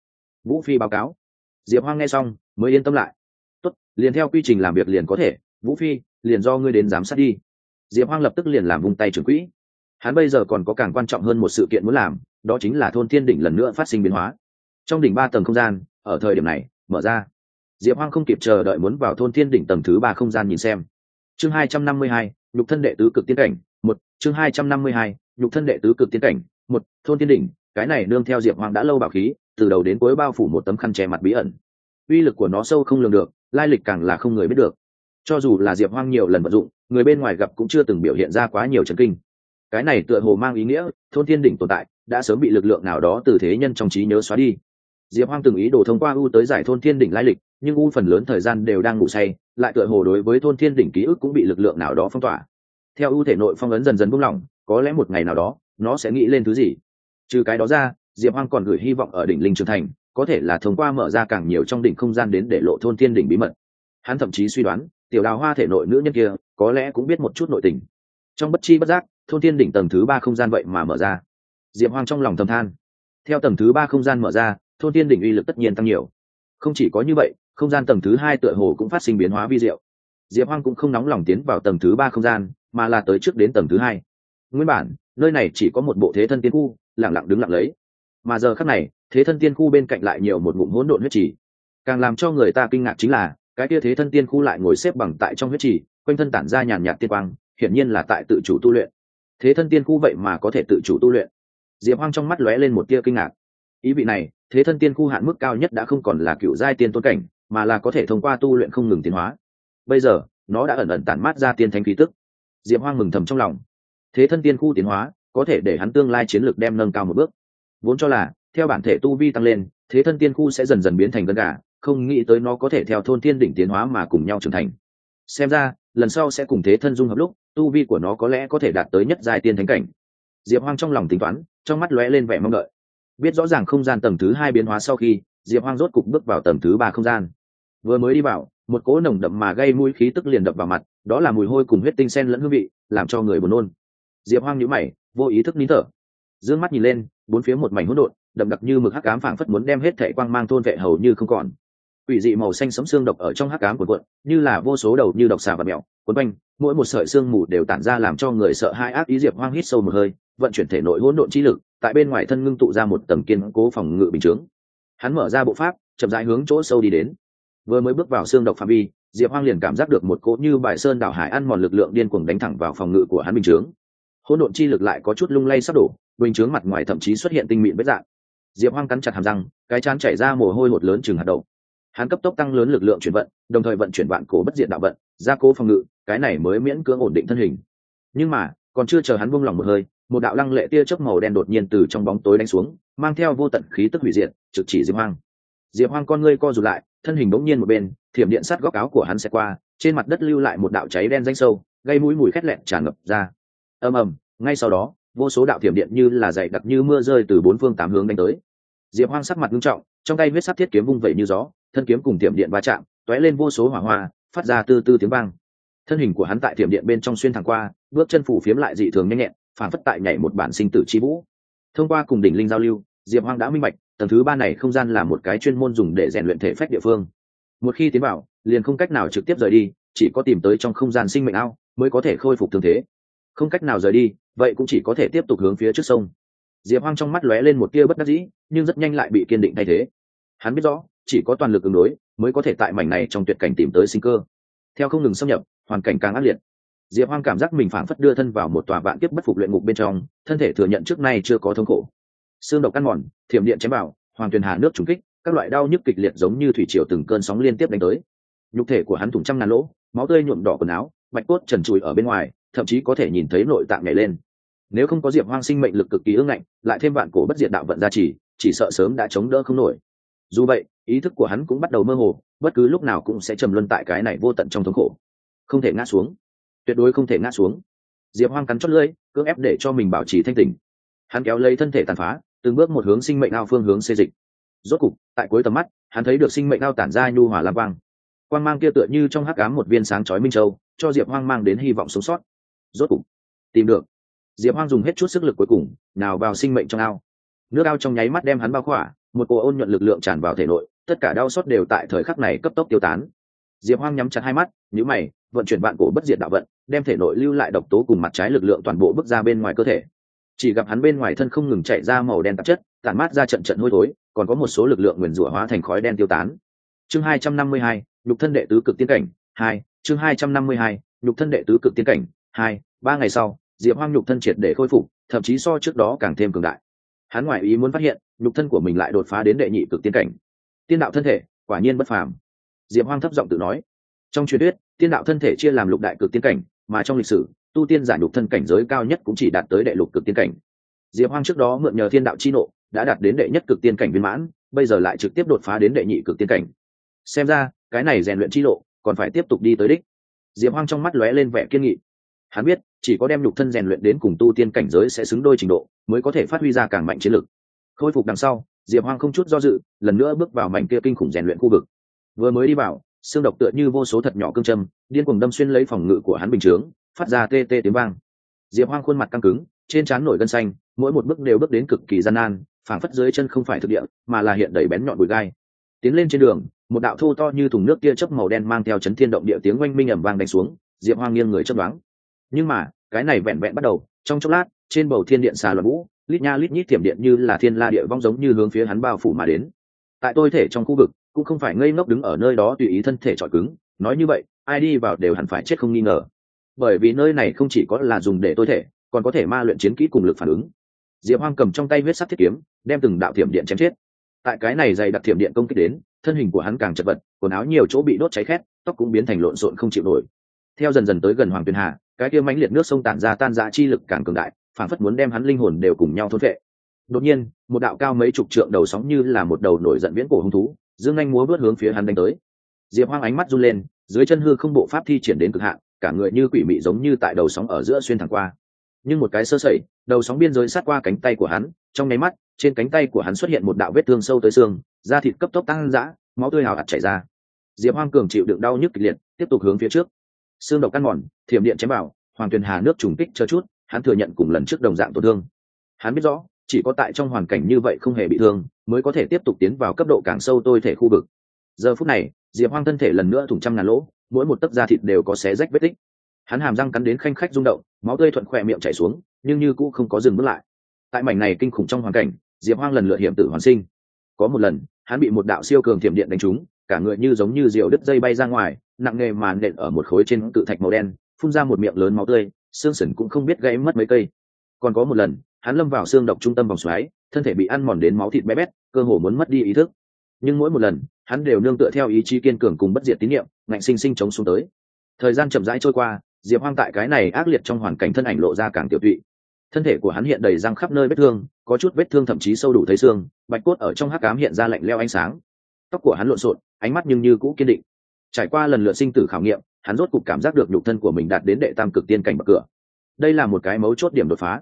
Vũ phi báo cáo diệp hoang nghe xong, mới yên tâm lại. Tốt, liền theo quy trình làm việc liền có thể, vũ phi, liền do ngươi đến giám sát đi. Diệp hoang lập tức liền làm vung tay trưởng quỹ. Hắn bây giờ còn có càng quan trọng hơn một sự kiện muốn làm, đó chính là thôn thiên đỉnh lần nữa phát sinh biến hóa. Trong đỉnh ba tầng không gian, ở thời điểm này, mở ra. Diệp hoang không kịp chờ đợi muốn vào thôn thiên đỉnh tầng thứ ba không gian nhìn xem. Chương hai trăm năm mươi hai, nhục thân đệ tứ cực tiến cảnh, một, chương hai trăm năm mươi hai, nhục thân đệ tứ cực tiến cảnh, một, thôn thiên đỉnh, cái này nương theo diệp hoang đã lâu bảo khí từ đầu đến cuối bao phủ một tấm khăn che mặt bí ẩn. Uy lực của nó sâu không lường được, lai lịch càng là không người biết được. Cho dù là diệp hoang nhiều lần vận dụng, người bên ngoài gặp cũng chưa từng biểu hiện ra quá nhiều trần kinh. Cái này tựa hồ mang ý nghĩa, thôn thiên đỉnh tồn tại, đã sớm bị lực lượng nào đó từ thế nhân trong trí nhớ xóa đi. Diệp hoang từng ý đồ thông qua u tới giải thôn thiên đỉnh lai lịch, nhưng u phần lớn thời gian đều đang ngủ say, lại tựa hồ đối với thôn thiên đỉnh ký ức cũng bị lực lượng nào đó phong tỏa. Theo u thể nội phong ấn dần dần buông lỏng, có lẽ một ngày nào đó, nó sẽ nghĩ lên thứ gì. Trừ cái đó ra diệp hoang còn gửi hy vọng ở đỉnh linh trường thành, có thể là thông qua mở ra càng nhiều trong đỉnh không gian đến để lộ thôn thiên đỉnh bí mật. Hắn thậm chí suy đoán, tiểu đào hoa thể nội nữ nhân kia, có lẽ cũng biết một chút nội tình. Trong bất chi bất giác, thôn thiên đỉnh tầng thứ ba không gian vậy mà mở ra. Diệp hoang trong lòng thầm than. Theo tầng thứ ba không gian mở ra, thôn thiên đỉnh uy lực tất nhiên tăng nhiều. Không chỉ có như vậy, không gian tầng thứ hai tựa hồ cũng phát sinh biến hóa vi diệu. Diệp hoang cũng không nóng lòng tiến vào tầng thứ ba không gian, mà là tới trước đến tầng thứ hai. Nguyên bản, nơi này chỉ có một bộ thế thân tiên khu lẳng lặng đứng lặng lấy mà giờ khắc này, thế thân tiên khu bên cạnh lại nhiều một ngụm hỗn độn huyết trì. Càng làm cho người ta kinh ngạc chính là, cái kia thế thân tiên khu lại ngồi xếp bằng tại trong huyết trì, quanh thân tản ra nhàn nhạt tiên quang, hiển nhiên là tại tự chủ tu luyện. Thế thân tiên khu vậy mà có thể tự chủ tu luyện. Diệp hoang trong mắt lóe lên một tia kinh ngạc. Ý vị này, thế thân tiên khu hạn mức cao nhất đã không còn là cựu giai tiên tôn cảnh, mà là có thể thông qua tu luyện không ngừng tiến hóa. Bây giờ, nó đã ẩn ẩn tản mát ra tiên thanh khí tức. Diệp hoang mừng thầm trong lòng. Thế thân tiên khu tiến hóa, có thể để hắn tương lai chiến lược đem nâng cao một bước vốn cho là, theo bản thể tu vi tăng lên, thế thân tiên khu sẽ dần dần biến thành gân gà, không nghĩ tới nó có thể theo thôn tiên đỉnh tiến hóa mà cùng nhau trưởng thành. Xem ra, lần sau sẽ cùng thế thân dung hợp lúc, tu vi của nó có lẽ có thể đạt tới nhất giai tiên thánh cảnh. Diệp hoang trong lòng tính toán, trong mắt lóe lên vẻ mong đợi. Biết rõ ràng không gian tầng thứ hai biến hóa sau khi, diệp hoang rốt cục bước vào tầng thứ ba không gian. Vừa mới đi vào, một cỗ nồng đậm mà gây mũi khí tức liền đập vào mặt, đó là mùi hôi cùng huyết tinh sen lẫn hương vị, làm cho người buồn nôn. Diệp hoang nhíu mày, vô ý thức nín thở dương mắt nhìn lên, bốn phía một mảnh hỗn độn, đậm đặc như mực hắc ám phảng phất muốn đem hết thệ quang mang thôn vệ hầu như không còn. Quỷ dị màu xanh sấm xương độc ở trong hắc ám cuộn cuộn, như là vô số đầu như độc xà và mèo quấn quanh, mỗi một sợi xương mù đều tản ra làm cho người sợ hai ác ý diệp hoang hít sâu một hơi, vận chuyển thể nội hỗn độn chi lực, tại bên ngoài thân ngưng tụ ra một tầng kiên cố phòng ngự bình chướng. Hắn mở ra bộ pháp, chậm rãi hướng chỗ sâu đi đến. Vừa mới bước vào xương độc phạm vi, diệp hoang liền cảm giác được một cỗ như bài sơn đảo hải ăn mòn lực lượng điên cuồng đánh thẳng vào phòng ngự của hắn bình chướng hỗn độn chi lực lại có chút lung lay sắp đổ, bình chướng mặt ngoài thậm chí xuất hiện tinh mịn vết dạng. Diệp hoang cắn chặt hàm răng, cái chán chảy ra mồ hôi hột lớn chừng hạt đậu. Hắn cấp tốc tăng lớn lực lượng chuyển vận, đồng thời vận chuyển vạn cổ bất diện đạo vận, gia cố phòng ngự, cái này mới miễn cưỡng ổn định thân hình. Nhưng mà, còn chưa chờ hắn buông lòng một hơi, một đạo lăng lệ tia chớp màu đen đột nhiên từ trong bóng tối đánh xuống, mang theo vô tận khí tức hủy diệt, trực chỉ diệp hoang. Diệp hoang con ngươi co rụt lại, thân hình bỗng nhiên một bên, thiểm điện sát góc áo của hắn sẽ qua, trên mặt đất lưu lại một đạo cháy đen danh sâu, gây mũi mùi khét lẹn tràn ngập ra ầm ầm, ngay sau đó, vô số đạo thiểm điện như là dày đặc như mưa rơi từ bốn phương tám hướng đánh tới. Diệp hoang sắc mặt nghiêm trọng, trong tay huyết sắc thiết kiếm vung vẩy như gió, thân kiếm cùng thiểm điện va chạm t lên vô số hỏa hoa, phát ra tư tư tiếng vang. Thân hình của hắn tại thiểm điện bên trong xuyên thẳng qua, bước chân phủ phiếm lại dị thường nhanh nhẹn, phản phất tại nhảy một bản sinh tử chi vũ. Thông qua cùng đỉnh linh giao lưu, diệp hoang đã minh bạch, tầng thứ ba này không gian là một cái chuyên môn dùng để rèn luyện thể phách địa phương. Một khi tiến vào, liền không cách nào trực tiếp rời đi, chỉ có tìm tới trong không gian sinh mệnh ao mới có thể khôi phục thương thế không cách nào rời đi, vậy cũng chỉ có thể tiếp tục hướng phía trước sông. Diệp hoang trong mắt lóe lên một tia bất đắc dĩ, nhưng rất nhanh lại bị kiên định thay thế. Hắn biết rõ, chỉ có toàn lực ứng đối, mới có thể tại mảnh này trong tuyệt cảnh tìm tới sinh cơ. Theo không ngừng xâm nhập, hoàn cảnh càng ác liệt. Diệp hoang cảm giác mình phảng phất đưa thân vào một tòa vạn kiếp bất phục luyện ngục bên trong, thân thể thừa nhận trước nay chưa có thống khổ. Xương độc ăn mòn, thiểm điện chém vào, hoàng tuyền hà nước trúng kích, các loại đau nhức kịch liệt giống như thủy triều từng cơn sóng liên tiếp đánh tới. Nhục thể của hắn thủng trăm ngàn lỗ, máu tươi nhuộm đỏ quần áo mạch cốt trần trụi ở bên ngoài thậm chí có thể nhìn thấy nội tạng nhảy lên. Nếu không có diệp hoang sinh mệnh lực cực kỳ ưng ngạnh, lại thêm vạn cổ bất diệt đạo vận gia trì, chỉ sợ sớm đã chống đỡ không nổi. Dù vậy, ý thức của hắn cũng bắt đầu mơ hồ, bất cứ lúc nào cũng sẽ trầm luân tại cái này vô tận trong thống khổ. Không thể ngã xuống. Tuyệt đối không thể ngã xuống. Diệp hoang cắn chót lưỡi, cưỡng ép để cho mình bảo trì thanh tình hắn kéo lấy thân thể tàn phá, từng bước một hướng sinh mệnh ao phương hướng xê dịch. Rốt cục, tại cuối tầm mắt, hắn thấy được sinh mệnh ao tản ra nhu hòa lam quang. Quang mang kia tựa như trong hắc ám một viên sáng chói minh châu, cho diệp hoang mang đến hy vọng sống sót rốt cục tìm được. Diệp hoang dùng hết chút sức lực cuối cùng, nào vào sinh mệnh trong ao. Nước ao trong nháy mắt đem hắn bao khỏa, một cỗ ôn nhuận lực lượng tràn vào thể nội, tất cả đau xót đều tại thời khắc này cấp tốc tiêu tán. Diệp hoang nhắm chặt hai mắt nhữ mày, vận chuyển bạn cổ bất diệt đạo vận, đem thể nội lưu lại độc tố cùng mặt trái lực lượng toàn bộ bước ra bên ngoài cơ thể. Chỉ gặp hắn bên ngoài thân không ngừng chạy ra màu đen tạp chất, tản mát ra trận trận hôi thối, còn có một số lực lượng nguyền rủa hóa thành khói đen tiêu tán. Chương hai trăm năm mươi hai, nhục thân đệ tứ cực tiến cảnh, hai, chương hai trăm năm mươi hai, nhục thân đệ tứ cực tiến cảnh, hai ba ngày sau, diệp hoang nhục thân triệt để khôi phục, thậm chí so trước đó càng thêm cường đại. Hắn ngoại ý muốn phát hiện, nhục thân của mình lại đột phá đến đệ nhị cực tiên cảnh. Tiên đạo thân thể, quả nhiên bất phàm. Diệp hoang thấp giọng tự nói. Trong truyền thuyết, tiên đạo thân thể chia làm lục đại cực tiên cảnh, mà trong lịch sử, tu tiên giải nhục thân cảnh giới cao nhất cũng chỉ đạt tới đệ lục cực tiên cảnh. Diệp hoang trước đó mượn nhờ thiên đạo chi nộ, đã đạt đến đệ nhất cực tiên cảnh viên mãn, bây giờ lại trực tiếp đột phá đến đệ nhị cực tiên cảnh. Xem ra, cái này rèn luyện chi lộ còn phải tiếp tục đi tới đích. Diệp hoang trong mắt lóe lên vẻ kiên nghị hắn biết, chỉ có đem nhục thân rèn luyện đến cùng tu tiên cảnh giới sẽ xứng đôi trình độ, mới có thể phát huy ra càng mạnh chiến lực. Khôi phục đằng sau, diệp hoang không chút do dự, lần nữa bước vào mảnh kia kinh khủng rèn luyện khu vực. Vừa mới đi vào, xương độc tựa như vô số thật nhỏ cương châm, điên cuồng đâm xuyên lấy phòng ngự của hắn bình chướng, phát ra tê tê tiếng vang. Diệp hoang khuôn mặt căng cứng, trên trán nổi gân xanh, mỗi một bước đều bước đến cực kỳ gian nan, phảng phất dưới chân không phải thực địa, mà là hiện đầy bén nhọn bụi gai. Tiến lên trên đường, một đạo thô to như thùng nước tia chớp màu đen mang theo chấn thiên động địa tiếng oanh minh ẩm vang đánh xuống, diệp hoang nghiêng người chấp đoán nhưng mà, cái này vẹn vẹn bắt đầu, trong chốc lát, trên bầu thiên điện xà loạn vũ, lít nha lít nhít tiềm điện như là thiên la địa vong giống như hướng phía hắn bao phủ mà đến. Tại tôi thể trong khu vực, cũng không phải ngây ngốc đứng ở nơi đó tùy ý thân thể trọi cứng, nói như vậy, ai đi vào đều hẳn phải chết không nghi ngờ. Bởi vì nơi này không chỉ có là dùng để tôi thể, còn có thể ma luyện chiến kỹ cùng lực phản ứng. Diệp hoang cầm trong tay huyết sắc thiết kiếm, đem từng đạo thiểm điện chém chết. Tại cái này dày đặc thiểm điện công kích đến, thân hình của hắn càng chật vật, quần áo nhiều chỗ bị đốt cháy khét, tóc cũng biến thành lộn xộn không chịu nổi theo dần dần tới gần hoàng tuyền hà, cái kia mãnh liệt nước sông tản ra tan ra chi lực càng cường đại, phản phất muốn đem hắn linh hồn đều cùng nhau thôn vệ đột nhiên, một đạo cao mấy chục trượng đầu sóng như là một đầu nổi giận viễn cổ hung thú, dương anh múa vớt hướng phía hắn đánh tới. Diệp hoang ánh mắt run lên, dưới chân hư không bộ pháp thi triển đến cực hạn, cả người như quỷ mị giống như tại đầu sóng ở giữa xuyên thẳng qua. Nhưng một cái sơ sẩy, đầu sóng biên giới sát qua cánh tay của hắn, trong nháy mắt, trên cánh tay của hắn xuất hiện một đạo vết thương sâu tới xương, da thịt cấp tốc tăng dã máu tươi hào hạt chảy ra. Diệp hoang cường chịu đựng đau nhức kịch liệt, tiếp tục hướng phía trước xương độc căn mòn, thiểm điện chém vào, hoàng tuyền hà nước trùng kích chờ chút, hắn thừa nhận cùng lần trước đồng dạng tổn thương. Hắn biết rõ, chỉ có tại trong hoàn cảnh như vậy không hề bị thương, mới có thể tiếp tục tiến vào cấp độ càng sâu tôi thể khu vực. Giờ phút này, diệp hoang thân thể lần nữa thủng trăm ngàn lỗ, mỗi một tấc da thịt đều có xé rách vết tích. Hắn hàm răng cắn đến khanh khách rung động, máu tươi thuận khỏe miệng chảy xuống, nhưng như cũng không có dừng bước lại. Tại mảnh này kinh khủng trong hoàn cảnh, diệp hoang lần lượt hiểm tử hoàn sinh. Có một lần, hắn bị một đạo siêu cường thiểm điện đánh trúng cả người như giống như diều đứt dây bay ra ngoài, nặng nề mà nện ở một khối trên cự thạch màu đen, phun ra một miệng lớn máu tươi, xương sần cũng không biết gãy mất mấy cây. Còn có một lần, hắn lâm vào xương độc trung tâm vòng xoáy, thân thể bị ăn mòn đến máu thịt bé bét, cơ hồ muốn mất đi ý thức. Nhưng mỗi một lần, hắn đều nương tựa theo ý chí kiên cường cùng bất diệt tín nhiệm ngạnh sinh sinh chống xuống tới. Thời gian chậm rãi trôi qua, diệp hoang tại cái này ác liệt trong hoàn cảnh thân ảnh lộ ra càng tiểu tụy. Thân thể của hắn hiện đầy răng khắp nơi vết thương, có chút vết thương thậm chí sâu đủ thấy xương, bạch cốt ở trong hắc cám hiện ra lạnh leo ánh sáng tóc của hắn lộn xộn, ánh mắt nhưng như cũ kiên định. Trải qua lần lượt sinh tử khảo nghiệm, hắn rốt cục cảm giác được nhục thân của mình đạt đến đệ tam cực tiên cảnh bậc cửa. Đây là một cái mấu chốt điểm đột phá.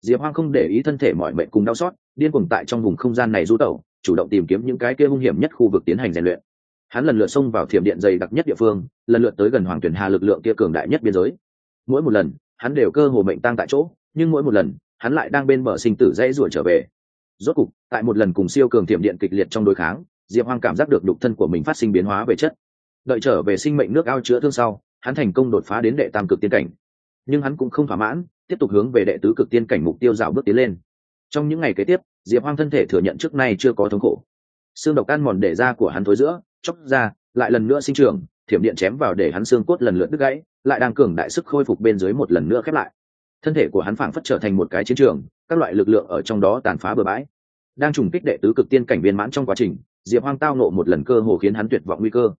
Diệp hoang không để ý thân thể mọi mệnh cùng đau xót, điên cuồng tại trong vùng không gian này du tẩu, chủ động tìm kiếm những cái kia hung hiểm nhất khu vực tiến hành rèn luyện. Hắn lần lượt xông vào thiểm điện dày đặc nhất địa phương, lần lượt tới gần hoàng tuyển hà lực lượng kia cường đại nhất biên giới. Mỗi một lần, hắn đều cơ hồ mệnh tăng tại chỗ, nhưng mỗi một lần, hắn lại đang bên bờ sinh tử dãy ruổi trở về. Rốt cục, tại một lần cùng siêu cường thiểm điện kịch liệt trong đối kháng diệp hoang cảm giác được nhục thân của mình phát sinh biến hóa về chất. Đợi trở về sinh mệnh nước ao chữa thương sau, hắn thành công đột phá đến đệ tam cực tiên cảnh. Nhưng hắn cũng không thỏa mãn, tiếp tục hướng về đệ tứ cực tiên cảnh mục tiêu dạo bước tiến lên. Trong những ngày kế tiếp, diệp hoang thân thể thừa nhận trước nay chưa có thống khổ. Xương độc ăn mòn để da của hắn thối giữa, chóc ra lại lần nữa sinh trường thiểm điện chém vào để hắn xương cốt lần lượt đứt gãy, lại đang cường đại sức khôi phục bên dưới một lần nữa khép lại. Thân thể của hắn phảng phất trở thành một cái chiến trường, các loại lực lượng ở trong đó tàn phá bừa bãi. Đang trùng kích đệ tứ cực tiên cảnh viên mãn trong quá trình diệp hoang tao nộ một lần cơ hồ khiến hắn tuyệt vọng nguy cơ.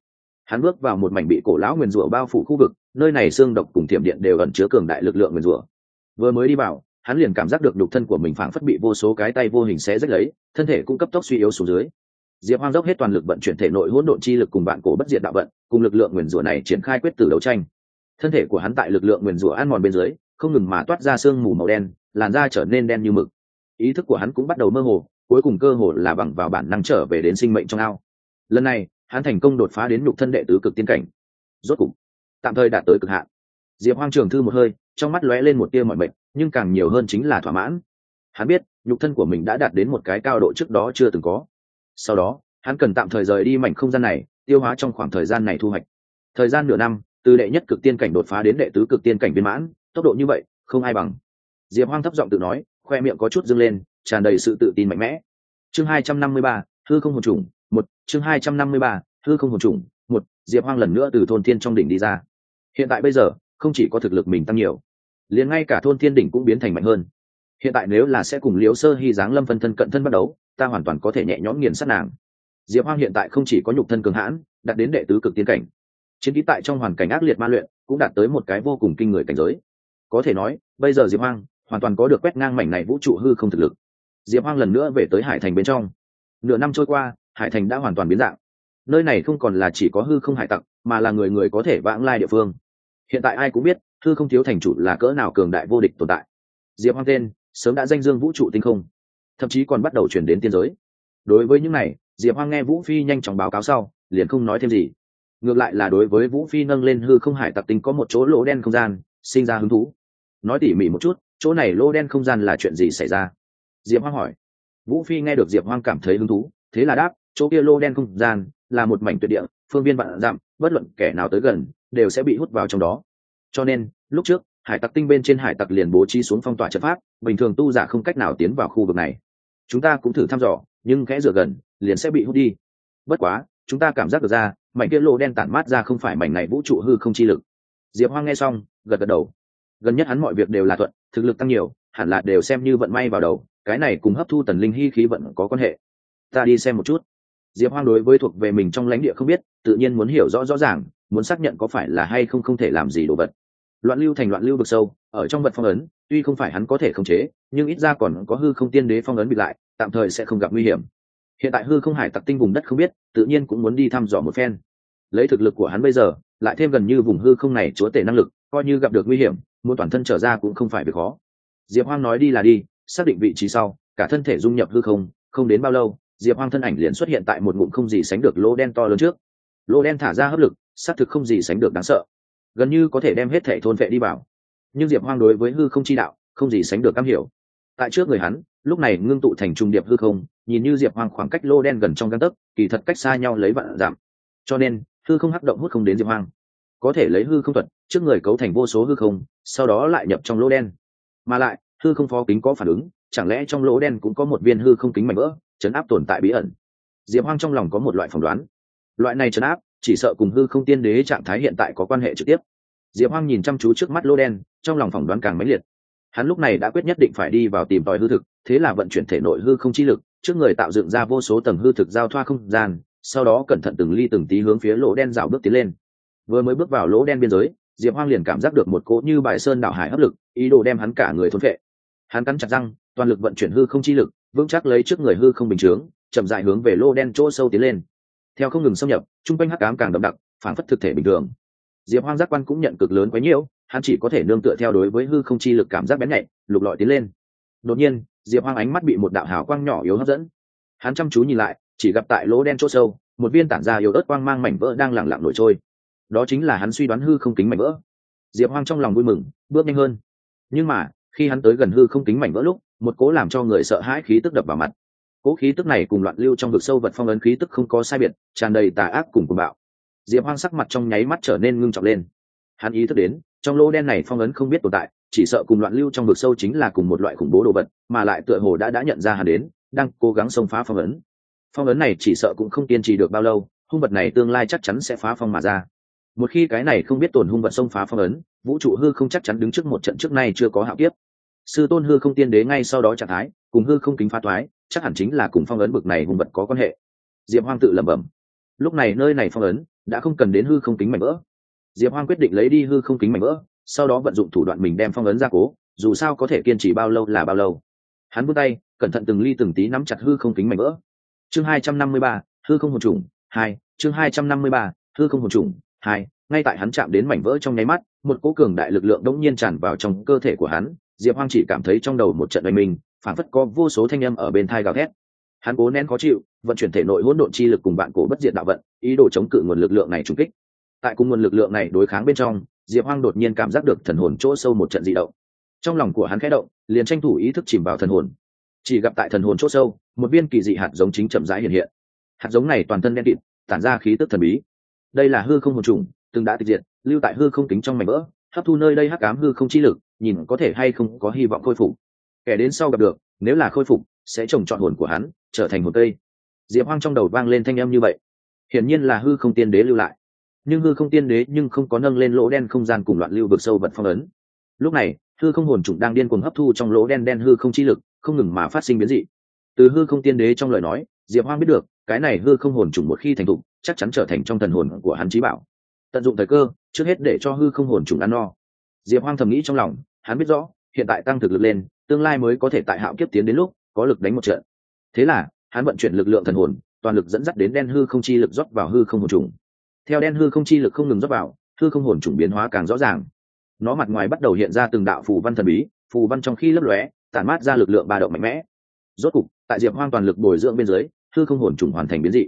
Hắn bước vào một mảnh bị cổ lão nguyền rủa bao phủ khu vực, nơi này xương độc cùng thiểm điện đều ẩn chứa cường đại lực lượng nguyền rủa. Vừa mới đi vào, hắn liền cảm giác được nhục thân của mình phảng phất bị vô số cái tay vô hình xé rách lấy, thân thể cũng cấp tốc suy yếu xuống dưới. Diệp hoang dốc hết toàn lực vận chuyển thể nội hỗn độn chi lực cùng bạn cổ bất diệt đạo vận, cùng lực lượng nguyền rủa này triển khai quyết tử đấu tranh. Thân thể của hắn tại lực lượng nguyền rủa ăn mòn bên dưới, không ngừng mà toát ra sương mù màu đen, làn da trở nên đen như mực. Ý thức của hắn cũng bắt đầu mơ hồ cuối cùng cơ hội là bằng vào bản năng trở về đến sinh mệnh trong ao. Lần này, hắn thành công đột phá đến nhục thân đệ tứ cực tiên cảnh. Rốt cục, tạm thời đạt tới cực hạn. Diệp hoang trường thư một hơi, trong mắt lóe lên một tia mọi mệnh, nhưng càng nhiều hơn chính là thỏa mãn. Hắn biết, nhục thân của mình đã đạt đến một cái cao độ trước đó chưa từng có. Sau đó, hắn cần tạm thời rời đi mảnh không gian này, tiêu hóa trong khoảng thời gian này thu hoạch. Thời gian nửa năm, từ đệ nhất cực tiên cảnh đột phá đến đệ tứ cực tiên cảnh viên mãn, tốc độ như vậy, không ai bằng. Diệp hoang thấp giọng tự nói, khoe miệng có chút dâng lên tràn đầy sự tự tin mạnh mẽ. Chương hai trăm năm mươi ba, hư không hồn trùng, một. Chương hai trăm năm mươi ba, hư không hồn trùng, một. Diệp hoang lần nữa từ thôn thiên trong đỉnh đi ra. Hiện tại bây giờ, không chỉ có thực lực mình tăng nhiều, liền ngay cả thôn thiên đỉnh cũng biến thành mạnh hơn. Hiện tại nếu là sẽ cùng liếu sơ hy giáng lâm phân thân cận thân bắt đấu ta hoàn toàn có thể nhẹ nhõm nghiền sát nàng. Diệp hoang hiện tại không chỉ có nhục thân cường hãn, đạt đến đệ tứ cực tiên cảnh. Chiến ký tại trong hoàn cảnh ác liệt ma luyện, cũng đạt tới một cái vô cùng kinh người cảnh giới. Có thể nói, bây giờ diệp hoang hoàn toàn có được quét ngang mảnh này vũ trụ hư không thực lực diệp hoang lần nữa về tới hải thành bên trong. Nửa năm trôi qua, hải thành đã hoàn toàn biến dạng. Nơi này không còn là chỉ có hư không hải tặc, mà là người người có thể vãng lai địa phương. Hiện tại ai cũng biết, hư không thiếu thành chủ là cỡ nào cường đại vô địch tồn tại. Diệp hoang tên, sớm đã danh dương vũ trụ tinh không, thậm chí còn bắt đầu chuyển đến tiên giới. Đối với những này, diệp hoang nghe vũ phi nhanh chóng báo cáo sau, liền không nói thêm gì. Ngược lại là đối với vũ phi nâng lên hư không hải tặc tinh có một chỗ lỗ đen không gian, sinh ra hứng thú. Nói tỉ mỉ một chút, chỗ này lỗ đen không gian là chuyện gì xảy ra? Diệp hoang hỏi. Vũ phi nghe được diệp hoang cảm thấy hứng thú, thế là đáp, chỗ kia lô đen không gian là một mảnh tuyệt địa, phương viên vạn dặm, bất luận kẻ nào tới gần, đều sẽ bị hút vào trong đó. Cho nên, lúc trước, hải tặc tinh bên trên hải tặc liền bố trí xuống phong tỏa trận pháp, bình thường tu giả không cách nào tiến vào khu vực này. Chúng ta cũng thử thăm dò, nhưng kẽ dựa gần, liền sẽ bị hút đi. Bất quá, chúng ta cảm giác được ra, mảnh kia lô đen tản mát ra không phải mảnh này vũ trụ hư không chi lực. Diệp hoang nghe xong, gật gật đầu. Gần nhất hắn mọi việc đều là thuận, thực lực tăng nhiều, hẳn là đều xem như vận may vào đầu cái này cùng hấp thu tần linh hy khí vận có quan hệ. Ta đi xem một chút. Diệp hoang đối với thuộc về mình trong lãnh địa không biết, tự nhiên muốn hiểu rõ rõ ràng, muốn xác nhận có phải là hay không không thể làm gì đồ vật. Loạn lưu thành loạn lưu vực sâu, ở trong vật phong ấn, tuy không phải hắn có thể khống chế, nhưng ít ra còn có hư không tiên đế phong ấn bị lại, tạm thời sẽ không gặp nguy hiểm. Hiện tại hư không hải tặc tinh vùng đất không biết, tự nhiên cũng muốn đi thăm dò một phen. Lấy thực lực của hắn bây giờ, lại thêm gần như vùng hư không này chúa tể năng lực, coi như gặp được nguy hiểm, muốn toàn thân trở ra cũng không phải việc khó. Diệp hoang nói đi là đi xác định vị trí sau, cả thân thể dung nhập hư không không đến bao lâu, diệp hoang thân ảnh liền xuất hiện tại một ngụm không gì sánh được lỗ đen to lớn trước. Lỗ đen thả ra hấp lực, xác thực không gì sánh được đáng sợ. Gần như có thể đem hết thể thôn vệ đi vào. Nhưng diệp hoang đối với hư không chi đạo, không gì sánh được am hiểu. Tại trước người hắn, lúc này ngưng tụ thành trung điệp hư không, nhìn như diệp hoang khoảng cách lô đen gần trong găng tấc, kỳ thật cách xa nhau lấy vạn giảm. Cho nên, hư không hắc động hút không đến diệp hoang. Có thể lấy hư không thuật, trước người cấu thành vô số hư không, sau đó lại nhập trong lô đen. Mà lại hư không phó kính có phản ứng, chẳng lẽ trong lỗ đen cũng có một viên hư không kính mảnh vỡ, chấn áp tồn tại bí ẩn? Diệp hoang trong lòng có một loại phỏng đoán. Loại này chấn áp, chỉ sợ cùng hư không tiên đế trạng thái hiện tại có quan hệ trực tiếp. Diệp hoang nhìn chăm chú trước mắt lỗ đen, trong lòng phỏng đoán càng mãnh liệt. Hắn lúc này đã quyết nhất định phải đi vào tìm tòi hư thực, thế là vận chuyển thể nội hư không chi lực, trước người tạo dựng ra vô số tầng hư thực giao thoa không gian, sau đó cẩn thận từng ly từng tí hướng phía lỗ đen rào bước tiến lên. Vừa mới bước vào lỗ đen biên giới, diệp hoang liền cảm giác được một cỗ như bài sơn đảo hải hấp lực, ý đồ đem hắn cả người thốn vệ hắn cắn chặt răng, toàn lực vận chuyển hư không chi lực, vững chắc lấy trước người hư không bình chướng, chậm dại hướng về lô đen chỗ sâu tiến lên. Theo không ngừng xâm nhập chung quanh hắc cám càng đậm đặc, phản phất thực thể bình thường. Diệp hoang giác quan cũng nhận cực lớn quấy nhiễu, hắn chỉ có thể nương tựa theo đối với hư không chi lực cảm giác bén nhạy, lục lọi tiến lên. Đột nhiên, diệp hoang ánh mắt bị một đạo hào quang nhỏ yếu hấp dẫn. Hắn chăm chú nhìn lại, chỉ gặp tại lỗ đen chỗ sâu, một viên tản ra yếu ớt quang mang mảnh vỡ đang lẳng lặng nổi trôi. Đó chính là hắn suy đoán hư không kính mảnh vỡ. Diệp hoang trong lòng vui mừng, bước nhanh hơn. Nhưng mà khi hắn tới gần hư không kính mảnh vỡ lúc, một cố làm cho người sợ hãi khí tức đập vào mặt. Cố khí tức này cùng loạn lưu trong vực sâu vật phong ấn khí tức không có sai biệt, tràn đầy tà ác cùng cùng bạo. Diệp hoang sắc mặt trong nháy mắt trở nên ngưng trọng lên. Hắn ý thức đến, trong lỗ đen này phong ấn không biết tồn tại, chỉ sợ cùng loạn lưu trong vực sâu chính là cùng một loại khủng bố đồ vật, mà lại tựa hồ đã đã nhận ra hắn đến, đang cố gắng xông phá phong ấn. Phong ấn này chỉ sợ cũng không kiên trì được bao lâu, hung vật này tương lai chắc chắn sẽ phá phong mà ra. Một khi cái này không biết tổn hung vật xông phá phong ấn, vũ trụ hư không chắc chắn đứng trước một trận trước nay chưa có hạo kiếp sư tôn hư không tiên đế ngay sau đó trạng thái, cùng hư không kính phá thoái, chắc hẳn chính là cùng phong ấn bực này hung vật có quan hệ. Diệp hoang tự lẩm bẩm. Lúc này nơi này phong ấn, đã không cần đến hư không kính mảnh vỡ. Diệp hoang quyết định lấy đi hư không kính mảnh vỡ, sau đó vận dụng thủ đoạn mình đem phong ấn ra cố, dù sao có thể kiên trì bao lâu là bao lâu. Hắn vươn tay, cẩn thận từng ly từng tí nắm chặt hư không kính mảnh vỡ. Chương hai trăm năm mươi ba, hư không hồn trùng, hai, chương hai trăm năm mươi ba, hư không hồn trùng, hai. Ngay tại hắn chạm đến mảnh vỡ trong nháy mắt, một cỗ cường đại lực lượng đống nhiên tràn vào trong cơ thể của hắn diệp hoang chỉ cảm thấy trong đầu một trận oanh mình phản phất có vô số thanh âm ở bên thai gào thét. Hắn cố nén khó chịu, vận chuyển thể nội hỗn độn chi lực cùng bạn cổ bất diệt đạo vận, ý đồ chống cự nguồn lực lượng này trung kích. Tại cùng nguồn lực lượng này đối kháng bên trong, diệp hoang đột nhiên cảm giác được thần hồn chỗ sâu một trận dị động. Trong lòng của hắn khẽ động, liền tranh thủ ý thức chìm vào thần hồn. Chỉ gặp tại thần hồn chỗ sâu, một viên kỳ dị hạt giống chính chậm rãi hiện hiện. Hạt giống này toàn thân đen kịt, tản ra khí tức thần bí. Đây là hư không hồn trùng, từng đã tịch diệt, lưu tại hư không kính trong mảnh vỡ, hấp thu nơi đây hắc ám hư không chi lực nhìn có thể hay không có hy vọng khôi phục. Kẻ đến sau gặp được, nếu là khôi phục, sẽ trồng trọt hồn của hắn, trở thành hồn cây. Diệp hoang trong đầu vang lên thanh âm như vậy. Hiển nhiên là hư không tiên đế lưu lại. Nhưng hư không tiên đế nhưng không có nâng lên lỗ đen không gian cùng loạn lưu vực sâu vật phong ấn. Lúc này, hư không hồn trùng đang điên cuồng hấp thu trong lỗ đen đen hư không chi lực, không ngừng mà phát sinh biến dị. Từ hư không tiên đế trong lời nói, diệp hoang biết được, cái này hư không hồn trùng một khi thành thục, chắc chắn trở thành trong thần hồn của hắn trí bảo. Tận dụng thời cơ, trước hết để cho hư không hồn trùng ăn no. Diệp hoang thầm nghĩ trong lòng hắn biết rõ, hiện tại tăng thực lực lên, tương lai mới có thể tại hạo kiếp tiến đến lúc, có lực đánh một trận. Thế là, hắn vận chuyển lực lượng thần hồn, toàn lực dẫn dắt đến đen hư không chi lực rót vào hư không hồn trùng. Theo đen hư không chi lực không ngừng rót vào, hư không hồn trùng biến hóa càng rõ ràng. Nó mặt ngoài bắt đầu hiện ra từng đạo phù văn thần bí, phù văn trong khi lấp lóe, tản mát ra lực lượng ba động mạnh mẽ. Rốt cục, tại diệp hoang toàn lực bồi dưỡng bên dưới, hư không hồn trùng hoàn thành biến dị.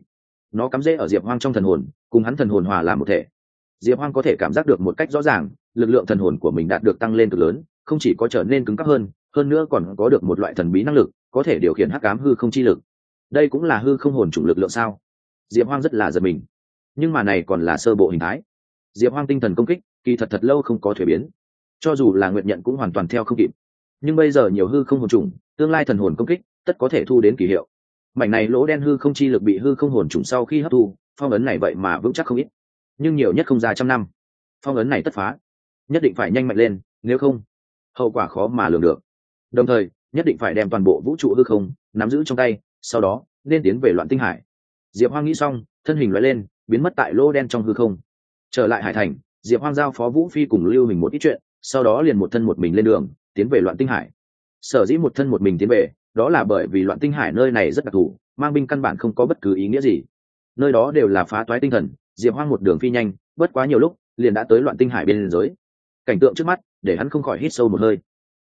Nó cắm rễ ở diệp hoang trong thần hồn, cùng hắn thần hồn hòa làm một thể diệp hoang có thể cảm giác được một cách rõ ràng, lực lượng thần hồn của mình đạt được tăng lên cực lớn, không chỉ có trở nên cứng cáp hơn hơn nữa còn có được một loại thần bí năng lực, có thể điều khiển hắc cám hư không chi lực. Đây cũng là hư không hồn chủng lực lượng sao? Diệp hoang rất là giật mình. Nhưng mà này còn là sơ bộ hình thái. Diệp hoang tinh thần công kích, kỳ thật thật lâu không có thuế biến. Cho dù là nguyện nhận cũng hoàn toàn theo không kịp. Nhưng bây giờ nhiều hư không hồn trùng tương lai thần hồn công kích, tất có thể thu đến kỳ hiệu. Mảnh này lỗ đen hư không chi lực bị hư không hồn trùng sau khi hấp thu, phong ấn này vậy mà vững chắc không ít nhưng nhiều nhất không ra trăm năm. Phong ấn này tất phá, nhất định phải nhanh mạnh lên, nếu không, hậu quả khó mà lường được. Đồng thời, nhất định phải đem toàn bộ vũ trụ hư không nắm giữ trong tay, sau đó, nên tiến về loạn tinh hải. Diệp hoang nghĩ xong, thân hình loại lên, biến mất tại lô đen trong hư không. Trở lại hải thành, diệp hoang giao phó vũ phi cùng lưu mình một ít chuyện, sau đó liền một thân một mình lên đường, tiến về loạn tinh hải. Sở dĩ một thân một mình tiến về, đó là bởi vì loạn tinh hải nơi này rất đặc thù, mang binh căn bản không có bất cứ ý nghĩa gì. Nơi đó đều là phá toái tinh thần diệp hoang một đường phi nhanh, bất quá nhiều lúc, liền đã tới loạn tinh hải bên giới. Cảnh tượng trước mắt, để hắn không khỏi hít sâu một hơi.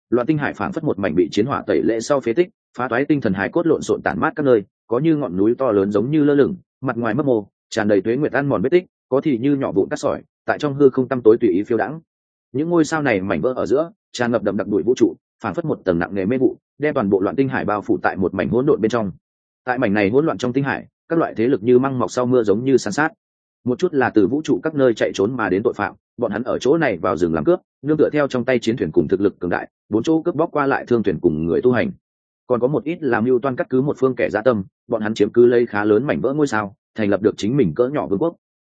Loạn tinh hải phảng phất một mảnh bị chiến hỏa tẩy lệ sau phế tích, phá toái tinh thần hải cốt lộn xộn tản mát các nơi, có như ngọn núi to lớn giống như lơ lửng, mặt ngoài mấp mô, tràn đầy tuyết nguyệt ăn mòn vết tích, có thì như nhỏ vụn cắt sỏi, tại trong hư không tăm tối tùy ý phiêu đãng. Những ngôi sao này mảnh vỡ ở giữa, tràn ngập đậm đặc đuổi vũ trụ, phảng phất một tầng nặng nề mê vụ, đem toàn bộ loạn tinh hải bao phủ tại một mảnh hỗn độn bên trong. Tại mảnh này hỗn loạn trong tinh hải, các loại thế lực như măng mọc sau mưa giống như san sát một chút là từ vũ trụ các nơi chạy trốn mà đến tội phạm, bọn hắn ở chỗ này vào rừng làm cướp, nương tựa theo trong tay chiến thuyền cùng thực lực cường đại, bốn chỗ cướp bóc qua lại thương thuyền cùng người tu hành. Còn có một ít làm mưu toan cắt cứ một phương kẻ gia tâm, bọn hắn chiếm cứ lấy khá lớn mảnh vỡ ngôi sao, thành lập được chính mình cỡ nhỏ vương quốc.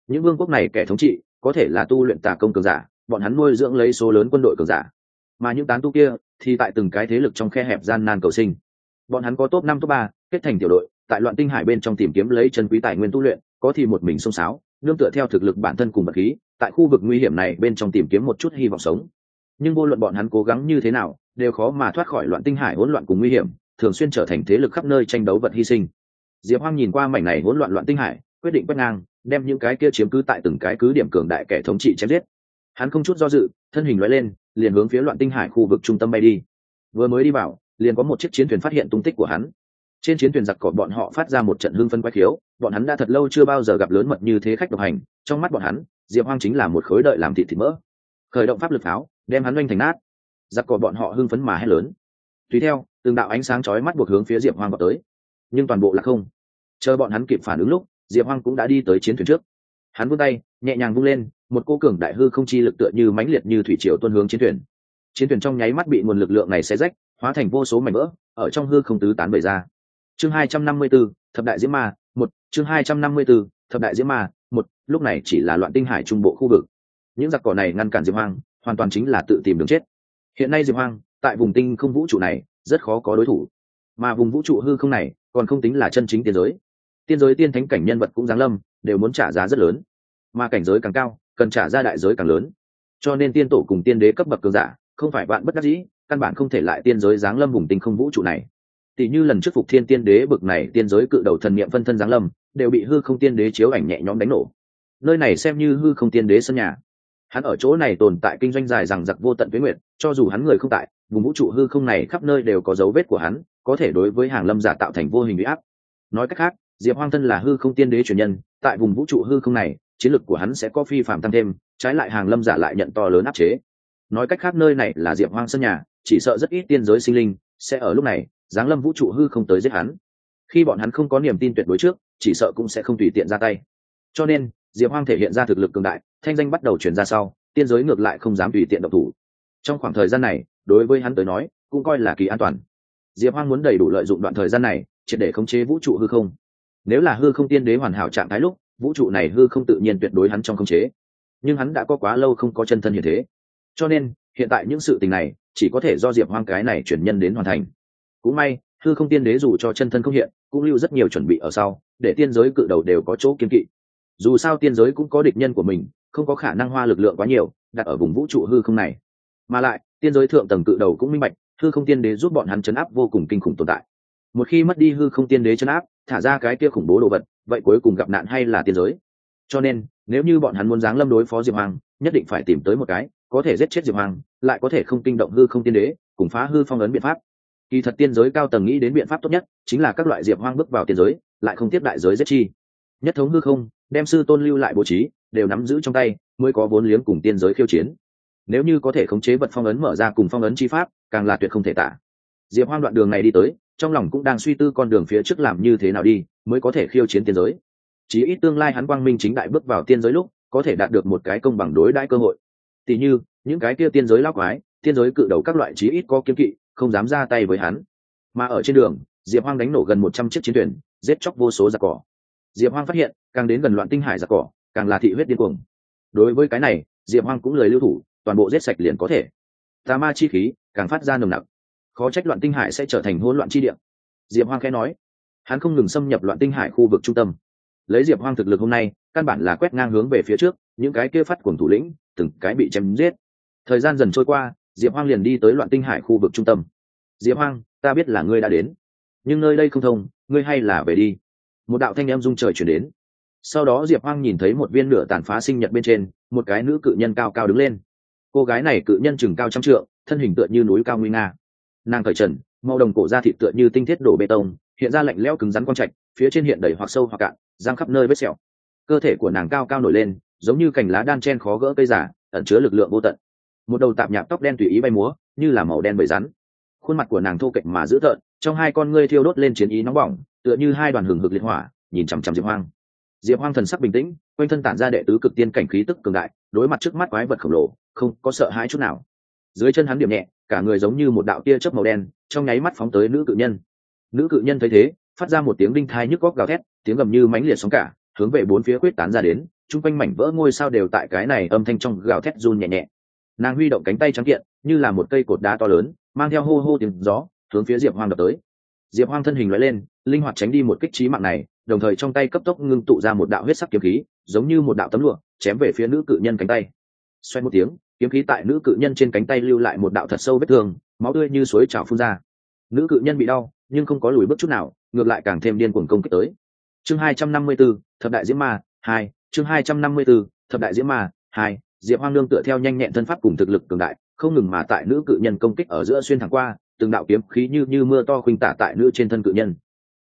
Những vương quốc này kẻ thống trị, có thể là tu luyện tà công cường giả, bọn hắn nuôi dưỡng lấy số lớn quân đội cường giả. Mà những tán tu kia, thì tại từng cái thế lực trong khe hẹp gian nan cầu sinh. Bọn hắn có top năm, top ba, kết thành tiểu đội, tại loạn tinh hải bên trong tìm kiếm lấy chân quý tài nguyên tu luyện, có thì một mình xông xáo nương tựa theo thực lực bản thân cùng vật khí, tại khu vực nguy hiểm này bên trong tìm kiếm một chút hy vọng sống. Nhưng vô luận bọn hắn cố gắng như thế nào, đều khó mà thoát khỏi loạn tinh hải hỗn loạn cùng nguy hiểm, thường xuyên trở thành thế lực khắp nơi tranh đấu vật hy sinh. Diệp hoang nhìn qua mảnh này hỗn loạn loạn tinh hải, quyết định quét ngang, đem những cái kia chiếm cứ tại từng cái cứ điểm cường đại kẻ thống trị chém giết. Hắn không chút do dự, thân hình loại lên, liền hướng phía loạn tinh hải khu vực trung tâm bay đi. Vừa mới đi vào, liền có một chiếc chiến thuyền phát hiện tung tích của hắn trên chiến thuyền giặc cỏ bọn họ phát ra một trận hưng phân quái khiếu, bọn hắn đã thật lâu chưa bao giờ gặp lớn mật như thế khách độc hành, trong mắt bọn hắn, diệp hoang chính là một khối đợi làm thịt thịt mỡ. Khởi động pháp lực pháo, đem hắn oanh thành nát. Giặc cỏ bọn họ hưng phấn mà hét lớn. Tùy theo, từng đạo ánh sáng chói mắt buộc hướng phía diệp hoang vào tới. Nhưng toàn bộ là không. Chờ bọn hắn kịp phản ứng lúc, diệp hoang cũng đã đi tới chiến thuyền trước. Hắn vung tay, nhẹ nhàng vung lên, một cô cường đại hư không chi lực tựa như mãnh liệt như thủy triều tuân hướng chiến thuyền. Chiến thuyền trong nháy mắt bị nguồn lực lượng này xé rách, hóa thành vô số mảnh vỡ, ở trong hư không tứ tán bày ra chương hai trăm năm mươi 254, thập đại diễm ma một. Chương hai trăm năm mươi 254, thập đại diễm ma một. Lúc này chỉ là loạn tinh hải trung bộ khu vực. Những giặc cỏ này ngăn cản diệp hoang hoàn toàn chính là tự tìm đường chết. Hiện nay diệp hoang tại vùng tinh không vũ trụ này rất khó có đối thủ. Mà vùng vũ trụ hư không này còn không tính là chân chính tiên giới. Tiên giới tiên thánh cảnh nhân vật cũng giáng lâm đều muốn trả giá rất lớn. Mà cảnh giới càng cao cần trả ra đại giới càng lớn. Cho nên tiên tổ cùng tiên đế cấp bậc cường giả không phải bạn bất đắc dĩ căn bản không thể lại tiên giới giáng lâm vùng tinh không vũ trụ này tỷ như lần trước phục thiên tiên đế bực này tiên giới cự đầu thần niệm phân thân giáng lâm, đều bị hư không tiên đế chiếu ảnh nhẹ nhõm đánh nổ. Nơi này xem như hư không tiên đế sân nhà. Hắn ở chỗ này tồn tại kinh doanh dài rằng giặc vô tận với nguyện cho dù hắn người không tại, vùng vũ trụ hư không này khắp nơi đều có dấu vết của hắn, có thể đối với hàng lâm giả tạo thành vô hình bị áp. Nói cách khác, diệp hoang thân là hư không tiên đế truyền nhân, tại vùng vũ trụ hư không này, chiến lược của hắn sẽ có phi phạm tăng thêm, trái lại hàng lâm giả lại nhận to lớn áp chế. Nói cách khác nơi này là diệp hoang sân nhà, chỉ sợ rất ít tiên giới sinh linh sẽ ở lúc này giáng lâm vũ trụ hư không tới giết hắn. Khi bọn hắn không có niềm tin tuyệt đối trước, chỉ sợ cũng sẽ không tùy tiện ra tay. Cho nên, diệp hoang thể hiện ra thực lực cường đại, thanh danh bắt đầu chuyển ra sau, tiên giới ngược lại không dám tùy tiện độc thủ. Trong khoảng thời gian này, đối với hắn tới nói, cũng coi là kỳ an toàn. Diệp hoang muốn đầy đủ lợi dụng đoạn thời gian này, triệt để khống chế vũ trụ hư không. Nếu là hư không tiên đế hoàn hảo trạng thái lúc, vũ trụ này hư không tự nhiên tuyệt đối hắn trong khống chế. Nhưng hắn đã có quá lâu không có chân thân như thế. Cho nên, hiện tại những sự tình này, chỉ có thể do diệp hoang cái này chuyển nhân đến hoàn thành cũng may, hư không tiên đế dù cho chân thân không hiện, cũng lưu rất nhiều chuẩn bị ở sau, để tiên giới cự đầu đều có chỗ kiên kỵ. Dù sao tiên giới cũng có địch nhân của mình, không có khả năng hoa lực lượng quá nhiều, đặt ở vùng vũ trụ hư không này. Mà lại, tiên giới thượng tầng cự đầu cũng minh bạch, hư không tiên đế giúp bọn hắn chấn áp vô cùng kinh khủng tồn tại. Một khi mất đi hư không tiên đế chấn áp, thả ra cái kia khủng bố đồ vật, vậy cuối cùng gặp nạn hay là tiên giới? Cho nên, nếu như bọn hắn muốn giáng lâm đối phó diệp hoàng, nhất định phải tìm tới một cái, có thể giết chết diệp hoàng, lại có thể không kinh động hư không tiên đế, cùng phá hư phong ấn biện pháp kỳ thật tiên giới cao tầng nghĩ đến biện pháp tốt nhất chính là các loại diệp hoang bước vào tiên giới, lại không tiếp đại giới giết chi. Nhất thống hư không, đem sư tôn lưu lại bố trí, đều nắm giữ trong tay, mới có vốn liếng cùng tiên giới khiêu chiến. Nếu như có thể khống chế vật phong ấn mở ra cùng phong ấn chi pháp, càng là tuyệt không thể tả. Diệp hoang đoạn đường này đi tới, trong lòng cũng đang suy tư con đường phía trước làm như thế nào đi, mới có thể khiêu chiến tiên giới. Chí ít tương lai hắn quang minh chính đại bước vào tiên giới lúc, có thể đạt được một cái công bằng đối đãi cơ hội. Tỉ như, những cái kia tiên giới lao quái tiên giới cự đầu các loại chí ít có kiếm kỵ, không dám ra tay với hắn. Mà ở trên đường, diệp hoang đánh nổ gần một trăm chiếc chiến thuyền, giết chóc vô số giặc cỏ. Diệp hoang phát hiện, càng đến gần loạn tinh hải giặc cỏ, càng là thị huyết điên cuồng. Đối với cái này, diệp hoang cũng lời lưu thủ, toàn bộ giết sạch liền có thể. Tà ma chi khí, càng phát ra nồng nặc. Khó trách loạn tinh hải sẽ trở thành hỗn loạn chi địa. Diệp hoang khẽ nói. Hắn không ngừng xâm nhập loạn tinh hải khu vực trung tâm. Lấy diệp hoang thực lực hôm nay, căn bản là quét ngang hướng về phía trước, những cái kia phát cuồng thủ lĩnh, từng cái bị chém giết. Thời gian dần trôi qua diệp hoang liền đi tới loạn tinh hải khu vực trung tâm. Diệp hoang, ta biết là ngươi đã đến, nhưng nơi đây không thông, ngươi hay là về đi. Một đạo thanh em rung trời chuyển đến. Sau đó diệp hoang nhìn thấy một viên lửa tàn phá sinh nhật bên trên, một cái nữ cự nhân cao cao đứng lên. Cô gái này cự nhân chừng cao trăm trượng, thân hình tựa như núi cao nguy nga. Nàng cởi trần, màu đồng cổ da thịt tựa như tinh thiết đổ bê tông, hiện ra lạnh lẽo cứng rắn quang trạch, phía trên hiện đầy hoặc sâu hoặc cạn, giang khắp nơi vết sẹo. Cơ thể của nàng cao cao nổi lên, giống như cành lá đan chen khó gỡ cây giả ẩn chứa lực lượng vô tận một đầu tạp nhạp tóc đen tùy ý bay múa, như là màu đen bầy rắn. Khuôn mặt của nàng thô kệch mà dữ tợn, trong hai con ngươi thiêu đốt lên chiến ý nóng bỏng, tựa như hai đoàn hừng hực liệt hỏa, nhìn chằm chằm diệp hoang. Diệp hoang thần sắc bình tĩnh, quanh thân tản ra đệ tứ cực tiên cảnh khí tức cường đại, đối mặt trước mắt quái vật khổng lồ, không có sợ hãi chút nào. Dưới chân hắn điểm nhẹ, cả người giống như một đạo tia chớp màu đen, trong nháy mắt phóng tới nữ cự nhân. Nữ cự nhân thấy thế, phát ra một tiếng đinh thai nhức góc gào thét, tiếng gầm như mãnh liệt sóng cả, hướng về bốn phía quyết tán ra đến, chung quanh mảnh vỡ ngôi sao đều tại cái này âm thanh trong gào thét run nhẹ nhẹ nàng huy động cánh tay trắng kiện như là một cây cột đá to lớn mang theo hô hô tiếng gió hướng phía diệp hoang đập tới. Diệp hoang thân hình loại lên linh hoạt tránh đi một kích trí mạng này đồng thời trong tay cấp tốc ngưng tụ ra một đạo huyết sắc kiếm khí giống như một đạo tấm lụa chém về phía nữ cự nhân cánh tay. Xoay một tiếng kiếm khí tại nữ cự nhân trên cánh tay lưu lại một đạo thật sâu vết thương máu tươi như suối trào phun ra. Nữ cự nhân bị đau nhưng không có lùi bước chút nào ngược lại càng thêm điên cuồng công kích tới. Chương hai trăm năm mươi 254, thập đại diễm ma hai chương hai trăm năm mươi 254, thập đại diễm ma hai diệp hoang nương tựa theo nhanh nhẹn thân pháp cùng thực lực cường đại, không ngừng mà tại nữ cự nhân công kích ở giữa xuyên thẳng qua, từng đạo kiếm khí như như mưa to khuynh tả tại nữ trên thân cự nhân.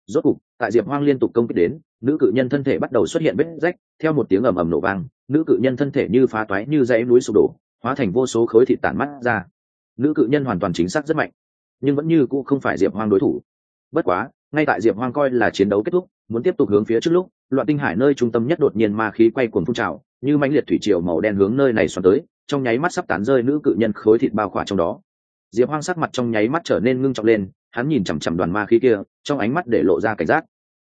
Rốt cục, tại diệp hoang liên tục công kích đến, nữ cự nhân thân thể bắt đầu xuất hiện vết rách, theo một tiếng ầm ầm nổ vang, nữ cự nhân thân thể như phá toái, như dãy núi sụp đổ, hóa thành vô số khối thịt tản mắt ra. Nữ cự nhân hoàn toàn chính xác rất mạnh, nhưng vẫn như cũ không phải diệp hoang đối thủ. Bất quá, ngay tại diệp hoang coi là chiến đấu kết thúc muốn tiếp tục hướng phía trước lúc, loạn tinh hải nơi trung tâm nhất đột nhiên ma khí quay cuồng phun trào, như mãnh liệt thủy triều màu đen hướng nơi này xoắn tới, trong nháy mắt sắp tán rơi nữ cự nhân khối thịt bao khỏa trong đó. Diệp hoang sắc mặt trong nháy mắt trở nên ngưng trọng lên, hắn nhìn chằm chằm đoàn ma khí kia, trong ánh mắt để lộ ra cảnh giác.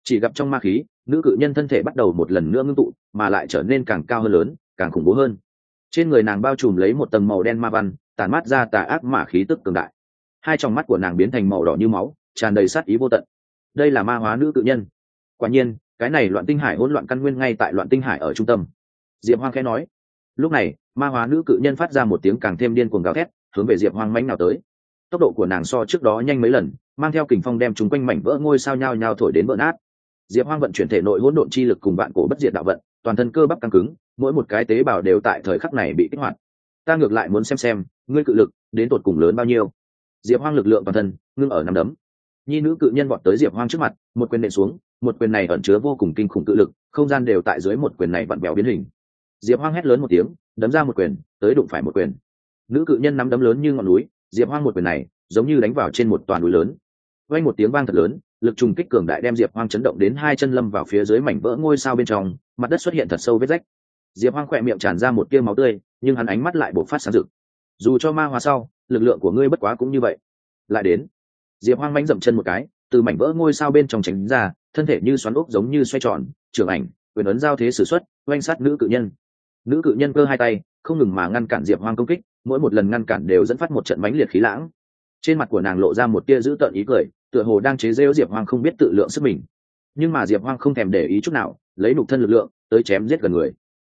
Chỉ gặp trong ma khí, nữ cự nhân thân thể bắt đầu một lần nữa ngưng tụ, mà lại trở nên càng cao hơn lớn, càng khủng bố hơn. Trên người nàng bao trùm lấy một tầng màu đen ma văn tàn mắt ra tà ác mà khí tức cường đại. Hai trong mắt của nàng biến thành màu đỏ như máu, tràn đầy sát ý vô tận. Đây là ma hóa nữ cự nhân quả nhiên, cái này loạn tinh hải hỗn loạn căn nguyên ngay tại loạn tinh hải ở trung tâm. Diệp hoang khẽ nói. Lúc này, ma hóa nữ cự nhân phát ra một tiếng càng thêm điên cuồng gào thét, hướng về diệp hoang mánh nào tới. Tốc độ của nàng so trước đó nhanh mấy lần, mang theo kình phong đem chúng quanh mảnh vỡ ngôi sao nhao nhao thổi đến vỡ nát. Diệp hoang vận chuyển thể nội hỗn độn chi lực cùng bạn cổ bất diệt đạo vận, toàn thân cơ bắp căng cứng, mỗi một cái tế bào đều tại thời khắc này bị kích hoạt. Ta ngược lại muốn xem xem, ngươi cự lực, đến tột cùng lớn bao nhiêu. Diệp hoang lực lượng toàn thân, ngưng ở nằm đấm. Nhi nữ cự nhân vọt tới diệp hoang trước mặt, một quyền nện xuống một quyền này ẩn chứa vô cùng kinh khủng tự lực, không gian đều tại dưới một quyền này vặn bèo biến hình. Diệp hoang hét lớn một tiếng, đấm ra một quyền, tới đụng phải một quyền. Nữ cự nhân nắm đấm lớn như ngọn núi, diệp hoang một quyền này, giống như đánh vào trên một toàn núi lớn. Vang một tiếng vang thật lớn, lực trùng kích cường đại đem diệp hoang chấn động đến hai chân lâm vào phía dưới mảnh vỡ ngôi sao bên trong, mặt đất xuất hiện thật sâu vết rách. Diệp hoang khỏe miệng tràn ra một tia máu tươi, nhưng hắn ánh mắt lại bộc phát sáng rực. Dù cho ma hóa sau, lực lượng của ngươi bất quá cũng như vậy. Lại đến. Diệp hoang mánh dậm chân một cái từ mảnh vỡ ngôi sao bên trong tránh ra, thân thể như xoắn ốc giống như xoay tròn, trưởng ảnh, quyền ấn giao thế s ử x u ấ t oanh sát nữ cự nhân. Nữ cự nhân cơ hai tay, không ngừng mà ngăn cản diệp hoang công kích, mỗi một lần ngăn cản đều dẫn phát một trận bánh liệt khí lãng. Trên mặt của nàng lộ ra một tia dữ tợn ý cười, tựa hồ đang chế rêu diệp hoang không biết tự lượng sức mình. Nhưng mà diệp hoang không thèm để ý chút nào, lấy nục thân lực lượng, tới chém giết gần người.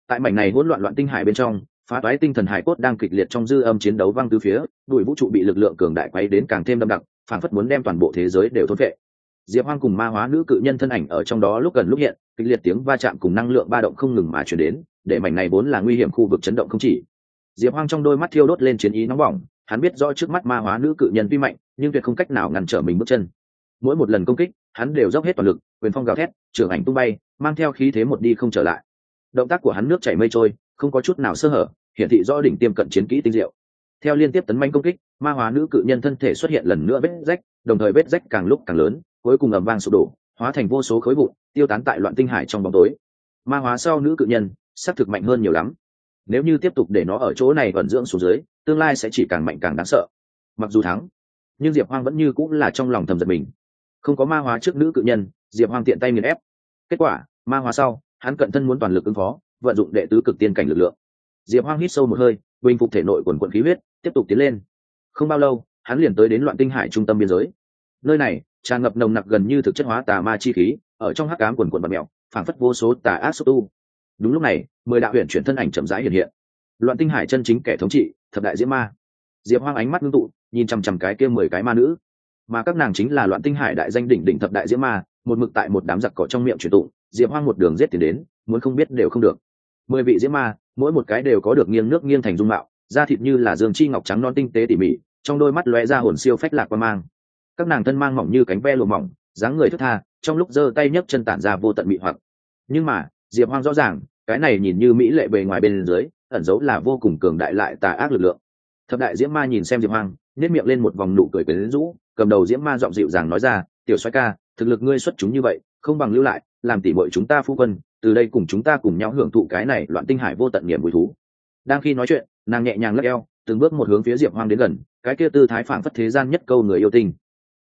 Tại mảnh này hỗn loạn loạn tinh hải bên trong, phá toái tinh thần hải cốt đang kịch liệt trong dư âm chiến đấu văng từ phía, đuổi vũ trụ bị lực lượng cường đại quay đến càng thêm đậm đặc phản phất muốn đem toàn bộ thế giới đều thốt vệ. Diệp hoang cùng ma hóa nữ cự nhân thân ảnh ở trong đó lúc gần lúc hiện, kịch liệt tiếng va chạm cùng năng lượng ba động không ngừng mà chuyển đến, để mảnh này vốn là nguy hiểm khu vực chấn động không chỉ. Diệp hoang trong đôi mắt thiêu đốt lên chiến ý nóng bỏng, hắn biết rõ trước mắt ma hóa nữ cự nhân vi mạnh, nhưng tuyệt không cách nào ngăn trở mình bước chân. Mỗi một lần công kích, hắn đều dốc hết toàn lực, quyền phong gào thét trưởng ảnh tung bay, mang theo khí thế một đi không trở lại. Động tác của hắn nước chảy mây trôi, không có chút nào sơ hở, hiển thị rõ đỉnh tiêm cận chiến kỹ tinh diệu. Theo liên tiếp tấn manh công kích ma hóa nữ cự nhân thân thể xuất hiện lần nữa vết rách, đồng thời vết rách càng lúc càng lớn, cuối cùng ầm vang sụp đổ, hóa thành vô số khối vụn, tiêu tán tại loạn tinh hải trong bóng tối. Ma hóa sau nữ cự nhân sắc thực mạnh hơn nhiều lắm. Nếu như tiếp tục để nó ở chỗ này vận dưỡng xuống dưới, tương lai sẽ chỉ càng mạnh càng đáng sợ. Mặc dù thắng, nhưng diệp hoang vẫn như cũng là trong lòng thầm giật mình. Không có ma hóa trước nữ cự nhân, diệp hoang tiện tay nghiền ép. Kết quả, ma hóa sau, hắn cận thân muốn toàn lực ứng phó, vận dụng đệ tứ cực tiên cảnh lực lượng. Diệp hoang hít sâu một hơi, bình phục thể nội quần quận khí huyết, tiếp tục tiến lên không bao lâu, hắn liền tới đến loạn tinh hải trung tâm biên giới. Nơi này, tràn ngập nồng nặc gần như thực chất hóa tà ma chi khí, ở trong hắc cám quần quần bật mẹo phảng phất vô số tà ác xúc tu. Đúng lúc này, mười đạo huyện chuyển thân ảnh chậm rãi hiện hiện. Loạn tinh hải chân chính kẻ thống trị, thập đại diễm ma. Diệp hoang ánh mắt ngưng tụ, nhìn chằm chằm cái kia mười cái ma nữ. Mà các nàng chính là loạn tinh hải đại danh đỉnh đỉnh thập đại diễm ma, một mực tại một đám giặc cỏ trong miệng truyền tụ. diệp hoang một đường giết tiền đến, muốn không biết đều không được. Mười vị diễm ma, mỗi một cái đều có được nghiêng nước nghiêng thành dung mạo da thịt như là dương chi ngọc trắng non tinh tế tỉ mỉ, trong đôi mắt lóe ra hồn siêu phách lạc qua mang. Các nàng thân mang mỏng như cánh ve lùa mỏng, dáng người thức tha, trong lúc giơ tay nhấc chân tản ra vô tận mị hoặc. Nhưng mà, diệp hoang rõ ràng, cái này nhìn như mỹ lệ bề ngoài bên dưới, ẩn dấu là vô cùng cường đại lại tà ác lực lượng. Thập đại diễm ma nhìn xem diệp hoang nếp miệng lên một vòng nụ cười quyến rũ, cầm đầu diễm ma giọng dịu dàng nói ra, tiểu xoay ca, thực lực ngươi xuất chúng như vậy, không bằng lưu lại, làm tỉ bội chúng ta phu quân, từ đây cùng chúng ta cùng nhau hưởng thụ cái này loạn tinh hải vô tận niềm vui thú. Đang khi nói chuyện nàng nhẹ nhàng lắc eo, từng bước một hướng phía diệp hoang đến gần, cái kia tư thái phảng phất thế gian nhất câu người yêu tình